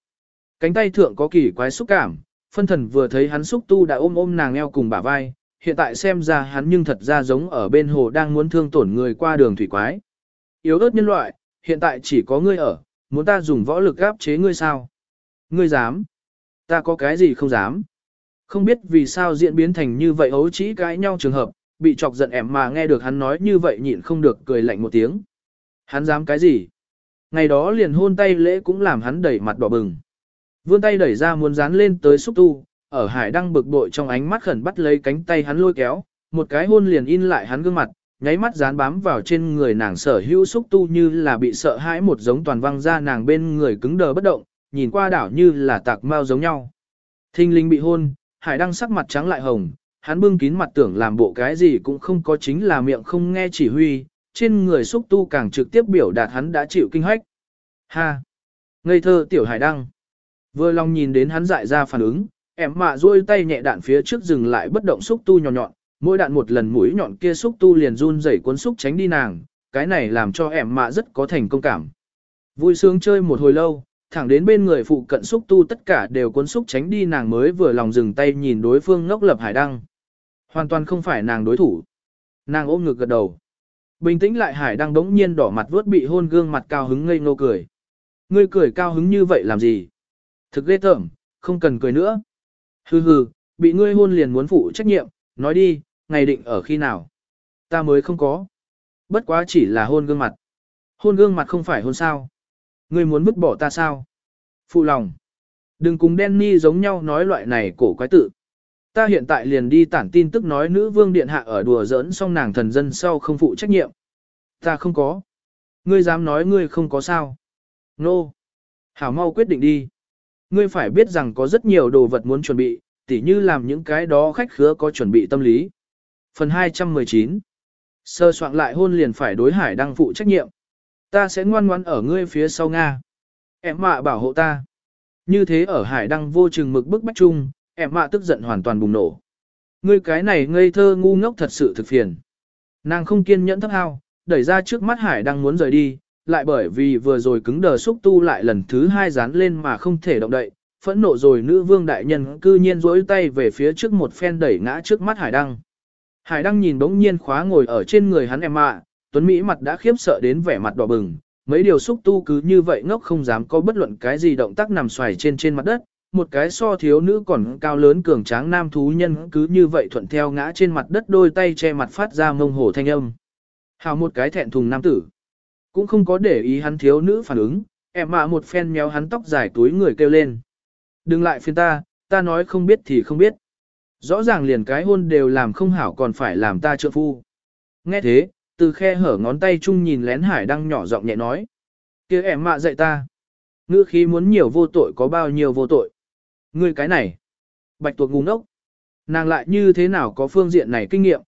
Cánh tay thượng có kỳ quái xúc cảm, phân thần vừa thấy hắn xúc tu đã ôm ôm nàng eo cùng bả vai, hiện tại xem ra hắn nhưng thật ra giống ở bên hồ đang muốn thương tổn người qua đường thủy quái. Yếu ớt nhân loại, hiện tại chỉ có ngươi ở, muốn ta dùng võ lực áp chế ngươi sao? Ngươi dám? Ta có cái gì không dám? Không biết vì sao diễn biến thành như vậy ấu trĩ cãi nhau trường hợp, bị chọc giận em mà nghe được hắn nói như vậy nhịn không được cười lạnh một tiếng. Hắn dám cái gì? Ngày đó liền hôn tay lễ cũng làm hắn đẩy mặt đỏ bừng. Vươn tay đẩy ra muốn dán lên tới xúc tu, ở hải đăng bực bội trong ánh mắt khẩn bắt lấy cánh tay hắn lôi kéo, một cái hôn liền in lại hắn gương mặt, nháy mắt dán bám vào trên người nàng sở hữu xúc tu như là bị sợ hãi một giống toàn văng ra nàng bên người cứng đờ bất động, nhìn qua đảo như là tạc mau giống nhau. Thinh linh bị hôn, hải đăng sắc mặt trắng lại hồng, hắn bưng kín mặt tưởng làm bộ cái gì cũng không có chính là miệng không nghe chỉ huy, trên người xúc tu càng trực tiếp biểu đạt hắn đã chịu kinh hách. Ha! Ngây thơ tiểu hải đăng. Vừa lòng nhìn đến hắn dại ra phản ứng, em mạ duỗi tay nhẹ đạn phía trước dừng lại bất động xúc tu nhọn nhọn, mỗi đạn một lần mũi nhọn kia xúc tu liền run rẩy cuốn xúc tránh đi nàng, cái này làm cho em mạ rất có thành công cảm. Vui sướng chơi một hồi lâu, thẳng đến bên người phụ cận xúc tu tất cả đều cuốn xúc tránh đi nàng mới vừa lòng dừng tay nhìn đối phương ngốc lập hải đăng. Hoàn toàn không phải nàng đối thủ. Nàng ôm ngực gật đầu. Bình tĩnh lại hải đăng đống nhiên đỏ mặt vớt bị hôn gương mặt cao hứng ngây ngô cười. Ngươi cười cao hứng như vậy làm gì? Thực ghê tởm, không cần cười nữa. Hừ hừ, bị ngươi hôn liền muốn phụ trách nhiệm, nói đi, ngày định ở khi nào? Ta mới không có. Bất quá chỉ là hôn gương mặt. Hôn gương mặt không phải hôn sao. Ngươi muốn vứt bỏ ta sao? Phụ lòng. Đừng cùng Danny giống nhau nói loại này cổ quái tự. Ta hiện tại liền đi tản tin tức nói nữ vương điện hạ ở đùa giỡn xong nàng thần dân sau không phụ trách nhiệm. Ta không có. Ngươi dám nói ngươi không có sao? Nô. No. Hảo mau quyết định đi. Ngươi phải biết rằng có rất nhiều đồ vật muốn chuẩn bị, tỉ như làm những cái đó khách khứa có chuẩn bị tâm lý. Phần 219 Sơ soạn lại hôn liền phải đối hải đăng phụ trách nhiệm. Ta sẽ ngoan ngoãn ở ngươi phía sau Nga. Em mạ bảo hộ ta. Như thế ở hải đăng vô chừng mực bức bách chung, em mạ tức giận hoàn toàn bùng nổ. Ngươi cái này ngây thơ ngu ngốc thật sự thực phiền. Nàng không kiên nhẫn thấp hao, đẩy ra trước mắt hải đăng muốn rời đi, lại bởi vì vừa rồi cứng đờ xúc tu lại lần thứ hai dán lên mà không thể động đậy, phẫn nộ rồi nữ vương đại nhân cư nhiên rỗi tay về phía trước một phen đẩy ngã trước mắt hải đăng. Hải Đăng nhìn bỗng nhiên khóa ngồi ở trên người hắn em ạ, Tuấn Mỹ mặt đã khiếp sợ đến vẻ mặt đỏ bừng, mấy điều xúc tu cứ như vậy ngốc không dám có bất luận cái gì động tác nằm xoài trên trên mặt đất, một cái so thiếu nữ còn cao lớn cường tráng nam thú nhân cứ như vậy thuận theo ngã trên mặt đất đôi tay che mặt phát ra mông hổ thanh âm. Hào một cái thẹn thùng nam tử, cũng không có để ý hắn thiếu nữ phản ứng, em mạ một phen méo hắn tóc dài túi người kêu lên. Đừng lại phiền ta, ta nói không biết thì không biết. Rõ ràng liền cái hôn đều làm không hảo còn phải làm ta trợ phu. Nghe thế, từ khe hở ngón tay chung nhìn lén hải đang nhỏ giọng nhẹ nói. kia em mạ dạy ta. Ngữ khí muốn nhiều vô tội có bao nhiêu vô tội. Ngươi cái này. Bạch tuộc ngu ngốc. Nàng lại như thế nào có phương diện này kinh nghiệm.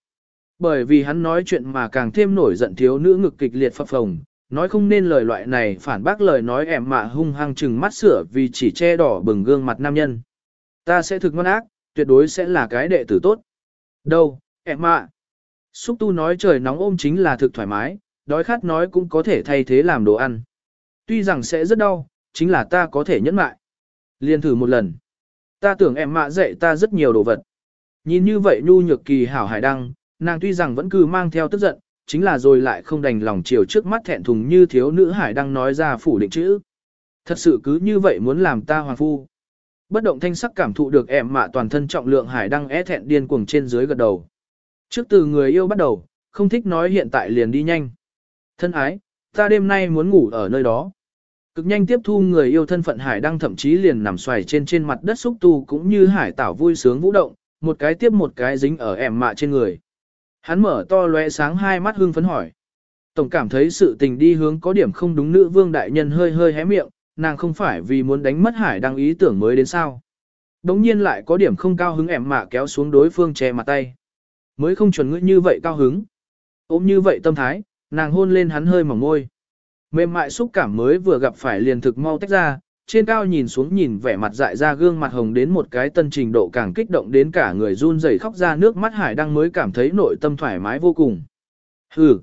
Bởi vì hắn nói chuyện mà càng thêm nổi giận thiếu nữ ngực kịch liệt phập phồng, nói không nên lời loại này phản bác lời nói em mạ hung hăng chừng mắt sửa vì chỉ che đỏ bừng gương mặt nam nhân. Ta sẽ thực ngon ác, tuyệt đối sẽ là cái đệ tử tốt. Đâu, em mạ. Xúc tu nói trời nóng ôm chính là thực thoải mái, đói khát nói cũng có thể thay thế làm đồ ăn. Tuy rằng sẽ rất đau, chính là ta có thể nhẫn mại. Liên thử một lần. Ta tưởng em mạ dạy ta rất nhiều đồ vật. Nhìn như vậy nhu nhược kỳ hảo hải đăng, nàng tuy rằng vẫn cứ mang theo tức giận, chính là rồi lại không đành lòng chiều trước mắt thẹn thùng như thiếu nữ hải đăng nói ra phủ định chữ. Thật sự cứ như vậy muốn làm ta hoàng phu. Bất động thanh sắc cảm thụ được em mạ toàn thân trọng lượng hải đăng é thẹn điên cuồng trên dưới gật đầu. Trước từ người yêu bắt đầu, không thích nói hiện tại liền đi nhanh. Thân ái, ta đêm nay muốn ngủ ở nơi đó. Cực nhanh tiếp thu người yêu thân phận hải đăng thậm chí liền nằm xoài trên trên mặt đất xúc tu cũng như hải tảo vui sướng vũ động, một cái tiếp một cái dính ở ẻm mạ trên người. Hắn mở to lóe sáng hai mắt hưng phấn hỏi. Tổng cảm thấy sự tình đi hướng có điểm không đúng nữ vương đại nhân hơi hơi hé miệng, nàng không phải vì muốn đánh mất hải đăng ý tưởng mới đến sao. Đống nhiên lại có điểm không cao hứng ẻm mạ kéo xuống đối phương che mặt tay. Mới không chuẩn ngữ như vậy cao hứng. Ôm như vậy tâm thái, nàng hôn lên hắn hơi mỏng môi. Mềm mại xúc cảm mới vừa gặp phải liền thực mau tách ra, trên cao nhìn xuống nhìn vẻ mặt dại ra gương mặt hồng đến một cái tân trình độ càng kích động đến cả người run rẩy khóc ra nước mắt hải đăng mới cảm thấy nội tâm thoải mái vô cùng. Hừ,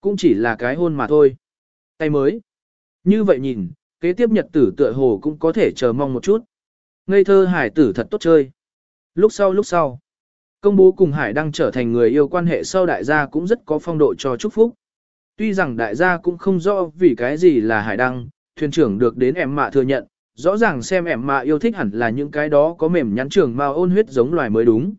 cũng chỉ là cái hôn mà thôi. Tay mới. Như vậy nhìn, kế tiếp nhật tử tựa hồ cũng có thể chờ mong một chút. Ngây thơ hải tử thật tốt chơi. Lúc sau lúc sau, công bố cùng hải đăng trở thành người yêu quan hệ sau đại gia cũng rất có phong độ cho chúc phúc. Tuy rằng đại gia cũng không rõ vì cái gì là hải đăng, thuyền trưởng được đến em mạ thừa nhận, rõ ràng xem em mạ yêu thích hẳn là những cái đó có mềm nhắn trường mà ôn huyết giống loài mới đúng.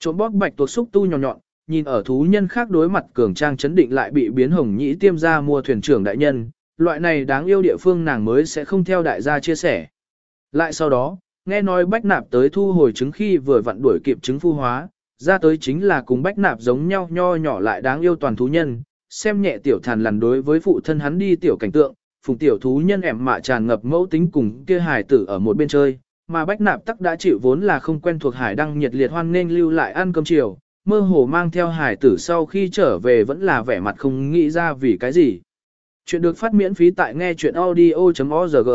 Trộm bóc bạch tuộc xúc tu nhỏ nhọn, nhìn ở thú nhân khác đối mặt cường trang chấn định lại bị biến hồng nhĩ tiêm ra mua thuyền trưởng đại nhân, loại này đáng yêu địa phương nàng mới sẽ không theo đại gia chia sẻ. Lại sau đó, nghe nói bách nạp tới thu hồi trứng khi vừa vặn đuổi kịp trứng phu hóa, ra tới chính là cùng bách nạp giống nhau nho nhỏ lại đáng yêu toàn thú nhân, xem nhẹ tiểu thàn lằn đối với phụ thân hắn đi tiểu cảnh tượng, phùng tiểu thú nhân ẻm mạ tràn ngập mẫu tính cùng kia Hải tử ở một bên chơi, mà bách nạp tắc đã chịu vốn là không quen thuộc hải đăng nhiệt liệt hoan nên lưu lại ăn cơm chiều, mơ hồ mang theo hải tử sau khi trở về vẫn là vẻ mặt không nghĩ ra vì cái gì. Chuyện được phát miễn phí tại nghe chuyện audio.org